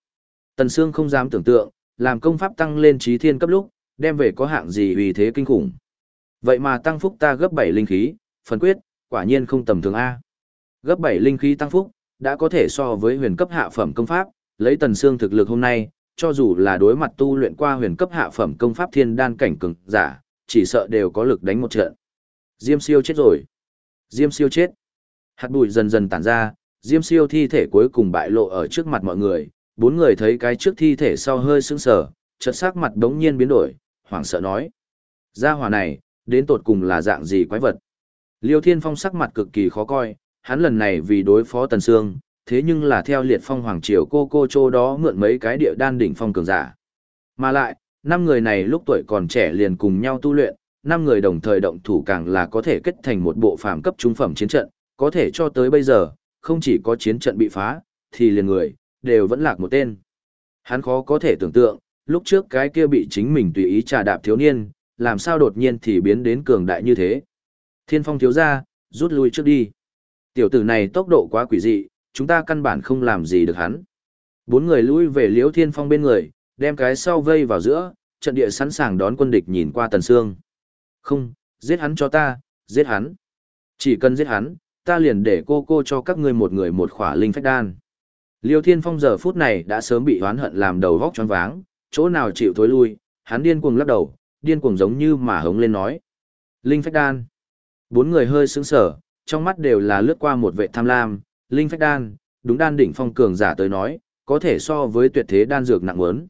Tần Sương không dám tưởng tượng, làm công pháp tăng lên trí thiên cấp lúc, đem về có hạng gì uy thế kinh khủng. Vậy mà tăng phúc ta gấp 7 linh khí, phần quyết, quả nhiên không tầm thường A. Gấp 7 linh khí tăng phúc, đã có thể so với huyền cấp hạ phẩm công pháp, lấy Tần xương thực lực hôm nay, cho dù là đối mặt tu luyện qua huyền cấp hạ phẩm công pháp thiên đan cảnh cường giả, chỉ sợ đều có lực đánh một trận. Diêm siêu chết rồi. Diêm siêu chết. Hạt bụi dần dần tản ra, Diêm siêu thi thể cuối cùng bại lộ ở trước mặt mọi người, bốn người thấy cái trước thi thể sau hơi sững sờ, chợt sắc mặt đống nhiên biến đổi, hoảng sợ nói. Gia hỏa này, đến tột cùng là dạng gì quái vật. Liêu Thiên Phong sắc mặt cực kỳ khó coi, hắn lần này vì đối phó Tần Sương, thế nhưng là theo liệt phong hoàng triều cô cô chô đó mượn mấy cái địa đan đỉnh phong cường giả. Mà lại, năm người này lúc tuổi còn trẻ liền cùng nhau tu luyện, năm người đồng thời động thủ càng là có thể kết thành một bộ phàm cấp trung phẩm chiến trận, có thể cho tới bây giờ, không chỉ có chiến trận bị phá, thì liền người, đều vẫn lạc một tên. Hắn khó có thể tưởng tượng, lúc trước cái kia bị chính mình tùy ý trà đạp thiếu niên, làm sao đột nhiên thì biến đến cường đại như thế. Thiên phong thiếu ra, rút lui trước đi. Tiểu tử này tốc độ quá quỷ dị, chúng ta căn bản không làm gì được hắn. Bốn người lui về liễu thiên phong bên người, đem cái sau vây vào giữa, trận địa sẵn sàng đón quân địch nhìn qua tần sương. Không, giết hắn cho ta, giết hắn. Chỉ cần giết hắn, ta liền để cô cô cho các ngươi một người một khỏa linh phách đan. Liêu Thiên Phong giờ phút này đã sớm bị hoán hận làm đầu vóc choáng váng, chỗ nào chịu thối lui, hắn điên cuồng lắc đầu, điên cuồng giống như mà hống lên nói. Linh phách đan. Bốn người hơi sững sờ, trong mắt đều là lướt qua một vệ tham lam, linh phách đan, đúng đan đỉnh phong cường giả tới nói, có thể so với tuyệt thế đan dược nặng lớn.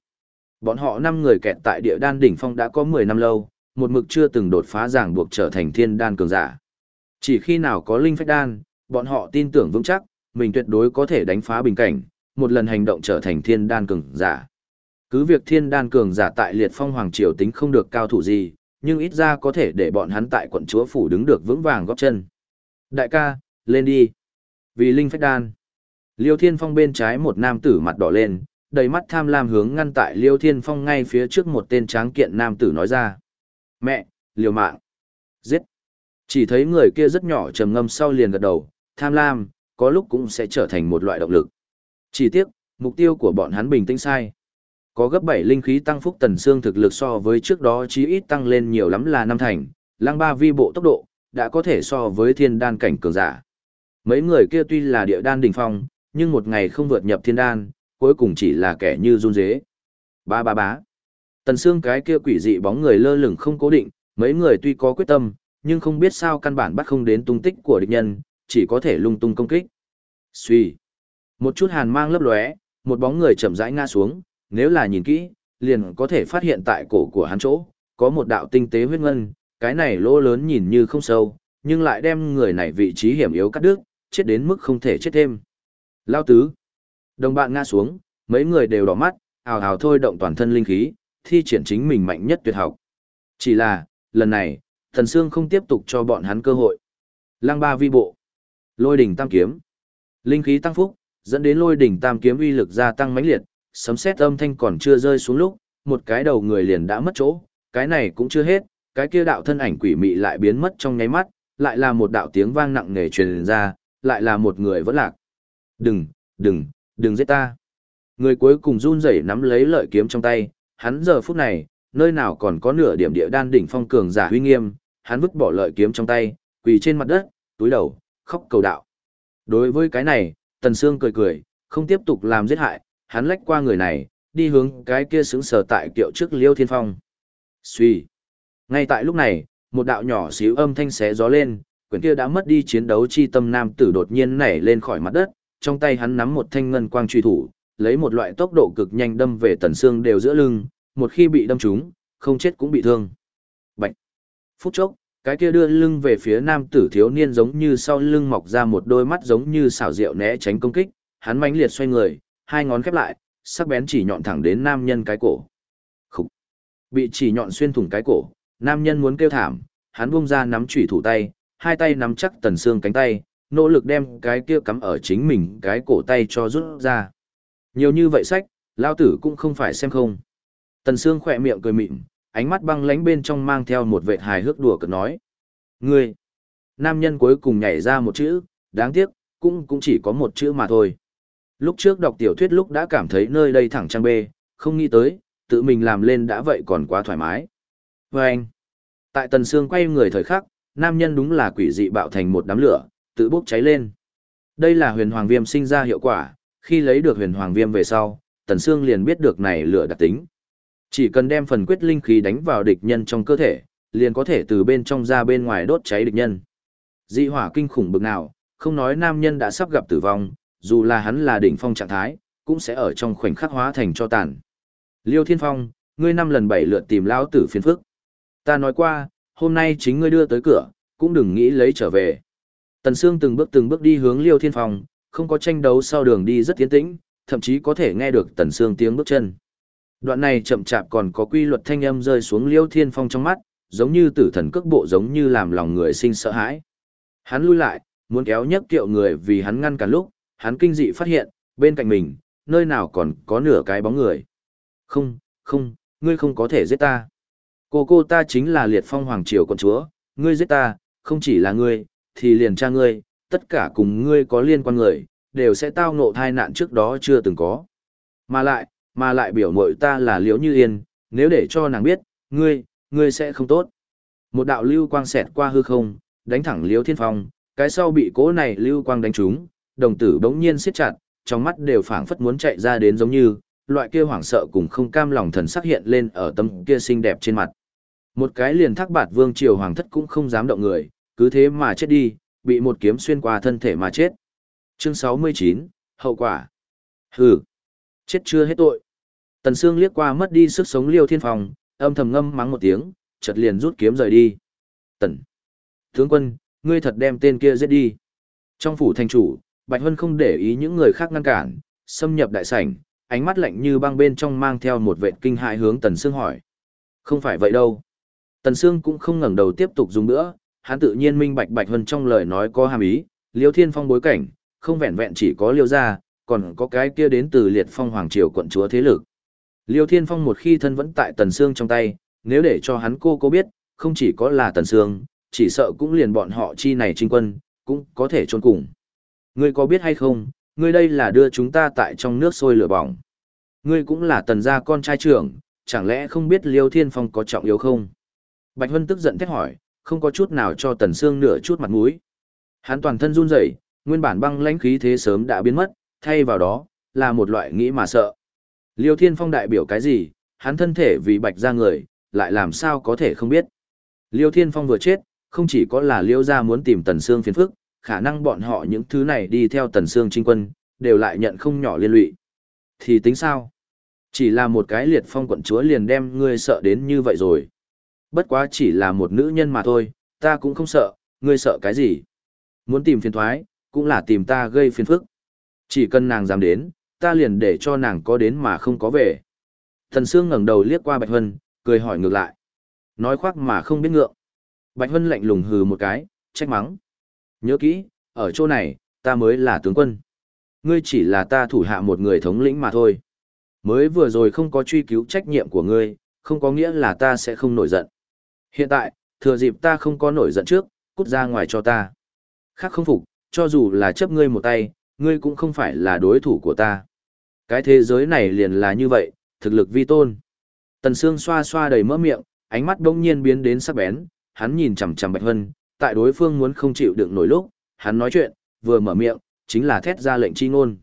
Bọn họ năm người kẹt tại địa đan đỉnh phong đã có 10 năm lâu, một mực chưa từng đột phá giảng buộc trở thành thiên đan cường giả. Chỉ khi nào có linh phách đan, bọn họ tin tưởng vững chắc, mình tuyệt đối có thể đánh phá bình cảnh, một lần hành động trở thành thiên đan cường giả. Cứ việc thiên đan cường giả tại liệt phong hoàng triều tính không được cao thủ gì, nhưng ít ra có thể để bọn hắn tại quận chúa phủ đứng được vững vàng góp chân. Đại ca, lên đi. Vì linh phách đan. Liêu Thiên Phong bên trái một nam tử mặt đỏ lên, đầy mắt tham lam hướng ngăn tại Liêu Thiên Phong ngay phía trước một tên tráng kiện nam tử nói ra. Mẹ, liều mạng. Giết. Chỉ thấy người kia rất nhỏ trầm ngâm sau liền gật đầu, tham lam, có lúc cũng sẽ trở thành một loại động lực. Chỉ tiếc, mục tiêu của bọn hắn bình tĩnh sai. Có gấp 7 linh khí tăng phúc tần xương thực lực so với trước đó chí ít tăng lên nhiều lắm là năm thành, lăng ba vi bộ tốc độ, đã có thể so với thiên đan cảnh cường giả. Mấy người kia tuy là địa đan đỉnh phong, nhưng một ngày không vượt nhập thiên đan, cuối cùng chỉ là kẻ như run dế. Ba ba bá. Tần xương cái kia quỷ dị bóng người lơ lửng không cố định, mấy người tuy có quyết tâm, nhưng không biết sao căn bản bắt không đến tung tích của địch nhân, chỉ có thể lung tung công kích. Suy. Một chút hàn mang lấp lóe, một bóng người chậm rãi ngã xuống, nếu là nhìn kỹ, liền có thể phát hiện tại cổ của hắn chỗ, có một đạo tinh tế huyết ngân, cái này lỗ lớn nhìn như không sâu, nhưng lại đem người này vị trí hiểm yếu cắt đứt, chết đến mức không thể chết thêm. Lao tứ. Đồng bạn ngã xuống, mấy người đều đỏ mắt, ào ào thôi động toàn thân linh khí, thi triển chính mình mạnh nhất tuyệt học. Chỉ là, lần này, thần xương không tiếp tục cho bọn hắn cơ hội. Lăng ba vi bộ. Lôi đỉnh tam kiếm. Linh khí tăng phúc, dẫn đến lôi đỉnh tam kiếm uy lực gia tăng mãnh liệt, sấm sét âm thanh còn chưa rơi xuống lúc, một cái đầu người liền đã mất chỗ, cái này cũng chưa hết, cái kia đạo thân ảnh quỷ mị lại biến mất trong nháy mắt, lại là một đạo tiếng vang nặng nề truyền ra, lại là một người vẫn lạc. Đừng, đừng, đừng giết ta. Người cuối cùng run rẩy nắm lấy lợi kiếm trong tay, hắn giờ phút này, nơi nào còn có nửa điểm địa đan đỉnh phong cường giả huy nghiêm, hắn vứt bỏ lợi kiếm trong tay, quỳ trên mặt đất, túi đầu, khóc cầu đạo. Đối với cái này, Tần Sương cười cười, không tiếp tục làm giết hại, hắn lách qua người này, đi hướng cái kia xứng sờ tại kiệu trước Liêu Thiên Phong. Xuy. Ngay tại lúc này, một đạo nhỏ xíu âm thanh xé gió lên, quyển kia đã mất đi chiến đấu chi tâm nam tử đột nhiên nảy lên khỏi mặt đất, trong tay hắn nắm một thanh ngân quang truy thủ, lấy một loại tốc độ cực nhanh đâm về tần xương đều giữa lưng, một khi bị đâm trúng, không chết cũng bị thương. Bạch. Phút chốc, cái kia đưa lưng về phía nam tử thiếu niên giống như sau lưng mọc ra một đôi mắt giống như xảo diệu né tránh công kích, hắn mãnh liệt xoay người, hai ngón khép lại, sắc bén chỉ nhọn thẳng đến nam nhân cái cổ. Khúc. Bị chỉ nhọn xuyên thủng cái cổ, nam nhân muốn kêu thảm, hắn buông ra nắm chủy thủ tay, hai tay nắm chắc tần xương cánh tay, nỗ lực đem cái kia cắm ở chính mình cái cổ tay cho rút ra. Nhiều như vậy sách, lao tử cũng không phải xem không. Tần xương khỏe miệng cười mịn, ánh mắt băng lánh bên trong mang theo một vệt hài hước đùa cợt nói. Ngươi! Nam nhân cuối cùng nhảy ra một chữ, đáng tiếc, cũng cũng chỉ có một chữ mà thôi. Lúc trước đọc tiểu thuyết lúc đã cảm thấy nơi đây thẳng trang bê, không nghĩ tới, tự mình làm lên đã vậy còn quá thoải mái. Và anh, tại tần xương quay người thời khắc, nam nhân đúng là quỷ dị bạo thành một đám lửa, tự bốc cháy lên. Đây là huyền hoàng viêm sinh ra hiệu quả, khi lấy được huyền hoàng viêm về sau, tần xương liền biết được này lửa đặc tính. Chỉ cần đem phần quyết linh khí đánh vào địch nhân trong cơ thể, liền có thể từ bên trong ra bên ngoài đốt cháy địch nhân. Dị hỏa kinh khủng bực nào, không nói nam nhân đã sắp gặp tử vong, dù là hắn là đỉnh phong trạng thái, cũng sẽ ở trong khoảnh khắc hóa thành cho tàn. Liêu Thiên Phong, ngươi năm lần bảy lượt tìm lão tử phiền phức. Ta nói qua, hôm nay chính ngươi đưa tới cửa, cũng đừng nghĩ lấy trở về. Tần Sương từng bước từng bước đi hướng Liêu Thiên Phong, không có tranh đấu sau đường đi rất tiến tĩnh, thậm chí có thể nghe được Tần Sương tiếng bước chân. Đoạn này chậm chạp còn có quy luật thanh âm rơi xuống Liêu Thiên Phong trong mắt, giống như tử thần cước bộ giống như làm lòng người sinh sợ hãi. Hắn lui lại, muốn kéo nhấc kiệu người vì hắn ngăn cả lúc, hắn kinh dị phát hiện, bên cạnh mình, nơi nào còn có nửa cái bóng người. Không, không, ngươi không có thể giết ta. Cô cô ta chính là liệt phong hoàng triều con chúa, ngươi giết ta, không chỉ là ngươi, thì liền cha ngươi, tất cả cùng ngươi có liên quan người, đều sẽ tao ngộ thai nạn trước đó chưa từng có. Mà lại, mà lại biểu mội ta là liễu như yên, nếu để cho nàng biết, ngươi, ngươi sẽ không tốt. Một đạo lưu quang xẹt qua hư không, đánh thẳng liễu thiên phong, cái sau bị cố này lưu quang đánh trúng, đồng tử bỗng nhiên siết chặt, trong mắt đều phảng phất muốn chạy ra đến giống như, loại kia hoảng sợ cùng không cam lòng thần sắc hiện lên ở tâm kia xinh đẹp trên mặt. Một cái liền thác bạt vương triều hoàng thất cũng không dám động người, cứ thế mà chết đi, bị một kiếm xuyên qua thân thể mà chết. Chương 69, hậu quả. Hừ, chết chưa hết tội. Tần Sương liếc qua mất đi sức sống Liêu Thiên Phong, âm thầm ngâm mắng một tiếng, chợt liền rút kiếm rời đi. Tần, tướng quân, ngươi thật đem tên kia giết đi. Trong phủ thành chủ, Bạch Hân không để ý những người khác ngăn cản, xâm nhập đại sảnh, ánh mắt lạnh như băng bên trong mang theo một vệt kinh hãi hướng Tần Sương hỏi. Không phải vậy đâu. Tần Sương cũng không ngẩng đầu tiếp tục dùng nữa, hắn tự nhiên minh bạch Bạch Hân trong lời nói có hàm ý, Liêu Thiên Phong bối cảnh, không vẹn vẹn chỉ có Liêu gia, còn có cái kia đến từ liệt phong hoàng triều quận chúa thế lực. Liêu Thiên Phong một khi thân vẫn tại Tần Sương trong tay, nếu để cho hắn cô cô biết, không chỉ có là Tần Sương, chỉ sợ cũng liền bọn họ chi này trinh quân, cũng có thể trôn cùng. Ngươi có biết hay không, ngươi đây là đưa chúng ta tại trong nước sôi lửa bỏng. Ngươi cũng là tần gia con trai trưởng, chẳng lẽ không biết Liêu Thiên Phong có trọng yếu không? Bạch Hân tức giận thét hỏi, không có chút nào cho Tần Sương nửa chút mặt mũi. Hắn toàn thân run rẩy, nguyên bản băng lãnh khí thế sớm đã biến mất, thay vào đó là một loại nghĩ mà sợ. Liêu Thiên Phong đại biểu cái gì, hắn thân thể vì Bạch gia người, lại làm sao có thể không biết. Liêu Thiên Phong vừa chết, không chỉ có là Liêu gia muốn tìm Tần Sương phiền phức, khả năng bọn họ những thứ này đi theo Tần Sương trinh quân, đều lại nhận không nhỏ liên lụy. Thì tính sao? Chỉ là một cái liệt phong quận chúa liền đem ngươi sợ đến như vậy rồi. Bất quá chỉ là một nữ nhân mà thôi, ta cũng không sợ, ngươi sợ cái gì? Muốn tìm phiền thoái, cũng là tìm ta gây phiền phức. Chỉ cần nàng dám đến, ta liền để cho nàng có đến mà không có về. Thần Sương ngẩng đầu liếc qua Bạch Hân, cười hỏi ngược lại. Nói khoác mà không biết ngượng. Bạch Hân lạnh lùng hừ một cái, trách mắng. Nhớ kỹ, ở chỗ này, ta mới là tướng quân. Ngươi chỉ là ta thủ hạ một người thống lĩnh mà thôi. Mới vừa rồi không có truy cứu trách nhiệm của ngươi, không có nghĩa là ta sẽ không nổi giận. Hiện tại, thừa dịp ta không có nổi giận trước, cút ra ngoài cho ta. Khác không phục, cho dù là chấp ngươi một tay, ngươi cũng không phải là đối thủ của ta. Cái thế giới này liền là như vậy, thực lực vi tôn. Tần Sương xoa xoa đầy mỡ miệng, ánh mắt đông nhiên biến đến sắc bén, hắn nhìn chằm chằm Bạch Hân, tại đối phương muốn không chịu đựng nổi lúc, hắn nói chuyện, vừa mở miệng, chính là thét ra lệnh chi ngôn.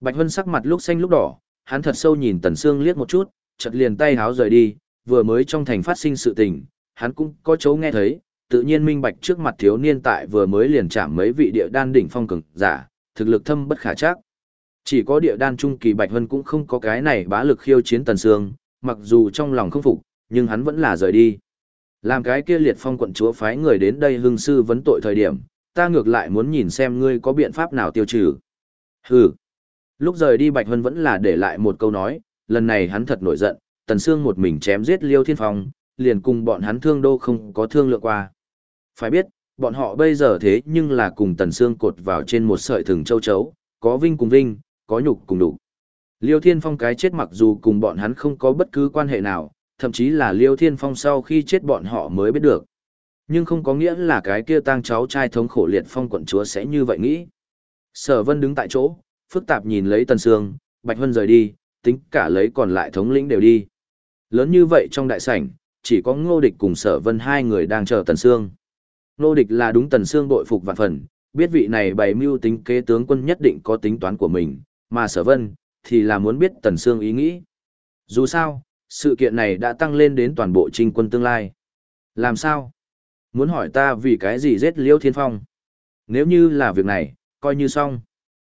Bạch Hân sắc mặt lúc xanh lúc đỏ, hắn thật sâu nhìn Tần Sương liếc một chút, chợt liền tay háo rời đi, vừa mới trong thành phát sinh sự tình, hắn cũng có chỗ nghe thấy, tự nhiên minh bạch trước mặt thiếu niên tại vừa mới liền chạm mấy vị địa đan đỉnh phong cường giả, thực lực thâm bất khả chắc. Chỉ có địa đan trung kỳ Bạch Hân cũng không có cái này bá lực khiêu chiến Tần Sương, mặc dù trong lòng không phục, nhưng hắn vẫn là rời đi. Làm cái kia liệt phong quận chúa phái người đến đây hưng sư vấn tội thời điểm, ta ngược lại muốn nhìn xem ngươi có biện pháp nào tiêu trừ. Hừ. Lúc rời đi Bạch Hân vẫn là để lại một câu nói, lần này hắn thật nổi giận, Tần Sương một mình chém giết Liêu Thiên Phong, liền cùng bọn hắn thương đô không có thương lượng qua. Phải biết, bọn họ bây giờ thế nhưng là cùng Tần Sương cột vào trên một sợi thừng châu chấu, có vinh cùng vinh, có nhục cùng đủ. Liêu Thiên Phong cái chết mặc dù cùng bọn hắn không có bất cứ quan hệ nào, thậm chí là Liêu Thiên Phong sau khi chết bọn họ mới biết được. Nhưng không có nghĩa là cái kia tang cháu trai thống khổ liệt phong quận chúa sẽ như vậy nghĩ. Sở Vân đứng tại chỗ, phức tạp nhìn lấy Tần Sương, Bạch Vân rời đi, tính cả lấy còn lại thống lĩnh đều đi. Lớn như vậy trong đại sảnh, chỉ có Ngô Địch cùng Sở Vân hai người đang chờ Tần Sương. Ngô Địch là đúng Tần Sương đội phục vạn phần, biết vị này bày mưu tính kế tướng quân nhất định có tính toán của mình, mà Sở Vân thì là muốn biết Tần Sương ý nghĩ. Dù sao, sự kiện này đã tăng lên đến toàn bộ trinh quân tương lai. Làm sao? Muốn hỏi ta vì cái gì giết Liêu Thiên Phong? Nếu như là việc này, coi như xong.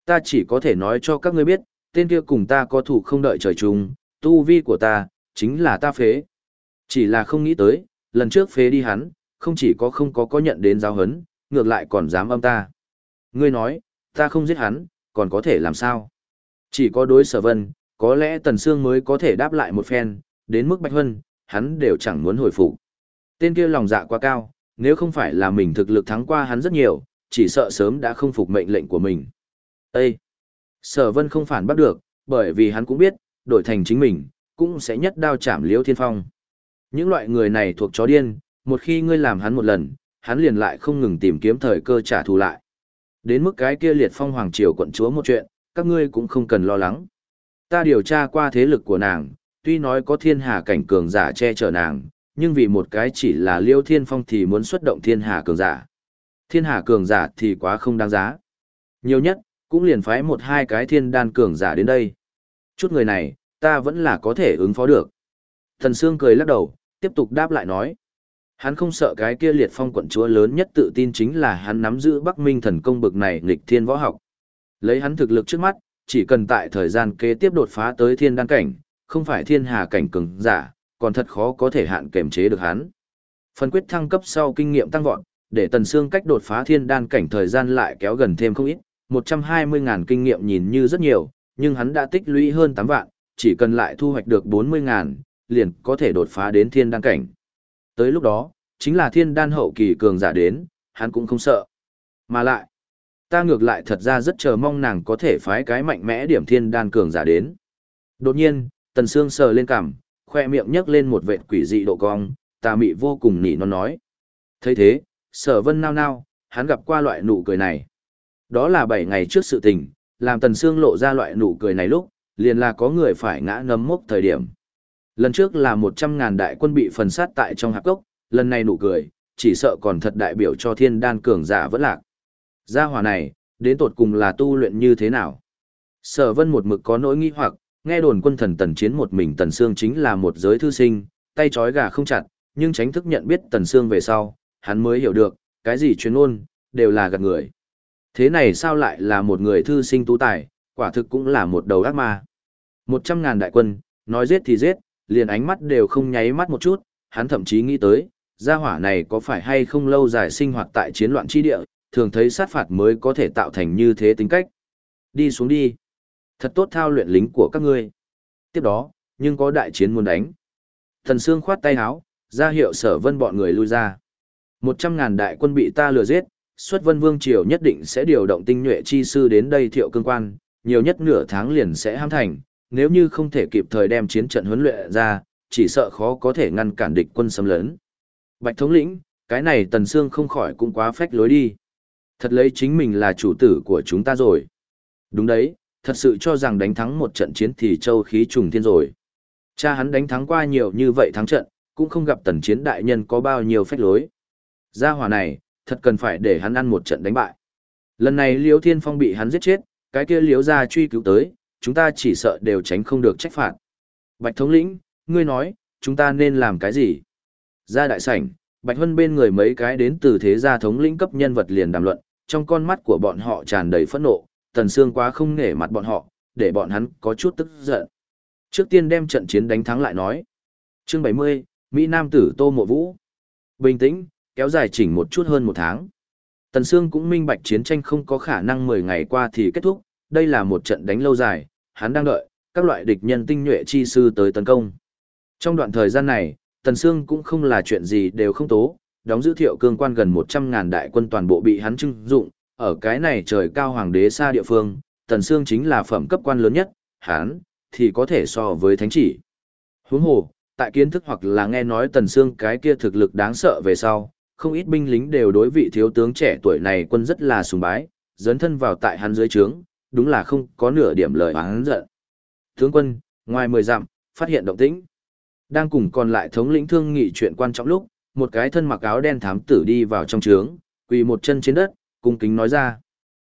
Ta chỉ có thể nói cho các ngươi biết, tên kia cùng ta có thủ không đợi trời chung, tu vi của ta, chính là ta phế. Chỉ là không nghĩ tới, lần trước phế đi hắn, không chỉ có không có có nhận đến giáo hấn, ngược lại còn dám âm ta. Ngươi nói, ta không giết hắn, còn có thể làm sao? Chỉ có đối sở vân, có lẽ Tần Sương mới có thể đáp lại một phen, đến mức Bạch Hân, hắn đều chẳng muốn hồi phục. Tên kia lòng dạ quá cao, nếu không phải là mình thực lực thắng qua hắn rất nhiều, chỉ sợ sớm đã không phục mệnh lệnh của mình. Ê! Sở Vân không phản bắt được, bởi vì hắn cũng biết, đổi thành chính mình, cũng sẽ nhất đao chạm Liễu Thiên Phong. Những loại người này thuộc chó điên, một khi ngươi làm hắn một lần, hắn liền lại không ngừng tìm kiếm thời cơ trả thù lại. Đến mức cái kia liệt phong hoàng triều quận chúa một chuyện, các ngươi cũng không cần lo lắng. Ta điều tra qua thế lực của nàng, tuy nói có thiên hà cảnh cường giả che chở nàng, nhưng vì một cái chỉ là liêu thiên phong thì muốn xuất động thiên hà cường giả. Thiên hà cường giả thì quá không đáng giá. Nhiều nhất, cũng liền phái một hai cái thiên đan cường giả đến đây. Chút người này, ta vẫn là có thể ứng phó được. Thần Sương cười lắc đầu, tiếp tục đáp lại nói. Hắn không sợ cái kia liệt phong quận chúa lớn nhất tự tin chính là hắn nắm giữ Bắc Minh thần công bực này nghịch thiên võ học. Lấy hắn thực lực trước mắt, chỉ cần tại thời gian kế tiếp đột phá tới thiên đan cảnh, không phải thiên hà cảnh cường giả, còn thật khó có thể hạn kềm chế được hắn. Phần quyết thăng cấp sau kinh nghiệm tăng vọt, để Tần Sương cách đột phá thiên đan cảnh thời gian lại kéo gần thêm không ít, 120.000 kinh nghiệm nhìn như rất nhiều, nhưng hắn đã tích lũy hơn 8 vạn, chỉ cần lại thu hoạch được 40.000, liền có thể đột phá đến thiên đan cảnh. Tới lúc đó, chính là thiên đan hậu kỳ cường giả đến, hắn cũng không sợ. Mà lại, Ta ngược lại thật ra rất chờ mong nàng có thể phái cái mạnh mẽ điểm thiên đan cường giả đến. Đột nhiên, Tần Sương sờ lên cằm, khoe miệng nhấc lên một vệt quỷ dị độ cong, ta mị vô cùng nỉ nó nói. thấy thế, sở vân nao nao, hắn gặp qua loại nụ cười này. Đó là 7 ngày trước sự tình, làm Tần Sương lộ ra loại nụ cười này lúc, liền là có người phải ngã ngấm mốc thời điểm. Lần trước là 100.000 đại quân bị phần sát tại trong hạp cốc, lần này nụ cười, chỉ sợ còn thật đại biểu cho thiên đan cường giả vẫn lạc. Gia hỏa này, đến tột cùng là tu luyện như thế nào? Sở vân một mực có nỗi nghi hoặc, nghe đồn quân thần tần chiến một mình tần xương chính là một giới thư sinh, tay chói gà không chặt, nhưng tránh thức nhận biết tần xương về sau, hắn mới hiểu được, cái gì chuyên ôn, đều là gạt người. Thế này sao lại là một người thư sinh tú tài, quả thực cũng là một đầu ác ma. Một trăm ngàn đại quân, nói giết thì giết, liền ánh mắt đều không nháy mắt một chút, hắn thậm chí nghĩ tới, gia hỏa này có phải hay không lâu dài sinh hoạt tại chiến loạn chi địa, thường thấy sát phạt mới có thể tạo thành như thế tính cách. Đi xuống đi. Thật tốt thao luyện lính của các ngươi. Tiếp đó, nhưng có đại chiến muốn đánh. Thần Sương khoát tay áo, ra hiệu sở vân bọn người lui ra. Một trăm ngàn đại quân bị ta lừa giết, xuất vân vương triều nhất định sẽ điều động tinh nhuệ chi sư đến đây thiệu cương quan, nhiều nhất nửa tháng liền sẽ ham thành, nếu như không thể kịp thời đem chiến trận huấn luyện ra, chỉ sợ khó có thể ngăn cản địch quân xâm lấn. Bạch thống lĩnh, cái này Tần Sương không khỏi cũng quá phách lối đi. Thật lấy chính mình là chủ tử của chúng ta rồi. Đúng đấy, thật sự cho rằng đánh thắng một trận chiến thì châu khí trùng thiên rồi. Cha hắn đánh thắng qua nhiều như vậy thắng trận, cũng không gặp tần chiến đại nhân có bao nhiêu phách lối. Gia hỏa này, thật cần phải để hắn ăn một trận đánh bại. Lần này Liễu Thiên Phong bị hắn giết chết, cái kia Liễu gia truy cứu tới, chúng ta chỉ sợ đều tránh không được trách phạt. Bạch thống lĩnh, ngươi nói, chúng ta nên làm cái gì? Ra đại sảnh, Bạch Hân bên người mấy cái đến từ thế gia thống lĩnh cấp nhân vật liền đàm luận, trong con mắt của bọn họ tràn đầy phẫn nộ, Tần Sương quá không nể mặt bọn họ, để bọn hắn có chút tức giận. Trước tiên đem trận chiến đánh thắng lại nói. Chương 70, Mỹ Nam tử Tô Mộ Vũ. Bình tĩnh, kéo dài chỉnh một chút hơn một tháng. Tần Sương cũng minh bạch chiến tranh không có khả năng 10 ngày qua thì kết thúc, đây là một trận đánh lâu dài, hắn đang đợi, các loại địch nhân tinh nhuệ chi sư tới tấn công. Trong đoạn thời gian này, Tần Sương cũng không là chuyện gì đều không tố, đóng giữ thiệu cương quan gần 100.000 đại quân toàn bộ bị hắn trưng dụng, ở cái này trời cao hoàng đế xa địa phương, Tần Sương chính là phẩm cấp quan lớn nhất, hắn, thì có thể so với thánh chỉ. Huống hồ, tại kiến thức hoặc là nghe nói Tần Sương cái kia thực lực đáng sợ về sau, không ít binh lính đều đối vị thiếu tướng trẻ tuổi này quân rất là sùng bái, dấn thân vào tại hắn dưới trướng, đúng là không có nửa điểm lời hắn giận. Tướng quân, ngoài mười dặm, phát hiện động tĩnh. Đang cùng còn lại thống lĩnh thương nghị chuyện quan trọng lúc, một cái thân mặc áo đen thám tử đi vào trong trướng, quỳ một chân trên đất, cung kính nói ra.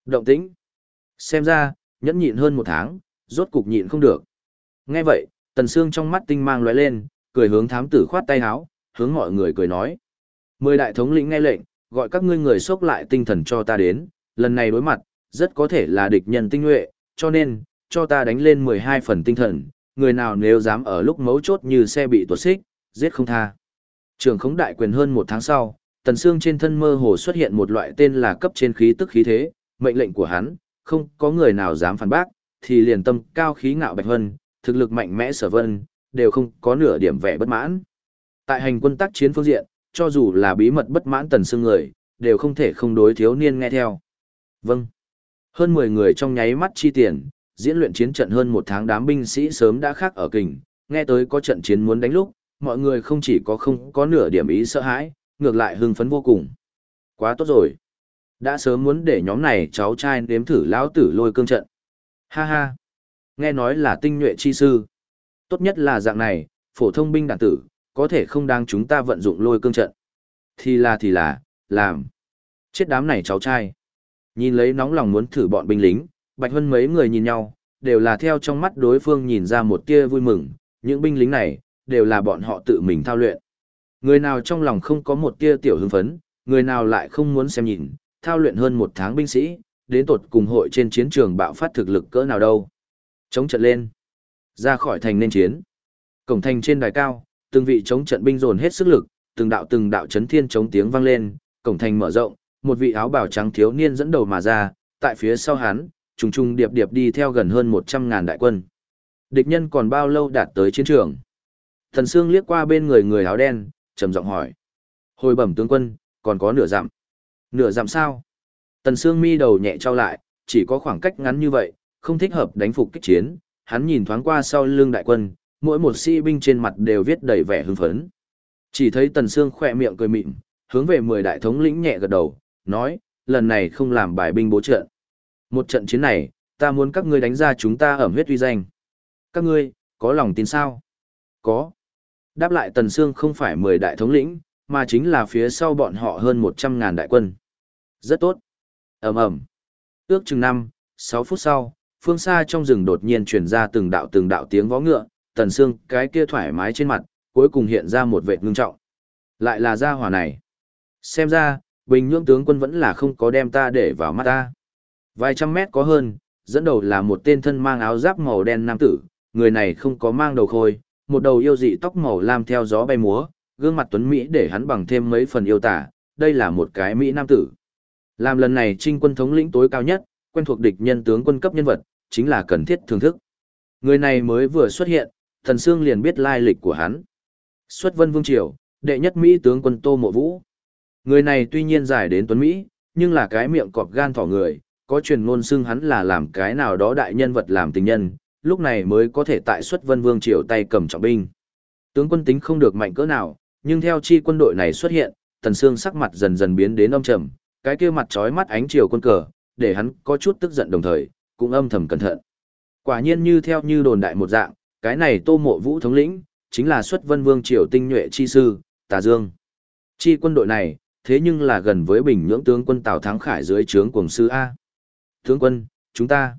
Động tĩnh. Xem ra, nhẫn nhịn hơn một tháng, rốt cục nhịn không được. Nghe vậy, tần xương trong mắt tinh mang lóe lên, cười hướng thám tử khoát tay áo, hướng mọi người cười nói. Mười đại thống lĩnh nghe lệnh, gọi các ngươi người sốc lại tinh thần cho ta đến, lần này đối mặt, rất có thể là địch nhân tinh nhuệ, cho nên, cho ta đánh lên 12 phần tinh thần, người nào nếu dám ở lúc mấu chốt như xe bị tuột xích, giết không tha. Trường khống đại quyền hơn một tháng sau, tần xương trên thân mơ hồ xuất hiện một loại tên là cấp trên khí tức khí thế, mệnh lệnh của hắn, không có người nào dám phản bác, thì liền tâm cao khí ngạo bạch vân, thực lực mạnh mẽ sở vân, đều không có nửa điểm vẻ bất mãn. Tại hành quân tác chiến phương diện, cho dù là bí mật bất mãn tần xương người, đều không thể không đối thiếu niên nghe theo. Vâng. Hơn 10 người trong nháy mắt chi tiền, diễn luyện chiến trận hơn một tháng đám binh sĩ sớm đã khác ở kình, nghe tới có trận chiến muốn đánh lúc, mọi người không chỉ có không có nửa điểm ý sợ hãi, ngược lại hưng phấn vô cùng. Quá tốt rồi. Đã sớm muốn để nhóm này cháu trai nếm thử lão tử lôi cương trận. Ha ha. Nghe nói là tinh nhuệ chi sư. Tốt nhất là dạng này, phổ thông binh đàn tử, có thể không đang chúng ta vận dụng lôi cương trận. Thì là thì là, làm. Chết đám này cháu trai. Nhìn lấy nóng lòng muốn thử bọn binh lính, Bạch Hân mấy người nhìn nhau, đều là theo trong mắt đối phương nhìn ra một tia vui mừng, những binh lính này, đều là bọn họ tự mình thao luyện. Người nào trong lòng không có một tia tiểu hưng phấn, người nào lại không muốn xem nhìn, thao luyện hơn một tháng binh sĩ, đến tột cùng hội trên chiến trường bạo phát thực lực cỡ nào đâu. Chống trận lên, ra khỏi thành nên chiến. Cổng thành trên đài cao, từng vị chống trận binh dồn hết sức lực, từng đạo từng đạo chấn thiên chống tiếng vang lên, cổng thành mở rộng, một vị áo bào trắng thiếu niên dẫn đầu mà ra, tại phía sau hắn, trùng trùng điệp điệp đi theo gần hơn 100 ngàn đại quân. Địch nhân còn bao lâu đạt tới chiến trường? Thần Sương liếc qua bên người người áo đen, trầm giọng hỏi. Hồi bẩm tướng quân, còn có nửa dặm. Nửa dặm sao? Tần Sương mi đầu nhẹ trao lại, chỉ có khoảng cách ngắn như vậy, không thích hợp đánh phục kích chiến, hắn nhìn thoáng qua sau lưng đại quân, mỗi một sĩ binh trên mặt đều viết đầy vẻ hưng phấn. Chỉ thấy Tần Sương khỏe miệng cười mịn, hướng về 10 đại thống lĩnh nhẹ gật đầu, nói, lần này không làm bài binh bố trận. Một trận chiến này, ta muốn các ngươi đánh ra chúng ta ẩm huyết uy danh. Các ngươi, có lòng tin sao? Có. Đáp lại Tần Sương không phải 10 đại thống lĩnh, mà chính là phía sau bọn họ hơn 100 ngàn đại quân. Rất tốt. ầm ầm Ước chừng 5, 6 phút sau, phương xa trong rừng đột nhiên truyền ra từng đạo từng đạo tiếng vó ngựa, Tần Sương cái kia thoải mái trên mặt, cuối cùng hiện ra một vệt ngưng trọng. Lại là gia hỏa này. Xem ra, Bình Nhưỡng tướng quân vẫn là không có đem ta để vào mắt ta. Vài trăm mét có hơn, dẫn đầu là một tên thân mang áo giáp màu đen nam tử, người này không có mang đầu khôi, một đầu yêu dị tóc màu lam theo gió bay múa, gương mặt tuấn Mỹ để hắn bằng thêm mấy phần yêu tả, đây là một cái Mỹ nam tử. Làm lần này trinh quân thống lĩnh tối cao nhất, quen thuộc địch nhân tướng quân cấp nhân vật, chính là cần thiết thưởng thức. Người này mới vừa xuất hiện, thần Sương liền biết lai lịch của hắn. Xuất vân vương triều, đệ nhất Mỹ tướng quân Tô Mộ Vũ. Người này tuy nhiên giải đến tuấn Mỹ, nhưng là cái miệng cọp gan thỏ người, có truyền ngôn xưng hắn là làm cái nào đó đại nhân vật làm tình nhân, lúc này mới có thể tại xuất vân vương triều tay cầm trọng binh. Tướng quân tính không được mạnh cỡ nào, nhưng theo chi quân đội này xuất hiện, Tần Sương sắc mặt dần dần biến đến âm trầm, cái kia mặt trói mắt ánh chiều quân cờ, để hắn có chút tức giận đồng thời, cũng âm thầm cẩn thận. Quả nhiên như theo như đồn đại một dạng, cái này Tô Mộ Vũ thống lĩnh, chính là xuất vân vương triều tinh nhuệ chi sư, Tà Dương. Chi quân đội này, thế nhưng là gần với bình nhưỡng tướng quân Tào Thắng Khải dưới trướng cùng sư A. Tướng quân, chúng ta.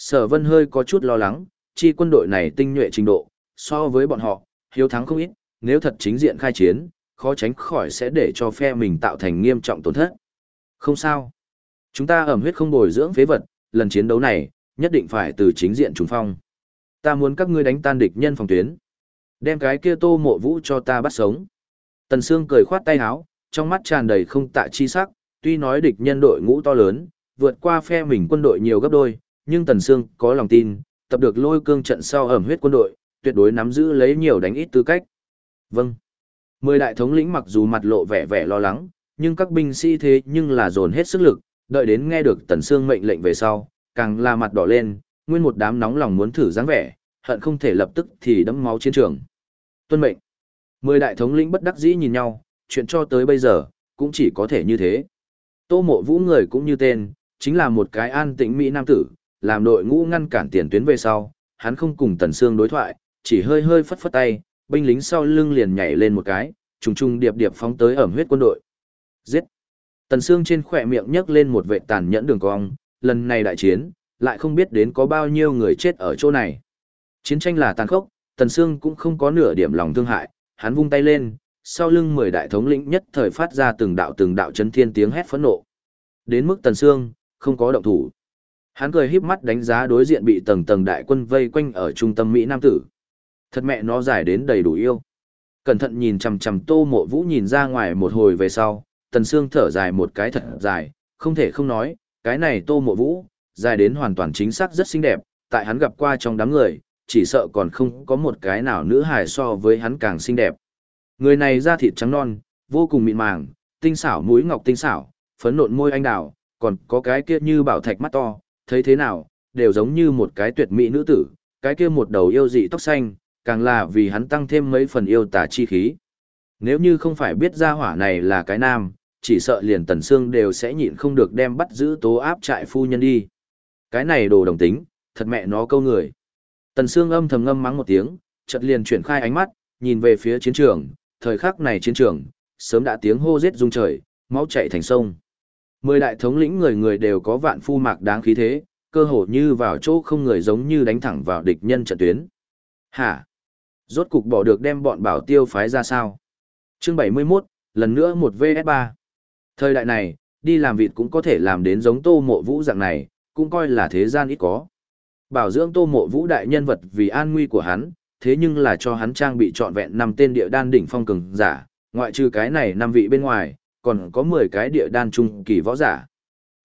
Sở vân hơi có chút lo lắng, chi quân đội này tinh nhuệ trình độ, so với bọn họ, hiếu thắng không ít, nếu thật chính diện khai chiến, khó tránh khỏi sẽ để cho phe mình tạo thành nghiêm trọng tổn thất. Không sao. Chúng ta ẩm huyết không bồi dưỡng phế vật, lần chiến đấu này, nhất định phải từ chính diện trùng phong. Ta muốn các ngươi đánh tan địch nhân phòng tuyến. Đem cái kia tô mộ vũ cho ta bắt sống. Tần Sương cười khoát tay áo, trong mắt tràn đầy không tạ chi sắc, tuy nói địch nhân đội ngũ to lớn, vượt qua phe mình quân đội nhiều gấp đôi, nhưng Tần Sương có lòng tin, tập được lôi cương trận sau ẩm huyết quân đội, tuyệt đối nắm giữ lấy nhiều đánh ít tư cách. Vâng. Mười đại thống lĩnh mặc dù mặt lộ vẻ vẻ lo lắng, nhưng các binh sĩ thế nhưng là dồn hết sức lực, đợi đến nghe được Tần Sương mệnh lệnh về sau, càng là mặt đỏ lên, nguyên một đám nóng lòng muốn thử dáng vẻ, hận không thể lập tức thì đẫm máu chiến trường. Tuân mệnh. Mười đại thống lĩnh bất đắc dĩ nhìn nhau, chuyện cho tới bây giờ, cũng chỉ có thể như thế. Tô mộ vũ người cũng như tên, chính là một cái an tĩnh Mỹ Nam tử, làm đội ngũ ngăn cản tiền tuyến về sau, hắn không cùng Tần Sương đối thoại, chỉ hơi hơi phất phất tay, binh lính sau lưng liền nhảy lên một cái, trùng trùng điệp điệp phóng tới ẩm huyết quân đội. Giết! Tần Sương trên khỏe miệng nhấc lên một vệ tàn nhẫn đường cong, lần này đại chiến, lại không biết đến có bao nhiêu người chết ở chỗ này. Chiến tranh là tàn khốc, Tần Sương cũng không có nửa điểm lòng thương hại, hắn vung tay lên, sau lưng mười đại thống lĩnh nhất thời phát ra từng đạo từng đạo chấn thiên tiếng hét phẫn nộ. Đến mức Tần Sương, không có động thủ. Hắn cười híp mắt đánh giá đối diện bị tầng tầng đại quân vây quanh ở trung tâm Mỹ Nam tử. Thật mẹ nó giải đến đầy đủ yêu. Cẩn thận nhìn chằm chằm Tô Mộ Vũ nhìn ra ngoài một hồi về sau, Tần Sương thở dài một cái thật dài, không thể không nói, cái này Tô Mộ Vũ, dài đến hoàn toàn chính xác rất xinh đẹp, tại hắn gặp qua trong đám người, chỉ sợ còn không có một cái nào nữ hài so với hắn càng xinh đẹp. Người này da thịt trắng non, vô cùng mịn màng, tinh xảo mũi ngọc tinh xảo, phấn nộn môi anh đào, còn có cái kia như bảo thạch mắt to, thấy thế nào, đều giống như một cái tuyệt mỹ nữ tử, cái kia một đầu yêu dị tóc xanh, càng là vì hắn tăng thêm mấy phần yêu tà chi khí. Nếu như không phải biết ra hỏa này là cái nam, chỉ sợ liền tần xương đều sẽ nhịn không được đem bắt giữ tố áp trại phu nhân đi. Cái này đồ đồng tính, thật mẹ nó câu người. Tần xương âm thầm ngâm mắng một tiếng, chợt liền chuyển khai ánh mắt, nhìn về phía chiến trường, thời khắc này chiến trường, sớm đã tiếng hô giết rung trời, máu chảy thành sông. Mười đại thống lĩnh người người đều có vạn phu mạc đáng khí thế, cơ hồ như vào chỗ không người giống như đánh thẳng vào địch nhân trận tuyến. Hả? Rốt cục bỏ được đem bọn bảo tiêu phái ra sao? Chương 71, lần nữa một VS3. Thời đại này, đi làm vịt cũng có thể làm đến giống tô mộ vũ dạng này, cũng coi là thế gian ít có. Bảo dưỡng tô mộ vũ đại nhân vật vì an nguy của hắn, thế nhưng là cho hắn trang bị trọn vẹn năm tên địa đan đỉnh phong cường giả, ngoại trừ cái này năm vị bên ngoài, còn có 10 cái địa đan trung kỳ võ giả.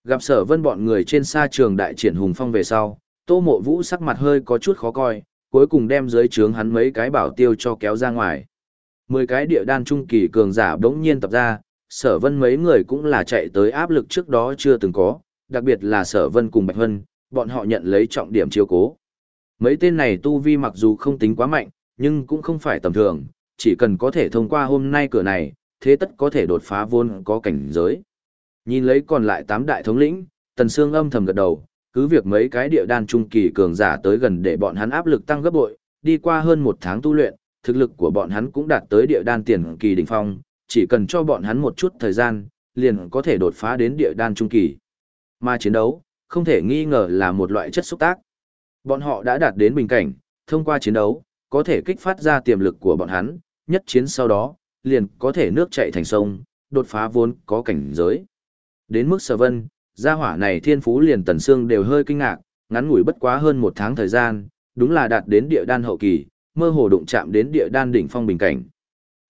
Gặp sở vân bọn người trên sa trường đại triển hùng phong về sau, tô mộ vũ sắc mặt hơi có chút khó coi, cuối cùng đem dưới trướng hắn mấy cái bảo tiêu cho kéo ra ngoài. 10 cái địa đan trung kỳ cường giả đống nhiên tập ra, sở vân mấy người cũng là chạy tới áp lực trước đó chưa từng có, đặc biệt là sở vân cùng Bạch Vân, bọn họ nhận lấy trọng điểm chiếu cố. Mấy tên này tu vi mặc dù không tính quá mạnh, nhưng cũng không phải tầm thường, chỉ cần có thể thông qua hôm nay cửa này, thế tất có thể đột phá vốn có cảnh giới. Nhìn lấy còn lại tám đại thống lĩnh, Tần Sương âm thầm gật đầu, cứ việc mấy cái địa đan trung kỳ cường giả tới gần để bọn hắn áp lực tăng gấp bội, đi qua hơn một tháng tu luyện, thực lực của bọn hắn cũng đạt tới địa đan tiền kỳ đỉnh phong, chỉ cần cho bọn hắn một chút thời gian, liền có thể đột phá đến địa đan trung kỳ. Mà chiến đấu, không thể nghi ngờ là một loại chất xúc tác. Bọn họ đã đạt đến bình cảnh, thông qua chiến đấu, có thể kích phát ra tiềm lực của bọn hắn, nhất chiến sau đó, liền có thể nước chảy thành sông, đột phá vốn có cảnh giới. Đến mức sở vân, gia hỏa này thiên phú liền tần xương đều hơi kinh ngạc, ngắn ngủi bất quá hơn một tháng thời gian, đúng là đạt đến địa đan hậu kỳ, mơ hồ đụng chạm đến địa đan đỉnh phong bình cảnh.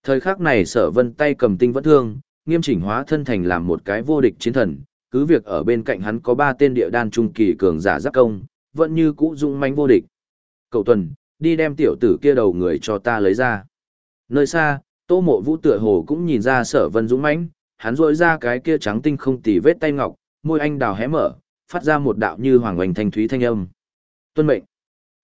Thời khắc này sở vân tay cầm tinh vẫn thương, nghiêm chỉnh hóa thân thành làm một cái vô địch chiến thần, cứ việc ở bên cạnh hắn có ba tên địa đan trung kỳ cường giả giáp công, vẫn như cũ dung mãnh vô địch. Cậu tuần, đi đem tiểu tử kia đầu người cho ta lấy ra. Nơi xa, tô mộ vũ tựa hồ cũng nhìn ra sở vân dũng mãnh hắn rỗi ra cái kia trắng tinh không tì vết tay ngọc, môi anh đào hé mở, phát ra một đạo như hoàng oanh thanh thúy thanh âm. Tuân mệnh.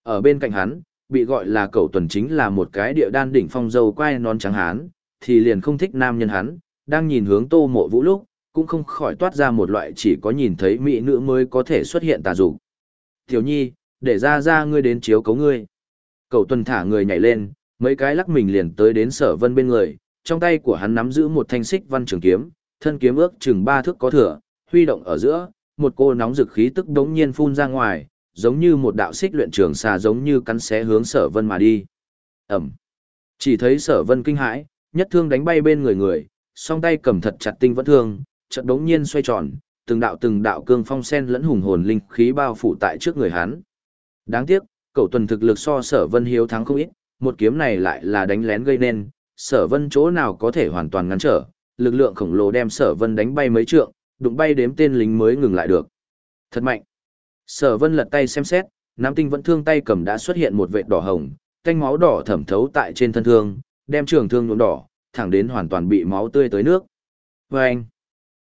Ở bên cạnh hắn, bị gọi là cậu tuần chính là một cái địa đan đỉnh phong dâu quai non trắng hán, thì liền không thích nam nhân hắn, đang nhìn hướng tô mộ vũ lúc, cũng không khỏi toát ra một loại chỉ có nhìn thấy mỹ nữ mới có thể xuất hiện tà dục. Tiểu nhi, để ra ra ngươi đến chiếu cấu ngươi. Cậu tuần thả người nhảy lên, mấy cái lắc mình liền tới đến sở vân bên người, trong tay của hắn nắm giữ một thanh xích văn trường kiếm, thân kiếm ước chừng ba thước có thừa, huy động ở giữa, một cô nóng dực khí tức đống nhiên phun ra ngoài, giống như một đạo xích luyện trường xà giống như cắn xé hướng sở vân mà đi. Ẩm. Chỉ thấy sở vân kinh hãi, nhất thương đánh bay bên người người, song tay cầm thật chặt tinh vẫn thương, chợt đống nhiên xoay tròn, từng đạo từng đạo cương phong sen lẫn hùng hồn linh khí bao phủ tại trước người hắn. Đáng tiếc, cậu tuần thực lực so sở vân hiếu thắng không ít, một kiếm này lại là đánh lén gây nên, sở vân chỗ nào có thể hoàn toàn ngăn trở, lực lượng khổng lồ đem sở vân đánh bay mấy trượng, đụng bay đếm tên lính mới ngừng lại được. Thật mạnh. Sở vân lật tay xem xét, nam tinh vẫn thương tay cầm đã xuất hiện một vệt đỏ hồng, canh máu đỏ thẩm thấu tại trên thân thương, đem trường thương nhuộm đỏ, thẳng đến hoàn toàn bị máu tươi tới nước. Vâng!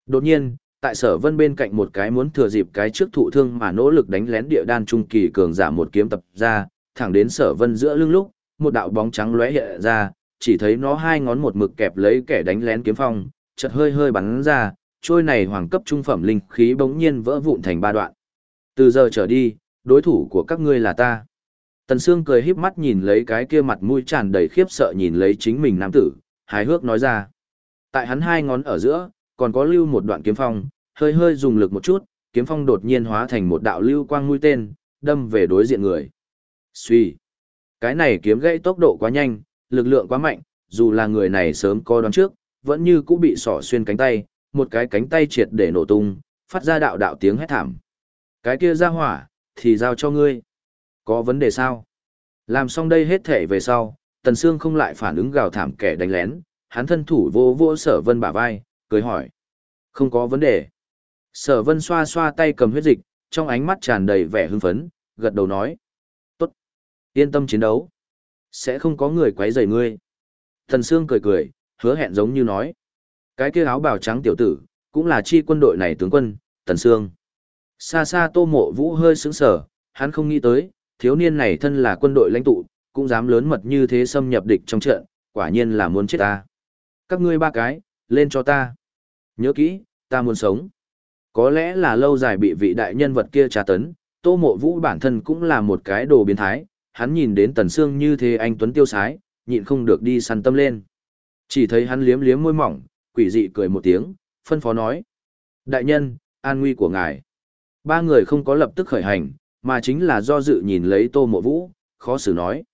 Đột nhiên, tại sở vân bên cạnh một cái muốn thừa dịp cái trước thụ thương mà nỗ lực đánh lén địa đan trung kỳ cường giả một kiếm tập ra, thẳng đến sở vân giữa lưng lúc, một đạo bóng trắng lóe hiện ra, chỉ thấy nó hai ngón một mực kẹp lấy kẻ đánh lén kiếm phong, chợt hơi hơi bắn ra, trôi này hoàng cấp trung phẩm linh khí bỗng nhiên vỡ vụn thành ba đoạn. Từ giờ trở đi, đối thủ của các ngươi là ta. Tần Sương cười híp mắt nhìn lấy cái kia mặt mũi tràn đầy khiếp sợ nhìn lấy chính mình nam tử, hài hước nói ra. Tại hắn hai ngón ở giữa, còn có lưu một đoạn kiếm phong, hơi hơi dùng lực một chút, kiếm phong đột nhiên hóa thành một đạo lưu quang mũi tên, đâm về đối diện người. Suy. Cái này kiếm gãy tốc độ quá nhanh, lực lượng quá mạnh, dù là người này sớm có đoán trước, vẫn như cũng bị sỏ xuyên cánh tay, một cái cánh tay triệt để nổ tung, phát ra đạo đạo tiếng hét thảm. Cái kia ra hỏa, thì giao cho ngươi. Có vấn đề sao? Làm xong đây hết thể về sau, Tần Sương không lại phản ứng gào thảm kẻ đánh lén, hắn thân thủ vô vô sở vân bả vai, cười hỏi. Không có vấn đề. Sở vân xoa xoa tay cầm huyết dịch, trong ánh mắt tràn đầy vẻ hưng phấn, gật đầu nói. Yên tâm chiến đấu. Sẽ không có người quấy rầy ngươi. Thần Sương cười cười, hứa hẹn giống như nói. Cái kia áo bào trắng tiểu tử, cũng là chi quân đội này tướng quân, Tần Sương. Xa xa tô mộ vũ hơi sững sờ, hắn không nghĩ tới, thiếu niên này thân là quân đội lãnh tụ, cũng dám lớn mật như thế xâm nhập địch trong trận, quả nhiên là muốn chết ta. Các ngươi ba cái, lên cho ta. Nhớ kỹ, ta muốn sống. Có lẽ là lâu dài bị vị đại nhân vật kia tra tấn, tô mộ vũ bản thân cũng là một cái đồ biến thái, hắn nhìn đến tần xương như thế anh Tuấn tiêu sái, nhịn không được đi săn tâm lên. Chỉ thấy hắn liếm liếm môi mỏng, quỷ dị cười một tiếng, phân phó nói. Đại nhân, an nguy của ngài. Ba người không có lập tức khởi hành, mà chính là do dự nhìn lấy tô mộ vũ, khó xử nói.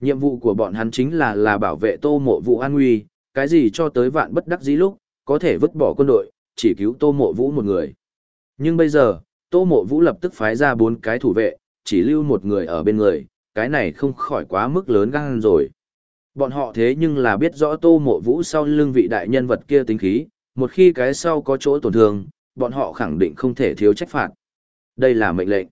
Nhiệm vụ của bọn hắn chính là là bảo vệ tô mộ vũ an nguy, cái gì cho tới vạn bất đắc dĩ lúc, có thể vứt bỏ quân đội, chỉ cứu tô mộ vũ một người. Nhưng bây giờ, tô mộ vũ lập tức phái ra bốn cái thủ vệ, chỉ lưu một người ở bên người, cái này không khỏi quá mức lớn gan rồi. Bọn họ thế nhưng là biết rõ tô mộ vũ sau lưng vị đại nhân vật kia tính khí, một khi cái sau có chỗ tổn thương, bọn họ khẳng định không thể thiếu trách phạt. Đây là mệnh lệnh.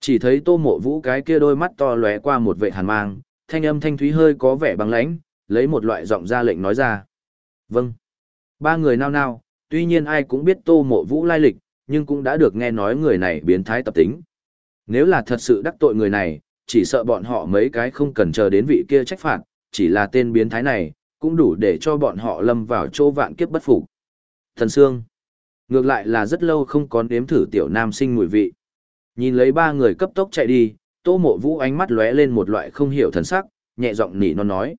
Chỉ thấy tô mộ vũ cái kia đôi mắt to lóe qua một vệ hàn mang, thanh âm thanh thúy hơi có vẻ băng lãnh, lấy một loại giọng ra lệnh nói ra. Vâng. Ba người nao nao, tuy nhiên ai cũng biết Tô Mộ Vũ lai lịch, nhưng cũng đã được nghe nói người này biến thái tập tính. Nếu là thật sự đắc tội người này, chỉ sợ bọn họ mấy cái không cần chờ đến vị kia trách phạt, chỉ là tên biến thái này, cũng đủ để cho bọn họ lâm vào chỗ vạn kiếp bất phục. Thần Sương. Ngược lại là rất lâu không có nếm thử tiểu nam sinh mùi vị. Nhìn lấy ba người cấp tốc chạy đi, Tô Mộ Vũ ánh mắt lóe lên một loại không hiểu thần sắc, nhẹ giọng nỉ non nói.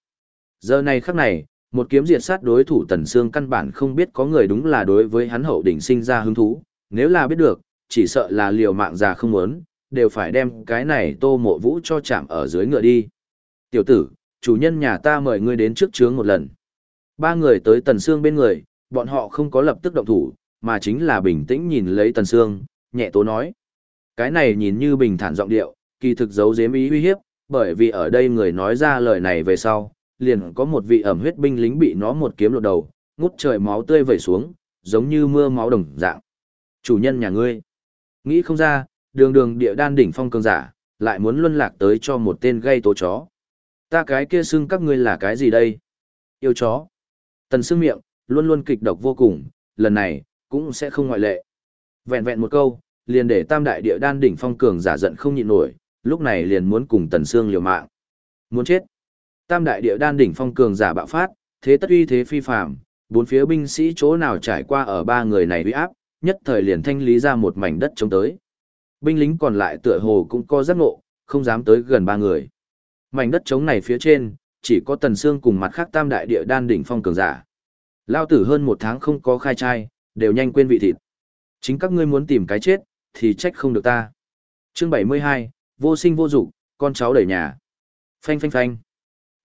Giờ này khắc này, một kiếm diệt sát đối thủ Tần Sương căn bản không biết có người đúng là đối với hắn hậu đỉnh sinh ra hứng thú, nếu là biết được, chỉ sợ là liều mạng già không muốn, đều phải đem cái này Tô Mộ Vũ cho chạm ở dưới ngựa đi. Tiểu tử, chủ nhân nhà ta mời ngươi đến trước chướng một lần. Ba người tới Tần Sương bên người, bọn họ không có lập tức động thủ, mà chính là bình tĩnh nhìn lấy Tần Sương, nhẹ tố nói. Cái này nhìn như bình thản giọng điệu, kỳ thực giấu giếm ý uy hiếp, bởi vì ở đây người nói ra lời này về sau, liền có một vị ẩm huyết binh lính bị nó một kiếm lột đầu, ngút trời máu tươi vẩy xuống, giống như mưa máu đồng dạng. Chủ nhân nhà ngươi, nghĩ không ra, đường đường địa đan đỉnh phong cường giả, lại muốn luân lạc tới cho một tên gây tố chó. Ta cái kia xưng các ngươi là cái gì đây? Yêu chó. Tần xương miệng, luôn luôn kịch độc vô cùng, lần này, cũng sẽ không ngoại lệ. Vẹn vẹn một câu, liền để tam đại địa đan đỉnh phong cường giả giận không nhịn nổi, lúc này liền muốn cùng tần xương liều mạng. Muốn chết. Tam đại địa đan đỉnh phong cường giả bạo phát, thế tất uy thế phi phàm, bốn phía binh sĩ chỗ nào trải qua ở ba người này uy áp, nhất thời liền thanh lý ra một mảnh đất chống tới. Binh lính còn lại tựa hồ cũng có giác ngộ, không dám tới gần ba người. Mảnh đất trống này phía trên, chỉ có tần xương cùng mặt khác tam đại địa đan đỉnh phong cường giả. Lao tử hơn một tháng không có khai trai, đều nhanh quên vị thịt. Chính các ngươi muốn tìm cái chết, thì trách không được ta. Chương 72, vô sinh vô dục, con cháu đẩy nhà. Phanh phanh phanh.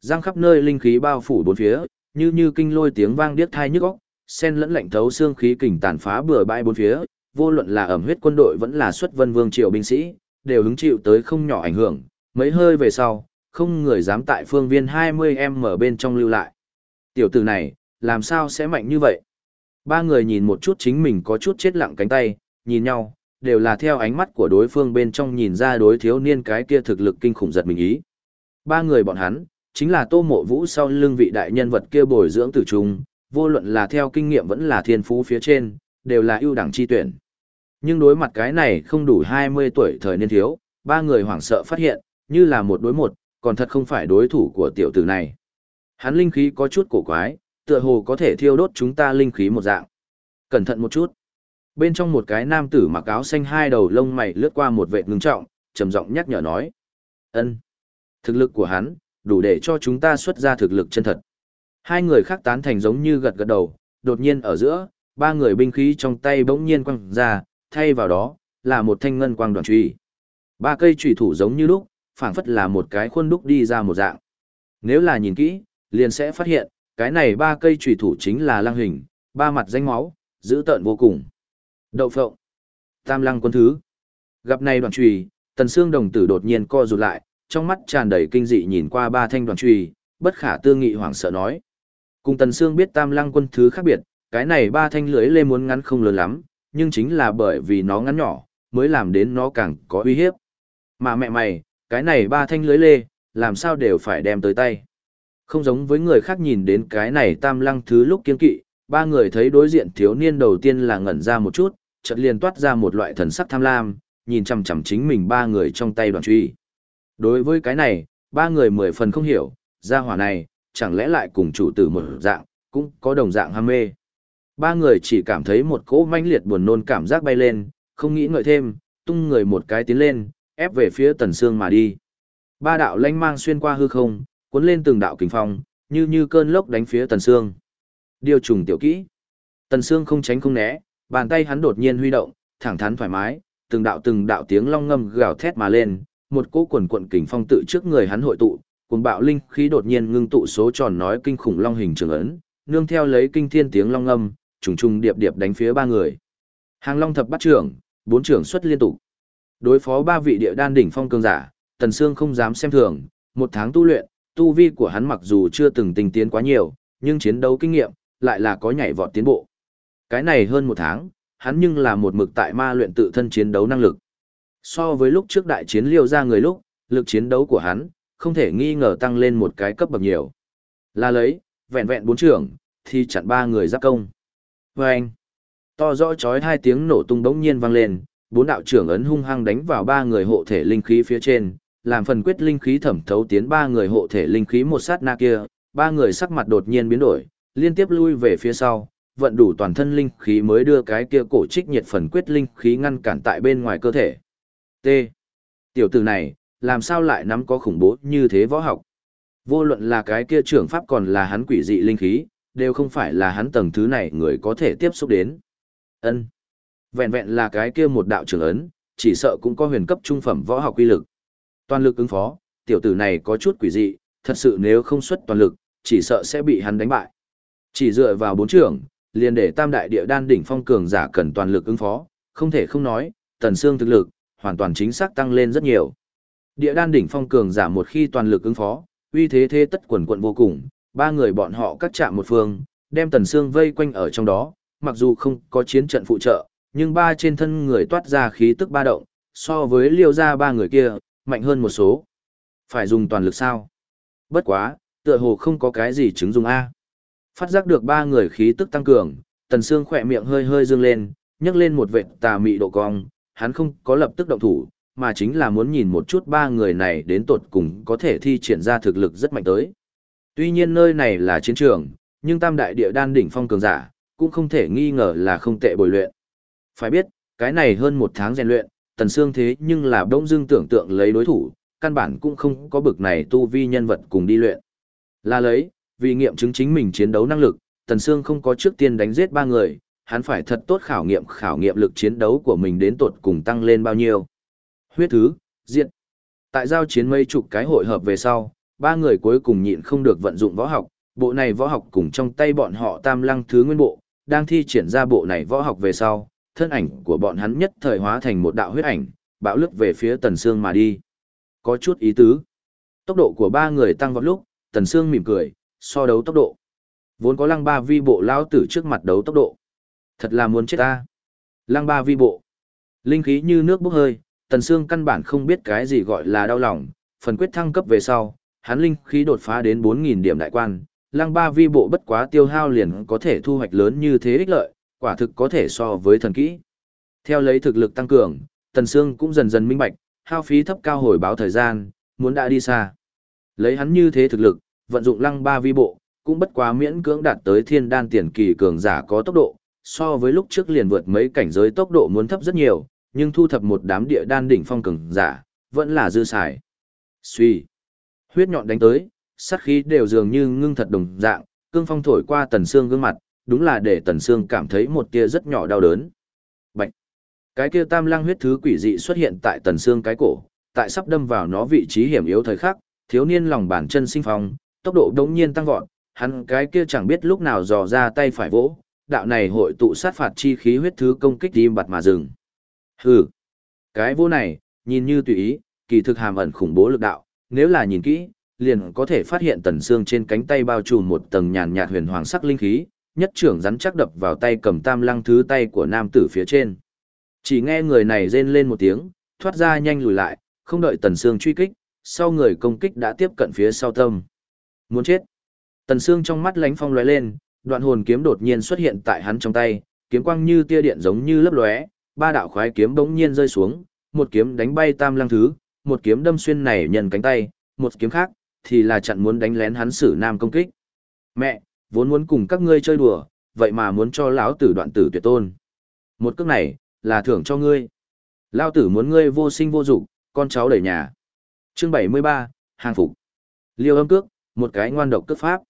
Giang khắp nơi linh khí bao phủ bốn phía, như như kinh lôi tiếng vang điếc tai nhức óc, sen lẫn lạnh thấu xương khí kình tàn phá bừa bãi bốn phía, vô luận là ẩm huyết quân đội vẫn là xuất vân vương triều binh sĩ, đều hứng chịu tới không nhỏ ảnh hưởng, mấy hơi về sau, không người dám tại phương viên 20M bên trong lưu lại. Tiểu tử này, làm sao sẽ mạnh như vậy? Ba người nhìn một chút chính mình có chút chết lặng cánh tay, nhìn nhau, đều là theo ánh mắt của đối phương bên trong nhìn ra đối thiếu niên cái kia thực lực kinh khủng giật mình ý. Ba người bọn hắn, chính là tô mộ vũ sau lưng vị đại nhân vật kia bồi dưỡng tử trung, vô luận là theo kinh nghiệm vẫn là thiên phú phía trên, đều là ưu đẳng chi tuyển. Nhưng đối mặt cái này không đủ 20 tuổi thời niên thiếu, ba người hoảng sợ phát hiện, như là một đối một, còn thật không phải đối thủ của tiểu tử này. Hắn linh khí có chút cổ quái, tựa hồ có thể thiêu đốt chúng ta linh khí một dạng. Cẩn thận một chút. Bên trong một cái nam tử mặc áo xanh hai đầu lông mày lướt qua một vệ ngưng trọng, trầm giọng nhắc nhở nói. ân Thực lực của hắn, đủ để cho chúng ta xuất ra thực lực chân thật. Hai người khác tán thành giống như gật gật đầu, đột nhiên ở giữa, ba người binh khí trong tay bỗng nhiên quăng ra, thay vào đó, là một thanh ngân quang đoàn truy. Ba cây chủy thủ giống như lúc, phảng phất là một cái khuôn đúc đi ra một dạng. Nếu là nhìn kỹ, liền sẽ phát hiện, cái này ba cây chủy thủ chính là lăng hình, ba mặt danh máu, dữ tợn vô cùng. Đậu phộng. Tam lăng quân thứ. Gặp này đoàn trùy, tần xương đồng tử đột nhiên co rụt lại, trong mắt tràn đầy kinh dị nhìn qua ba thanh đoàn trùy, bất khả tư nghị hoảng sợ nói. Cùng tần xương biết tam lăng quân thứ khác biệt, cái này ba thanh lưỡi lê muốn ngắn không lớn lắm, nhưng chính là bởi vì nó ngắn nhỏ, mới làm đến nó càng có uy hiếp. Mà mẹ mày, cái này ba thanh lưới lê, làm sao đều phải đem tới tay. Không giống với người khác nhìn đến cái này tam lăng thứ lúc kiên kỵ, ba người thấy đối diện thiếu niên đầu tiên là ngẩn ra một chút, chợt liền toát ra một loại thần sắc tham lam, nhìn chằm chằm chính mình ba người trong tay đoàn truy. Đối với cái này, ba người mười phần không hiểu, gia hỏa này, chẳng lẽ lại cùng chủ tử một dạng, cũng có đồng dạng ham mê. Ba người chỉ cảm thấy một cỗ manh liệt buồn nôn cảm giác bay lên, không nghĩ ngợi thêm, tung người một cái tiến lên, ép về phía tần xương mà đi. Ba đạo lanh mang xuyên qua hư không, cuốn lên từng đạo kình phong, như như cơn lốc đánh phía tần xương, Điều trùng tiểu kỹ. Tần xương không tránh không né, bàn tay hắn đột nhiên huy động, thẳng thắn thoải mái, từng đạo từng đạo tiếng long ngâm gào thét mà lên, một cỗ cuồn cuộn kình phong tự trước người hắn hội tụ, cuồng bạo linh khí đột nhiên ngưng tụ số tròn nói kinh khủng long hình trường ấn, nương theo lấy kinh thiên tiếng long ngâm, trùng trùng điệp điệp đánh phía ba người. Hàng long thập bắt trưởng, bốn trưởng xuất liên tục. Đối phó ba vị địa đan đỉnh phong cường giả, Tần Sương không dám xem thường, một tháng tu luyện, tu vi của hắn mặc dù chưa từng tinh tiến quá nhiều, nhưng chiến đấu kinh nghiệm lại là có nhảy vọt tiến bộ. Cái này hơn một tháng, hắn nhưng là một mực tại ma luyện tự thân chiến đấu năng lực. So với lúc trước đại chiến liêu ra người lúc, lực chiến đấu của hắn, không thể nghi ngờ tăng lên một cái cấp bậc nhiều. Là lấy, vẹn vẹn bốn trưởng, thì chặn ba người giáp công. Và anh, to rõ chói hai tiếng nổ tung đống nhiên vang lên, bốn đạo trưởng ấn hung hăng đánh vào ba người hộ thể linh khí phía trên, làm phần quyết linh khí thẩm thấu tiến ba người hộ thể linh khí một sát na kia, ba người sắc mặt đột nhiên biến đổi, liên tiếp lui về phía sau, vận đủ toàn thân linh khí mới đưa cái kia cổ trích nhiệt phần quyết linh khí ngăn cản tại bên ngoài cơ thể. T. Tiểu tử này, làm sao lại nắm có khủng bố như thế võ học? Vô luận là cái kia trưởng pháp còn là hắn quỷ dị linh khí, đều không phải là hắn tầng thứ này người có thể tiếp xúc đến. Ân, Vẹn vẹn là cái kia một đạo trưởng ấn, chỉ sợ cũng có huyền cấp trung phẩm võ học quy lực. Toàn lực ứng phó, tiểu tử này có chút quỷ dị, thật sự nếu không xuất toàn lực, chỉ sợ sẽ bị hắn đánh bại. Chỉ dựa vào bốn trưởng, liền để tam đại địa đan đỉnh phong cường giả cần toàn lực ứng phó, không thể không nói, tần xương thực lực, hoàn toàn chính xác tăng lên rất nhiều. Địa đan đỉnh phong cường giả một khi toàn lực ứng phó, uy thế thế tất quần quận vô cùng, ba người bọn họ cắt chạm một phương, đem tần xương vây quanh ở trong đó, mặc dù không có chiến trận phụ trợ, nhưng ba trên thân người toát ra khí tức ba động, so với liêu ra ba người kia, mạnh hơn một số. Phải dùng toàn lực sao? Bất quá, tựa hồ không có cái gì chứng dùng A. Phát giác được ba người khí tức tăng cường, tần xương khỏe miệng hơi hơi dương lên, nhấc lên một vệt tà mị độ cong, hắn không có lập tức động thủ, mà chính là muốn nhìn một chút ba người này đến tột cùng có thể thi triển ra thực lực rất mạnh tới. Tuy nhiên nơi này là chiến trường, nhưng tam đại địa đan đỉnh phong cường giả, cũng không thể nghi ngờ là không tệ bồi luyện. Phải biết, cái này hơn một tháng rèn luyện, tần xương thế nhưng là đông dương tưởng tượng lấy đối thủ, căn bản cũng không có bực này tu vi nhân vật cùng đi luyện. Là lấy, vì nghiệm chứng chính mình chiến đấu năng lực, tần xương không có trước tiên đánh giết ba người, hắn phải thật tốt khảo nghiệm khảo nghiệm lực chiến đấu của mình đến tột cùng tăng lên bao nhiêu. Huyết thứ, diện. Tại giao chiến mấy chục cái hội hợp về sau, ba người cuối cùng nhịn không được vận dụng võ học, bộ này võ học cùng trong tay bọn họ tam lăng thứ nguyên bộ, đang thi triển ra bộ này võ học về sau, thân ảnh của bọn hắn nhất thời hóa thành một đạo huyết ảnh, bạo lực về phía Tần Sương mà đi. Có chút ý tứ. Tốc độ của ba người tăng vọt lúc, Tần Sương mỉm cười, so đấu tốc độ. Vốn có lăng ba vi bộ lao tử trước mặt đấu tốc độ. Thật là muốn chết ta. Lăng ba vi bộ. Linh khí như nước bốc hơi, Tần Sương căn bản không biết cái gì gọi là đau lòng, phần quyết thăng cấp về sau, hắn linh khí đột phá đến 4.000 điểm đại quan, lăng ba vi bộ bất quá tiêu hao liền có thể thu hoạch lớn như thế ích lợi, quả thực có thể so với thần kỹ. Theo lấy thực lực tăng cường, Tần Sương cũng dần dần minh bạch, hao phí thấp cao hồi báo thời gian, muốn đã đi xa. Lấy hắn như thế thực lực, vận dụng lăng ba vi bộ, cũng bất quá miễn cưỡng đạt tới thiên đan tiền kỳ cường giả có tốc độ, so với lúc trước liền vượt mấy cảnh giới tốc độ muốn thấp rất nhiều, nhưng thu thập một đám địa đan đỉnh phong cường giả, vẫn là dư xài. Suy. Huyết nhọn đánh tới, sát khí đều dường như ngưng thật đồng dạng, cương phong thổi qua tần xương gương mặt, đúng là để tần xương cảm thấy một tia rất nhỏ đau đớn. Bạch. Cái kia tam lang huyết thứ quỷ dị xuất hiện tại tần xương cái cổ, tại sắp đâm vào nó vị trí hiểm yếu thời khắc, thiếu niên lòng bàn chân sinh phong, tốc độ đống nhiên tăng vọt, hắn cái kia chẳng biết lúc nào dò ra tay phải vỗ, đạo này hội tụ sát phạt chi khí huyết thứ công kích im bặt mà dừng. Hừ. Cái vô này, nhìn như tùy ý, kỳ thực hàm ẩn khủng bố lực đạo, nếu là nhìn kỹ, liền có thể phát hiện tần xương trên cánh tay bao trùm một tầng nhàn nhạt huyền hoàng sắc linh khí, nhất trưởng rắn chắc đập vào tay cầm tam lăng thứ tay của nam tử phía trên. Chỉ nghe người này rên lên một tiếng, thoát ra nhanh lùi lại, không đợi tần xương truy kích, sau người công kích đã tiếp cận phía sau tâm. Muốn chết. Tần xương trong mắt lánh phong lóe lên, đoạn hồn kiếm đột nhiên xuất hiện tại hắn trong tay, kiếm quang như tia điện giống như lấp lóe, ba đạo khoái kiếm bỗng nhiên rơi xuống, một kiếm đánh bay tam lăng thứ, một kiếm đâm xuyên này nhân cánh tay, một kiếm khác thì là chặn muốn đánh lén hắn sử nam công kích. Mẹ, vốn muốn cùng các ngươi chơi đùa, vậy mà muốn cho lão tử đoạn tử tuyệt tôn. Một cước này, là thưởng cho ngươi. Lão tử muốn ngươi vô sinh vô dụng, con cháu đẩy nhà. Chương 73, hàng phục. Liêu âm cước, một cái ngoan độc cước pháp.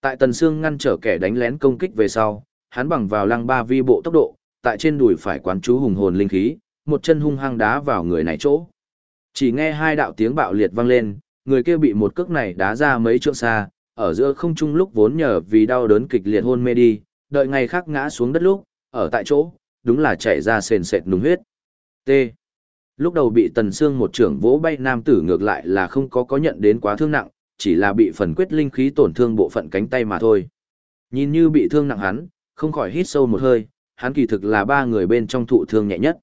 Tại Tần Sương ngăn trở kẻ đánh lén công kích về sau, hắn bằng vào lăng ba vi bộ tốc độ, tại trên đùi phải quán chú hùng hồn linh khí, một chân hung hăng đá vào người này chỗ. Chỉ nghe hai đạo tiếng bạo liệt vang lên, người kia bị một cước này đá ra mấy trượng xa, ở giữa không trung lúc vốn nhờ vì đau đớn kịch liệt hôn mê đi, đợi ngày khác ngã xuống đất lúc, ở tại chỗ, đúng là chảy ra sền sệt nùng huyết. T. Lúc đầu bị tần xương một trưởng vỗ bay nam tử ngược lại là không có có nhận đến quá thương nặng, chỉ là bị phần quyết linh khí tổn thương bộ phận cánh tay mà thôi. Nhìn như bị thương nặng hắn, không khỏi hít sâu một hơi, hắn kỳ thực là ba người bên trong thụ thương nhẹ nhất.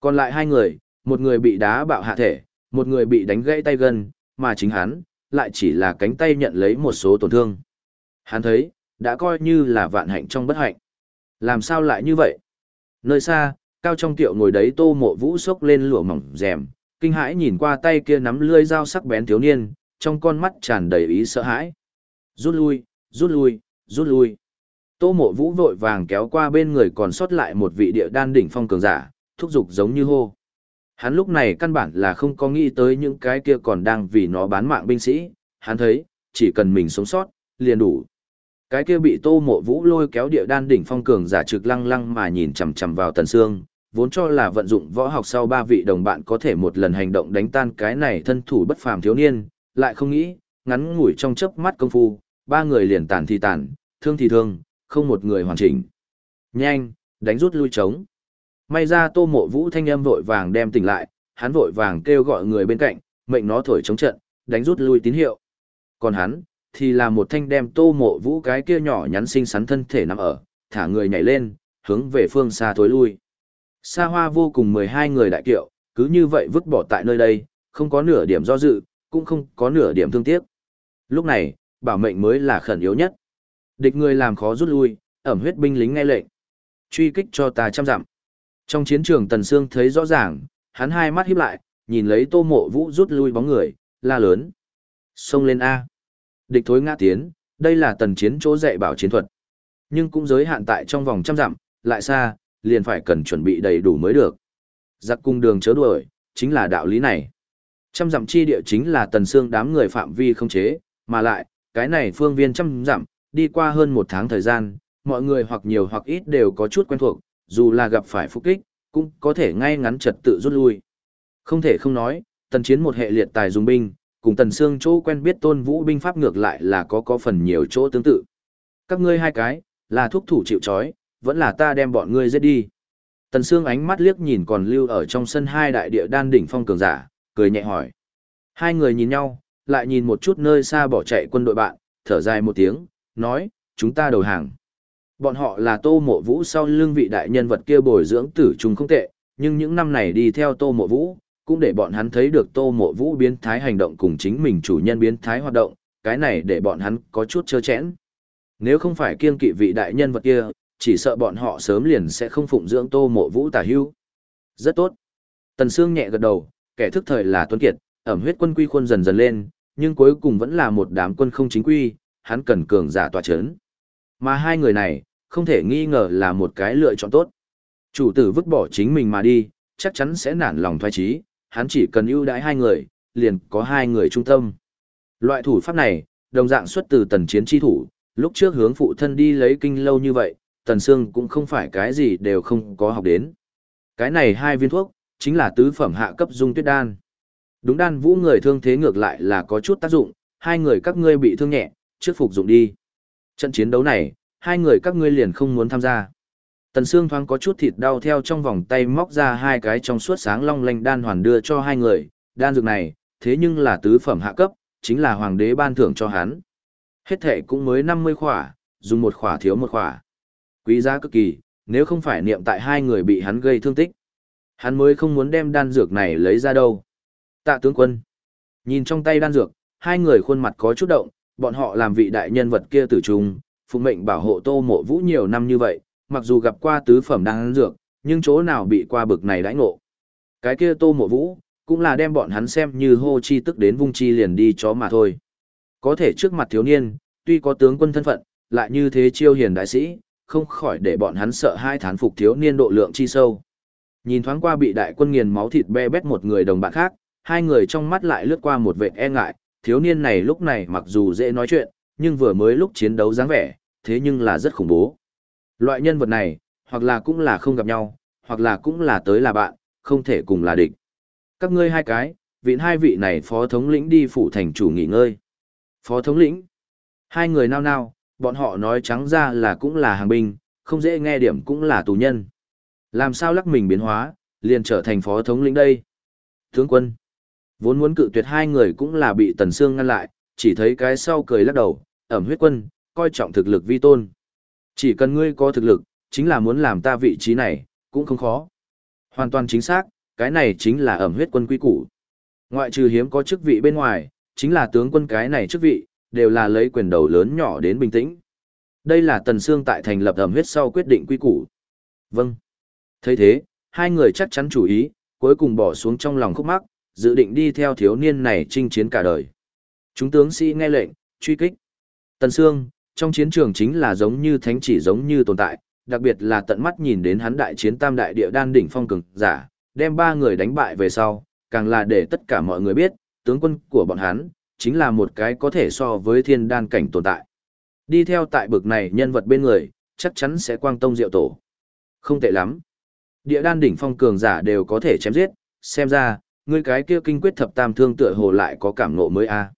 Còn lại hai người, một người bị đá bạo hạ thể, một người bị đánh gãy tay gân, mà chính hắn, lại chỉ là cánh tay nhận lấy một số tổn thương. Hắn thấy, đã coi như là vạn hạnh trong bất hạnh. Làm sao lại như vậy? Nơi xa, cao trong tiệu ngồi đấy tô mộ vũ sốc lên lụa mỏng rèm, kinh hãi nhìn qua tay kia nắm lưỡi dao sắc bén thiếu niên, trong con mắt tràn đầy ý sợ hãi. Rút lui, rút lui, rút lui. Tô mộ vũ vội vàng kéo qua bên người còn sót lại một vị địa đan đỉnh phong cường giả, thúc giục giống như hô. Hắn lúc này căn bản là không có nghĩ tới những cái kia còn đang vì nó bán mạng binh sĩ, hắn thấy, chỉ cần mình sống sót, liền đủ. Cái kia bị tô mộ vũ lôi kéo địa đan đỉnh phong cường giả trực lăng lăng mà nhìn chằm chằm vào tần xương, vốn cho là vận dụng võ học sau ba vị đồng bạn có thể một lần hành động đánh tan cái này thân thủ bất phàm thiếu niên, lại không nghĩ, ngắn ngủi trong chớp mắt công phu, ba người liền tàn thì tàn, thương thì thương, không một người hoàn chỉnh. Nhanh, đánh rút lui trống. May ra tô mộ vũ thanh âm vội vàng đem tỉnh lại, hắn vội vàng kêu gọi người bên cạnh, mệnh nó thổi chống trận, đánh rút lui tín hiệu. Còn hắn, thì là một thanh đem tô mộ vũ cái kia nhỏ nhắn xinh xắn thân thể nằm ở, thả người nhảy lên, hướng về phương xa thối lui. Xa hoa vô cùng 12 người đại kiệu, cứ như vậy vứt bỏ tại nơi đây, không có nửa điểm do dự, cũng không có nửa điểm thương tiếc. Lúc này, bảo mệnh mới là khẩn yếu nhất. Địch người làm khó rút lui, ẩm huyết binh lính nghe lệnh. Truy kích cho ta trăm dặm. Trong chiến trường Tần Sương thấy rõ ràng, hắn hai mắt híp lại, nhìn lấy tô mộ vũ rút lui bóng người, la lớn. Xông lên A. Địch thối ngã tiến, đây là tần chiến chỗ dạy bảo chiến thuật. Nhưng cũng giới hạn tại trong vòng trăm dặm, lại xa, liền phải cần chuẩn bị đầy đủ mới được. Giặc cung đường chớ đuổi, chính là đạo lý này. Trăm dặm chi địa chính là tần xương đám người phạm vi không chế, mà lại, cái này phương viên trăm dặm, đi qua hơn một tháng thời gian, mọi người hoặc nhiều hoặc ít đều có chút quen thuộc, dù là gặp phải phục kích, cũng có thể ngay ngắn trật tự rút lui. Không thể không nói, tần chiến một hệ liệt tài dùng binh, cùng tần xương chỗ quen biết tôn vũ binh pháp ngược lại là có có phần nhiều chỗ tương tự. Các ngươi hai cái, là thúc thủ chịu chói, vẫn là ta đem bọn ngươi giết đi. Tần xương ánh mắt liếc nhìn còn lưu ở trong sân hai đại địa đan đỉnh phong cường giả, cười nhẹ hỏi. Hai người nhìn nhau, lại nhìn một chút nơi xa bỏ chạy quân đội bạn, thở dài một tiếng, nói, chúng ta đầu hàng. Bọn họ là tô mộ vũ sau lưng vị đại nhân vật kia bồi dưỡng tử trùng không tệ, nhưng những năm này đi theo tô mộ vũ, cũng để bọn hắn thấy được tô mộ vũ biến thái hành động cùng chính mình chủ nhân biến thái hoạt động, cái này để bọn hắn có chút chơ chẽn. Nếu không phải kiên kỵ vị đại nhân vật kia, chỉ sợ bọn họ sớm liền sẽ không phụng dưỡng tô mộ vũ tả hưu. Rất tốt. Tần Sương nhẹ gật đầu, kẻ thức thời là tuấn kiệt, ẩm huyết quân quy khuôn dần dần lên, nhưng cuối cùng vẫn là một đám quân không chính quy, hắn cần cường giả tòa chấn. Mà hai người này, không thể nghi ngờ là một cái lựa chọn tốt. Chủ tử vứt bỏ chính mình mà đi, chắc chắn sẽ nản lòng thoái trí, hắn chỉ cần ưu đãi hai người, liền có hai người trung tâm. Loại thủ pháp này, đồng dạng xuất từ tần chiến chi thủ, lúc trước hướng phụ thân đi lấy kinh lâu như vậy, tần xương cũng không phải cái gì đều không có học đến. Cái này hai viên thuốc, chính là tứ phẩm hạ cấp dung tuyết đan. Đúng đan vũ người thương thế ngược lại là có chút tác dụng, hai người các ngươi bị thương nhẹ, trước phục dụng đi. Trận chiến đấu này, hai người các ngươi liền không muốn tham gia. Tần Sương thoáng có chút thịt đau theo trong vòng tay móc ra hai cái trong suốt sáng long lanh đan hoàn đưa cho hai người, đan dược này, thế nhưng là tứ phẩm hạ cấp, chính là hoàng đế ban thưởng cho hắn. Hết thể cũng mới 50 khỏa, dùng một khỏa thiếu một khỏa. Quý giá cực kỳ, nếu không phải niệm tại hai người bị hắn gây thương tích. Hắn mới không muốn đem đan dược này lấy ra đâu. Tạ tướng quân. Nhìn trong tay đan dược, hai người khuôn mặt có chút động, bọn họ làm vị đại nhân vật kia tử trùng phụ mệnh bảo hộ tô mộ vũ nhiều năm như vậy, mặc dù gặp qua tứ phẩm đan dược, nhưng chỗ nào bị qua bực này đãi ngộ. Cái kia tô mộ vũ, cũng là đem bọn hắn xem như hô chi tức đến vung chi liền đi chó mà thôi. Có thể trước mặt thiếu niên, tuy có tướng quân thân phận, lại như thế chiêu hiền đại sĩ, không khỏi để bọn hắn sợ hai thán phục thiếu niên độ lượng chi sâu. Nhìn thoáng qua bị đại quân nghiền máu thịt be bét một người đồng bạn khác, hai người trong mắt lại lướt qua một vệt e ngại, thiếu niên này lúc này mặc dù dễ nói chuyện, nhưng vừa mới lúc chiến đấu dáng vẻ, thế nhưng là rất khủng bố. Loại nhân vật này, hoặc là cũng là không gặp nhau, hoặc là cũng là tới là bạn, không thể cùng là địch. Các ngươi hai cái, viện hai vị này phó thống lĩnh đi phủ thành chủ nghỉ ngơi. Phó thống lĩnh. Hai người nao nao, bọn họ nói trắng ra là cũng là hàng binh, không dễ nghe điểm cũng là tù nhân. Làm sao lắc mình biến hóa, liền trở thành phó thống lĩnh đây. Tướng quân. Vốn muốn cự tuyệt hai người cũng là bị Tần Sương ngăn lại, chỉ thấy cái sau cười lắc đầu, ẩm huyết quân, coi trọng thực lực vi tôn. Chỉ cần ngươi có thực lực, chính là muốn làm ta vị trí này, cũng không khó. Hoàn toàn chính xác, cái này chính là ẩm huyết quân quy củ. Ngoại trừ hiếm có chức vị bên ngoài, chính là tướng quân cái này chức vị, đều là lấy quyền đầu lớn nhỏ đến bình tĩnh. Đây là Tần Sương tại thành lập ẩm huyết sau quyết định quy củ. Vâng. thấy thế, hai người chắc chắn chủ ý, cuối cùng bỏ xuống trong lòng khúc mắc, dự định đi theo thiếu niên này chinh chiến cả đời. Chúng tướng sĩ nghe lệnh, truy kích. Tần Sương, trong chiến trường chính là giống như thánh chỉ giống như tồn tại, đặc biệt là tận mắt nhìn đến hắn đại chiến tam đại địa đan đỉnh phong cường giả, đem ba người đánh bại về sau, càng là để tất cả mọi người biết, tướng quân của bọn hắn, chính là một cái có thể so với thiên đan cảnh tồn tại. Đi theo tại bực này nhân vật bên người, chắc chắn sẽ quang tông diệu tổ. Không tệ lắm. Địa đan đỉnh phong cường giả đều có thể chém giết, xem ra, ngươi cái kia kinh quyết thập tam thương tựa hồ lại có cảm ngộ mới a.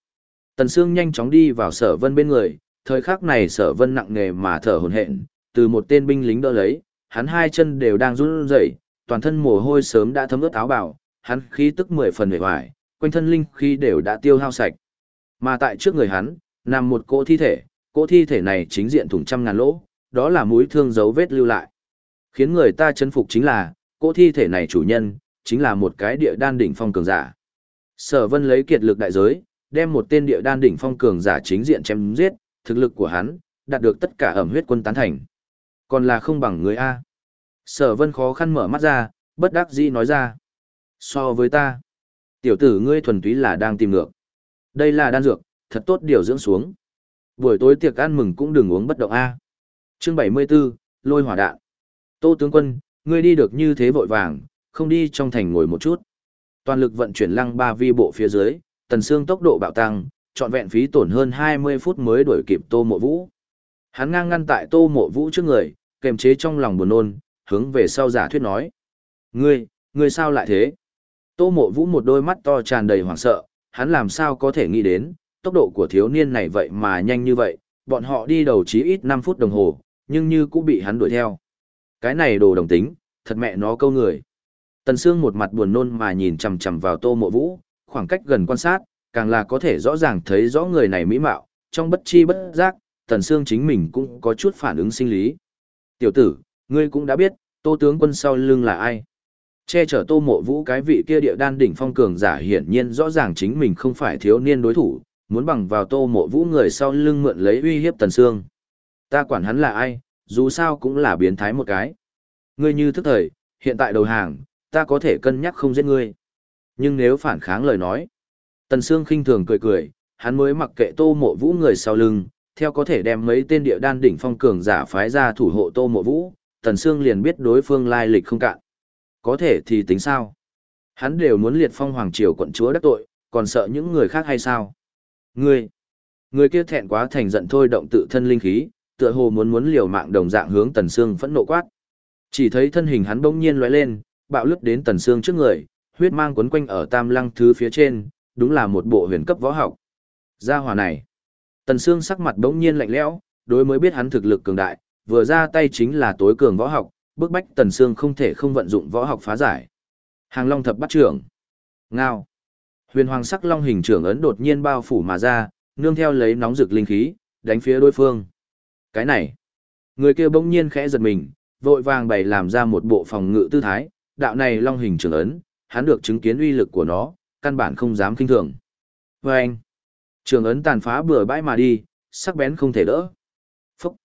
Tần Sương nhanh chóng đi vào sở vân bên người, thời khắc này sở vân nặng nề mà thở hổn hển, từ một tên binh lính đỡ lấy, hắn hai chân đều đang run rẩy, toàn thân mồ hôi sớm đã thấm ướt áo bào, hắn khí tức mười phần mệt mỏi, quanh thân linh khí đều đã tiêu hao sạch. Mà tại trước người hắn, nằm một cỗ thi thể, cỗ thi thể này chính diện thủng trăm ngàn lỗ, đó là mũi thương dấu vết lưu lại. Khiến người ta chấn phục chính là, cỗ thi thể này chủ nhân, chính là một cái địa đan đỉnh phong cường giả. Sở Vân lấy kiệt lực đại giới, đem một tên địa đan đỉnh phong cường giả chính diện chém giết, thực lực của hắn đạt được tất cả ẩm huyết quân tán thành. Còn là không bằng người a. Sở Vân khó khăn mở mắt ra, bất đắc dĩ nói ra: "So với ta, tiểu tử ngươi thuần túy là đang tìm ngược. Đây là đan dược, thật tốt điều dưỡng xuống. Buổi tối tiệc ăn mừng cũng đừng uống bất động a." Chương 74, Lôi hỏa đạn. Tô tướng quân, ngươi đi được như thế vội vàng, không đi trong thành ngồi một chút. Toàn lực vận chuyển lăng ba vi bộ phía dưới, tần Sương tốc độ bạo tăng, trọn vẹn phí tổn hơn 20 phút mới đuổi kịp Tô Mộ Vũ. Hắn ngang ngăn tại Tô Mộ Vũ trước người, kềm chế trong lòng buồn nôn, hướng về sau giả thuyết nói. Ngươi, ngươi sao lại thế? Tô Mộ Vũ một đôi mắt to tràn đầy hoảng sợ, hắn làm sao có thể nghĩ đến, tốc độ của thiếu niên này vậy mà nhanh như vậy, bọn họ đi đầu chí ít 5 phút đồng hồ, nhưng như cũng bị hắn đuổi theo. Cái này đồ đồng tính, thật mẹ nó câu người. Tần Sương một mặt buồn nôn mà nhìn chằm chằm vào Tô Mộ Vũ, khoảng cách gần quan sát, càng là có thể rõ ràng thấy rõ người này mỹ mạo, trong bất chi bất giác, Tần Sương chính mình cũng có chút phản ứng sinh lý. Tiểu tử, ngươi cũng đã biết, Tô tướng quân sau lưng là ai? Che chở Tô Mộ Vũ cái vị kia địa đan đỉnh phong cường giả hiển nhiên rõ ràng chính mình không phải thiếu niên đối thủ, muốn bằng vào Tô Mộ Vũ người sau lưng mượn lấy uy hiếp Tần Sương. Ta quản hắn là ai, dù sao cũng là biến thái một cái. Ngươi như thức thời, hiện tại đầu hàng, ta có thể cân nhắc không giết ngươi. Nhưng nếu phản kháng lời nói, Tần Sương khinh thường cười cười, hắn mới mặc kệ Tô Mộ Vũ người sau lưng, theo có thể đem mấy tên địa đan đỉnh phong cường giả phái ra thủ hộ Tô Mộ Vũ, Tần Sương liền biết đối phương lai lịch không cạn. Có thể thì tính sao? Hắn đều muốn liệt phong hoàng triều quận chúa đắc tội, còn sợ những người khác hay sao? Ngươi, người kia thẹn quá thành giận thôi động tự thân linh khí, tựa hồ muốn muốn liều mạng đồng dạng hướng Tần Sương phẫn nộ quát. Chỉ thấy thân hình hắn bỗng nhiên lóe lên, bạo lướt đến Tần Sương trước người, huyết mang quấn quanh ở tam lăng thứ phía trên, đúng là một bộ huyền cấp võ học. Gia hỏa này. Tần Sương sắc mặt bỗng nhiên lạnh lẽo, đối mới biết hắn thực lực cường đại, vừa ra tay chính là tối cường võ học, bức bách Tần Sương không thể không vận dụng võ học phá giải. Hàng Long thập bắt trưởng. Ngao. Huyền hoàng sắc long hình trưởng ấn đột nhiên bao phủ mà ra, nương theo lấy nóng rực linh khí, đánh phía đối phương. Cái này. Người kia bỗng nhiên khẽ giật mình, vội vàng bày làm ra một bộ phòng ngự tư thái, đạo này long hình trưởng ấn, hắn được chứng kiến uy lực của nó, căn bản không dám kinh thường. Và anh, trường ấn tàn phá bừa bãi mà đi, sắc bén không thể đỡ. Phúc!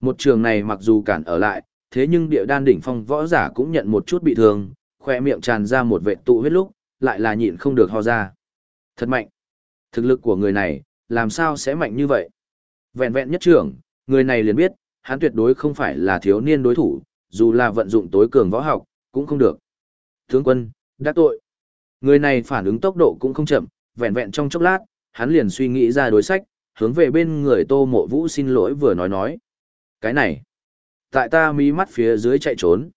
Một trường này mặc dù cản ở lại, thế nhưng địa đan đỉnh phong võ giả cũng nhận một chút bị thương, khoe miệng tràn ra một vệ tụ huyết lúc, lại là nhịn không được ho ra. Thật mạnh! Thực lực của người này, làm sao sẽ mạnh như vậy? Vẹn vẹn nhất trưởng, người này liền biết, hắn tuyệt đối không phải là thiếu niên đối thủ, dù là vận dụng tối cường võ học, cũng không được. Tướng quân, đã tội. Người này phản ứng tốc độ cũng không chậm, vẹn vẹn trong chốc lát, hắn liền suy nghĩ ra đối sách, hướng về bên người Tô Mộ Vũ xin lỗi vừa nói nói. Cái này, tại ta mí mắt phía dưới chạy trốn.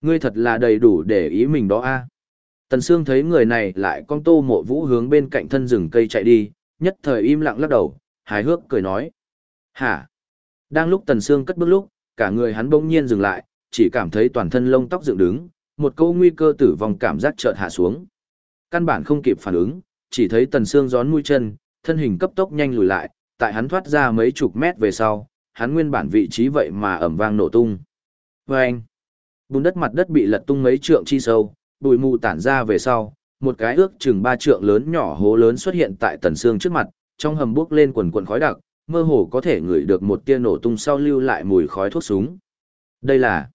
Ngươi thật là đầy đủ để ý mình đó a. Tần Sương thấy người này lại con Tô Mộ Vũ hướng bên cạnh thân rừng cây chạy đi, nhất thời im lặng lắc đầu, hài hước cười nói. Hả? Đang lúc Tần Sương cất bước lúc, cả người hắn bỗng nhiên dừng lại, chỉ cảm thấy toàn thân lông tóc dựng đứng, một câu nguy cơ tử vong cảm giác chợt hạ xuống. Căn bản không kịp phản ứng, chỉ thấy tần xương gión mũi chân, thân hình cấp tốc nhanh lùi lại, tại hắn thoát ra mấy chục mét về sau, hắn nguyên bản vị trí vậy mà ầm vang nổ tung. Vâng! Bùn đất mặt đất bị lật tung mấy trượng chi sâu, bụi mù tản ra về sau, một cái ước chừng ba trượng lớn nhỏ hố lớn xuất hiện tại tần xương trước mặt, trong hầm bước lên quần quần khói đặc, mơ hồ có thể ngửi được một tia nổ tung sau lưu lại mùi khói thuốc súng. Đây là...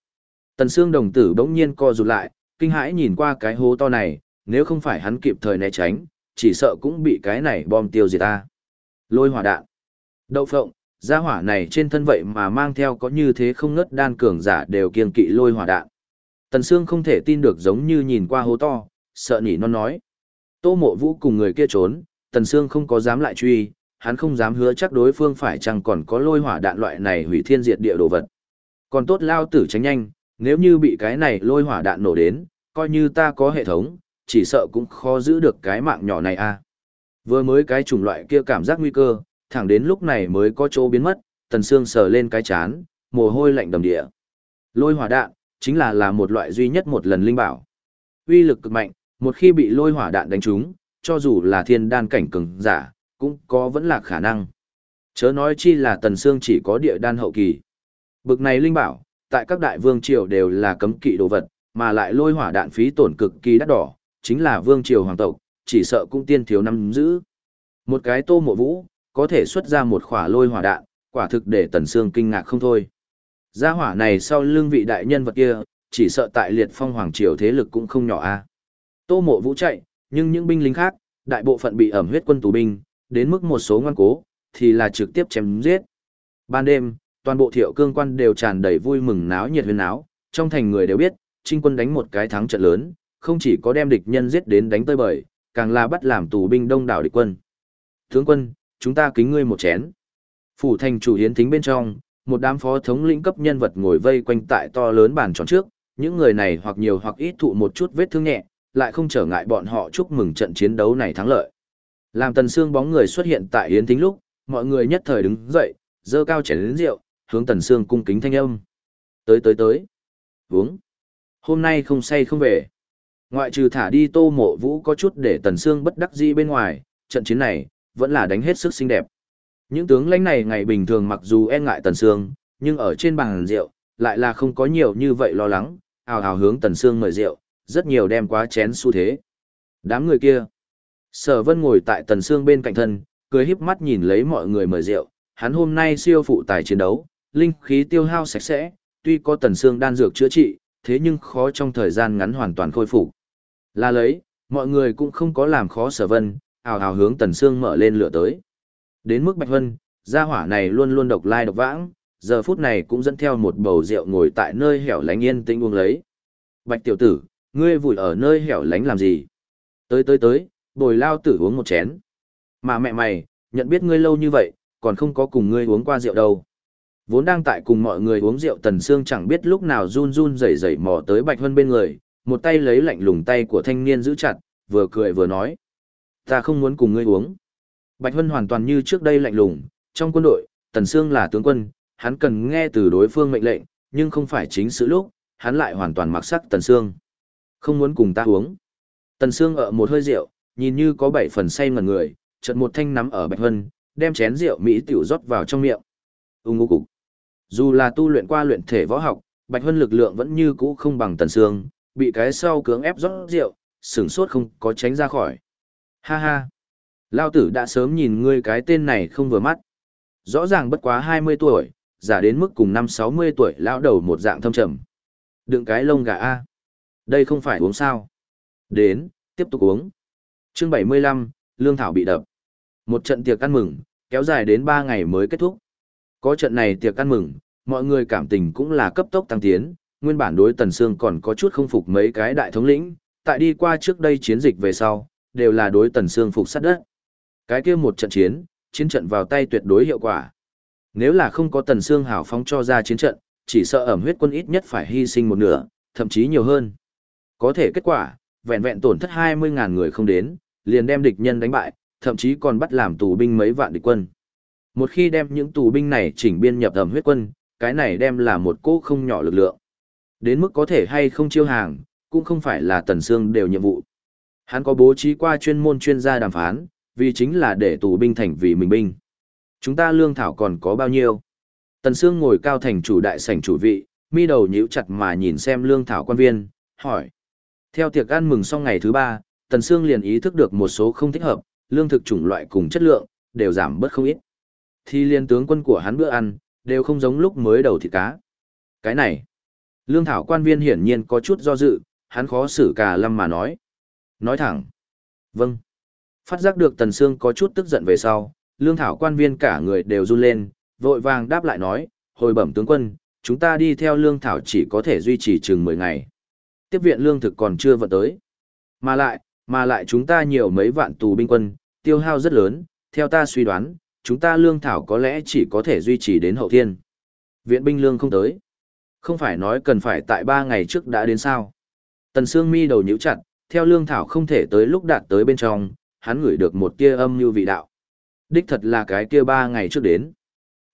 Tần Sương đồng tử bỗng nhiên co rụt lại, kinh hãi nhìn qua cái hố to này, nếu không phải hắn kịp thời né tránh, chỉ sợ cũng bị cái này bom tiêu diệt ta. Lôi hỏa đạn. Đậu phộng, gia hỏa này trên thân vậy mà mang theo có như thế không ngớt đan cường giả đều kiên kỵ lôi hỏa đạn. Tần Sương không thể tin được giống như nhìn qua hố to, sợ nỉ non nói. Tô mộ vũ cùng người kia trốn, Tần Sương không có dám lại truy, hắn không dám hứa chắc đối phương phải chăng còn có lôi hỏa đạn loại này hủy thiên diệt địa đồ vật. Còn tốt lao tử tránh nhanh, nếu như bị cái này lôi hỏa đạn nổ đến, coi như ta có hệ thống, chỉ sợ cũng khó giữ được cái mạng nhỏ này a. À. Vừa mới cái chủng loại kia cảm giác nguy cơ, thẳng đến lúc này mới có chỗ biến mất, Tần Sương sờ lên cái chán, mồ hôi lạnh đầm địa. Lôi hỏa đạn, chính là là một loại duy nhất một lần linh bảo. Uy lực cực mạnh, một khi bị lôi hỏa đạn đánh trúng, cho dù là thiên đan cảnh cường giả, cũng có vẫn là khả năng. Chớ nói chi là Tần Sương chỉ có địa đan hậu kỳ. Bực này linh bảo, tại các đại vương triều đều là cấm kỵ đồ vật, mà lại lôi hỏa đạn phí tổn cực kỳ đắt đỏ, chính là vương triều hoàng tộc, chỉ sợ cũng tiên thiếu năm giữ. Một cái tô mộ vũ, có thể xuất ra một khỏa lôi hỏa đạn, quả thực để Tần Sương kinh ngạc không thôi. Gia hỏa này sau lưng vị đại nhân vật kia, chỉ sợ tại liệt phong hoàng triều thế lực cũng không nhỏ a. Tô mộ vũ chạy, nhưng những binh lính khác, đại bộ phận bị ẩm huyết quân tù binh, đến mức một số ngoan cố, thì là trực tiếp chém giết. Ban đêm, toàn bộ thiệu cương quan đều tràn đầy vui mừng náo nhiệt huyên náo, trong thành người đều biết, trinh quân đánh một cái thắng trận lớn, không chỉ có đem địch nhân giết đến đánh tơi bời, càng là bắt làm tù binh đông đảo địch quân. Tướng quân, chúng ta kính ngươi một chén. Phủ thành chủ hiến thính bên trong, một đám phó thống lĩnh cấp nhân vật ngồi vây quanh tại to lớn bàn tròn trước, những người này hoặc nhiều hoặc ít thụ một chút vết thương nhẹ, lại không trở ngại bọn họ chúc mừng trận chiến đấu này thắng lợi. Làm tần xương bóng người xuất hiện tại hiến thính lúc, mọi người nhất thời đứng dậy, dơ cao chén lớn rượu, hướng tần xương cung kính thanh âm. Tới tới tới. Uống. Hôm nay không say không về. Ngoại trừ thả đi tô mộ vũ có chút để tần xương bất đắc dĩ bên ngoài, trận chiến này, vẫn là đánh hết sức xinh đẹp. Những tướng lãnh này ngày bình thường mặc dù e ngại tần xương, nhưng ở trên bàn rượu, lại là không có nhiều như vậy lo lắng, ào ào hướng tần xương mời rượu, rất nhiều đem quá chén xu thế. Đám người kia. Sở vân ngồi tại tần xương bên cạnh thân, cười híp mắt nhìn lấy mọi người mời rượu, hắn hôm nay siêu phụ tài chiến đấu, linh khí tiêu hao sạch sẽ, tuy có tần xương đan dược chữa trị, thế nhưng khó trong thời gian ngắn hoàn toàn khôi phục. Là lấy, mọi người cũng không có làm khó sở vân, ảo ảo hướng tần xương mở lên lửa tới. Đến mức bạch vân, gia hỏa này luôn luôn độc lai độc vãng, giờ phút này cũng dẫn theo một bầu rượu ngồi tại nơi hẻo lánh yên tĩnh uống lấy. Bạch tiểu tử, ngươi vùi ở nơi hẻo lánh làm gì? Tới tới tới, bồi lao tử uống một chén. Mà mẹ mày, nhận biết ngươi lâu như vậy, còn không có cùng ngươi uống qua rượu đâu. Vốn đang tại cùng mọi người uống rượu Tần Sương chẳng biết lúc nào run run rẩy rẩy mò tới Bạch Hân bên người, một tay lấy lạnh lùng tay của thanh niên giữ chặt, vừa cười vừa nói. Ta không muốn cùng ngươi uống. Bạch Hân hoàn toàn như trước đây lạnh lùng, trong quân đội, Tần Sương là tướng quân, hắn cần nghe từ đối phương mệnh lệnh, nhưng không phải chính sự lúc, hắn lại hoàn toàn mặc sắc Tần Sương. Không muốn cùng ta uống. Tần Sương ở một hơi rượu, nhìn như có bảy phần say ngẩn người, chợt một thanh nắm ở Bạch Hân, đem chén rượu Mỹ tiểu rót vào trong miệng. Ung ngô cục. Dù là tu luyện qua luyện thể võ học, Bạch Hân lực lượng vẫn như cũ không bằng Tần Sương, bị cái sau cưỡng ép rót rượu, sửng sốt không có tránh ra khỏi. Ha ha. Lao tử đã sớm nhìn ngươi cái tên này không vừa mắt. Rõ ràng bất quá 20 tuổi, giả đến mức cùng năm 60 tuổi lão đầu một dạng thâm trầm. Đựng cái lông gà A. Đây không phải uống sao. Đến, tiếp tục uống. chương 75, Lương Thảo bị đập. Một trận tiệc ăn mừng, kéo dài đến 3 ngày mới kết thúc. Có trận này tiệc ăn mừng, mọi người cảm tình cũng là cấp tốc tăng tiến, nguyên bản đối Tần Sương còn có chút không phục mấy cái đại thống lĩnh, tại đi qua trước đây chiến dịch về sau, đều là đối Tần Sương phục sát đất. Cái kia một trận chiến, chiến trận vào tay tuyệt đối hiệu quả. Nếu là không có Tần Sương hảo phóng cho ra chiến trận, chỉ sợ ẩm huyết quân ít nhất phải hy sinh một nửa, thậm chí nhiều hơn. Có thể kết quả, vẹn vẹn tổn thất 20.000 người không đến, liền đem địch nhân đánh bại, thậm chí còn bắt làm tù binh mấy vạn địch quân. Một khi đem những tù binh này chỉnh biên nhập ẩm huyết quân, cái này đem là một cỗ không nhỏ lực lượng. Đến mức có thể hay không chiêu hàng, cũng không phải là Tần Sương đều nhiệm vụ. Hắn có bố trí qua chuyên môn chuyên gia đàm phán, vì chính là để tù binh thành vì mình binh. Chúng ta lương thảo còn có bao nhiêu? Tần Sương ngồi cao thành chủ đại sảnh chủ vị, mi đầu nhíu chặt mà nhìn xem lương thảo quan viên, hỏi. Theo tiệc ăn mừng xong ngày thứ ba, Tần Sương liền ý thức được một số không thích hợp, lương thực chủng loại cùng chất lượng, đều giảm bớt không ít. thì liên tướng quân của hắn bữa ăn, đều không giống lúc mới đầu thịt cá. Cái này, lương thảo quan viên hiển nhiên có chút do dự, hắn khó xử cả lâm mà nói. Nói thẳng. Vâng. Phát giác được Tần Sương có chút tức giận về sau, lương thảo quan viên cả người đều run lên, vội vàng đáp lại nói, hồi bẩm tướng quân, chúng ta đi theo lương thảo chỉ có thể duy trì chừng 10 ngày. Tiếp viện lương thực còn chưa vận tới. Mà lại, mà lại chúng ta nhiều mấy vạn tù binh quân, tiêu hao rất lớn, theo ta suy đoán, chúng ta lương thảo có lẽ chỉ có thể duy trì đến hậu thiên. Viện binh lương không tới. Không phải nói cần phải tại 3 ngày trước đã đến sao. Tần Sương mi đầu nhíu chặt, theo lương thảo không thể tới lúc đạt tới bên trong, hắn ngửi được một tia âm như vị đạo. Đích thật là cái kia 3 ngày trước đến.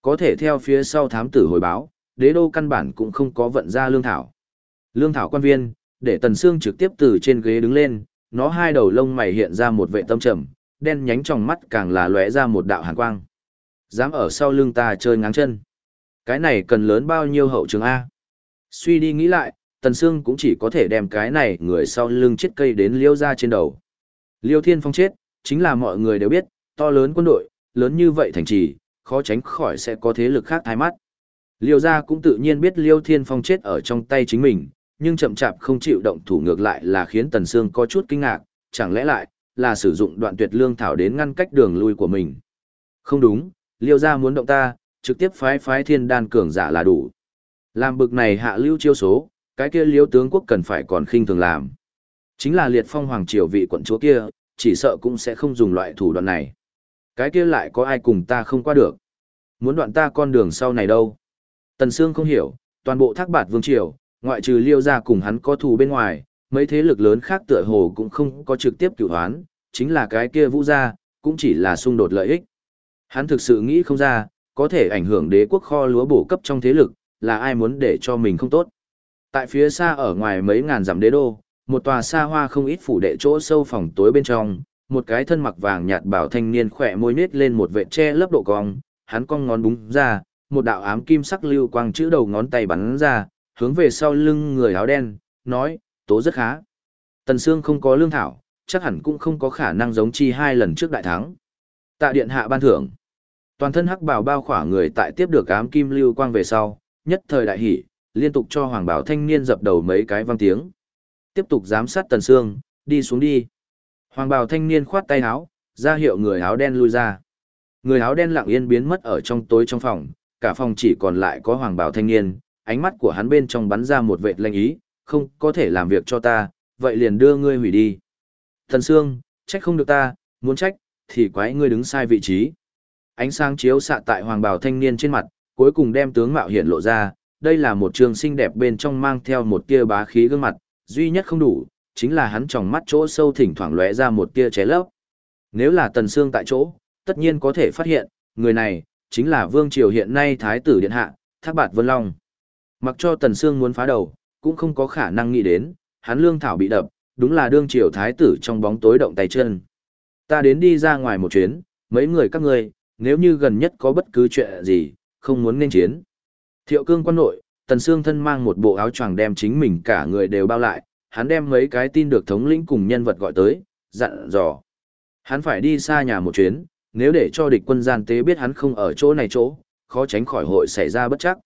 Có thể theo phía sau thám tử hồi báo, đế đô căn bản cũng không có vận ra lương thảo. Lương thảo quan viên, để Tần Sương trực tiếp từ trên ghế đứng lên, nó hai đầu lông mày hiện ra một vệ tâm trầm, đen nhánh trong mắt càng là lóe ra một đạo hàn quang. Dám ở sau lưng ta chơi ngáng chân. Cái này cần lớn bao nhiêu hậu trường A. Suy đi nghĩ lại, Tần Sương cũng chỉ có thể đem cái này người sau lưng chết cây đến liêu ra trên đầu. Liêu Thiên Phong chết, chính là mọi người đều biết, to lớn quân đội, lớn như vậy thành trì, khó tránh khỏi sẽ có thế lực khác thái mắt. Liêu gia cũng tự nhiên biết Liêu Thiên Phong chết ở trong tay chính mình, nhưng chậm chạp không chịu động thủ ngược lại là khiến Tần Sương có chút kinh ngạc, chẳng lẽ lại là sử dụng đoạn tuyệt lương thảo đến ngăn cách đường lui của mình. Không đúng, Liêu gia muốn động ta, trực tiếp phái phái thiên đan cường giả là đủ. Làm bực này hạ lưu chiêu số, cái kia Liêu tướng quốc cần phải còn khinh thường làm. Chính là liệt phong hoàng triều vị quận chúa kia, chỉ sợ cũng sẽ không dùng loại thủ đoạn này. Cái kia lại có ai cùng ta không qua được. Muốn đoạn ta con đường sau này đâu. Tần Sương không hiểu, toàn bộ thác bạt vương triều, ngoại trừ liêu ra cùng hắn có thù bên ngoài, mấy thế lực lớn khác tựa hồ cũng không có trực tiếp cửu hoán, chính là cái kia vũ gia, cũng chỉ là xung đột lợi ích. Hắn thực sự nghĩ không ra, có thể ảnh hưởng đế quốc kho lúa bổ cấp trong thế lực, là ai muốn để cho mình không tốt. Tại phía xa ở ngoài mấy ngàn dặm đế đô, một tòa xa hoa không ít phủ đệ chỗ sâu phòng tối bên trong, một cái thân mặc vàng nhạt bảo thanh niên khỏe môi nết lên một vệ che lớp độ cong, hắn cong ngón búng ra, một đạo ám kim sắc lưu quang chữ đầu ngón tay bắn ra, hướng về sau lưng người áo đen, nói, tố rất khá. Tần Sương không có lương thảo, chắc hẳn cũng không có khả năng giống chi hai lần trước đại thắng. Tạ điện hạ ban thưởng. Toàn thân hắc bảo bao khỏa người tại tiếp được ám kim lưu quang về sau, nhất thời đại hỉ, liên tục cho hoàng bảo thanh niên dập đầu mấy cái vang tiếng. Tiếp tục giám sát Tần Sương, đi xuống đi. Hoàng bào thanh niên khoát tay áo, ra hiệu người áo đen lui ra. Người áo đen lặng yên biến mất ở trong tối trong phòng, cả phòng chỉ còn lại có hoàng bào thanh niên, ánh mắt của hắn bên trong bắn ra một vệt lanh ý, không có thể làm việc cho ta, vậy liền đưa ngươi hủy đi. Thần Sương, trách không được ta, muốn trách, thì quái ngươi đứng sai vị trí. Ánh sáng chiếu xạ tại hoàng bào thanh niên trên mặt, cuối cùng đem tướng mạo hiện lộ ra, đây là một trường xinh đẹp bên trong mang theo một tia bá khí gương mặt, duy nhất không đủ, chính là hắn tròng mắt chỗ sâu thỉnh thoảng lóe ra một tia ché lấp. Nếu là Tần Sương tại chỗ, tất nhiên có thể phát hiện, người này, chính là Vương Triều hiện nay Thái tử Điện Hạ, Thác Bạt Vân Long. Mặc cho Tần Sương muốn phá đầu, cũng không có khả năng nghĩ đến, hắn lương thảo bị đập, đúng là đương triều Thái tử trong bóng tối động tay chân. Ta đến đi ra ngoài một chuyến, mấy người các ngươi, nếu như gần nhất có bất cứ chuyện gì, không muốn nên chiến. Thiệu cương quan nội, Tần Sương thân mang một bộ áo choàng đem chính mình cả người đều bao lại, hắn đem mấy cái tin được thống lĩnh cùng nhân vật gọi tới, dặn dò. Hắn phải đi xa nhà một chuyến, nếu để cho địch quân gian tế biết hắn không ở chỗ này chỗ, khó tránh khỏi hội xảy ra bất chắc.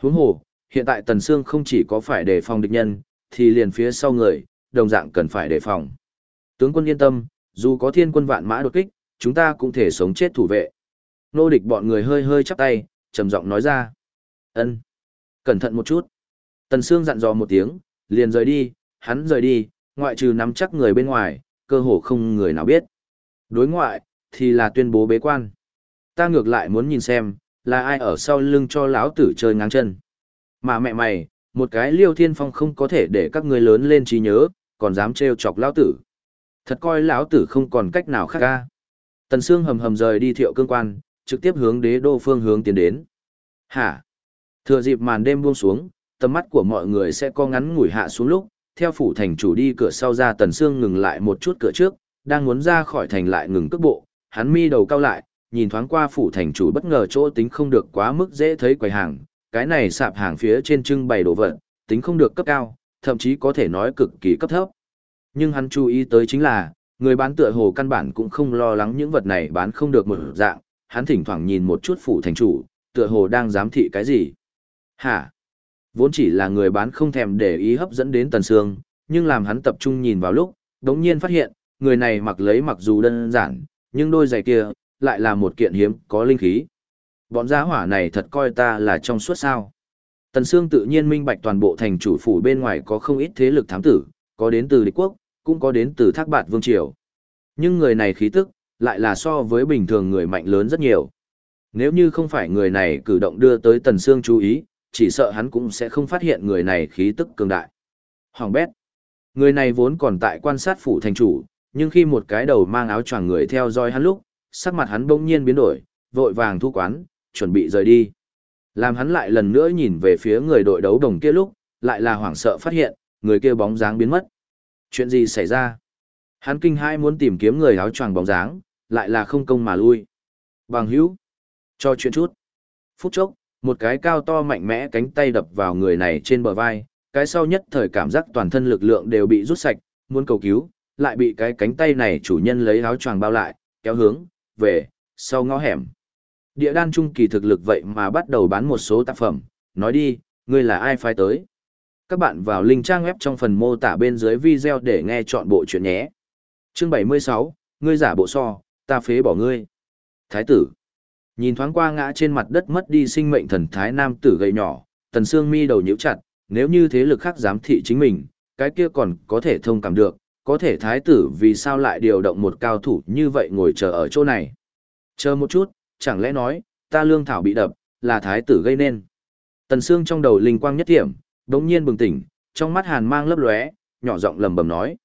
Huống hồ, hiện tại Tần Sương không chỉ có phải đề phòng địch nhân, thì liền phía sau người, đồng dạng cần phải đề phòng. Tướng quân yên tâm, dù có thiên quân vạn mã đột kích, chúng ta cũng thể sống chết thủ vệ. Nô địch bọn người hơi hơi chắp tay, trầm giọng nói ra. ân Cẩn thận một chút. Tần Sương dặn dò một tiếng, liền rời đi, hắn rời đi, ngoại trừ nắm chắc người bên ngoài, cơ hồ không người nào biết. Đối ngoại, thì là tuyên bố bế quan. Ta ngược lại muốn nhìn xem, là ai ở sau lưng cho lão tử chơi ngang chân. Mà mẹ mày, một cái liêu thiên phong không có thể để các ngươi lớn lên trí nhớ, còn dám trêu chọc lão tử. Thật coi lão tử không còn cách nào khác ca. Tần Sương hầm hầm rời đi thiệu cương quan, trực tiếp hướng đế đô phương hướng tiến đến. Hả? Thừa dịp màn đêm buông xuống, tầm mắt của mọi người sẽ có ngắn ngủi hạ xuống lúc, theo phủ thành chủ đi cửa sau ra Tần Sương ngừng lại một chút cửa trước, đang muốn ra khỏi thành lại ngừng cước bộ, hắn mi đầu cao lại, nhìn thoáng qua phủ thành chủ bất ngờ chỗ tính không được quá mức dễ thấy quầy hàng, cái này sạp hàng phía trên trưng bày đồ vật, tính không được cấp cao, thậm chí có thể nói cực kỳ cấp thấp. Nhưng hắn chú ý tới chính là, người bán tựa hồ căn bản cũng không lo lắng những vật này bán không được một dạng, hắn thỉnh thoảng nhìn một chút phủ thành chủ, tựa hồ đang giám thị cái gì. Hả? Vốn chỉ là người bán không thèm để ý hấp dẫn đến Tần Sương, nhưng làm hắn tập trung nhìn vào lúc, đống nhiên phát hiện, người này mặc lấy mặc dù đơn giản, nhưng đôi giày kia, lại là một kiện hiếm, có linh khí. Bọn gia hỏa này thật coi ta là trong suốt sao. Tần Sương tự nhiên minh bạch toàn bộ thành chủ phủ bên ngoài có không ít thế lực thám tử, có đến từ địch quốc, cũng có đến từ thác bạt vương triều. Nhưng người này khí tức, lại là so với bình thường người mạnh lớn rất nhiều. Nếu như không phải người này cử động đưa tới Tần Sương chú ý, chỉ sợ hắn cũng sẽ không phát hiện người này khí tức cường đại. Hoàng bét. Người này vốn còn tại quan sát phủ thành chủ, nhưng khi một cái đầu mang áo choàng người theo dõi hắn lúc, sắc mặt hắn bỗng nhiên biến đổi, vội vàng thu quán, chuẩn bị rời đi. Làm hắn lại lần nữa nhìn về phía người đội đấu đồng kia lúc, lại là hoảng sợ phát hiện, người kia bóng dáng biến mất. Chuyện gì xảy ra? Hắn kinh hai muốn tìm kiếm người áo choàng bóng dáng, lại là không công mà lui. Bằng hữu, cho chuyện chút. Phút chốc, một cái cao to mạnh mẽ cánh tay đập vào người này trên bờ vai, cái sau nhất thời cảm giác toàn thân lực lượng đều bị rút sạch, muốn cầu cứu, lại bị cái cánh tay này chủ nhân lấy áo choàng bao lại, kéo hướng, về, sau ngõ hẻm. Địa đan trung kỳ thực lực vậy mà bắt đầu bán một số tác phẩm, nói đi, ngươi là ai phái tới. Các bạn vào link trang web trong phần mô tả bên dưới video để nghe chọn bộ chuyện nhé. Chương 76, ngươi giả bộ so, ta phế bỏ ngươi. Thái tử. Nhìn thoáng qua ngã trên mặt đất mất đi sinh mệnh thần thái nam tử gầy nhỏ, tần xương mi đầu nhíu chặt, nếu như thế lực khác giám thị chính mình, cái kia còn có thể thông cảm được, có thể thái tử vì sao lại điều động một cao thủ như vậy ngồi chờ ở chỗ này. Chờ một chút, chẳng lẽ nói, ta lương thảo bị đập, là thái tử gây nên. Tần xương trong đầu linh quang nhất thiểm, đống nhiên bừng tỉnh, trong mắt hàn mang lấp lóe, nhỏ giọng lầm bầm nói.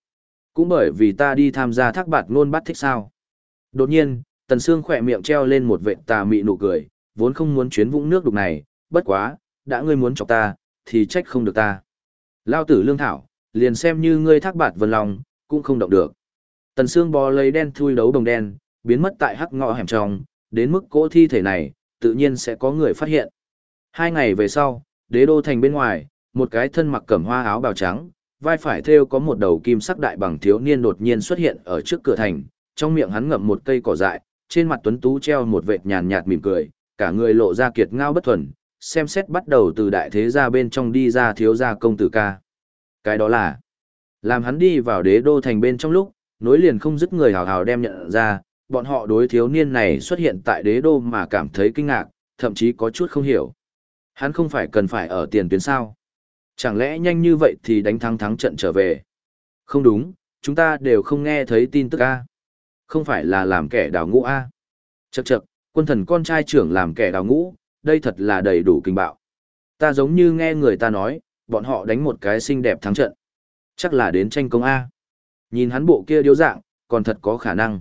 Cũng bởi vì ta đi tham gia thác bạt ngôn bắt thích sao. Đột nhiên, Tần Sương khỏe miệng treo lên một vệt tà mị nụ cười, vốn không muốn chuyến vũng nước đục này, bất quá, đã ngươi muốn chọc ta, thì trách không được ta. Lao tử lương thảo, liền xem như ngươi thác bạt vân lòng, cũng không động được. Tần Sương bò lấy đen thui đấu đồng đen, biến mất tại hắc ngõ hẻm trong, đến mức cỗ thi thể này, tự nhiên sẽ có người phát hiện. Hai ngày về sau, đế đô thành bên ngoài, một cái thân mặc cẩm hoa áo bào trắng, vai phải thêu có một đầu kim sắc đại bằng thiếu niên đột nhiên xuất hiện ở trước cửa thành, trong miệng hắn ngậm một cây cỏ dại, trên mặt tuấn tú treo một vệt nhàn nhạt mỉm cười, cả người lộ ra kiệt ngao bất thuần, xem xét bắt đầu từ đại thế gia bên trong đi ra thiếu gia công tử ca. Cái đó là, làm hắn đi vào đế đô thành bên trong lúc, nối liền không dứt người hào hào đem nhận ra, bọn họ đối thiếu niên này xuất hiện tại đế đô mà cảm thấy kinh ngạc, thậm chí có chút không hiểu. Hắn không phải cần phải ở tiền tuyến sao. Chẳng lẽ nhanh như vậy thì đánh thắng thắng trận trở về? Không đúng, chúng ta đều không nghe thấy tin tức a. Không phải là làm kẻ đào ngũ A. Chậc chậc, quân thần con trai trưởng làm kẻ đào ngũ, đây thật là đầy đủ kinh bạo. Ta giống như nghe người ta nói, bọn họ đánh một cái xinh đẹp thắng trận. Chắc là đến tranh công A. Nhìn hắn bộ kia điếu dạng, còn thật có khả năng.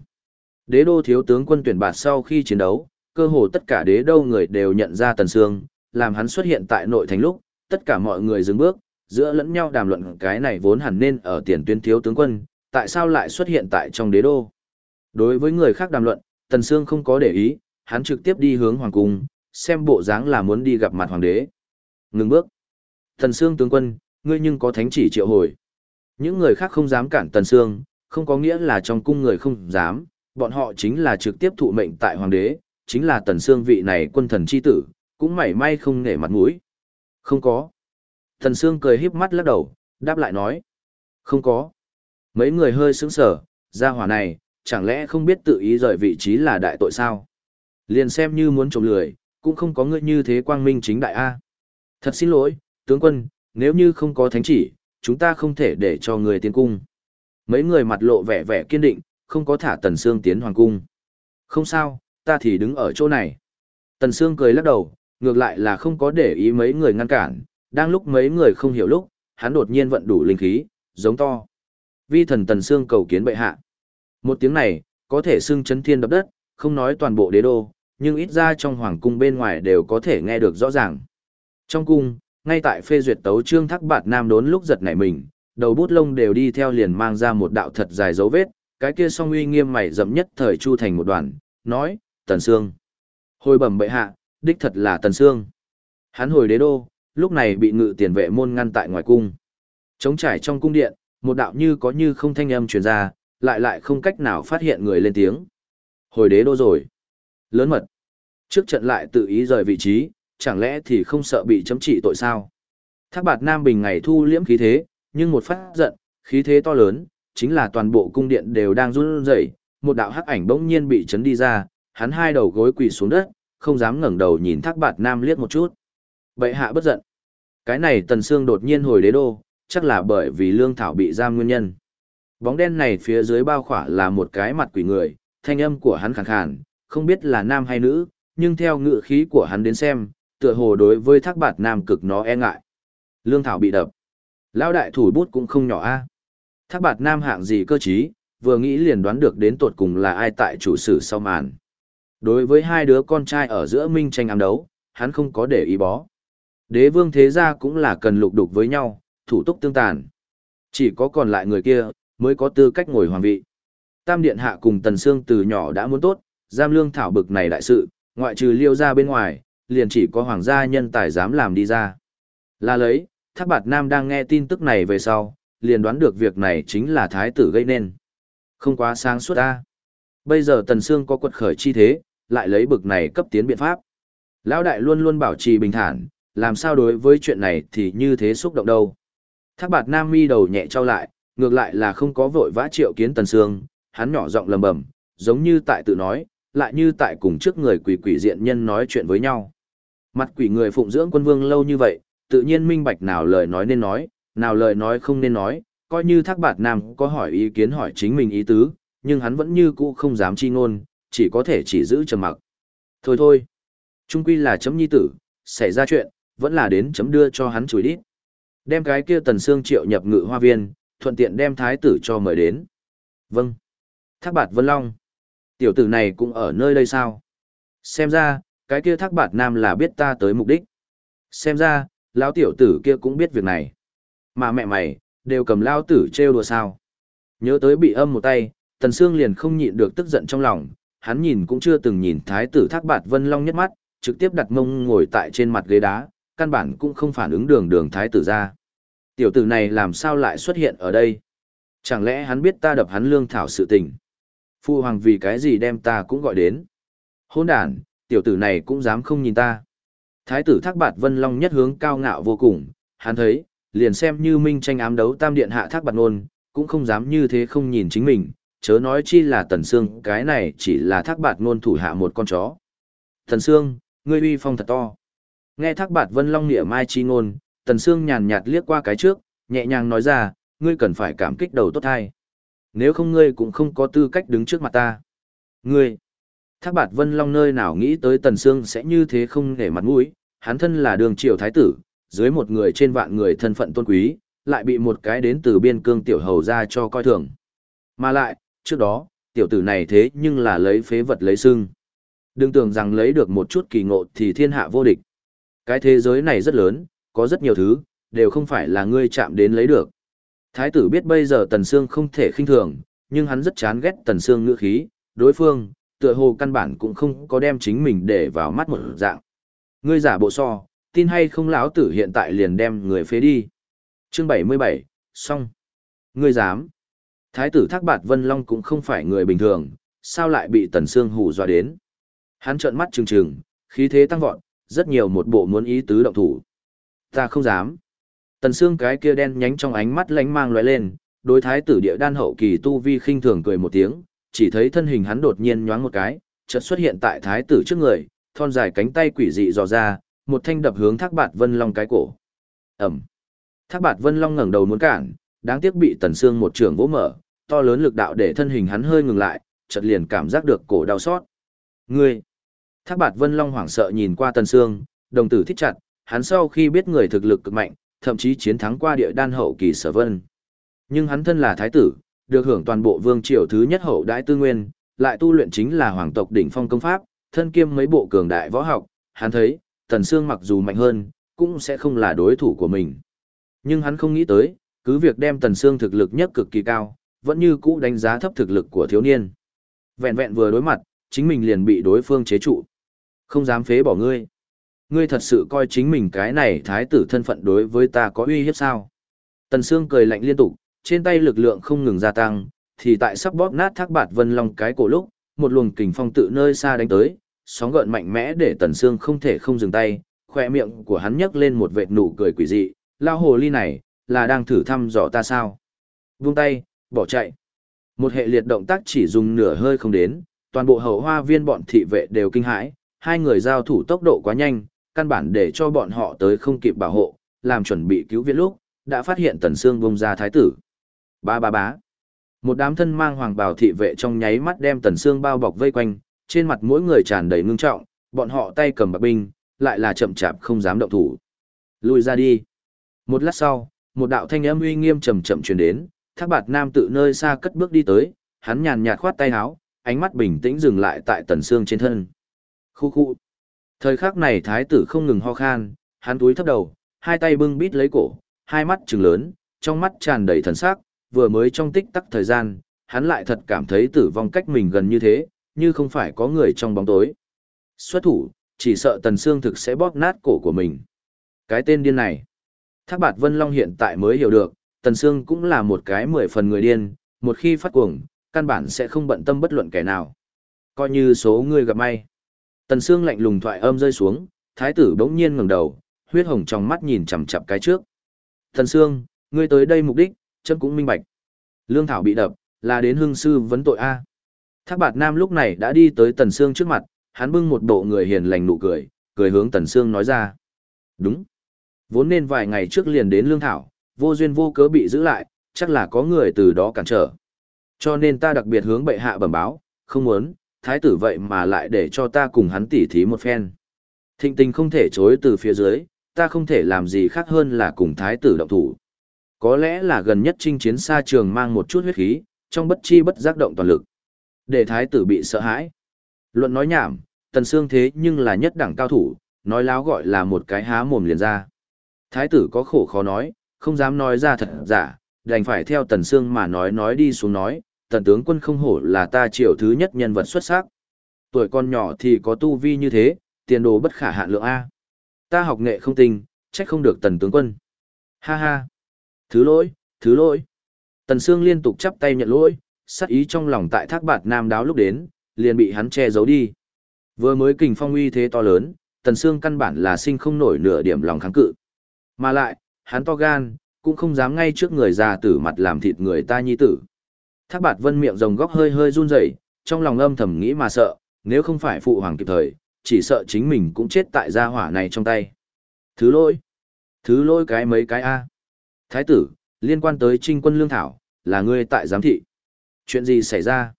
Đế đô thiếu tướng quân tuyển bạt sau khi chiến đấu, cơ hồ tất cả đế đô người đều nhận ra Tần Sương, làm hắn xuất hiện tại nội thành lúc, tất cả mọi người dừng bước, giữa lẫn nhau đàm luận cái này vốn hẳn nên ở tiền tuyến thiếu tướng quân, tại sao lại xuất hiện tại trong đế đô. Đối với người khác đàm luận, Tần Sương không có để ý, hắn trực tiếp đi hướng hoàng cung, xem bộ dáng là muốn đi gặp mặt hoàng đế. Ngừng bước. Tần Sương tướng quân, ngươi nhưng có thánh chỉ triệu hồi. Những người khác không dám cản Tần Sương, không có nghĩa là trong cung người không dám, bọn họ chính là trực tiếp thụ mệnh tại hoàng đế, chính là Tần xương vị này quân thần chi tử, cũng mảy may không nể mặt mũi. Không có. Tần xương cười híp mắt lắc đầu, đáp lại nói. Không có. Mấy người hơi sững sờ, gia hỏa này, chẳng lẽ không biết tự ý rời vị trí là đại tội sao? Liền xem như muốn trộm lười, cũng không có ngươi như thế quang minh chính đại A. Thật xin lỗi, tướng quân, nếu như không có thánh chỉ, chúng ta không thể để cho người tiến cung. Mấy người mặt lộ vẻ vẻ kiên định, không có thả Tần Sương tiến hoàng cung. Không sao, ta thì đứng ở chỗ này. Tần Sương cười lắc đầu, ngược lại là không có để ý mấy người ngăn cản, đang lúc mấy người không hiểu lúc, hắn đột nhiên vận đủ linh khí, giống to. Vi thần Tần Sương cầu kiến bệ hạ. Một tiếng này, có thể xưng chấn thiên đập đất, không nói toàn bộ đế đô, nhưng ít ra trong hoàng cung bên ngoài đều có thể nghe được rõ ràng. Trong cung, ngay tại phê duyệt tấu trương thắc bạt nam đốn lúc giật nảy mình, đầu bút lông đều đi theo liền mang ra một đạo thật dài dấu vết, cái kia song uy nghiêm mày dậm nhất thời chu thành một đoàn, nói, Tần Sương. Hồi bẩm bệ hạ, đích thật là Tần Sương. Hắn hồi đế đô, lúc này bị ngự tiền vệ môn ngăn tại ngoài cung. Trống trải trong cung điện, một đạo như có như không thanh âm truyền ra, lại lại không cách nào phát hiện người lên tiếng. Hồi đế đô rồi. Lớn mật. Trước trận lại tự ý rời vị trí, chẳng lẽ thì không sợ bị chấm trị tội sao? Thác bạt Nam Bình ngày thu liễm khí thế, nhưng một phát giận, khí thế to lớn, chính là toàn bộ cung điện đều đang run rẩy, một đạo hắc ảnh bỗng nhiên bị chấn đi ra, hắn hai đầu gối quỳ xuống đất, không dám ngẩng đầu nhìn Thác bạt Nam liếc một chút. Bệ hạ bất giận. Cái này Tần Sương đột nhiên hồi đế đô, chắc là bởi vì lương thảo bị giam nguyên nhân. Bóng đen này phía dưới bao khỏa là một cái mặt quỷ người, thanh âm của hắn khàn khàn, không biết là nam hay nữ, nhưng theo ngữ khí của hắn đến xem, tựa hồ đối với thác bạt nam cực nó e ngại. Lương thảo bị đập. Lão đại thủ bút cũng không nhỏ a. Thác bạt nam hạng gì cơ trí, vừa nghĩ liền đoán được đến tột cùng là ai tại chủ sử sau màn. Đối với hai đứa con trai ở giữa minh tranh ám đấu, hắn không có để ý bó. Đế vương thế gia cũng là cần lục đục với nhau, thủ túc tương tàn. Chỉ có còn lại người kia, mới có tư cách ngồi hoàng vị. Tam Điện Hạ cùng Tần Sương từ nhỏ đã muốn tốt, giam lương thảo bực này đại sự, ngoại trừ liêu ra bên ngoài, liền chỉ có hoàng gia nhân tài dám làm đi ra. Là lấy, Thác Bạt Nam đang nghe tin tức này về sau, liền đoán được việc này chính là thái tử gây nên. Không quá sáng suốt ta. Bây giờ Tần Sương có quật khởi chi thế, lại lấy bực này cấp tiến biện pháp. Lão đại luôn luôn bảo trì bình thản, làm sao đối với chuyện này thì như thế xúc động đâu. Thác bạt nam mi đầu nhẹ trao lại, ngược lại là không có vội vã triệu kiến Tần Sương, hắn nhỏ giọng lầm bầm, giống như tại tự nói, lại như tại cùng trước người quỷ quỷ diện nhân nói chuyện với nhau. Mặt quỷ người phụng dưỡng quân vương lâu như vậy, tự nhiên minh bạch nào lời nói nên nói, nào lời nói không nên nói, coi như thác bạt nam có hỏi ý kiến hỏi chính mình ý tứ, nhưng hắn vẫn như cũ không dám chi ngôn, chỉ có thể chỉ giữ trầm mặc. Thôi thôi, trung quy là chấm nhi tử, xảy ra chuyện, vẫn là đến chấm đưa cho hắn chùi đít. Đem cái kia tần xương triệu nhập ngự hoa viên, thuận tiện đem thái tử cho mời đến. Vâng. Thác bạt Vân Long. Tiểu tử này cũng ở nơi đây sao? Xem ra, cái kia thác bạt nam là biết ta tới mục đích. Xem ra, lão tiểu tử kia cũng biết việc này. Mà mẹ mày, đều cầm lao tử trêu đùa sao. Nhớ tới bị âm một tay, Tần Sương liền không nhịn được tức giận trong lòng, hắn nhìn cũng chưa từng nhìn thái tử thác bạt Vân Long nhất mắt, trực tiếp đặt mông ngồi tại trên mặt ghế đá, căn bản cũng không phản ứng đường đường thái tử ra. Tiểu tử này làm sao lại xuất hiện ở đây? Chẳng lẽ hắn biết ta đập hắn lương thảo sự tình? Phu hoàng vì cái gì đem ta cũng gọi đến? Hôn đàn, tiểu tử này cũng dám không nhìn ta. Thái tử Thác Bạt Vân Long nhất hướng cao ngạo vô cùng, hắn thấy, liền xem như minh tranh ám đấu tam điện hạ Thác Bạt Nôn, cũng không dám như thế không nhìn chính mình, chớ nói chi là Tần Sương, cái này chỉ là Thác Bạt Nôn thủ hạ một con chó. Tần Sương, ngươi uy phong thật to. Nghe Thác Bạt Vân Long nịa mai chi ngôn, Tần Sương nhàn nhạt liếc qua cái trước, nhẹ nhàng nói ra, ngươi cần phải cảm kích đầu tốt thai. Nếu không ngươi cũng không có tư cách đứng trước mặt ta. Ngươi, Thác Bạt Vân Long nơi nào nghĩ tới Tần Sương sẽ như thế không để mặt mũi, hắn thân là đường triều thái tử, dưới một người trên vạn người thân phận tôn quý, lại bị một cái đến từ biên cương tiểu hầu ra cho coi thường. Mà lại, trước đó, tiểu tử này thế nhưng là lấy phế vật lấy xưng. Đừng tưởng rằng lấy được một chút kỳ ngộ thì thiên hạ vô địch. Cái thế giới này rất lớn, có rất nhiều thứ, đều không phải là ngươi chạm đến lấy được. Thái tử biết bây giờ Tần Sương không thể khinh thường, nhưng hắn rất chán ghét Tần Sương ngữ khí, đối phương, tựa hồ căn bản cũng không có đem chính mình để vào mắt một dạng. Ngươi giả bộ so, tin hay không lão tử hiện tại liền đem người phế đi. Chương 77, xong. Ngươi dám. Thái tử Thác Bạt Vân Long cũng không phải người bình thường, sao lại bị Tần Sương hù dọa đến. Hắn trợn mắt trừng trừng, khí thế tăng vọt, rất nhiều một bộ muốn ý tứ động thủ. Ta không dám. Tần xương cái kia đen nhánh trong ánh mắt lánh mang lóe lên, đối thái tử địa đan hậu kỳ tu vi khinh thường cười một tiếng, chỉ thấy thân hình hắn đột nhiên nhoáng một cái, chợt xuất hiện tại thái tử trước người, thon dài cánh tay quỷ dị dò ra, một thanh đập hướng Thác Bạt Vân Long cái cổ. Ầm. Thác Bạt Vân Long ngẩng đầu muốn cản, đáng tiếc bị Tần Sương một trường vỗ mở, to lớn lực đạo để thân hình hắn hơi ngừng lại, chợt liền cảm giác được cổ đau xót. Ngươi. Thác Bạt Vân Long hoảng sợ nhìn qua Tần Sương, đồng tử thích chặt, hắn sau khi biết người thực lực cực mạnh, thậm chí chiến thắng qua địa đan hậu kỳ sở vân. Nhưng hắn thân là thái tử, được hưởng toàn bộ vương triều thứ nhất hậu đại tư nguyên, lại tu luyện chính là hoàng tộc đỉnh phong công pháp, thân kiêm mấy bộ cường đại võ học, hắn thấy, Tần Sương mặc dù mạnh hơn, cũng sẽ không là đối thủ của mình. Nhưng hắn không nghĩ tới, cứ việc đem Tần Sương thực lực nhất cực kỳ cao, vẫn như cũ đánh giá thấp thực lực của thiếu niên. Vẹn vẹn vừa đối mặt, chính mình liền bị đối phương chế trụ. Không dám phế bỏ ngươi. Ngươi thật sự coi chính mình cái này thái tử thân phận đối với ta có uy hiếp sao? Tần Sương cười lạnh liên tục, trên tay lực lượng không ngừng gia tăng, thì tại sắp bóp nát thác bạt vân long cái cổ lúc, một luồng kình phong tự nơi xa đánh tới, sóng gợn mạnh mẽ để Tần Sương không thể không dừng tay, khỏe miệng của hắn nhấc lên một vệt nụ cười quỷ dị, lao hồ ly này, là đang thử thăm dò ta sao? Vung tay, bỏ chạy. Một hệ liệt động tác chỉ dùng nửa hơi không đến, toàn bộ hậu hoa viên bọn thị vệ đều kinh hãi, hai người giao thủ tốc độ quá nhanh, căn bản để cho bọn họ tới không kịp bảo hộ, làm chuẩn bị cứu viện lúc, đã phát hiện Tần Sương vung ra thái tử. Ba ba bá. Một đám thân mang hoàng bào thị vệ trong nháy mắt đem Tần Sương bao bọc vây quanh, trên mặt mỗi người tràn đầy ngưng trọng, bọn họ tay cầm bạc binh, lại là chậm chạp không dám động thủ. Lùi ra đi. Một lát sau, một đạo thanh âm uy nghiêm chậm chậm truyền đến, Thác Bạt Nam tự nơi xa cất bước đi tới, hắn nhàn nhạt khoát tay áo, ánh mắt bình tĩnh dừng lại tại Tần Sương trên thân. Khu khu. Thời khắc này thái tử không ngừng ho khan, hắn túi thấp đầu, hai tay bưng bít lấy cổ, hai mắt trừng lớn, trong mắt tràn đầy thần sắc, vừa mới trong tích tắc thời gian, hắn lại thật cảm thấy tử vong cách mình gần như thế, như không phải có người trong bóng tối. Xuất thủ, chỉ sợ Tần Sương thực sẽ bóp nát cổ của mình. Cái tên điên này. Thác Bạt Vân Long hiện tại mới hiểu được, Tần Sương cũng là một cái mười phần người điên, một khi phát cuồng, căn bản sẽ không bận tâm bất luận kẻ nào. Coi như số người gặp may. Tần Sương lạnh lùng thoại âm rơi xuống, thái tử bỗng nhiên ngẩng đầu, huyết hồng trong mắt nhìn chằm chằm cái trước. Tần Sương, ngươi tới đây mục đích, chân cũng minh bạch. Lương Thảo bị đập, là đến hương sư vấn tội A. Thác bạt nam lúc này đã đi tới Tần Sương trước mặt, hắn bưng một bộ người hiền lành nụ cười, cười hướng Tần Sương nói ra. Đúng. Vốn nên vài ngày trước liền đến Lương Thảo, vô duyên vô cớ bị giữ lại, chắc là có người từ đó cản trở. Cho nên ta đặc biệt hướng bệ hạ bẩm báo, không muốn, thái tử vậy mà lại để cho ta cùng hắn tỉ thí một phen. Thịnh tình không thể chối từ phía dưới, ta không thể làm gì khác hơn là cùng thái tử động thủ. Có lẽ là gần nhất chinh chiến xa trường mang một chút huyết khí, trong bất chi bất giác động toàn lực. Để thái tử bị sợ hãi. Luận nói nhảm, tần xương thế nhưng là nhất đẳng cao thủ, nói láo gọi là một cái há mồm liền ra. Thái tử có khổ khó nói, không dám nói ra thật giả, đành phải theo tần xương mà nói nói đi xuống nói, tần tướng quân không hổ là ta triều thứ nhất nhân vật xuất sắc. Tuổi con nhỏ thì có tu vi như thế, tiền đồ bất khả hạn lượng A. Ta học nghệ không tinh, trách không được tần tướng quân. Ha ha. Thứ lỗi, thứ lỗi. Tần Sương liên tục chắp tay nhận lỗi, sát ý trong lòng tại thác bạt nam đáo lúc đến, liền bị hắn che giấu đi. Vừa mới kình phong uy thế to lớn, Tần xương căn bản là sinh không nổi nửa điểm lòng kháng cự. Mà lại, hắn to gan, cũng không dám ngay trước người già tử mặt làm thịt người ta nhi tử. Thác bạt vân miệng rồng góc hơi hơi run rẩy, trong lòng âm thầm nghĩ mà sợ, nếu không phải phụ hoàng kịp thời, chỉ sợ chính mình cũng chết tại gia hỏa này trong tay. Thứ lỗi. Thứ lỗi cái mấy cái A. Thái tử, liên quan tới trinh quân lương thảo, là ngươi tại giám thị. Chuyện gì xảy ra?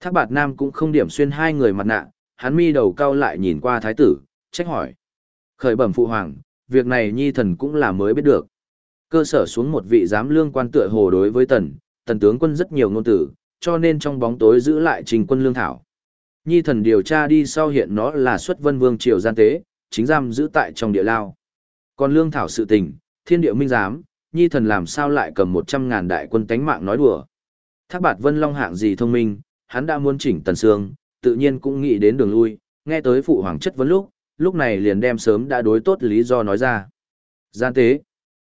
Thác bạt nam cũng không điểm xuyên hai người mặt nạ, hắn mi đầu cao lại nhìn qua thái tử, trách hỏi. Khởi bẩm phụ hoàng, việc này nhi thần cũng là mới biết được. Cơ sở xuống một vị giám lương quan tựa hồ đối với tần, tần tướng quân rất nhiều ngôn tử, cho nên trong bóng tối giữ lại trình quân lương thảo. Nhi thần điều tra đi sau hiện nó là xuất vân vương triều gian tế, chính giam giữ tại trong địa lao. Còn lương thảo sự tình, thiên địa minh giám, nhi thần làm sao lại cầm một trăm ngàn đại quân tánh mạng nói đùa. Thác bạt vân long hạng gì thông minh, hắn đã muốn chỉnh tần sương, tự nhiên cũng nghĩ đến đường lui, nghe tới phụ hoàng chất vấn lúc, lúc này liền đem sớm đã đối tốt lý do nói ra. Gian tế.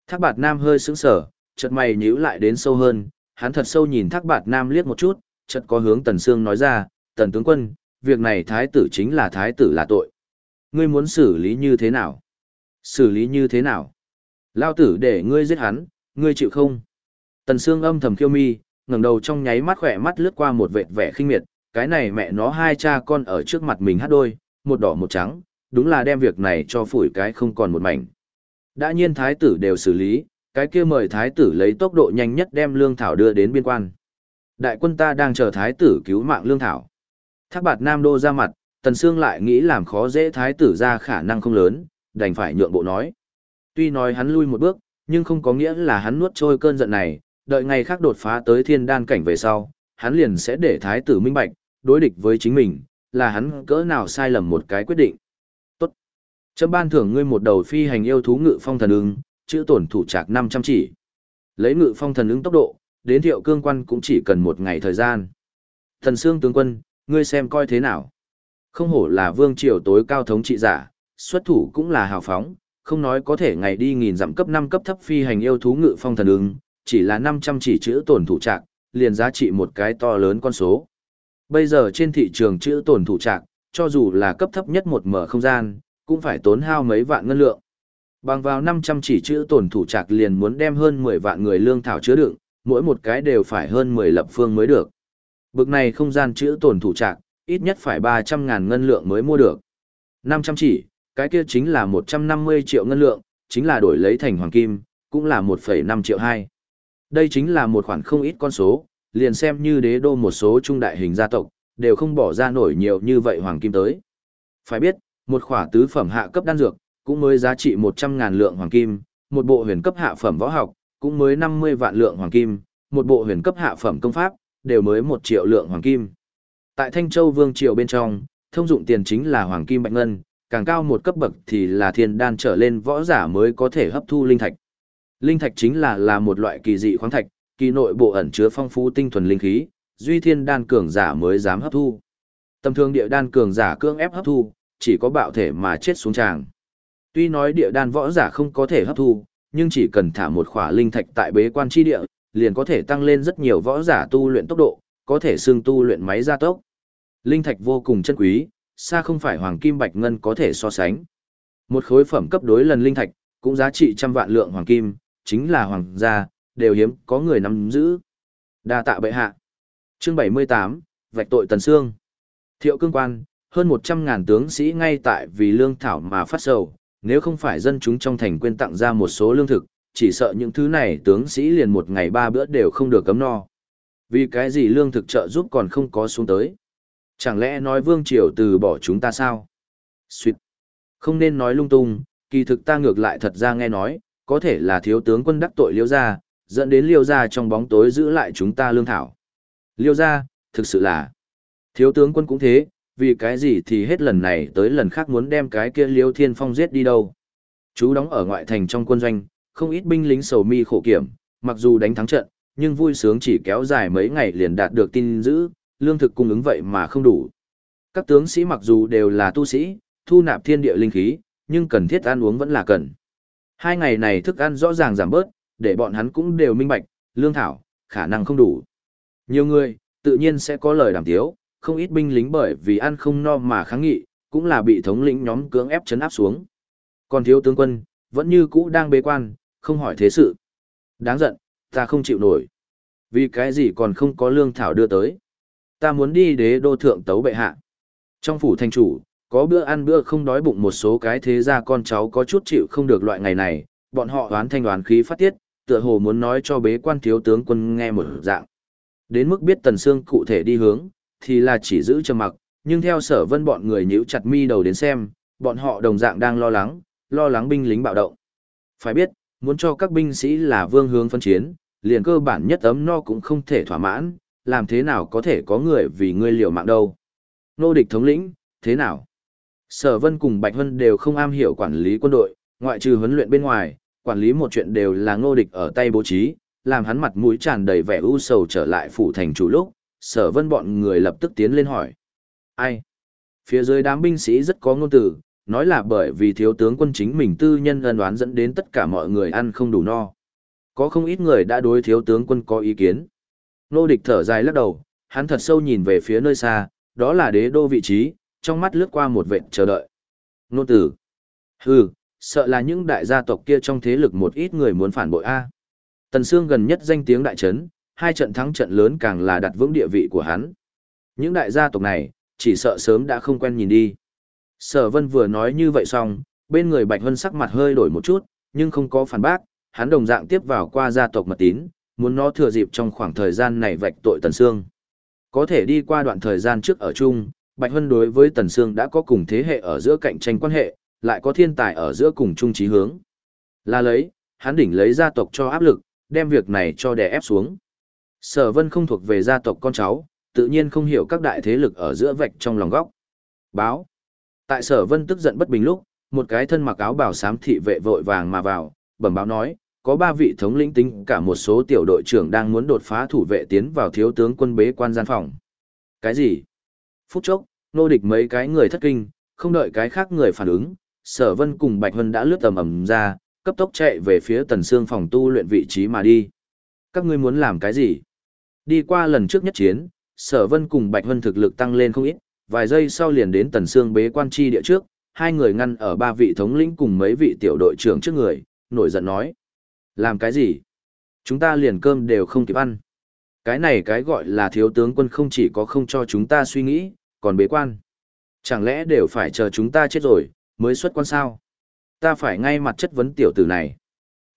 Thác bạt nam hơi sững sở, chợt mày nhíu lại đến sâu hơn, hắn thật sâu nhìn thác bạt nam liếc một chút, chợt có hướng tần sương nói ra, tần tướng quân, việc này thái tử chính là thái tử là tội. Ngươi muốn xử lý như thế nào? Xử lý như thế nào? Lao tử để ngươi giết hắn, ngươi chịu không? Tần Sương âm thầm khiêu mi, ngẩng đầu trong nháy mắt khỏe mắt lướt qua một vệt vẻ khinh miệt, cái này mẹ nó hai cha con ở trước mặt mình hát đôi, một đỏ một trắng, đúng là đem việc này cho phủi cái không còn một mảnh. Đã nhiên thái tử đều xử lý, cái kia mời thái tử lấy tốc độ nhanh nhất đem lương thảo đưa đến biên quan. Đại quân ta đang chờ thái tử cứu mạng lương thảo. Thác bạt Nam Đô ra mặt, Tần Sương lại nghĩ làm khó dễ thái tử ra khả năng không lớn, đành phải nhượng bộ nói. Tuy nói hắn lui một bước, nhưng không có nghĩa là hắn nuốt trôi cơn giận này, đợi ngày khác đột phá tới thiên đan cảnh về sau, hắn liền sẽ để thái tử minh bạch, đối địch với chính mình, là hắn cỡ nào sai lầm một cái quyết định. Tốt. Chấm ban thưởng ngươi một đầu phi hành yêu thú ngự phong thần ứng, chữ tổn thủ trạc 500 chỉ. Lấy ngự phong thần ứng tốc độ, đến thiệu cương quan cũng chỉ cần một ngày thời gian. Thần xương tướng quân, ngươi xem coi thế nào. Không hổ là vương triều tối cao thống trị giả, xuất thủ cũng là hào phóng, không nói có thể ngày đi nghìn dặm cấp 5 cấp thấp phi hành yêu thú ngự phong thần ứng chỉ là 500 chỉ chữ tổn thủ trạng, liền giá trị một cái to lớn con số. Bây giờ trên thị trường chữ tổn thủ trạng, cho dù là cấp thấp nhất một mở không gian, cũng phải tốn hao mấy vạn ngân lượng. Bằng vào 500 chỉ chữ tổn thủ trạc liền muốn đem hơn 10 vạn người lương thảo chứa đựng, mỗi một cái đều phải hơn 10 lập phương mới được. Bực này không gian chữ tổn thủ trạc, ít nhất phải 300 ngàn ngân lượng mới mua được. 500 chỉ, cái kia chính là 150 triệu ngân lượng, chính là đổi lấy thành hoàng kim, cũng là 1,5 triệu hai. Đây chính là một khoản không ít con số, liền xem như đế đô một số trung đại hình gia tộc, đều không bỏ ra nổi nhiều như vậy hoàng kim tới. Phải biết, một khỏa tứ phẩm hạ cấp đan dược, cũng mới giá trị 100 ngàn lượng hoàng kim, một bộ huyền cấp hạ phẩm võ học, cũng mới 50 vạn lượng hoàng kim, một bộ huyền cấp hạ phẩm công pháp, đều mới 1 triệu lượng hoàng kim. Tại Thanh Châu Vương Triều bên trong, thông dụng tiền chính là hoàng kim bạch ngân, càng cao một cấp bậc thì là thiên đan trở lên võ giả mới có thể hấp thu linh thạch. Linh thạch chính là là một loại kỳ dị khoáng thạch, kỳ nội bộ ẩn chứa phong phú tinh thuần linh khí, duy thiên đan cường giả mới dám hấp thu. Tầm thường địa đan cường giả cưỡng ép hấp thu, chỉ có bạo thể mà chết xuống tràng. Tuy nói địa đan võ giả không có thể hấp thu, nhưng chỉ cần thả một khỏa linh thạch tại bế quan chi địa, liền có thể tăng lên rất nhiều võ giả tu luyện tốc độ, có thể xương tu luyện máy gia tốc. Linh thạch vô cùng chân quý, xa không phải hoàng kim bạch ngân có thể so sánh. Một khối phẩm cấp đối lần linh thạch, cũng giá trị trăm vạn lượng hoàng kim, chính là hoàng gia, đều hiếm có người nắm giữ. Đa tạ bệ hạ. Chương 78, vạch tội Tần xương Thiệu cương quan, hơn 100 ngàn tướng sĩ ngay tại vì lương thảo mà phát sầu, nếu không phải dân chúng trong thành quên tặng ra một số lương thực, chỉ sợ những thứ này tướng sĩ liền một ngày ba bữa đều không được cấm no. Vì cái gì lương thực trợ giúp còn không có xuống tới? Chẳng lẽ nói vương triều từ bỏ chúng ta sao? Xuyệt. Không nên nói lung tung, kỳ thực ta ngược lại thật ra nghe nói, có thể là thiếu tướng quân đắc tội liêu gia, dẫn đến liêu gia trong bóng tối giữ lại chúng ta lương thảo. Liêu gia, thực sự là thiếu tướng quân cũng thế, vì cái gì thì hết lần này tới lần khác muốn đem cái kia liêu thiên phong giết đi đâu. Chú đóng ở ngoại thành trong quân doanh, không ít binh lính sầu mi khổ kiểm, mặc dù đánh thắng trận, nhưng vui sướng chỉ kéo dài mấy ngày liền đạt được tin giữ, lương thực cung ứng vậy mà không đủ. Các tướng sĩ mặc dù đều là tu sĩ, thu nạp thiên địa linh khí, nhưng cần thiết ăn uống vẫn là cần. Hai ngày này thức ăn rõ ràng giảm bớt, để bọn hắn cũng đều minh bạch, lương thảo, khả năng không đủ. Nhiều người, tự nhiên sẽ có lời đàm tiếu, không ít binh lính bởi vì ăn không no mà kháng nghị, cũng là bị thống lĩnh nhóm cưỡng ép chấn áp xuống. Còn thiếu tướng quân, vẫn như cũ đang bế quan, không hỏi thế sự. Đáng giận, ta không chịu nổi. Vì cái gì còn không có lương thảo đưa tới. Ta muốn đi đế đô thượng tấu bệ hạ. Trong phủ thành chủ, có bữa ăn bữa không đói bụng một số cái thế gia con cháu có chút chịu không được loại ngày này, bọn họ đoán thanh đoán khí phát tiết, tựa hồ muốn nói cho bế quan thiếu tướng quân nghe một dạng. Đến mức biết Tần Sương cụ thể đi hướng, thì là chỉ giữ trầm mặc, nhưng theo sở vân bọn người nhíu chặt mi đầu đến xem, bọn họ đồng dạng đang lo lắng, lo lắng binh lính bạo động. Phải biết, muốn cho các binh sĩ là vương hướng phân chiến, liền cơ bản nhất ấm no cũng không thể thỏa mãn, làm thế nào có thể có người vì ngươi liều mạng đâu. Nô địch thống lĩnh, thế nào? Sở Vân cùng Bạch Vân đều không am hiểu quản lý quân đội, ngoại trừ huấn luyện bên ngoài, quản lý một chuyện đều là ngô địch ở tay bố trí, làm hắn mặt mũi tràn đầy vẻ u sầu trở lại phủ thành chủ lúc, Sở Vân bọn người lập tức tiến lên hỏi. Ai? Phía dưới đám binh sĩ rất có ngôn từ, nói là bởi vì thiếu tướng quân chính mình tư nhân ân đoán dẫn đến tất cả mọi người ăn không đủ no. Có không ít người đã đối thiếu tướng quân có ý kiến. Nô địch thở dài lắc đầu, hắn thật sâu nhìn về phía nơi xa, đó là đế đô vị trí, trong mắt lướt qua một vệt chờ đợi. Nô tử. Hừ, sợ là những đại gia tộc kia trong thế lực một ít người muốn phản bội A. Tần Sương gần nhất danh tiếng đại trấn, hai trận thắng trận lớn càng là đặt vững địa vị của hắn. Những đại gia tộc này, chỉ sợ sớm đã không quen nhìn đi. Sở Vân vừa nói như vậy xong, bên người Bạch Vân sắc mặt hơi đổi một chút, nhưng không có phản bác, hắn đồng dạng tiếp vào qua gia tộc mật tín, muốn nó thừa dịp trong khoảng thời gian này vạch tội Tần Sương. Có thể đi qua đoạn thời gian trước ở chung, Bạch Hân đối với Tần Sương đã có cùng thế hệ ở giữa cạnh tranh quan hệ, lại có thiên tài ở giữa cùng chung chí hướng. Là lấy, hắn đỉnh lấy gia tộc cho áp lực, đem việc này cho đè ép xuống. Sở Vân không thuộc về gia tộc con cháu, tự nhiên không hiểu các đại thế lực ở giữa vạch trong lòng góc. Báo. Tại Sở Vân tức giận bất bình lúc, một cái thân mặc áo bào xám thị vệ vội vàng mà vào, bẩm báo nói, có ba vị thống lĩnh tính cả một số tiểu đội trưởng đang muốn đột phá thủ vệ tiến vào thiếu tướng quân bế quan gian phòng. Cái gì? Phút chốc, nô địch mấy cái người thất kinh, không đợi cái khác người phản ứng, sở vân cùng Bạch Vân đã lướt tầm ầm ra, cấp tốc chạy về phía tần xương phòng tu luyện vị trí mà đi. Các ngươi muốn làm cái gì? Đi qua lần trước nhất chiến, sở vân cùng Bạch Vân thực lực tăng lên không ít, vài giây sau liền đến Tần Sương bế quan chi địa trước, hai người ngăn ở ba vị thống lĩnh cùng mấy vị tiểu đội trưởng trước người, nổi giận nói. Làm cái gì? Chúng ta liền cơm đều không kịp ăn. Cái này cái gọi là thiếu tướng quân không chỉ có không cho chúng ta suy nghĩ, còn bế quan. Chẳng lẽ đều phải chờ chúng ta chết rồi, mới xuất quan sao? Ta phải ngay mặt chất vấn tiểu tử này.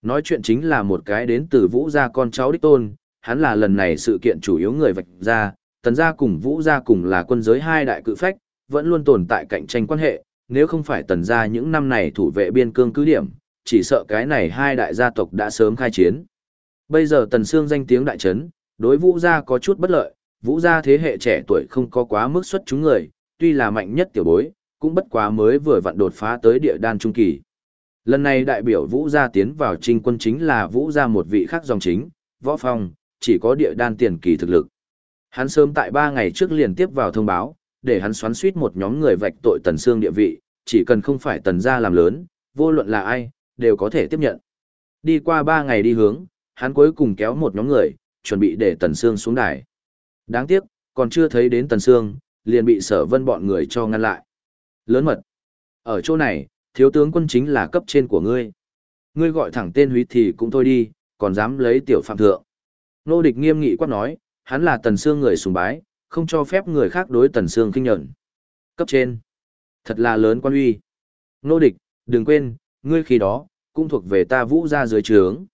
Nói chuyện chính là một cái đến từ vũ gia con cháu đích tôn, hắn là lần này sự kiện chủ yếu người vạch ra, tần gia cùng vũ gia cùng là quân giới hai đại cự phách, vẫn luôn tồn tại cạnh tranh quan hệ, nếu không phải tần gia những năm này thủ vệ biên cương cứ điểm, chỉ sợ cái này hai đại gia tộc đã sớm khai chiến. Bây giờ tần xương danh tiếng đại chấn, đối vũ gia có chút bất lợi, vũ gia thế hệ trẻ tuổi không có quá mức xuất chúng người, tuy là mạnh nhất tiểu bối, cũng bất quá mới vừa vặn đột phá tới địa đan trung kỳ. Lần này đại biểu vũ gia tiến vào trinh quân chính là vũ gia một vị khác dòng chính, võ phong, chỉ có địa đan tiền kỳ thực lực. Hắn sớm tại ba ngày trước liền tiếp vào thông báo, để hắn xoắn suýt một nhóm người vạch tội tần xương địa vị, chỉ cần không phải tần gia làm lớn, vô luận là ai, đều có thể tiếp nhận. Đi qua ba ngày đi hướng, hắn cuối cùng kéo một nhóm người, chuẩn bị để tần xương xuống đài. Đáng tiếc, còn chưa thấy đến tần xương, liền bị sở vân bọn người cho ngăn lại. Lớn mật. Ở chỗ này, thiếu tướng quân chính là cấp trên của ngươi. Ngươi gọi thẳng tên húy thì cũng thôi đi, còn dám lấy tiểu phạm thượng. Nô địch nghiêm nghị quát nói, hắn là tần xương người sùng bái, không cho phép người khác đối tần xương kinh nhận. Cấp trên. Thật là lớn quan uy. Nô địch, đừng quên, ngươi khi đó, cũng thuộc về ta vũ gia dưới trướng.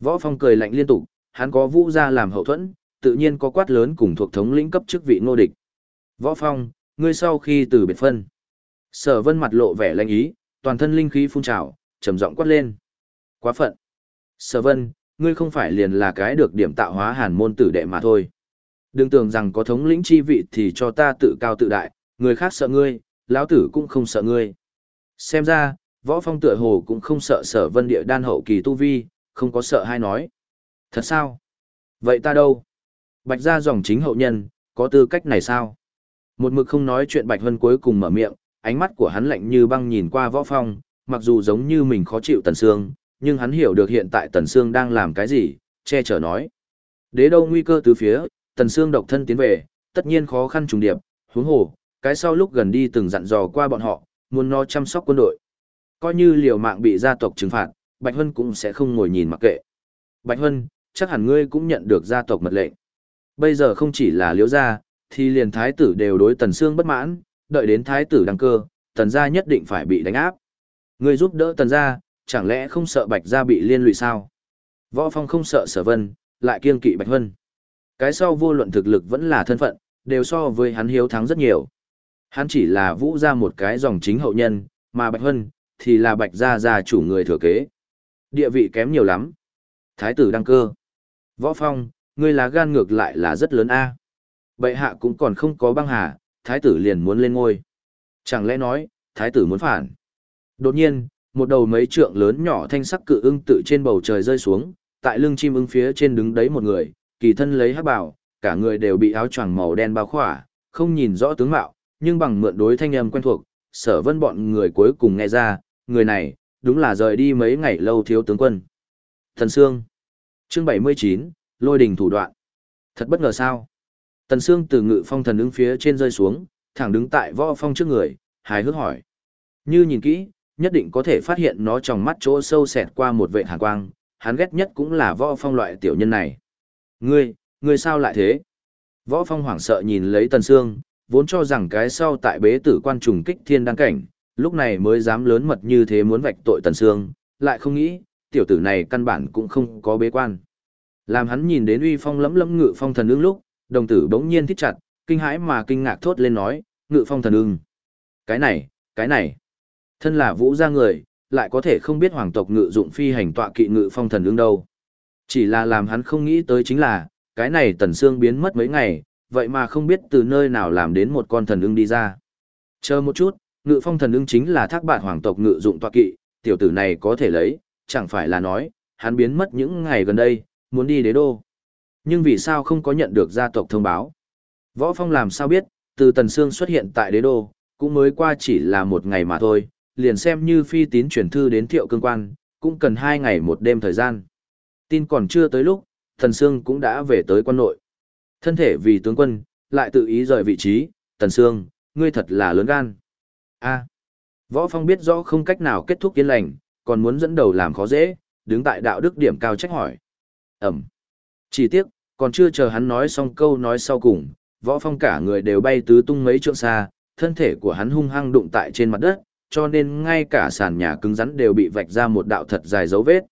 Võ Phong cười lạnh liên tục, hắn có vũ gia làm hậu thuẫn, tự nhiên có quát lớn cùng thuộc thống lĩnh cấp chức vị nô địch. Võ Phong, ngươi sau khi từ biệt phân. Sở vân mặt lộ vẻ lanh ý, toàn thân linh khí phun trào, trầm giọng quát lên. Quá phận. Sở vân, ngươi không phải liền là cái được điểm tạo hóa hàn môn tử đệ mà thôi. Đừng tưởng rằng có thống lĩnh chi vị thì cho ta tự cao tự đại, người khác sợ ngươi, lão tử cũng không sợ ngươi. Xem ra, võ phong tựa hồ cũng không sợ sở vân địa đan hậu kỳ tu vi, không có sợ hay nói. Thật sao? Vậy ta đâu? Bạch gia dòng chính hậu nhân, có tư cách này sao? Một mực không nói chuyện Bạch Hân cuối cùng mở miệng, ánh mắt của hắn lạnh như băng nhìn qua võ phong, mặc dù giống như mình khó chịu Tần Sương, nhưng hắn hiểu được hiện tại Tần Sương đang làm cái gì, che chở nói. Đế đâu nguy cơ từ phía, Tần Sương độc thân tiến về, tất nhiên khó khăn trùng điệp, huống hồ, cái sau lúc gần đi từng dặn dò qua bọn họ, muốn nó chăm sóc quân đội. Coi như liều mạng bị gia tộc trừng phạt, Bạch Hân cũng sẽ không ngồi nhìn mặc kệ. Bạch Hân, chắc hẳn ngươi cũng nhận được gia tộc mật lệnh. Bây giờ không chỉ là liễu gia, thì liền thái tử đều đối Tần Sương bất mãn, đợi đến thái tử đăng cơ, Tần gia nhất định phải bị đánh áp. Ngươi giúp đỡ Tần gia, chẳng lẽ không sợ Bạch gia bị liên lụy sao? Võ Phong không sợ Sở Vân, lại kiêng kỵ Bạch vân. Cái sau vô luận thực lực vẫn là thân phận, đều so với hắn hiếu thắng rất nhiều. Hắn chỉ là vũ gia một cái dòng chính hậu nhân, mà Bạch vân thì là Bạch gia gia chủ người thừa kế. Địa vị kém nhiều lắm. Thái tử đăng cơ. Võ Phong, ngươi lá gan ngược lại là rất lớn a. Bệ hạ cũng còn không có băng hà, thái tử liền muốn lên ngôi. Chẳng lẽ nói, thái tử muốn phản. Đột nhiên, một đầu mấy trượng lớn nhỏ thanh sắc cự ưng tự trên bầu trời rơi xuống, tại lưng chim ưng phía trên đứng đấy một người, kỳ thân lấy hắc bảo, cả người đều bị áo choàng màu đen bao khỏa, không nhìn rõ tướng mạo, nhưng bằng mượn đối thanh âm quen thuộc, sở vân bọn người cuối cùng nghe ra, người này, đúng là rời đi mấy ngày lâu thiếu tướng quân. Thần Sương Chương 79, Lôi đình thủ đoạn. Thật bất ngờ sao? Tần Sương từ ngự phong thần ứng phía trên rơi xuống, thẳng đứng tại võ phong trước người, hài hước hỏi. Như nhìn kỹ, nhất định có thể phát hiện nó trong mắt chỗ sâu xẹt qua một vệ hàn quang, hắn ghét nhất cũng là võ phong loại tiểu nhân này. Ngươi, ngươi sao lại thế? Võ phong hoảng sợ nhìn lấy Tần Sương, vốn cho rằng cái sau tại bế tử quan trùng kích thiên đăng cảnh, lúc này mới dám lớn mật như thế muốn vạch tội Tần Sương, lại không nghĩ, tiểu tử này căn bản cũng không có bế quan. Làm hắn nhìn đến uy phong lẫm lẫm ngự phong thần ưng lúc, đồng tử bỗng nhiên thích chặt, kinh hãi mà kinh ngạc thốt lên nói, ngự phong thần ưng. Cái này, cái này, thân là vũ gia người, lại có thể không biết hoàng tộc ngự dụng phi hành tọa kỵ ngự phong thần ưng đâu. Chỉ là làm hắn không nghĩ tới chính là, cái này tần xương biến mất mấy ngày, vậy mà không biết từ nơi nào làm đến một con thần ưng đi ra. Chờ một chút, ngự phong thần ưng chính là thác bạn hoàng tộc ngự dụng tọa kỵ, tiểu tử này có thể lấy, chẳng phải là nói, hắn biến mất những ngày gần đây, muốn đi đế đô. Nhưng vì sao không có nhận được gia tộc thông báo? Võ Phong làm sao biết, từ Tần Sương xuất hiện tại đế đô, cũng mới qua chỉ là một ngày mà thôi, liền xem như phi tín chuyển thư đến thiệu cương quan, cũng cần hai ngày một đêm thời gian. Tin còn chưa tới lúc, Tần Sương cũng đã về tới quan nội. Thân thể vì tướng quân, lại tự ý rời vị trí, Tần Sương, ngươi thật là lớn gan. A. Võ Phong biết rõ không cách nào kết thúc yên lành, còn muốn dẫn đầu làm khó dễ, đứng tại đạo đức điểm cao trách hỏi. Ẩm. Chỉ tiếc, còn chưa chờ hắn nói xong câu nói sau cùng, Võ Phong cả người đều bay tứ tung mấy trượng xa, thân thể của hắn hung hăng đụng tại trên mặt đất, cho nên ngay cả sàn nhà cứng rắn đều bị vạch ra một đạo thật dài dấu vết.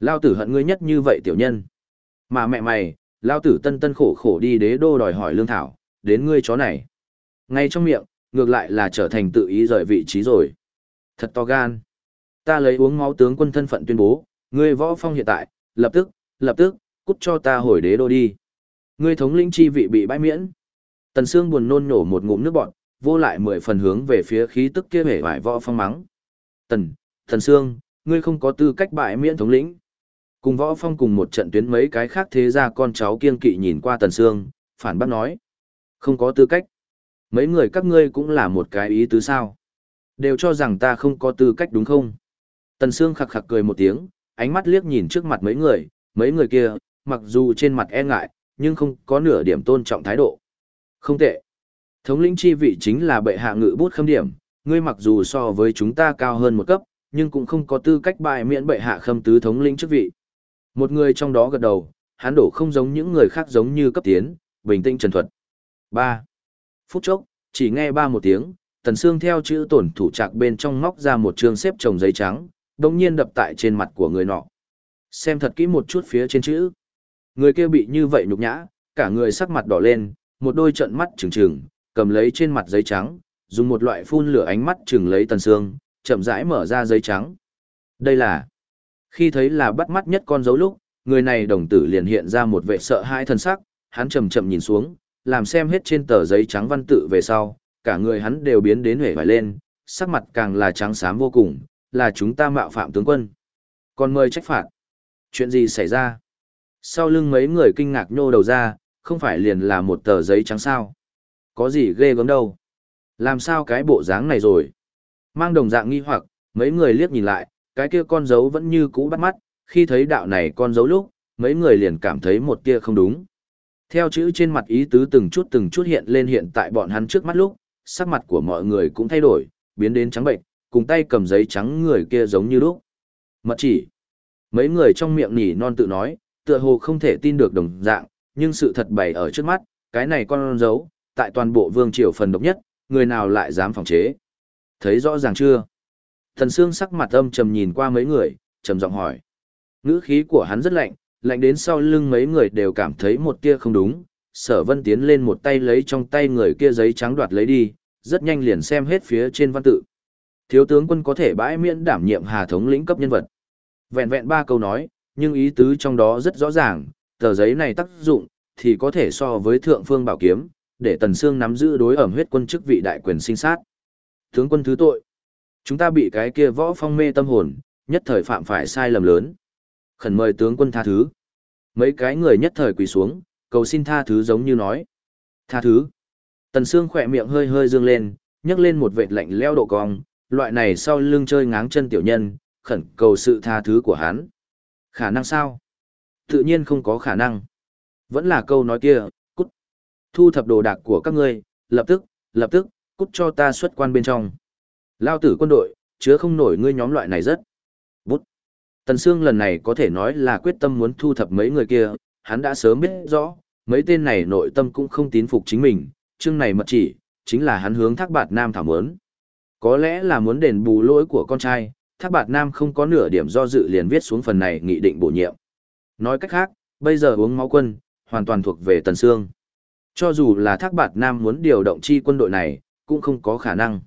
Lao tử hận ngươi nhất như vậy tiểu nhân. Mà mẹ mày, lao tử tân tân khổ khổ đi đế đô đòi hỏi lương thảo, đến ngươi chó này. Ngay trong miệng, ngược lại là trở thành tự ý rời vị trí rồi. Thật to gan. Ta lấy uống máu tướng quân thân phận tuyên bố, ngươi võ phong hiện tại, lập tức, lập tức, cút cho ta hồi đế đô đi. Ngươi thống lĩnh chi vị bị bãi miễn. Tần Sương buồn nôn nổ một ngụm nước bọt, vô lại mười phần hướng về phía khí tức kia hể vải võ phong mắng. Tần, Tần Sương, ngươi không có tư cách bãi miễn thống lĩnh. Cùng võ phong cùng một trận tuyến mấy cái khác thế ra con cháu kiên kỵ nhìn qua Tần Sương, phản bác nói. Không có tư cách. Mấy người các ngươi cũng là một cái ý tứ sao. Đều cho rằng ta không có tư cách đúng không? Tần Sương khặc khặc cười một tiếng, ánh mắt liếc nhìn trước mặt mấy người, mấy người kia, mặc dù trên mặt e ngại, nhưng không có nửa điểm tôn trọng thái độ. Không tệ. Thống lĩnh chi vị chính là bệ hạ ngự bút khâm điểm, ngươi mặc dù so với chúng ta cao hơn một cấp, nhưng cũng không có tư cách bài miễn bệ hạ khâm tứ thống lĩnh chức vị. Một người trong đó gật đầu, hắn đổ không giống những người khác giống như cấp tiến, bình tĩnh trần thuật. 3. Phút chốc, chỉ nghe ba một tiếng, Tần Sương theo chữ tổn thủ trạc bên trong móc ra một trường xếp chồng giấy trắng, đồng nhiên đập tại trên mặt của người nọ. Xem thật kỹ một chút phía trên chữ. Người kia bị như vậy nhục nhã, cả người sắc mặt đỏ lên, một đôi trận mắt trừng trừng, cầm lấy trên mặt giấy trắng, dùng một loại phun lửa ánh mắt trừng lấy Tần Sương, chậm rãi mở ra giấy trắng. Đây là... Khi thấy là bắt mắt nhất con dấu lúc, người này đồng tử liền hiện ra một vẻ sợ hãi thần sắc, hắn chậm chậm nhìn xuống, làm xem hết trên tờ giấy trắng văn tự về sau, cả người hắn đều biến đến hể vải lên, sắc mặt càng là trắng xám vô cùng, là chúng ta mạo phạm tướng quân. Còn mời trách phạt. Chuyện gì xảy ra? Sau lưng mấy người kinh ngạc nhô đầu ra, không phải liền là một tờ giấy trắng sao? Có gì ghê gớm đâu? Làm sao cái bộ dáng này rồi? Mang đồng dạng nghi hoặc, mấy người liếc nhìn lại, cái kia con dấu vẫn như cũ bắt mắt, khi thấy đạo này con dấu lúc, mấy người liền cảm thấy một tia không đúng. Theo chữ trên mặt ý tứ từng chút từng chút hiện lên hiện tại bọn hắn trước mắt lúc, sắc mặt của mọi người cũng thay đổi, biến đến trắng bệnh, cùng tay cầm giấy trắng người kia giống như lúc. Mật chỉ. Mấy người trong miệng nỉ non tự nói, tựa hồ không thể tin được đồng dạng, nhưng sự thật bày ở trước mắt, cái này con dấu, tại toàn bộ vương triều phần độc nhất, người nào lại dám phòng chế. Thấy rõ ràng chưa? Thần Sương sắc mặt âm trầm nhìn qua mấy người, trầm giọng hỏi. Ngữ khí của hắn rất lạnh, lạnh đến sau lưng mấy người đều cảm thấy một tia không đúng. Sở vân tiến lên một tay lấy trong tay người kia giấy trắng đoạt lấy đi, rất nhanh liền xem hết phía trên văn tự. Thiếu tướng quân có thể bãi miễn đảm nhiệm hà thống lĩnh cấp nhân vật. Vẹn vẹn ba câu nói, nhưng ý tứ trong đó rất rõ ràng, tờ giấy này tác dụng, thì có thể so với thượng phương bảo kiếm, để Tần Sương nắm giữ đối ẩm huyết quân chức vị đại quyền sinh sát. Tướng quân thứ tội. Chúng ta bị cái kia võ phong mê tâm hồn, nhất thời phạm phải sai lầm lớn. Khẩn mời tướng quân tha thứ. Mấy cái người nhất thời quỳ xuống, cầu xin tha thứ giống như nói. Tha thứ. Tần Sương khỏe miệng hơi hơi dương lên, nhấc lên một vệt lạnh leo độ cong, loại này sau lưng chơi ngáng chân tiểu nhân, khẩn cầu sự tha thứ của hắn. Khả năng sao? Tự nhiên không có khả năng. Vẫn là câu nói kia, cút. Thu thập đồ đạc của các ngươi, lập tức, lập tức, cút cho ta xuất quan bên trong. Lao tử quân đội, chứa không nổi ngươi nhóm loại này rất. Bút. Tần Sương lần này có thể nói là quyết tâm muốn thu thập mấy người kia, hắn đã sớm biết rõ, mấy tên này nội tâm cũng không tín phục chính mình, chương này mật chỉ, chính là hắn hướng thác bạt nam thảo mớn. Có lẽ là muốn đền bù lỗi của con trai, thác bạt nam không có nửa điểm do dự liền viết xuống phần này nghị định bổ nhiệm. Nói cách khác, bây giờ uống máu quân, hoàn toàn thuộc về Tần Sương. Cho dù là thác bạt nam muốn điều động chi quân đội này, cũng không có khả năng.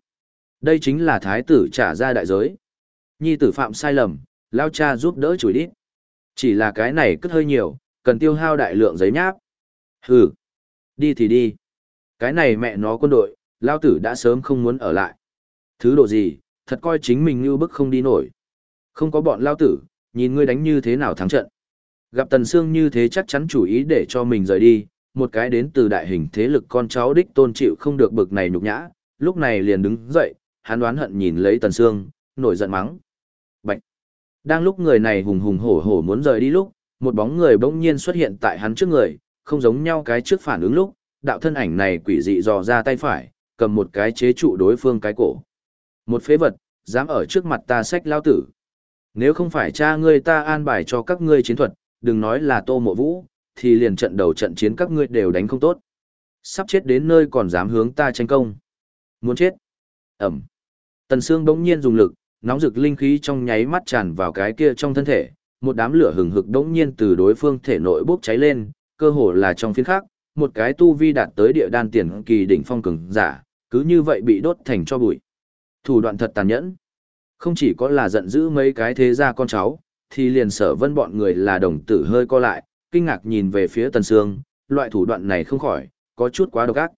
Đây chính là thái tử trả ra đại giới. Nhi tử phạm sai lầm, lao cha giúp đỡ chùi đít. Chỉ là cái này cất hơi nhiều, cần tiêu hao đại lượng giấy nháp. Hừ, đi thì đi. Cái này mẹ nó quân đội, lao tử đã sớm không muốn ở lại. Thứ độ gì, thật coi chính mình như bức không đi nổi. Không có bọn lao tử, nhìn ngươi đánh như thế nào thắng trận. Gặp Tần Sương như thế chắc chắn chủ ý để cho mình rời đi, một cái đến từ đại hình thế lực con cháu đích tôn chịu không được bực này nhục nhã, lúc này liền đứng dậy, hắn đoán hận nhìn lấy Tần Sương, nổi giận mắng. Bạch! Đang lúc người này hùng hùng hổ hổ muốn rời đi lúc, một bóng người bỗng nhiên xuất hiện tại hắn trước người, không giống nhau cái trước phản ứng lúc, đạo thân ảnh này quỷ dị dò ra tay phải, cầm một cái chế trụ đối phương cái cổ. Một phế vật, dám ở trước mặt ta sách lao tử. Nếu không phải cha ngươi ta an bài cho các ngươi chiến thuật, đừng nói là tô mộ vũ, thì liền trận đầu trận chiến các ngươi đều đánh không tốt. Sắp chết đến nơi còn dám hướng ta tranh công. Muốn chết. Ẩm. Tần Sương đống nhiên dùng lực, nóng rực linh khí trong nháy mắt tràn vào cái kia trong thân thể, một đám lửa hừng hực đống nhiên từ đối phương thể nội bốc cháy lên, cơ hồ là trong phiên khác, một cái tu vi đạt tới địa đan tiền kỳ đỉnh phong cường giả, cứ như vậy bị đốt thành cho bụi. Thủ đoạn thật tàn nhẫn. Không chỉ có là giận dữ mấy cái thế gia con cháu, thì liền sở vân bọn người là đồng tử hơi co lại, kinh ngạc nhìn về phía Tần Sương, loại thủ đoạn này không khỏi, có chút quá độc ác.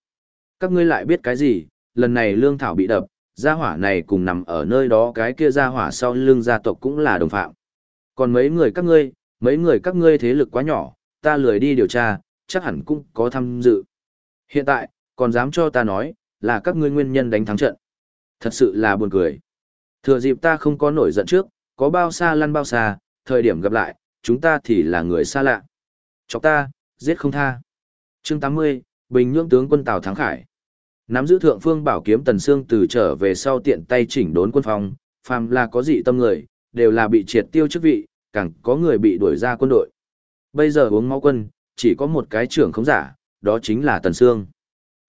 Các ngươi lại biết cái gì, lần này lương thảo bị đập, gia hỏa này cùng nằm ở nơi đó cái kia gia hỏa sau lưng gia tộc cũng là đồng phạm. Còn mấy người các ngươi, mấy người các ngươi thế lực quá nhỏ, ta lười đi điều tra, chắc hẳn cũng có tham dự. Hiện tại, còn dám cho ta nói, là các ngươi nguyên nhân đánh thắng trận. Thật sự là buồn cười. Thừa dịp ta không có nổi giận trước, có bao xa lăn bao xa, thời điểm gặp lại, chúng ta thì là người xa lạ. Chọc ta, giết không tha. Chương 80, Bình Nhưỡng tướng quân Tào Thắng Khải. Nắm giữ thượng phương bảo kiếm Tần Sương từ trở về sau tiện tay chỉnh đốn quân phòng, phàm là có dị tâm người, đều là bị triệt tiêu chức vị, càng có người bị đuổi ra quân đội. Bây giờ uống máu quân, chỉ có một cái trưởng không giả, đó chính là Tần Sương.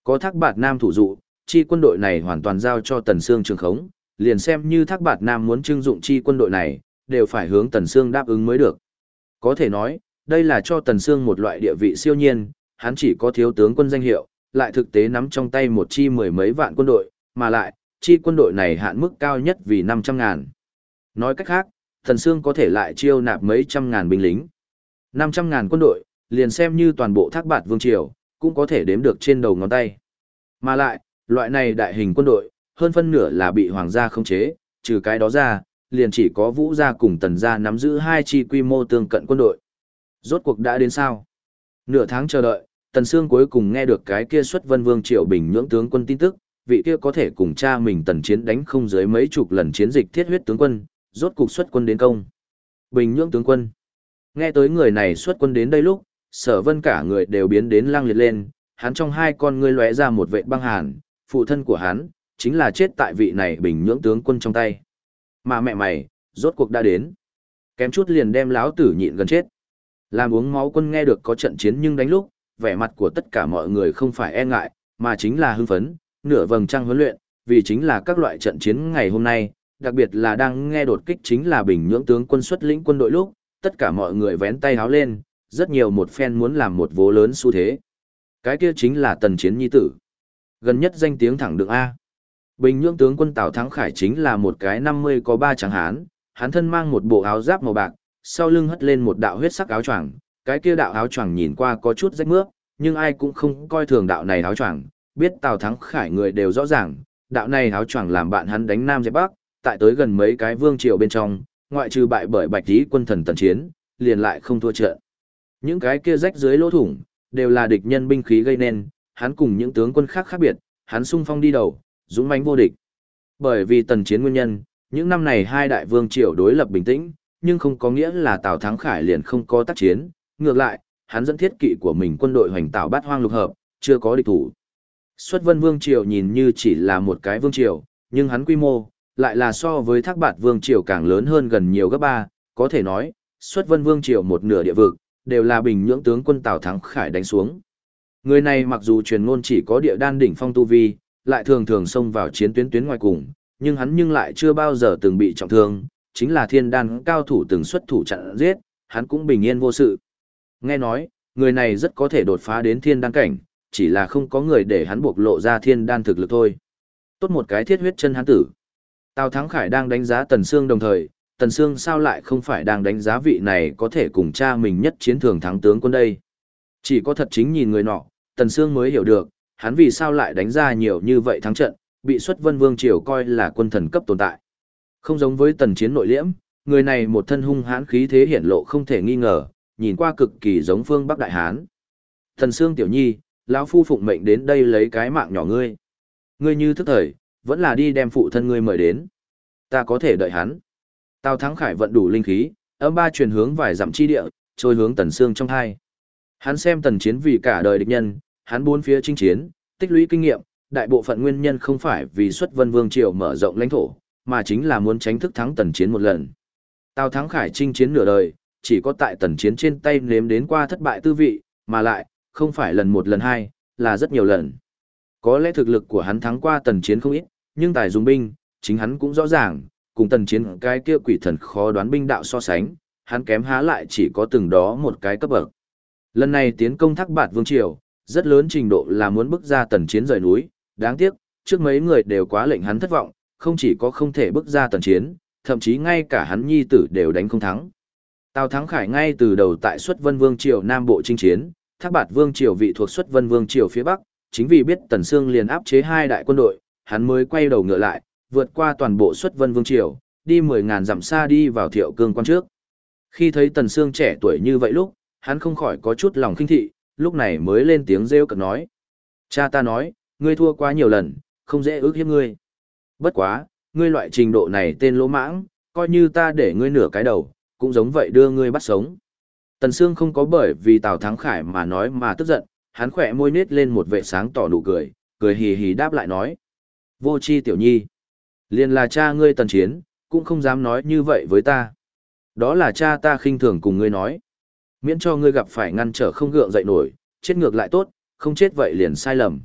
Có thác bạt nam thủ dụ, chi quân đội này hoàn toàn giao cho Tần Sương trường khống, liền xem như thác bạt nam muốn trưng dụng chi quân đội này, đều phải hướng Tần Sương đáp ứng mới được. Có thể nói, đây là cho Tần Sương một loại địa vị siêu nhiên, hắn chỉ có thiếu tướng quân danh hiệu, lại thực tế nắm trong tay một chi mười mấy vạn quân đội, mà lại, chi quân đội này hạn mức cao nhất vì 500 ngàn. Nói cách khác, Tần Sương có thể lại chiêu nạp mấy trăm ngàn binh lính. 500 ngàn quân đội, liền xem như toàn bộ thác bạt vương triều, cũng có thể đếm được trên đầu ngón tay. Mà lại, loại này đại hình quân đội, hơn phân nửa là bị hoàng gia khống chế, trừ cái đó ra, liền chỉ có vũ gia cùng tần gia nắm giữ hai chi quy mô tương cận quân đội. Rốt cuộc đã đến sao? Nửa tháng chờ đợi, tần sương cuối cùng nghe được cái kia xuất vân vương triệu bình nhưỡng tướng quân tin tức, vị kia có thể cùng cha mình tần chiến đánh không dưới mấy chục lần chiến dịch thiết huyết tướng quân, rốt cục xuất quân đến công. Bình nhưỡng tướng quân. Nghe tới người này xuất quân đến đây lúc, sở vân cả người đều biến đến lang liệt lên, hắn trong hai con ngươi lóe ra một vệ băng hàn, phụ thân của hắn, chính là chết tại vị này bình nhưỡng tướng quân trong tay. Mà mẹ mày, rốt cuộc đã đến. Kém chút liền đem láo tử nhịn gần chết. Làm uống máu quân nghe được có trận chiến nhưng đánh lúc, vẻ mặt của tất cả mọi người không phải e ngại, mà chính là hưng phấn, nửa vầng trăng huấn luyện, vì chính là các loại trận chiến ngày hôm nay, đặc biệt là đang nghe đột kích chính là bình nhưỡng tướng quân xuất lĩnh quân đội lúc, tất cả mọi người vén tay háo lên, rất nhiều một phen muốn làm một vố lớn xu thế. Cái kia chính là tần chiến nhi tử. Gần nhất danh tiếng thẳng đường A. Bình nhưỡng tướng quân Tào Thắng Khải chính là một cái 50 có ba trắng hán, hắn thân mang một bộ áo giáp màu bạc, sau lưng hất lên một đạo huyết sắc áo choàng, cái kia đạo áo choàng nhìn qua có chút rách mướp, nhưng ai cũng không coi thường đạo này áo choàng, biết Tào Thắng Khải người đều rõ ràng, đạo này áo choàng làm bạn hắn đánh Nam dẹp Bắc, tại tới gần mấy cái vương triều bên trong, ngoại trừ bại bởi Bạch lý quân thần tần chiến, liền lại không thua trận. Những cái kia rách dưới lỗ thủng, đều là địch nhân binh khí gây nên, hắn cùng những tướng quân khác khác biệt, hắn sung phong đi đầu, dũng mãnh vô địch. Bởi vì tần chiến nguyên nhân, những năm này hai đại vương triều đối lập bình tĩnh, nhưng không có nghĩa là Tào Thắng Khải liền không có tác chiến, ngược lại, hắn dẫn thiết kỵ của mình quân đội hoành tạo bát hoang lục hợp, chưa có địch thủ. Xuất Vân Vương triều nhìn như chỉ là một cái vương triều, nhưng hắn quy mô lại là so với Thác Bạt Vương triều càng lớn hơn gần nhiều gấp ba, có thể nói, Xuất Vân Vương triều một nửa địa vực đều là bình nhưỡng tướng quân Tào Thắng Khải đánh xuống. Người này mặc dù truyền ngôn chỉ có địa đan đỉnh phong tu vi, lại thường thường xông vào chiến tuyến tuyến ngoài cùng, nhưng hắn nhưng lại chưa bao giờ từng bị trọng thương, chính là thiên đan cao thủ từng xuất thủ chặn giết, hắn cũng bình yên vô sự. Nghe nói, người này rất có thể đột phá đến thiên đan cảnh, chỉ là không có người để hắn buộc lộ ra thiên đan thực lực thôi. Tốt một cái thiết huyết chân hắn tử. Tào Thắng Khải đang đánh giá Tần Sương đồng thời, Tần Sương sao lại không phải đang đánh giá vị này có thể cùng cha mình nhất chiến thường thắng tướng quân đây. Chỉ có thật chính nhìn người nọ, Tần Sương mới hiểu được, hắn vì sao lại đánh ra nhiều như vậy thắng trận, bị xuất vân vương triều coi là quân thần cấp tồn tại. Không giống với tần chiến nội liễm, người này một thân hung hãn khí thế hiển lộ không thể nghi ngờ, nhìn qua cực kỳ giống phương Bắc Đại Hán. Tần Sương Tiểu Nhi, lão phu phụng mệnh đến đây lấy cái mạng nhỏ ngươi. Ngươi như thức thời, vẫn là đi đem phụ thân ngươi mời đến. Ta có thể đợi hắn. Tào Thắng Khải vận đủ linh khí, âm ba truyền hướng vài dặm chi địa, trôi hướng Tần Sương trong hai. Hắn xem Tần Chiến vì cả đời địch nhân, hắn bốn phía chinh chiến, tích lũy kinh nghiệm, đại bộ phận nguyên nhân không phải vì xuất vân vương triều mở rộng lãnh thổ, mà chính là muốn tránh thức thắng tần chiến một lần. Tào Thắng Khải chinh chiến nửa đời, chỉ có tại tần chiến trên tay nếm đến qua thất bại tư vị, mà lại, không phải lần một lần hai, là rất nhiều lần. Có lẽ thực lực của hắn thắng qua tần chiến không ít, nhưng tài dùng binh, chính hắn cũng rõ ràng, cùng tần chiến cái kia quỷ thần khó đoán binh đạo so sánh, hắn kém há lại chỉ có từng đó một cái cấp bậc. Lần này tiến công thác bạt vương triều, rất lớn trình độ là muốn bước ra tần chiến rời núi, đáng tiếc, trước mấy người đều quá lệnh hắn thất vọng, không chỉ có không thể bước ra tần chiến, thậm chí ngay cả hắn nhi tử đều đánh không thắng. Tào Thắng Khải ngay từ đầu tại xuất vân vương triều Nam Bộ chinh chiến, thác bạt vương triều vị thuộc xuất vân vương triều phía Bắc, chính vì biết Tần Sương liền áp chế hai đại quân đội, hắn mới quay đầu ngựa lại, vượt qua toàn bộ xuất vân vương triều, đi 10.000 dặm xa đi vào thiệu cương quan trước. Khi thấy Tần Sương trẻ tuổi như vậy lúc, hắn không khỏi có chút lòng kinh thị, lúc này mới lên tiếng rêu cực nói. Cha ta nói, ngươi thua quá nhiều lần, không dễ ước hiếp ngươi. Bất quá, ngươi loại trình độ này tên lỗ mãng, coi như ta để ngươi nửa cái đầu, cũng giống vậy đưa ngươi bắt sống. Tần Sương không có bởi vì Tào Thắng Khải mà nói mà tức giận, hắn khỏe môi nết lên một vệ sáng tỏ nụ cười, cười hì hì đáp lại nói. Vô chi tiểu nhi. Liền là cha ngươi tần chiến, cũng không dám nói như vậy với ta. Đó là cha ta khinh thường cùng ngươi nói. Miễn cho ngươi gặp phải ngăn trở không gượng dậy nổi, chết ngược lại tốt, không chết vậy liền sai lầm.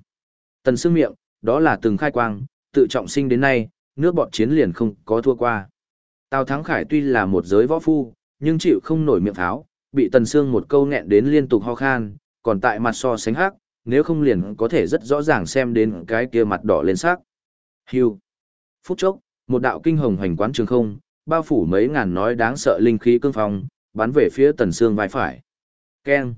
Tần Sương miệng, đó là từng khai quang, tự trọng sinh đến nay, nước bọt chiến liền không có thua qua. Tào Thắng Khải tuy là một giới võ phu, nhưng chịu không nổi miệng tháo, bị Tần Sương một câu nghẹn đến liên tục ho khan, còn tại mặt so sánh hắc, nếu không liền có thể rất rõ ràng xem đến cái kia mặt đỏ lên sắc. Hưu. Phút chốc, một đạo kinh hồng hành quán trường không, bao phủ mấy ngàn nói đáng sợ linh khí cương phong, bắn về phía Tần Sương vai phải. Keng.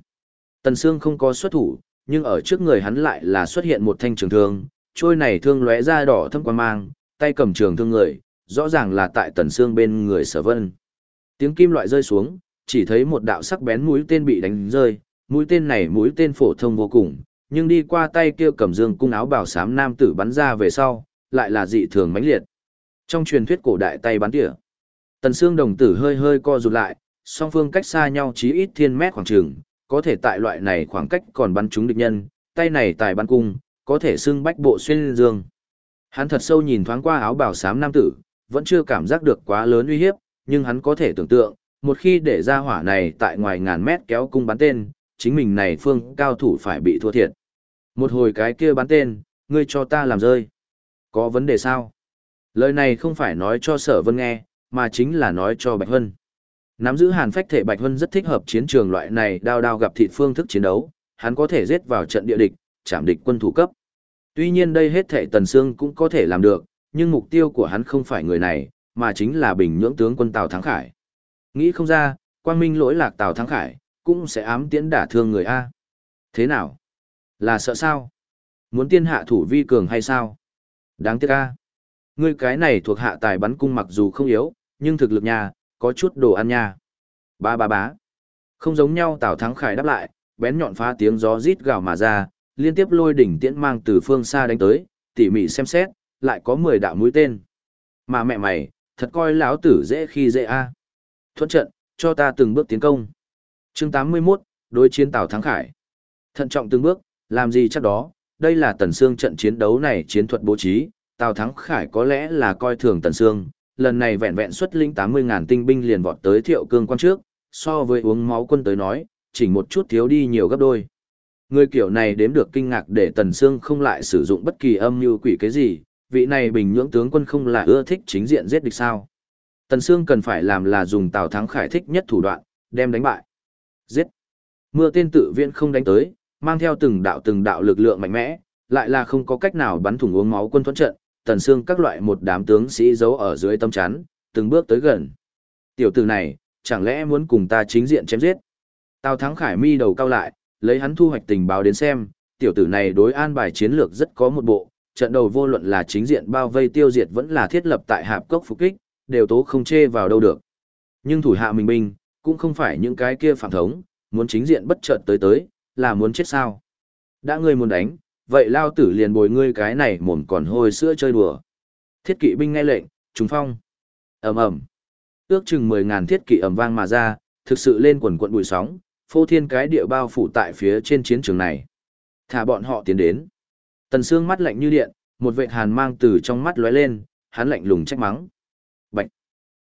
Tần Sương không có xuất thủ, nhưng ở trước người hắn lại là xuất hiện một thanh trường thương, trôi này thương lóe ra đỏ thâm quan mang, tay cầm trường thương người, rõ ràng là tại Tần Sương bên người Sở Vân. Tiếng kim loại rơi xuống, chỉ thấy một đạo sắc bén mũi tên bị đánh rơi, mũi tên này mũi tên phổ thông vô cùng, nhưng đi qua tay kia cầm dương cung áo bảo sám nam tử bắn ra về sau, lại là dị thường mãnh liệt. Trong truyền thuyết cổ đại tay bắn tỉa, Tần Sương đồng tử hơi hơi co rụt lại, song phương cách xa nhau chí ít thiên mét khoảng trường, có thể tại loại này khoảng cách còn bắn trúng địch nhân, tay này tài bắn cung, có thể xưng bách bộ xuyên dương. Hắn thật sâu nhìn thoáng qua áo bào xám nam tử, vẫn chưa cảm giác được quá lớn uy hiếp, nhưng hắn có thể tưởng tượng, một khi để ra hỏa này tại ngoài ngàn mét kéo cung bắn tên, chính mình này phương cao thủ phải bị thua thiệt. Một hồi cái kia bắn tên, ngươi cho ta làm rơi. Có vấn đề sao? Lời này không phải nói cho sở vân nghe, mà chính là nói cho Bạch Hân. Nắm giữ hàn phách thể Bạch Hân rất thích hợp chiến trường loại này đao đao gặp thịt phương thức chiến đấu, hắn có thể giết vào trận địa địch, chạm địch quân thủ cấp. Tuy nhiên đây hết thể Tần Sương cũng có thể làm được, nhưng mục tiêu của hắn không phải người này, mà chính là bình nhưỡng tướng quân Tào Thắng Khải. Nghĩ không ra, quang minh lỗi lạc Tào Thắng Khải, cũng sẽ ám tiễn đả thương người A. Thế nào? Là sợ sao? Muốn tiên hạ thủ vi cường hay sao? Đáng tiếc A. Ngươi cái này thuộc hạ tài bắn cung mặc dù không yếu, nhưng thực lực nhà, có chút đồ ăn nha. Ba ba bá. Không giống nhau Tào Thắng Khải đáp lại, bén nhọn phá tiếng gió rít gào mà ra, liên tiếp lôi đỉnh tiễn mang từ phương xa đánh tới, tỉ mỉ xem xét, lại có 10 đạo mũi tên. Mà mẹ mày, thật coi lão tử dễ khi dễ a. À. Thuận trận, cho ta từng bước tiến công. Chương 81, đối chiến Tào Thắng Khải. Thận trọng từng bước, làm gì chắc đó, đây là Tần Sương trận chiến đấu này chiến thuật bố trí, Tào Thắng Khải có lẽ là coi thường Tần Sương, lần này vẹn vẹn xuất linh 80.000 tinh binh liền vọt tới thiệu cương quan trước, so với uống máu quân tới nói, chỉ một chút thiếu đi nhiều gấp đôi. Người kiểu này đếm được kinh ngạc để Tần Sương không lại sử dụng bất kỳ âm mưu quỷ cái gì, vị này bình nhưỡng tướng quân không là ưa thích chính diện giết địch sao. Tần Sương cần phải làm là dùng Tào Thắng Khải thích nhất thủ đoạn, đem đánh bại. Giết. Mưa tên tự viện không đánh tới, mang theo từng đạo từng đạo lực lượng mạnh mẽ, lại là không có cách nào bắn thủng uống máu quân thuẫn trận, Tần xương các loại một đám tướng sĩ giấu ở dưới tâm chắn, từng bước tới gần. Tiểu tử này, chẳng lẽ muốn cùng ta chính diện chém giết? Tào Thắng Khải mi đầu cao lại, lấy hắn thu hoạch tình báo đến xem, tiểu tử này đối an bài chiến lược rất có một bộ, trận đầu vô luận là chính diện bao vây tiêu diệt vẫn là thiết lập tại hạp cốc phục kích, đều tố không chê vào đâu được. Nhưng thủ hạ mình binh, cũng không phải những cái kia phản thống, muốn chính diện bất chợt tới tới, là muốn chết sao. Đã ngươi muốn đánh, vậy lao tử liền bồi ngươi cái này mồm còn hôi sữa chơi đùa. Thiết kỵ binh nghe lệnh, trúng phong. ầm ầm Ước chừng mười ngàn thiết kỵ ầm vang mà ra, thực sự lên quần quận bụi sóng, phô thiên cái địa bao phủ tại phía trên chiến trường này. Thả bọn họ tiến đến. Tần Sương mắt lạnh như điện, một vệt hàn mang từ trong mắt lóe lên, hắn lạnh lùng trách mắng. Bạch.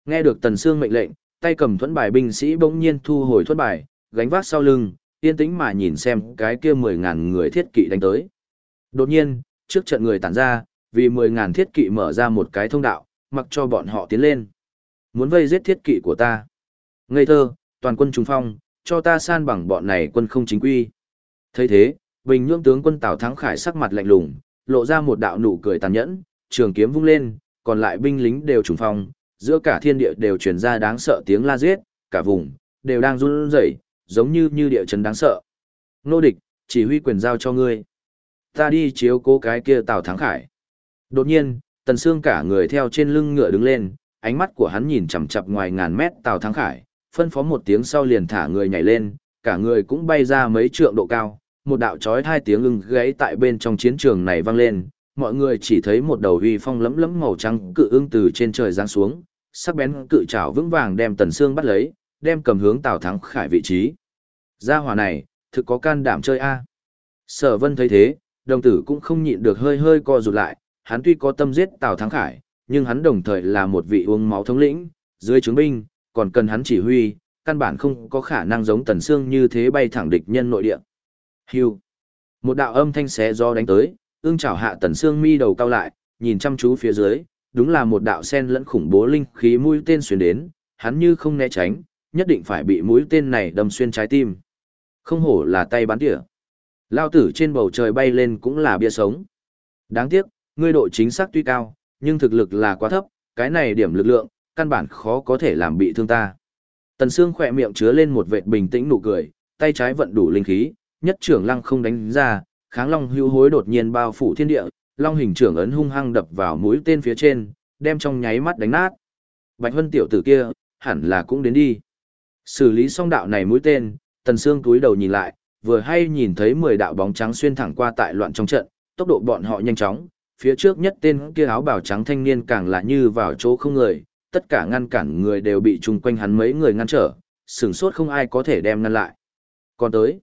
Nghe được Tần Sương mệnh lệnh, tay cầm thuẫn bài binh sĩ bỗng nhiên thu hồi thuẫn bài, gánh vác sau lưng, yên tĩnh mà nhìn xem cái kia mười ngàn người thiết kỵ đánh tới. Đột nhiên, trước trận người tản ra, vì mười ngàn thiết kỵ mở ra một cái thông đạo, mặc cho bọn họ tiến lên. Muốn vây giết thiết kỵ của ta. Ngây thơ, toàn quân trùng phong, cho ta san bằng bọn này quân không chính quy. thấy thế, Bình Nhưỡng tướng quân Tào Thắng Khải sắc mặt lạnh lùng, lộ ra một đạo nụ cười tàn nhẫn, trường kiếm vung lên, còn lại binh lính đều trùng phong, giữa cả thiên địa đều truyền ra đáng sợ tiếng la giết, cả vùng đều đang run rẩy, giống như như địa chấn đáng sợ. Nô địch, chỉ huy quyền giao cho ngươi. Ta đi chiếu cố cái kia Tào Thắng Khải. Đột nhiên, Tần Sương cả người theo trên lưng ngựa đứng lên, ánh mắt của hắn nhìn chằm chằm ngoài ngàn mét Tào Thắng Khải, phân phó một tiếng sau liền thả người nhảy lên, cả người cũng bay ra mấy trượng độ cao, một đạo chói hai tiếng ưng gáy tại bên trong chiến trường này vang lên, mọi người chỉ thấy một đầu uy phong lấm lấm màu trắng cự ưng từ trên trời giáng xuống, sắc bén cự trảo vững vàng đem Tần Sương bắt lấy, đem cầm hướng Tào Thắng Khải vị trí. Gia hỏa này, thực có can đảm chơi a. Sở Vân thấy thế, đồng tử cũng không nhịn được hơi hơi co rụt lại, hắn tuy có tâm giết Tào Thắng Khải, nhưng hắn đồng thời là một vị uống máu thống lĩnh, dưới trướng binh, còn cần hắn chỉ huy, căn bản không có khả năng giống Tần Sương như thế bay thẳng địch nhân nội địa. Hưu. Một đạo âm thanh xé gió đánh tới, ương chảo hạ Tần Sương mi đầu cao lại, nhìn chăm chú phía dưới, đúng là một đạo sen lẫn khủng bố linh khí mũi tên xuyên đến, hắn như không né tránh, nhất định phải bị mũi tên này đâm xuyên trái tim. Không hổ là tay bắn tỉa. Lao tử trên bầu trời bay lên cũng là bia sống. Đáng tiếc, ngươi độ chính xác tuy cao, nhưng thực lực là quá thấp, cái này điểm lực lượng, căn bản khó có thể làm bị thương ta. Tần Sương khỏe miệng chứa lên một vệt bình tĩnh nụ cười, tay trái vận đủ linh khí, nhất trưởng lăng không đánh ra, kháng long hưu hối đột nhiên bao phủ thiên địa, long hình trưởng ấn hung hăng đập vào mũi tên phía trên, đem trong nháy mắt đánh nát. Bạch Vân tiểu tử kia, hẳn là cũng đến đi. Xử lý xong đạo này mũi tên, Tần Sương túi đầu nhìn lại, vừa hay nhìn thấy 10 đạo bóng trắng xuyên thẳng qua tại loạn trong trận, tốc độ bọn họ nhanh chóng, phía trước nhất tên kia áo bào trắng thanh niên càng là như vào chỗ không người, tất cả ngăn cản người đều bị chung quanh hắn mấy người ngăn trở, sửng sốt không ai có thể đem ngăn lại. Còn tới,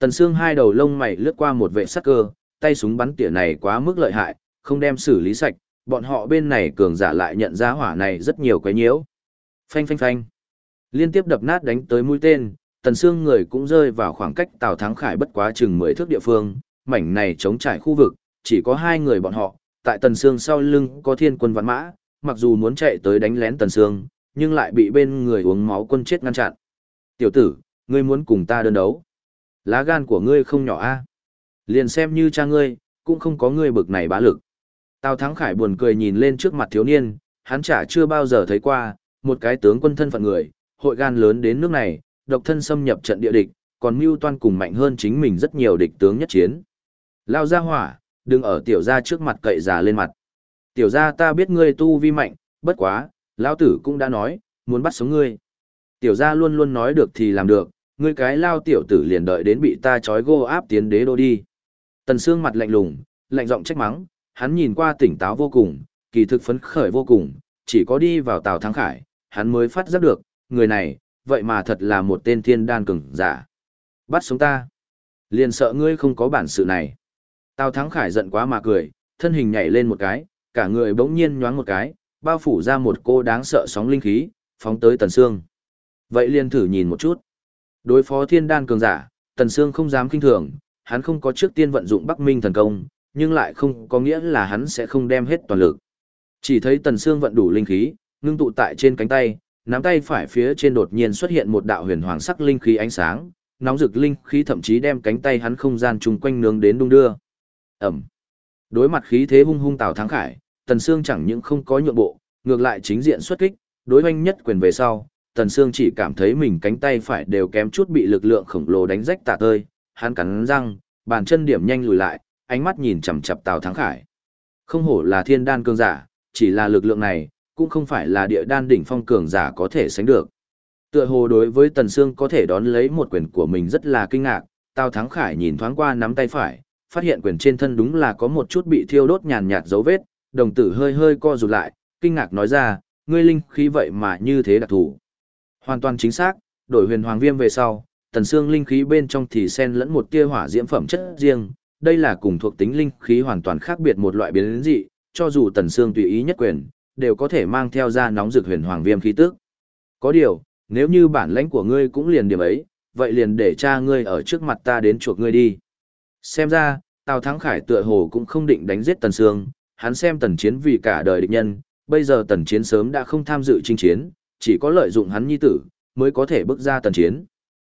Tần xương hai đầu lông mày lướt qua một vệ sắc cơ, tay súng bắn tỉa này quá mức lợi hại, không đem xử lý sạch, bọn họ bên này cường giả lại nhận ra hỏa này rất nhiều quấy nhiễu. Phanh phanh phanh. Liên tiếp đập nát đánh tới mũi tên, Tần Sương người cũng rơi vào khoảng cách Tào Thắng Khải bất quá chừng 10 thước địa phương, mảnh này chống trải khu vực, chỉ có hai người bọn họ, tại Tần Sương sau lưng có thiên quân vạn mã, mặc dù muốn chạy tới đánh lén Tần Sương, nhưng lại bị bên người uống máu quân chết ngăn chặn. Tiểu tử, ngươi muốn cùng ta đơn đấu. Lá gan của ngươi không nhỏ a Liền xem như cha ngươi, cũng không có ngươi bực này bá lực. Tào Thắng Khải buồn cười nhìn lên trước mặt thiếu niên, hắn chả chưa bao giờ thấy qua, một cái tướng quân thân phận người, hội gan lớn đến nước này, độc thân xâm nhập trận địa địch, còn mưu toan cùng mạnh hơn chính mình rất nhiều địch tướng nhất chiến. Lao ra hỏa, đừng ở tiểu gia trước mặt cậy già lên mặt. Tiểu gia ta biết ngươi tu vi mạnh, bất quá, lão tử cũng đã nói, muốn bắt sống ngươi. Tiểu gia luôn luôn nói được thì làm được, ngươi cái lao tiểu tử liền đợi đến bị ta trói gô áp tiến đế đô đi. Tần Sương mặt lạnh lùng, lạnh giọng trách mắng, hắn nhìn qua tỉnh táo vô cùng, kỳ thực phấn khởi vô cùng, chỉ có đi vào Tào Thắng Khải, hắn mới phát giác được, người này, vậy mà thật là một tên thiên đan cường giả. Bắt sống ta. Liền sợ ngươi không có bản sự này. Tào Thắng Khải giận quá mà cười, thân hình nhảy lên một cái, cả người bỗng nhiên nhoáng một cái, bao phủ ra một cô đáng sợ sóng linh khí, phóng tới Tần Sương. Vậy liền thử nhìn một chút. Đối phó thiên đan cường giả, Tần Sương không dám kinh thường, hắn không có trước tiên vận dụng Bắc Minh thần công, nhưng lại không có nghĩa là hắn sẽ không đem hết toàn lực. Chỉ thấy Tần Sương vận đủ linh khí, ngưng tụ tại trên cánh tay, nắm tay phải phía trên đột nhiên xuất hiện một đạo huyền hoàng sắc linh khí ánh sáng, nóng rực linh khí thậm chí đem cánh tay hắn không gian chung quanh nướng đến đung đưa. Ẩm. Đối mặt khí thế hung hung Tào Thắng Khải, Tần Sương chẳng những không có nhượng bộ, ngược lại chính diện xuất kích, đối hoanh nhất quyền về sau, Tần Sương chỉ cảm thấy mình cánh tay phải đều kém chút bị lực lượng khổng lồ đánh rách tả tơi, hắn cắn răng, bàn chân điểm nhanh lùi lại, ánh mắt nhìn chằm chằm Tào Thắng Khải. Không hổ là thiên đan cường giả, chỉ là lực lượng này, cũng không phải là địa đan đỉnh phong cường giả có thể sánh được. Tựa hồ đối với Tần Sương có thể đón lấy một quyền của mình rất là kinh ngạc, Tào Thắng Khải nhìn thoáng qua nắm tay phải, phát hiện quyền trên thân đúng là có một chút bị thiêu đốt nhàn nhạt dấu vết, đồng tử hơi hơi co rụt lại, kinh ngạc nói ra, ngươi linh khí vậy mà như thế đặc thủ. Hoàn toàn chính xác, đổi huyền hoàng viêm về sau, tần xương linh khí bên trong thì xen lẫn một tia hỏa diễm phẩm chất riêng, đây là cùng thuộc tính linh khí hoàn toàn khác biệt một loại biến dị, cho dù Tần Sương tùy ý nhất quyền, đều có thể mang theo ra nóng rực huyền hoàng viêm khí tức. Có điều, nếu như bản lãnh của ngươi cũng liền điểm ấy, vậy liền để cha ngươi ở trước mặt ta đến chuộc ngươi đi. Xem ra, Tào Thắng Khải tựa hồ cũng không định đánh giết Tần Sương, hắn xem Tần Chiến vì cả đời địch nhân, bây giờ Tần Chiến sớm đã không tham dự chinh chiến, chỉ có lợi dụng hắn nhi tử, mới có thể bước ra Tần Chiến.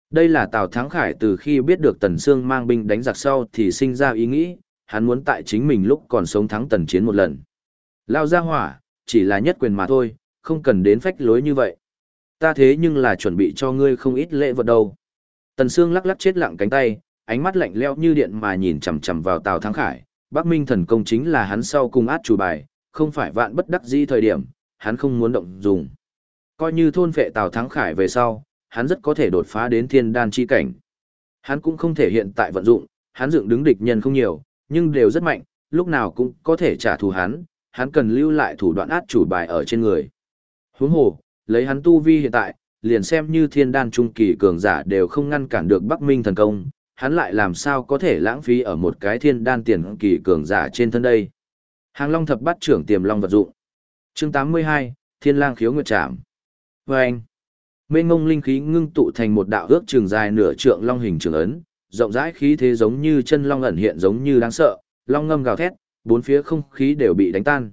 Đây là Tào Thắng Khải từ khi biết được Tần Sương mang binh đánh giặc sau thì sinh ra ý nghĩ, hắn muốn tại chính mình lúc còn sống thắng Tần Chiến một lần. Lao ra hỏa, chỉ là nhất quyền mà thôi, không cần đến phách lối như vậy. Ta thế nhưng là chuẩn bị cho ngươi không ít lễ vật đâu. Tần Sương lắc lắc chết lặng cánh tay, ánh mắt lạnh lẽo như điện mà nhìn chằm chằm vào Tào Thắng Khải. Bắc Minh thần công chính là hắn sau cùng át chủ bài, không phải vạn bất đắc dĩ thời điểm, hắn không muốn động dùng. Coi như thôn phệ Tào Thắng Khải về sau, hắn rất có thể đột phá đến thiên đan chi cảnh. Hắn cũng không thể hiện tại vận dụng, hắn dựng đứng địch nhân không nhiều, nhưng đều rất mạnh, lúc nào cũng có thể trả thù hắn, hắn cần lưu lại thủ đoạn át chủ bài ở trên người. Huống hồ, lấy hắn tu vi hiện tại, liền xem như thiên đan trung kỳ cường giả đều không ngăn cản được Bắc Minh thần công, hắn lại làm sao có thể lãng phí ở một cái thiên đan tiền kỳ cường giả trên thân đây. Hàng Long thập bát trưởng tiềm long vật dụng. Chương 82, Thiên Lang khiếu nguyệt trảm. Và anh, mênh ngông linh khí ngưng tụ thành một đạo ước trường dài nửa trượng long hình trường ấn, rộng rãi khí thế giống như chân long ẩn hiện giống như đáng sợ, long ngâm gào thét, bốn phía không khí đều bị đánh tan.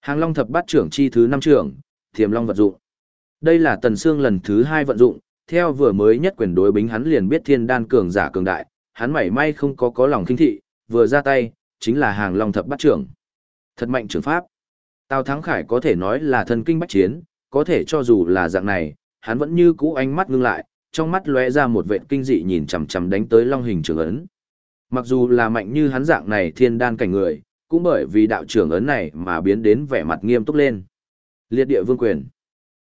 Hàng Long thập bát trưởng chi thứ năm trưởng, thiềm Long vận dụng. Đây là Tần Sương lần thứ hai vận dụng, theo vừa mới nhất quyền đối bính hắn liền biết thiên đan cường giả cường đại, hắn mảy may không có có lòng kinh thị, vừa ra tay, chính là hàng long thập bát trưởng. Thật mạnh trưởng pháp. Tào Thắng Khải có thể nói là thần kinh bách chiến, có thể cho dù là dạng này, hắn vẫn như cũ ánh mắt ngưng lại, trong mắt lóe ra một vệt kinh dị nhìn chằm chằm đánh tới long hình trưởng ấn. Mặc dù là mạnh như hắn dạng này thiên đan cảnh người, cũng bởi vì đạo trưởng ấn này mà biến đến vẻ mặt nghiêm túc lên. Liệt địa vương quyền.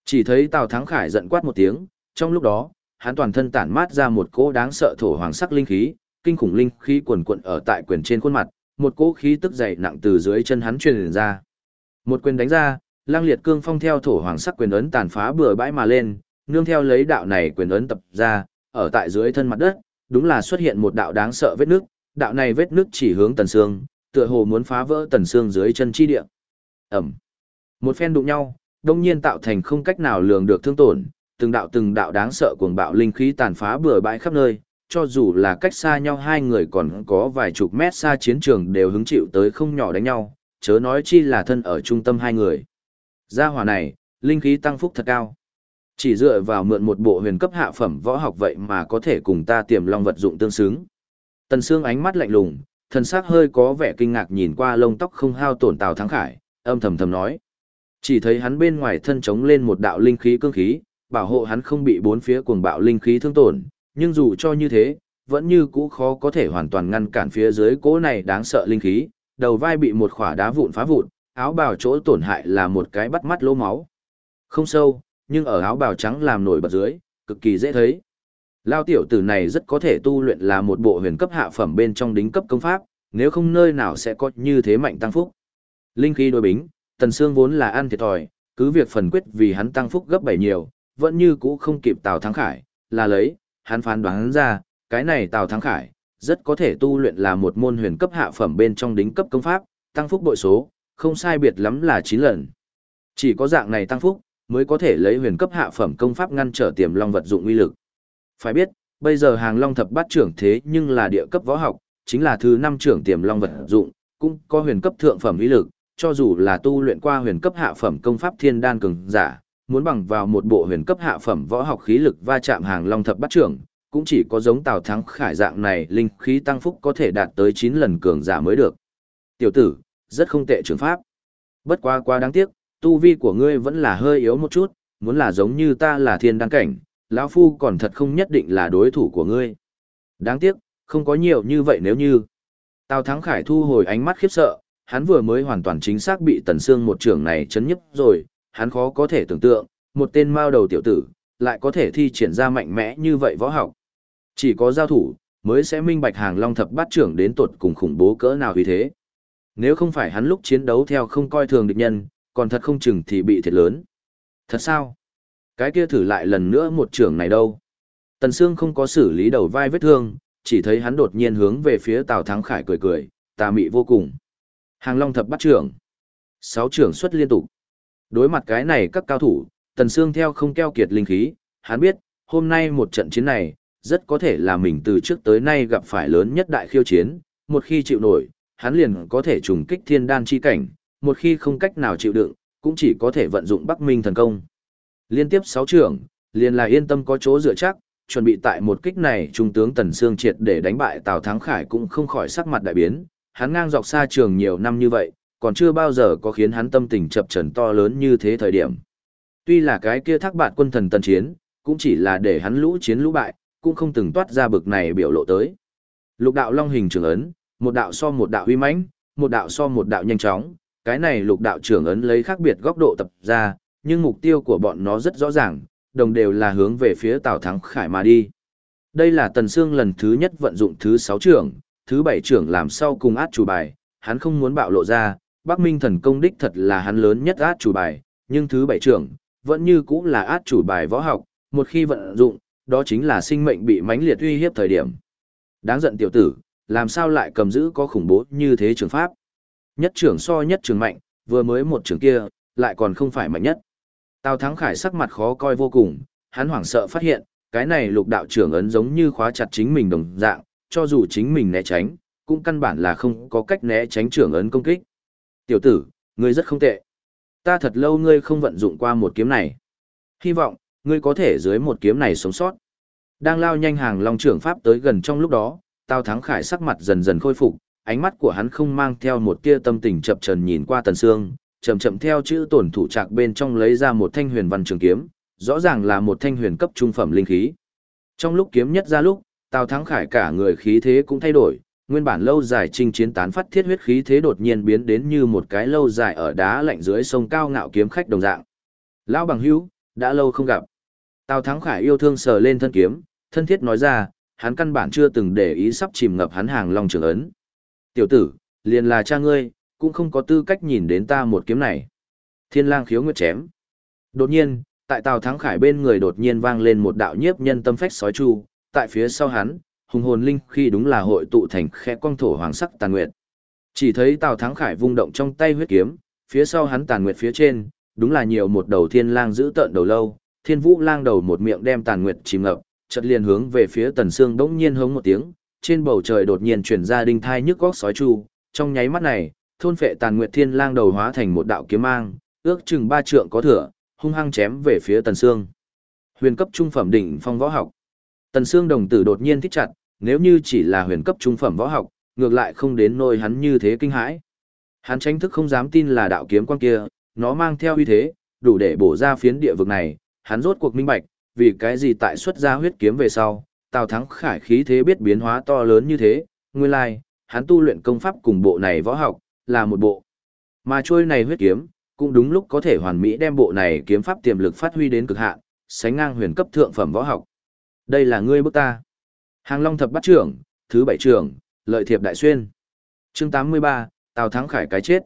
Chỉ thấy Tào Thắng Khải giận quát một tiếng, trong lúc đó, hắn toàn thân tản mát ra một cỗ đáng sợ thổ hoàng sắc linh khí, kinh khủng linh khí quần quận ở tại quyền trên khuôn mặt, một cỗ khí tức dày nặng từ dưới chân hắn truyền ra. Một quyền đánh ra, lang liệt cương phong theo thổ hoàng sắc quyền ấn tàn phá bừa bãi mà lên, nương theo lấy đạo này quyền ấn tập ra, ở tại dưới thân mặt đất, đúng là xuất hiện một đạo đáng sợ vết nước, đạo này vết nước chỉ hướng tần xương, tựa hồ muốn phá vỡ tần xương dưới chân chi địa. Ẩm. Một phen đụng nhau, đông nhiên tạo thành không cách nào lường được thương tổn, từng đạo từng đạo đáng sợ cuồng bạo linh khí tàn phá bừa bãi khắp nơi, cho dù là cách xa nhau hai người còn có vài chục mét xa chiến trường đều hứng chịu tới không nhỏ đánh nhau, chớ nói chi là thân ở trung tâm hai người. Gia hỏa này, linh khí tăng phúc thật cao. Chỉ dựa vào mượn một bộ huyền cấp hạ phẩm võ học vậy mà có thể cùng ta tiềm long vật dụng tương xứng. Tần Sương ánh mắt lạnh lùng, thần sắc hơi có vẻ kinh ngạc nhìn qua lông tóc không hao tổn Tào Thắng Khải, âm thầm thầm nói. Chỉ thấy hắn bên ngoài thân chống lên một đạo linh khí cương khí, bảo hộ hắn không bị bốn phía cuồng bạo linh khí thương tổn, nhưng dù cho như thế, vẫn như cũ khó có thể hoàn toàn ngăn cản phía dưới cỗ này đáng sợ linh khí, đầu vai bị một khỏa đá vụn phá vụn, áo bào chỗ tổn hại là một cái bắt mắt lỗ máu. Không sâu, nhưng ở áo bào trắng làm nổi bật dưới, cực kỳ dễ thấy. Lao tiểu tử này rất có thể tu luyện là một bộ huyền cấp hạ phẩm bên trong đính cấp công pháp, nếu không nơi nào sẽ có như thế mạnh tăng phúc. Linh khí đối bính, Tần Sương vốn là ăn thiệt thòi, cứ việc phần quyết vì hắn tăng phúc gấp bảy nhiều, vẫn như cũ không kịp Tào Thắng Khải, là lấy, hắn phán đoán ra, cái này Tào Thắng Khải, rất có thể tu luyện là một môn huyền cấp hạ phẩm bên trong đính cấp công pháp, tăng phúc bội số, không sai biệt lắm là chín lần. Chỉ có dạng này tăng phúc, mới có thể lấy huyền cấp hạ phẩm công pháp ngăn trở tiềm long vật dụng uy lực. Phải biết, bây giờ hàng long thập bát trưởng thế nhưng là địa cấp võ học, chính là thứ năm trưởng tiềm long vật dụng, cũng có huyền cấp thượng phẩm uy lực, cho dù là tu luyện qua huyền cấp hạ phẩm công pháp thiên đan cường giả, muốn bằng vào một bộ huyền cấp hạ phẩm võ học khí lực va chạm hàng long thập bát trưởng, cũng chỉ có giống Tào Thắng Khải dạng này linh khí tăng phúc có thể đạt tới 9 lần cường giả mới được. Tiểu tử, rất không tệ trường pháp. Bất quá quá đáng tiếc, tu vi của ngươi vẫn là hơi yếu một chút, muốn là giống như ta là thiên đăng cảnh, lão phu còn thật không nhất định là đối thủ của ngươi. Đáng tiếc, không có nhiều như vậy nếu như. Tào Thắng Khải thu hồi ánh mắt khiếp sợ, hắn vừa mới hoàn toàn chính xác bị Tần Sương một trưởng này chấn nhức rồi, hắn khó có thể tưởng tượng, một tên mao đầu tiểu tử, lại có thể thi triển ra mạnh mẽ như vậy võ học. Chỉ có giao thủ, mới sẽ minh bạch hàng long thập bát trưởng đến tột cùng khủng bố cỡ nào vì thế. Nếu không phải hắn lúc chiến đấu theo không coi thường địch nhân, còn thật không chừng thì bị thiệt lớn. Thật sao? Cái kia thử lại lần nữa một trưởng này đâu? Tần Sương không có xử lý đầu vai vết thương, chỉ thấy hắn đột nhiên hướng về phía Tào Thắng Khải cười cười, tà mị vô cùng. Hàng Long thập bắt trưởng. Sáu trưởng xuất liên tục. Đối mặt cái này các cao thủ, Tần Sương theo không keo kiệt linh khí, hắn biết, hôm nay một trận chiến này, rất có thể là mình từ trước tới nay gặp phải lớn nhất đại khiêu chiến, một khi chịu nổi, hắn liền có thể trùng kích thiên đan chi cảnh, một khi không cách nào chịu đựng, cũng chỉ có thể vận dụng Bắc Minh thần công. Liên tiếp 6 trưởng, liền là yên tâm có chỗ dựa chắc, chuẩn bị tại một kích này trung tướng Tần Sương triệt để đánh bại Tào Thắng Khải cũng không khỏi sắc mặt đại biến, hắn ngang dọc xa trường nhiều năm như vậy, còn chưa bao giờ có khiến hắn tâm tình chập trần to lớn như thế thời điểm. Tuy là cái kia thác bạt quân thần tần chiến, cũng chỉ là để hắn lũ chiến lũ bại, cũng không từng toát ra bực này biểu lộ tới. Lục đạo long hình trường ấn, một đạo so một đạo uy mãnh, một đạo so một đạo nhanh chóng, cái này lục đạo trưởng ấn lấy khác biệt góc độ tập ra, nhưng mục tiêu của bọn nó rất rõ ràng, đồng đều là hướng về phía Tào Thắng Khải mà đi. Đây là Tần Sương lần thứ nhất vận dụng thứ 6 trưởng, thứ 7 trưởng làm sau cùng át chủ bài, hắn không muốn bạo lộ ra, Bắc Minh thần công đích thật là hắn lớn nhất át chủ bài, nhưng thứ 7 trưởng, vẫn như cũng là át chủ bài võ học, một khi vận dụng, đó chính là sinh mệnh bị mãnh liệt uy hiếp thời điểm. Đáng giận tiểu tử, làm sao lại cầm giữ có khủng bố như thế trường pháp. Nhất trưởng so nhất trường mạnh, vừa mới một trường kia, lại còn không phải mạnh nhất. Tào Thắng Khải sắc mặt khó coi vô cùng, hắn hoảng sợ phát hiện, cái này lục đạo trưởng ấn giống như khóa chặt chính mình đồng dạng, cho dù chính mình né tránh, cũng căn bản là không có cách né tránh trưởng ấn công kích. Tiểu tử, ngươi rất không tệ. Ta thật lâu ngươi không vận dụng qua một kiếm này. Hy vọng, ngươi có thể dưới một kiếm này sống sót. Đang lao nhanh hàng long trưởng pháp tới gần trong lúc đó, Tào Thắng Khải sắc mặt dần dần khôi phục, ánh mắt của hắn không mang theo một tia tâm tình chập trần nhìn qua Tần Sương, chậm chậm theo chữ tổn thủ trạc bên trong lấy ra một thanh huyền văn trường kiếm, rõ ràng là một thanh huyền cấp trung phẩm linh khí. Trong lúc kiếm nhất ra lúc, Tào Thắng Khải cả người khí thế cũng thay đổi, nguyên bản lâu dài chinh chiến tán phát thiết huyết khí thế đột nhiên biến đến như một cái lâu dài ở đá lạnh dưới sông cao ngạo kiếm khách đồng dạng. Lão bằng hữu, đã lâu không gặp. Tào Thắng Khải yêu thương sờ lên thân kiếm, thân thiết nói ra, hắn căn bản chưa từng để ý sắp chìm ngập hắn hàng long trường ấn. Tiểu tử, liền là cha ngươi, cũng không có tư cách nhìn đến ta một kiếm này. Thiên lang khiếu nguyệt chém. Đột nhiên, tại Tào Thắng Khải bên người đột nhiên vang lên một đạo nhiếp nhân tâm phách sói chu, tại phía sau hắn, hùng hồn linh khi đúng là hội tụ thành khe quang thổ hoàng sắc tàn nguyệt. Chỉ thấy Tào Thắng Khải vung động trong tay huyết kiếm, phía sau hắn tàn nguyệt phía trên, đúng là nhiều một đầu thiên lang giữ tợn đầu lâu, thiên vũ lang đầu một miệng đem tàn nguyệt chìm ngập, chợt liền hướng về phía tần xương đống nhiên hống một tiếng, trên bầu trời đột nhiên truyền ra đinh thai nhức góc sói chu, trong nháy mắt này, thôn phệ tàn nguyệt thiên lang đầu hóa thành một đạo kiếm mang, ước chừng ba trượng có thừa, hung hăng chém về phía tần sương. Huyền cấp trung phẩm đỉnh phong võ học. Tần Sương đồng tử đột nhiên thích chặt, nếu như chỉ là huyền cấp trung phẩm võ học, ngược lại không đến nỗi hắn như thế kinh hãi. Hắn tranh thức không dám tin là đạo kiếm quan kia, nó mang theo uy thế, đủ để bổ ra phiến địa vực này, hắn rốt cuộc minh bạch, vì cái gì tại xuất ra huyết kiếm về sau, Tào Thắng khải khí thế biết biến hóa to lớn như thế, nguyên lai, hắn tu luyện công pháp cùng bộ này võ học, là một bộ. Mà trôi này huyết kiếm, cũng đúng lúc có thể hoàn mỹ đem bộ này kiếm pháp tiềm lực phát huy đến cực hạn, sánh ngang huyền cấp thượng phẩm võ học. Đây là ngươi bức ta. Hàng Long thập bát trưởng, thứ bảy trưởng, lợi thiệp đại xuyên. Chương 83, Tào Thắng Khải cái chết.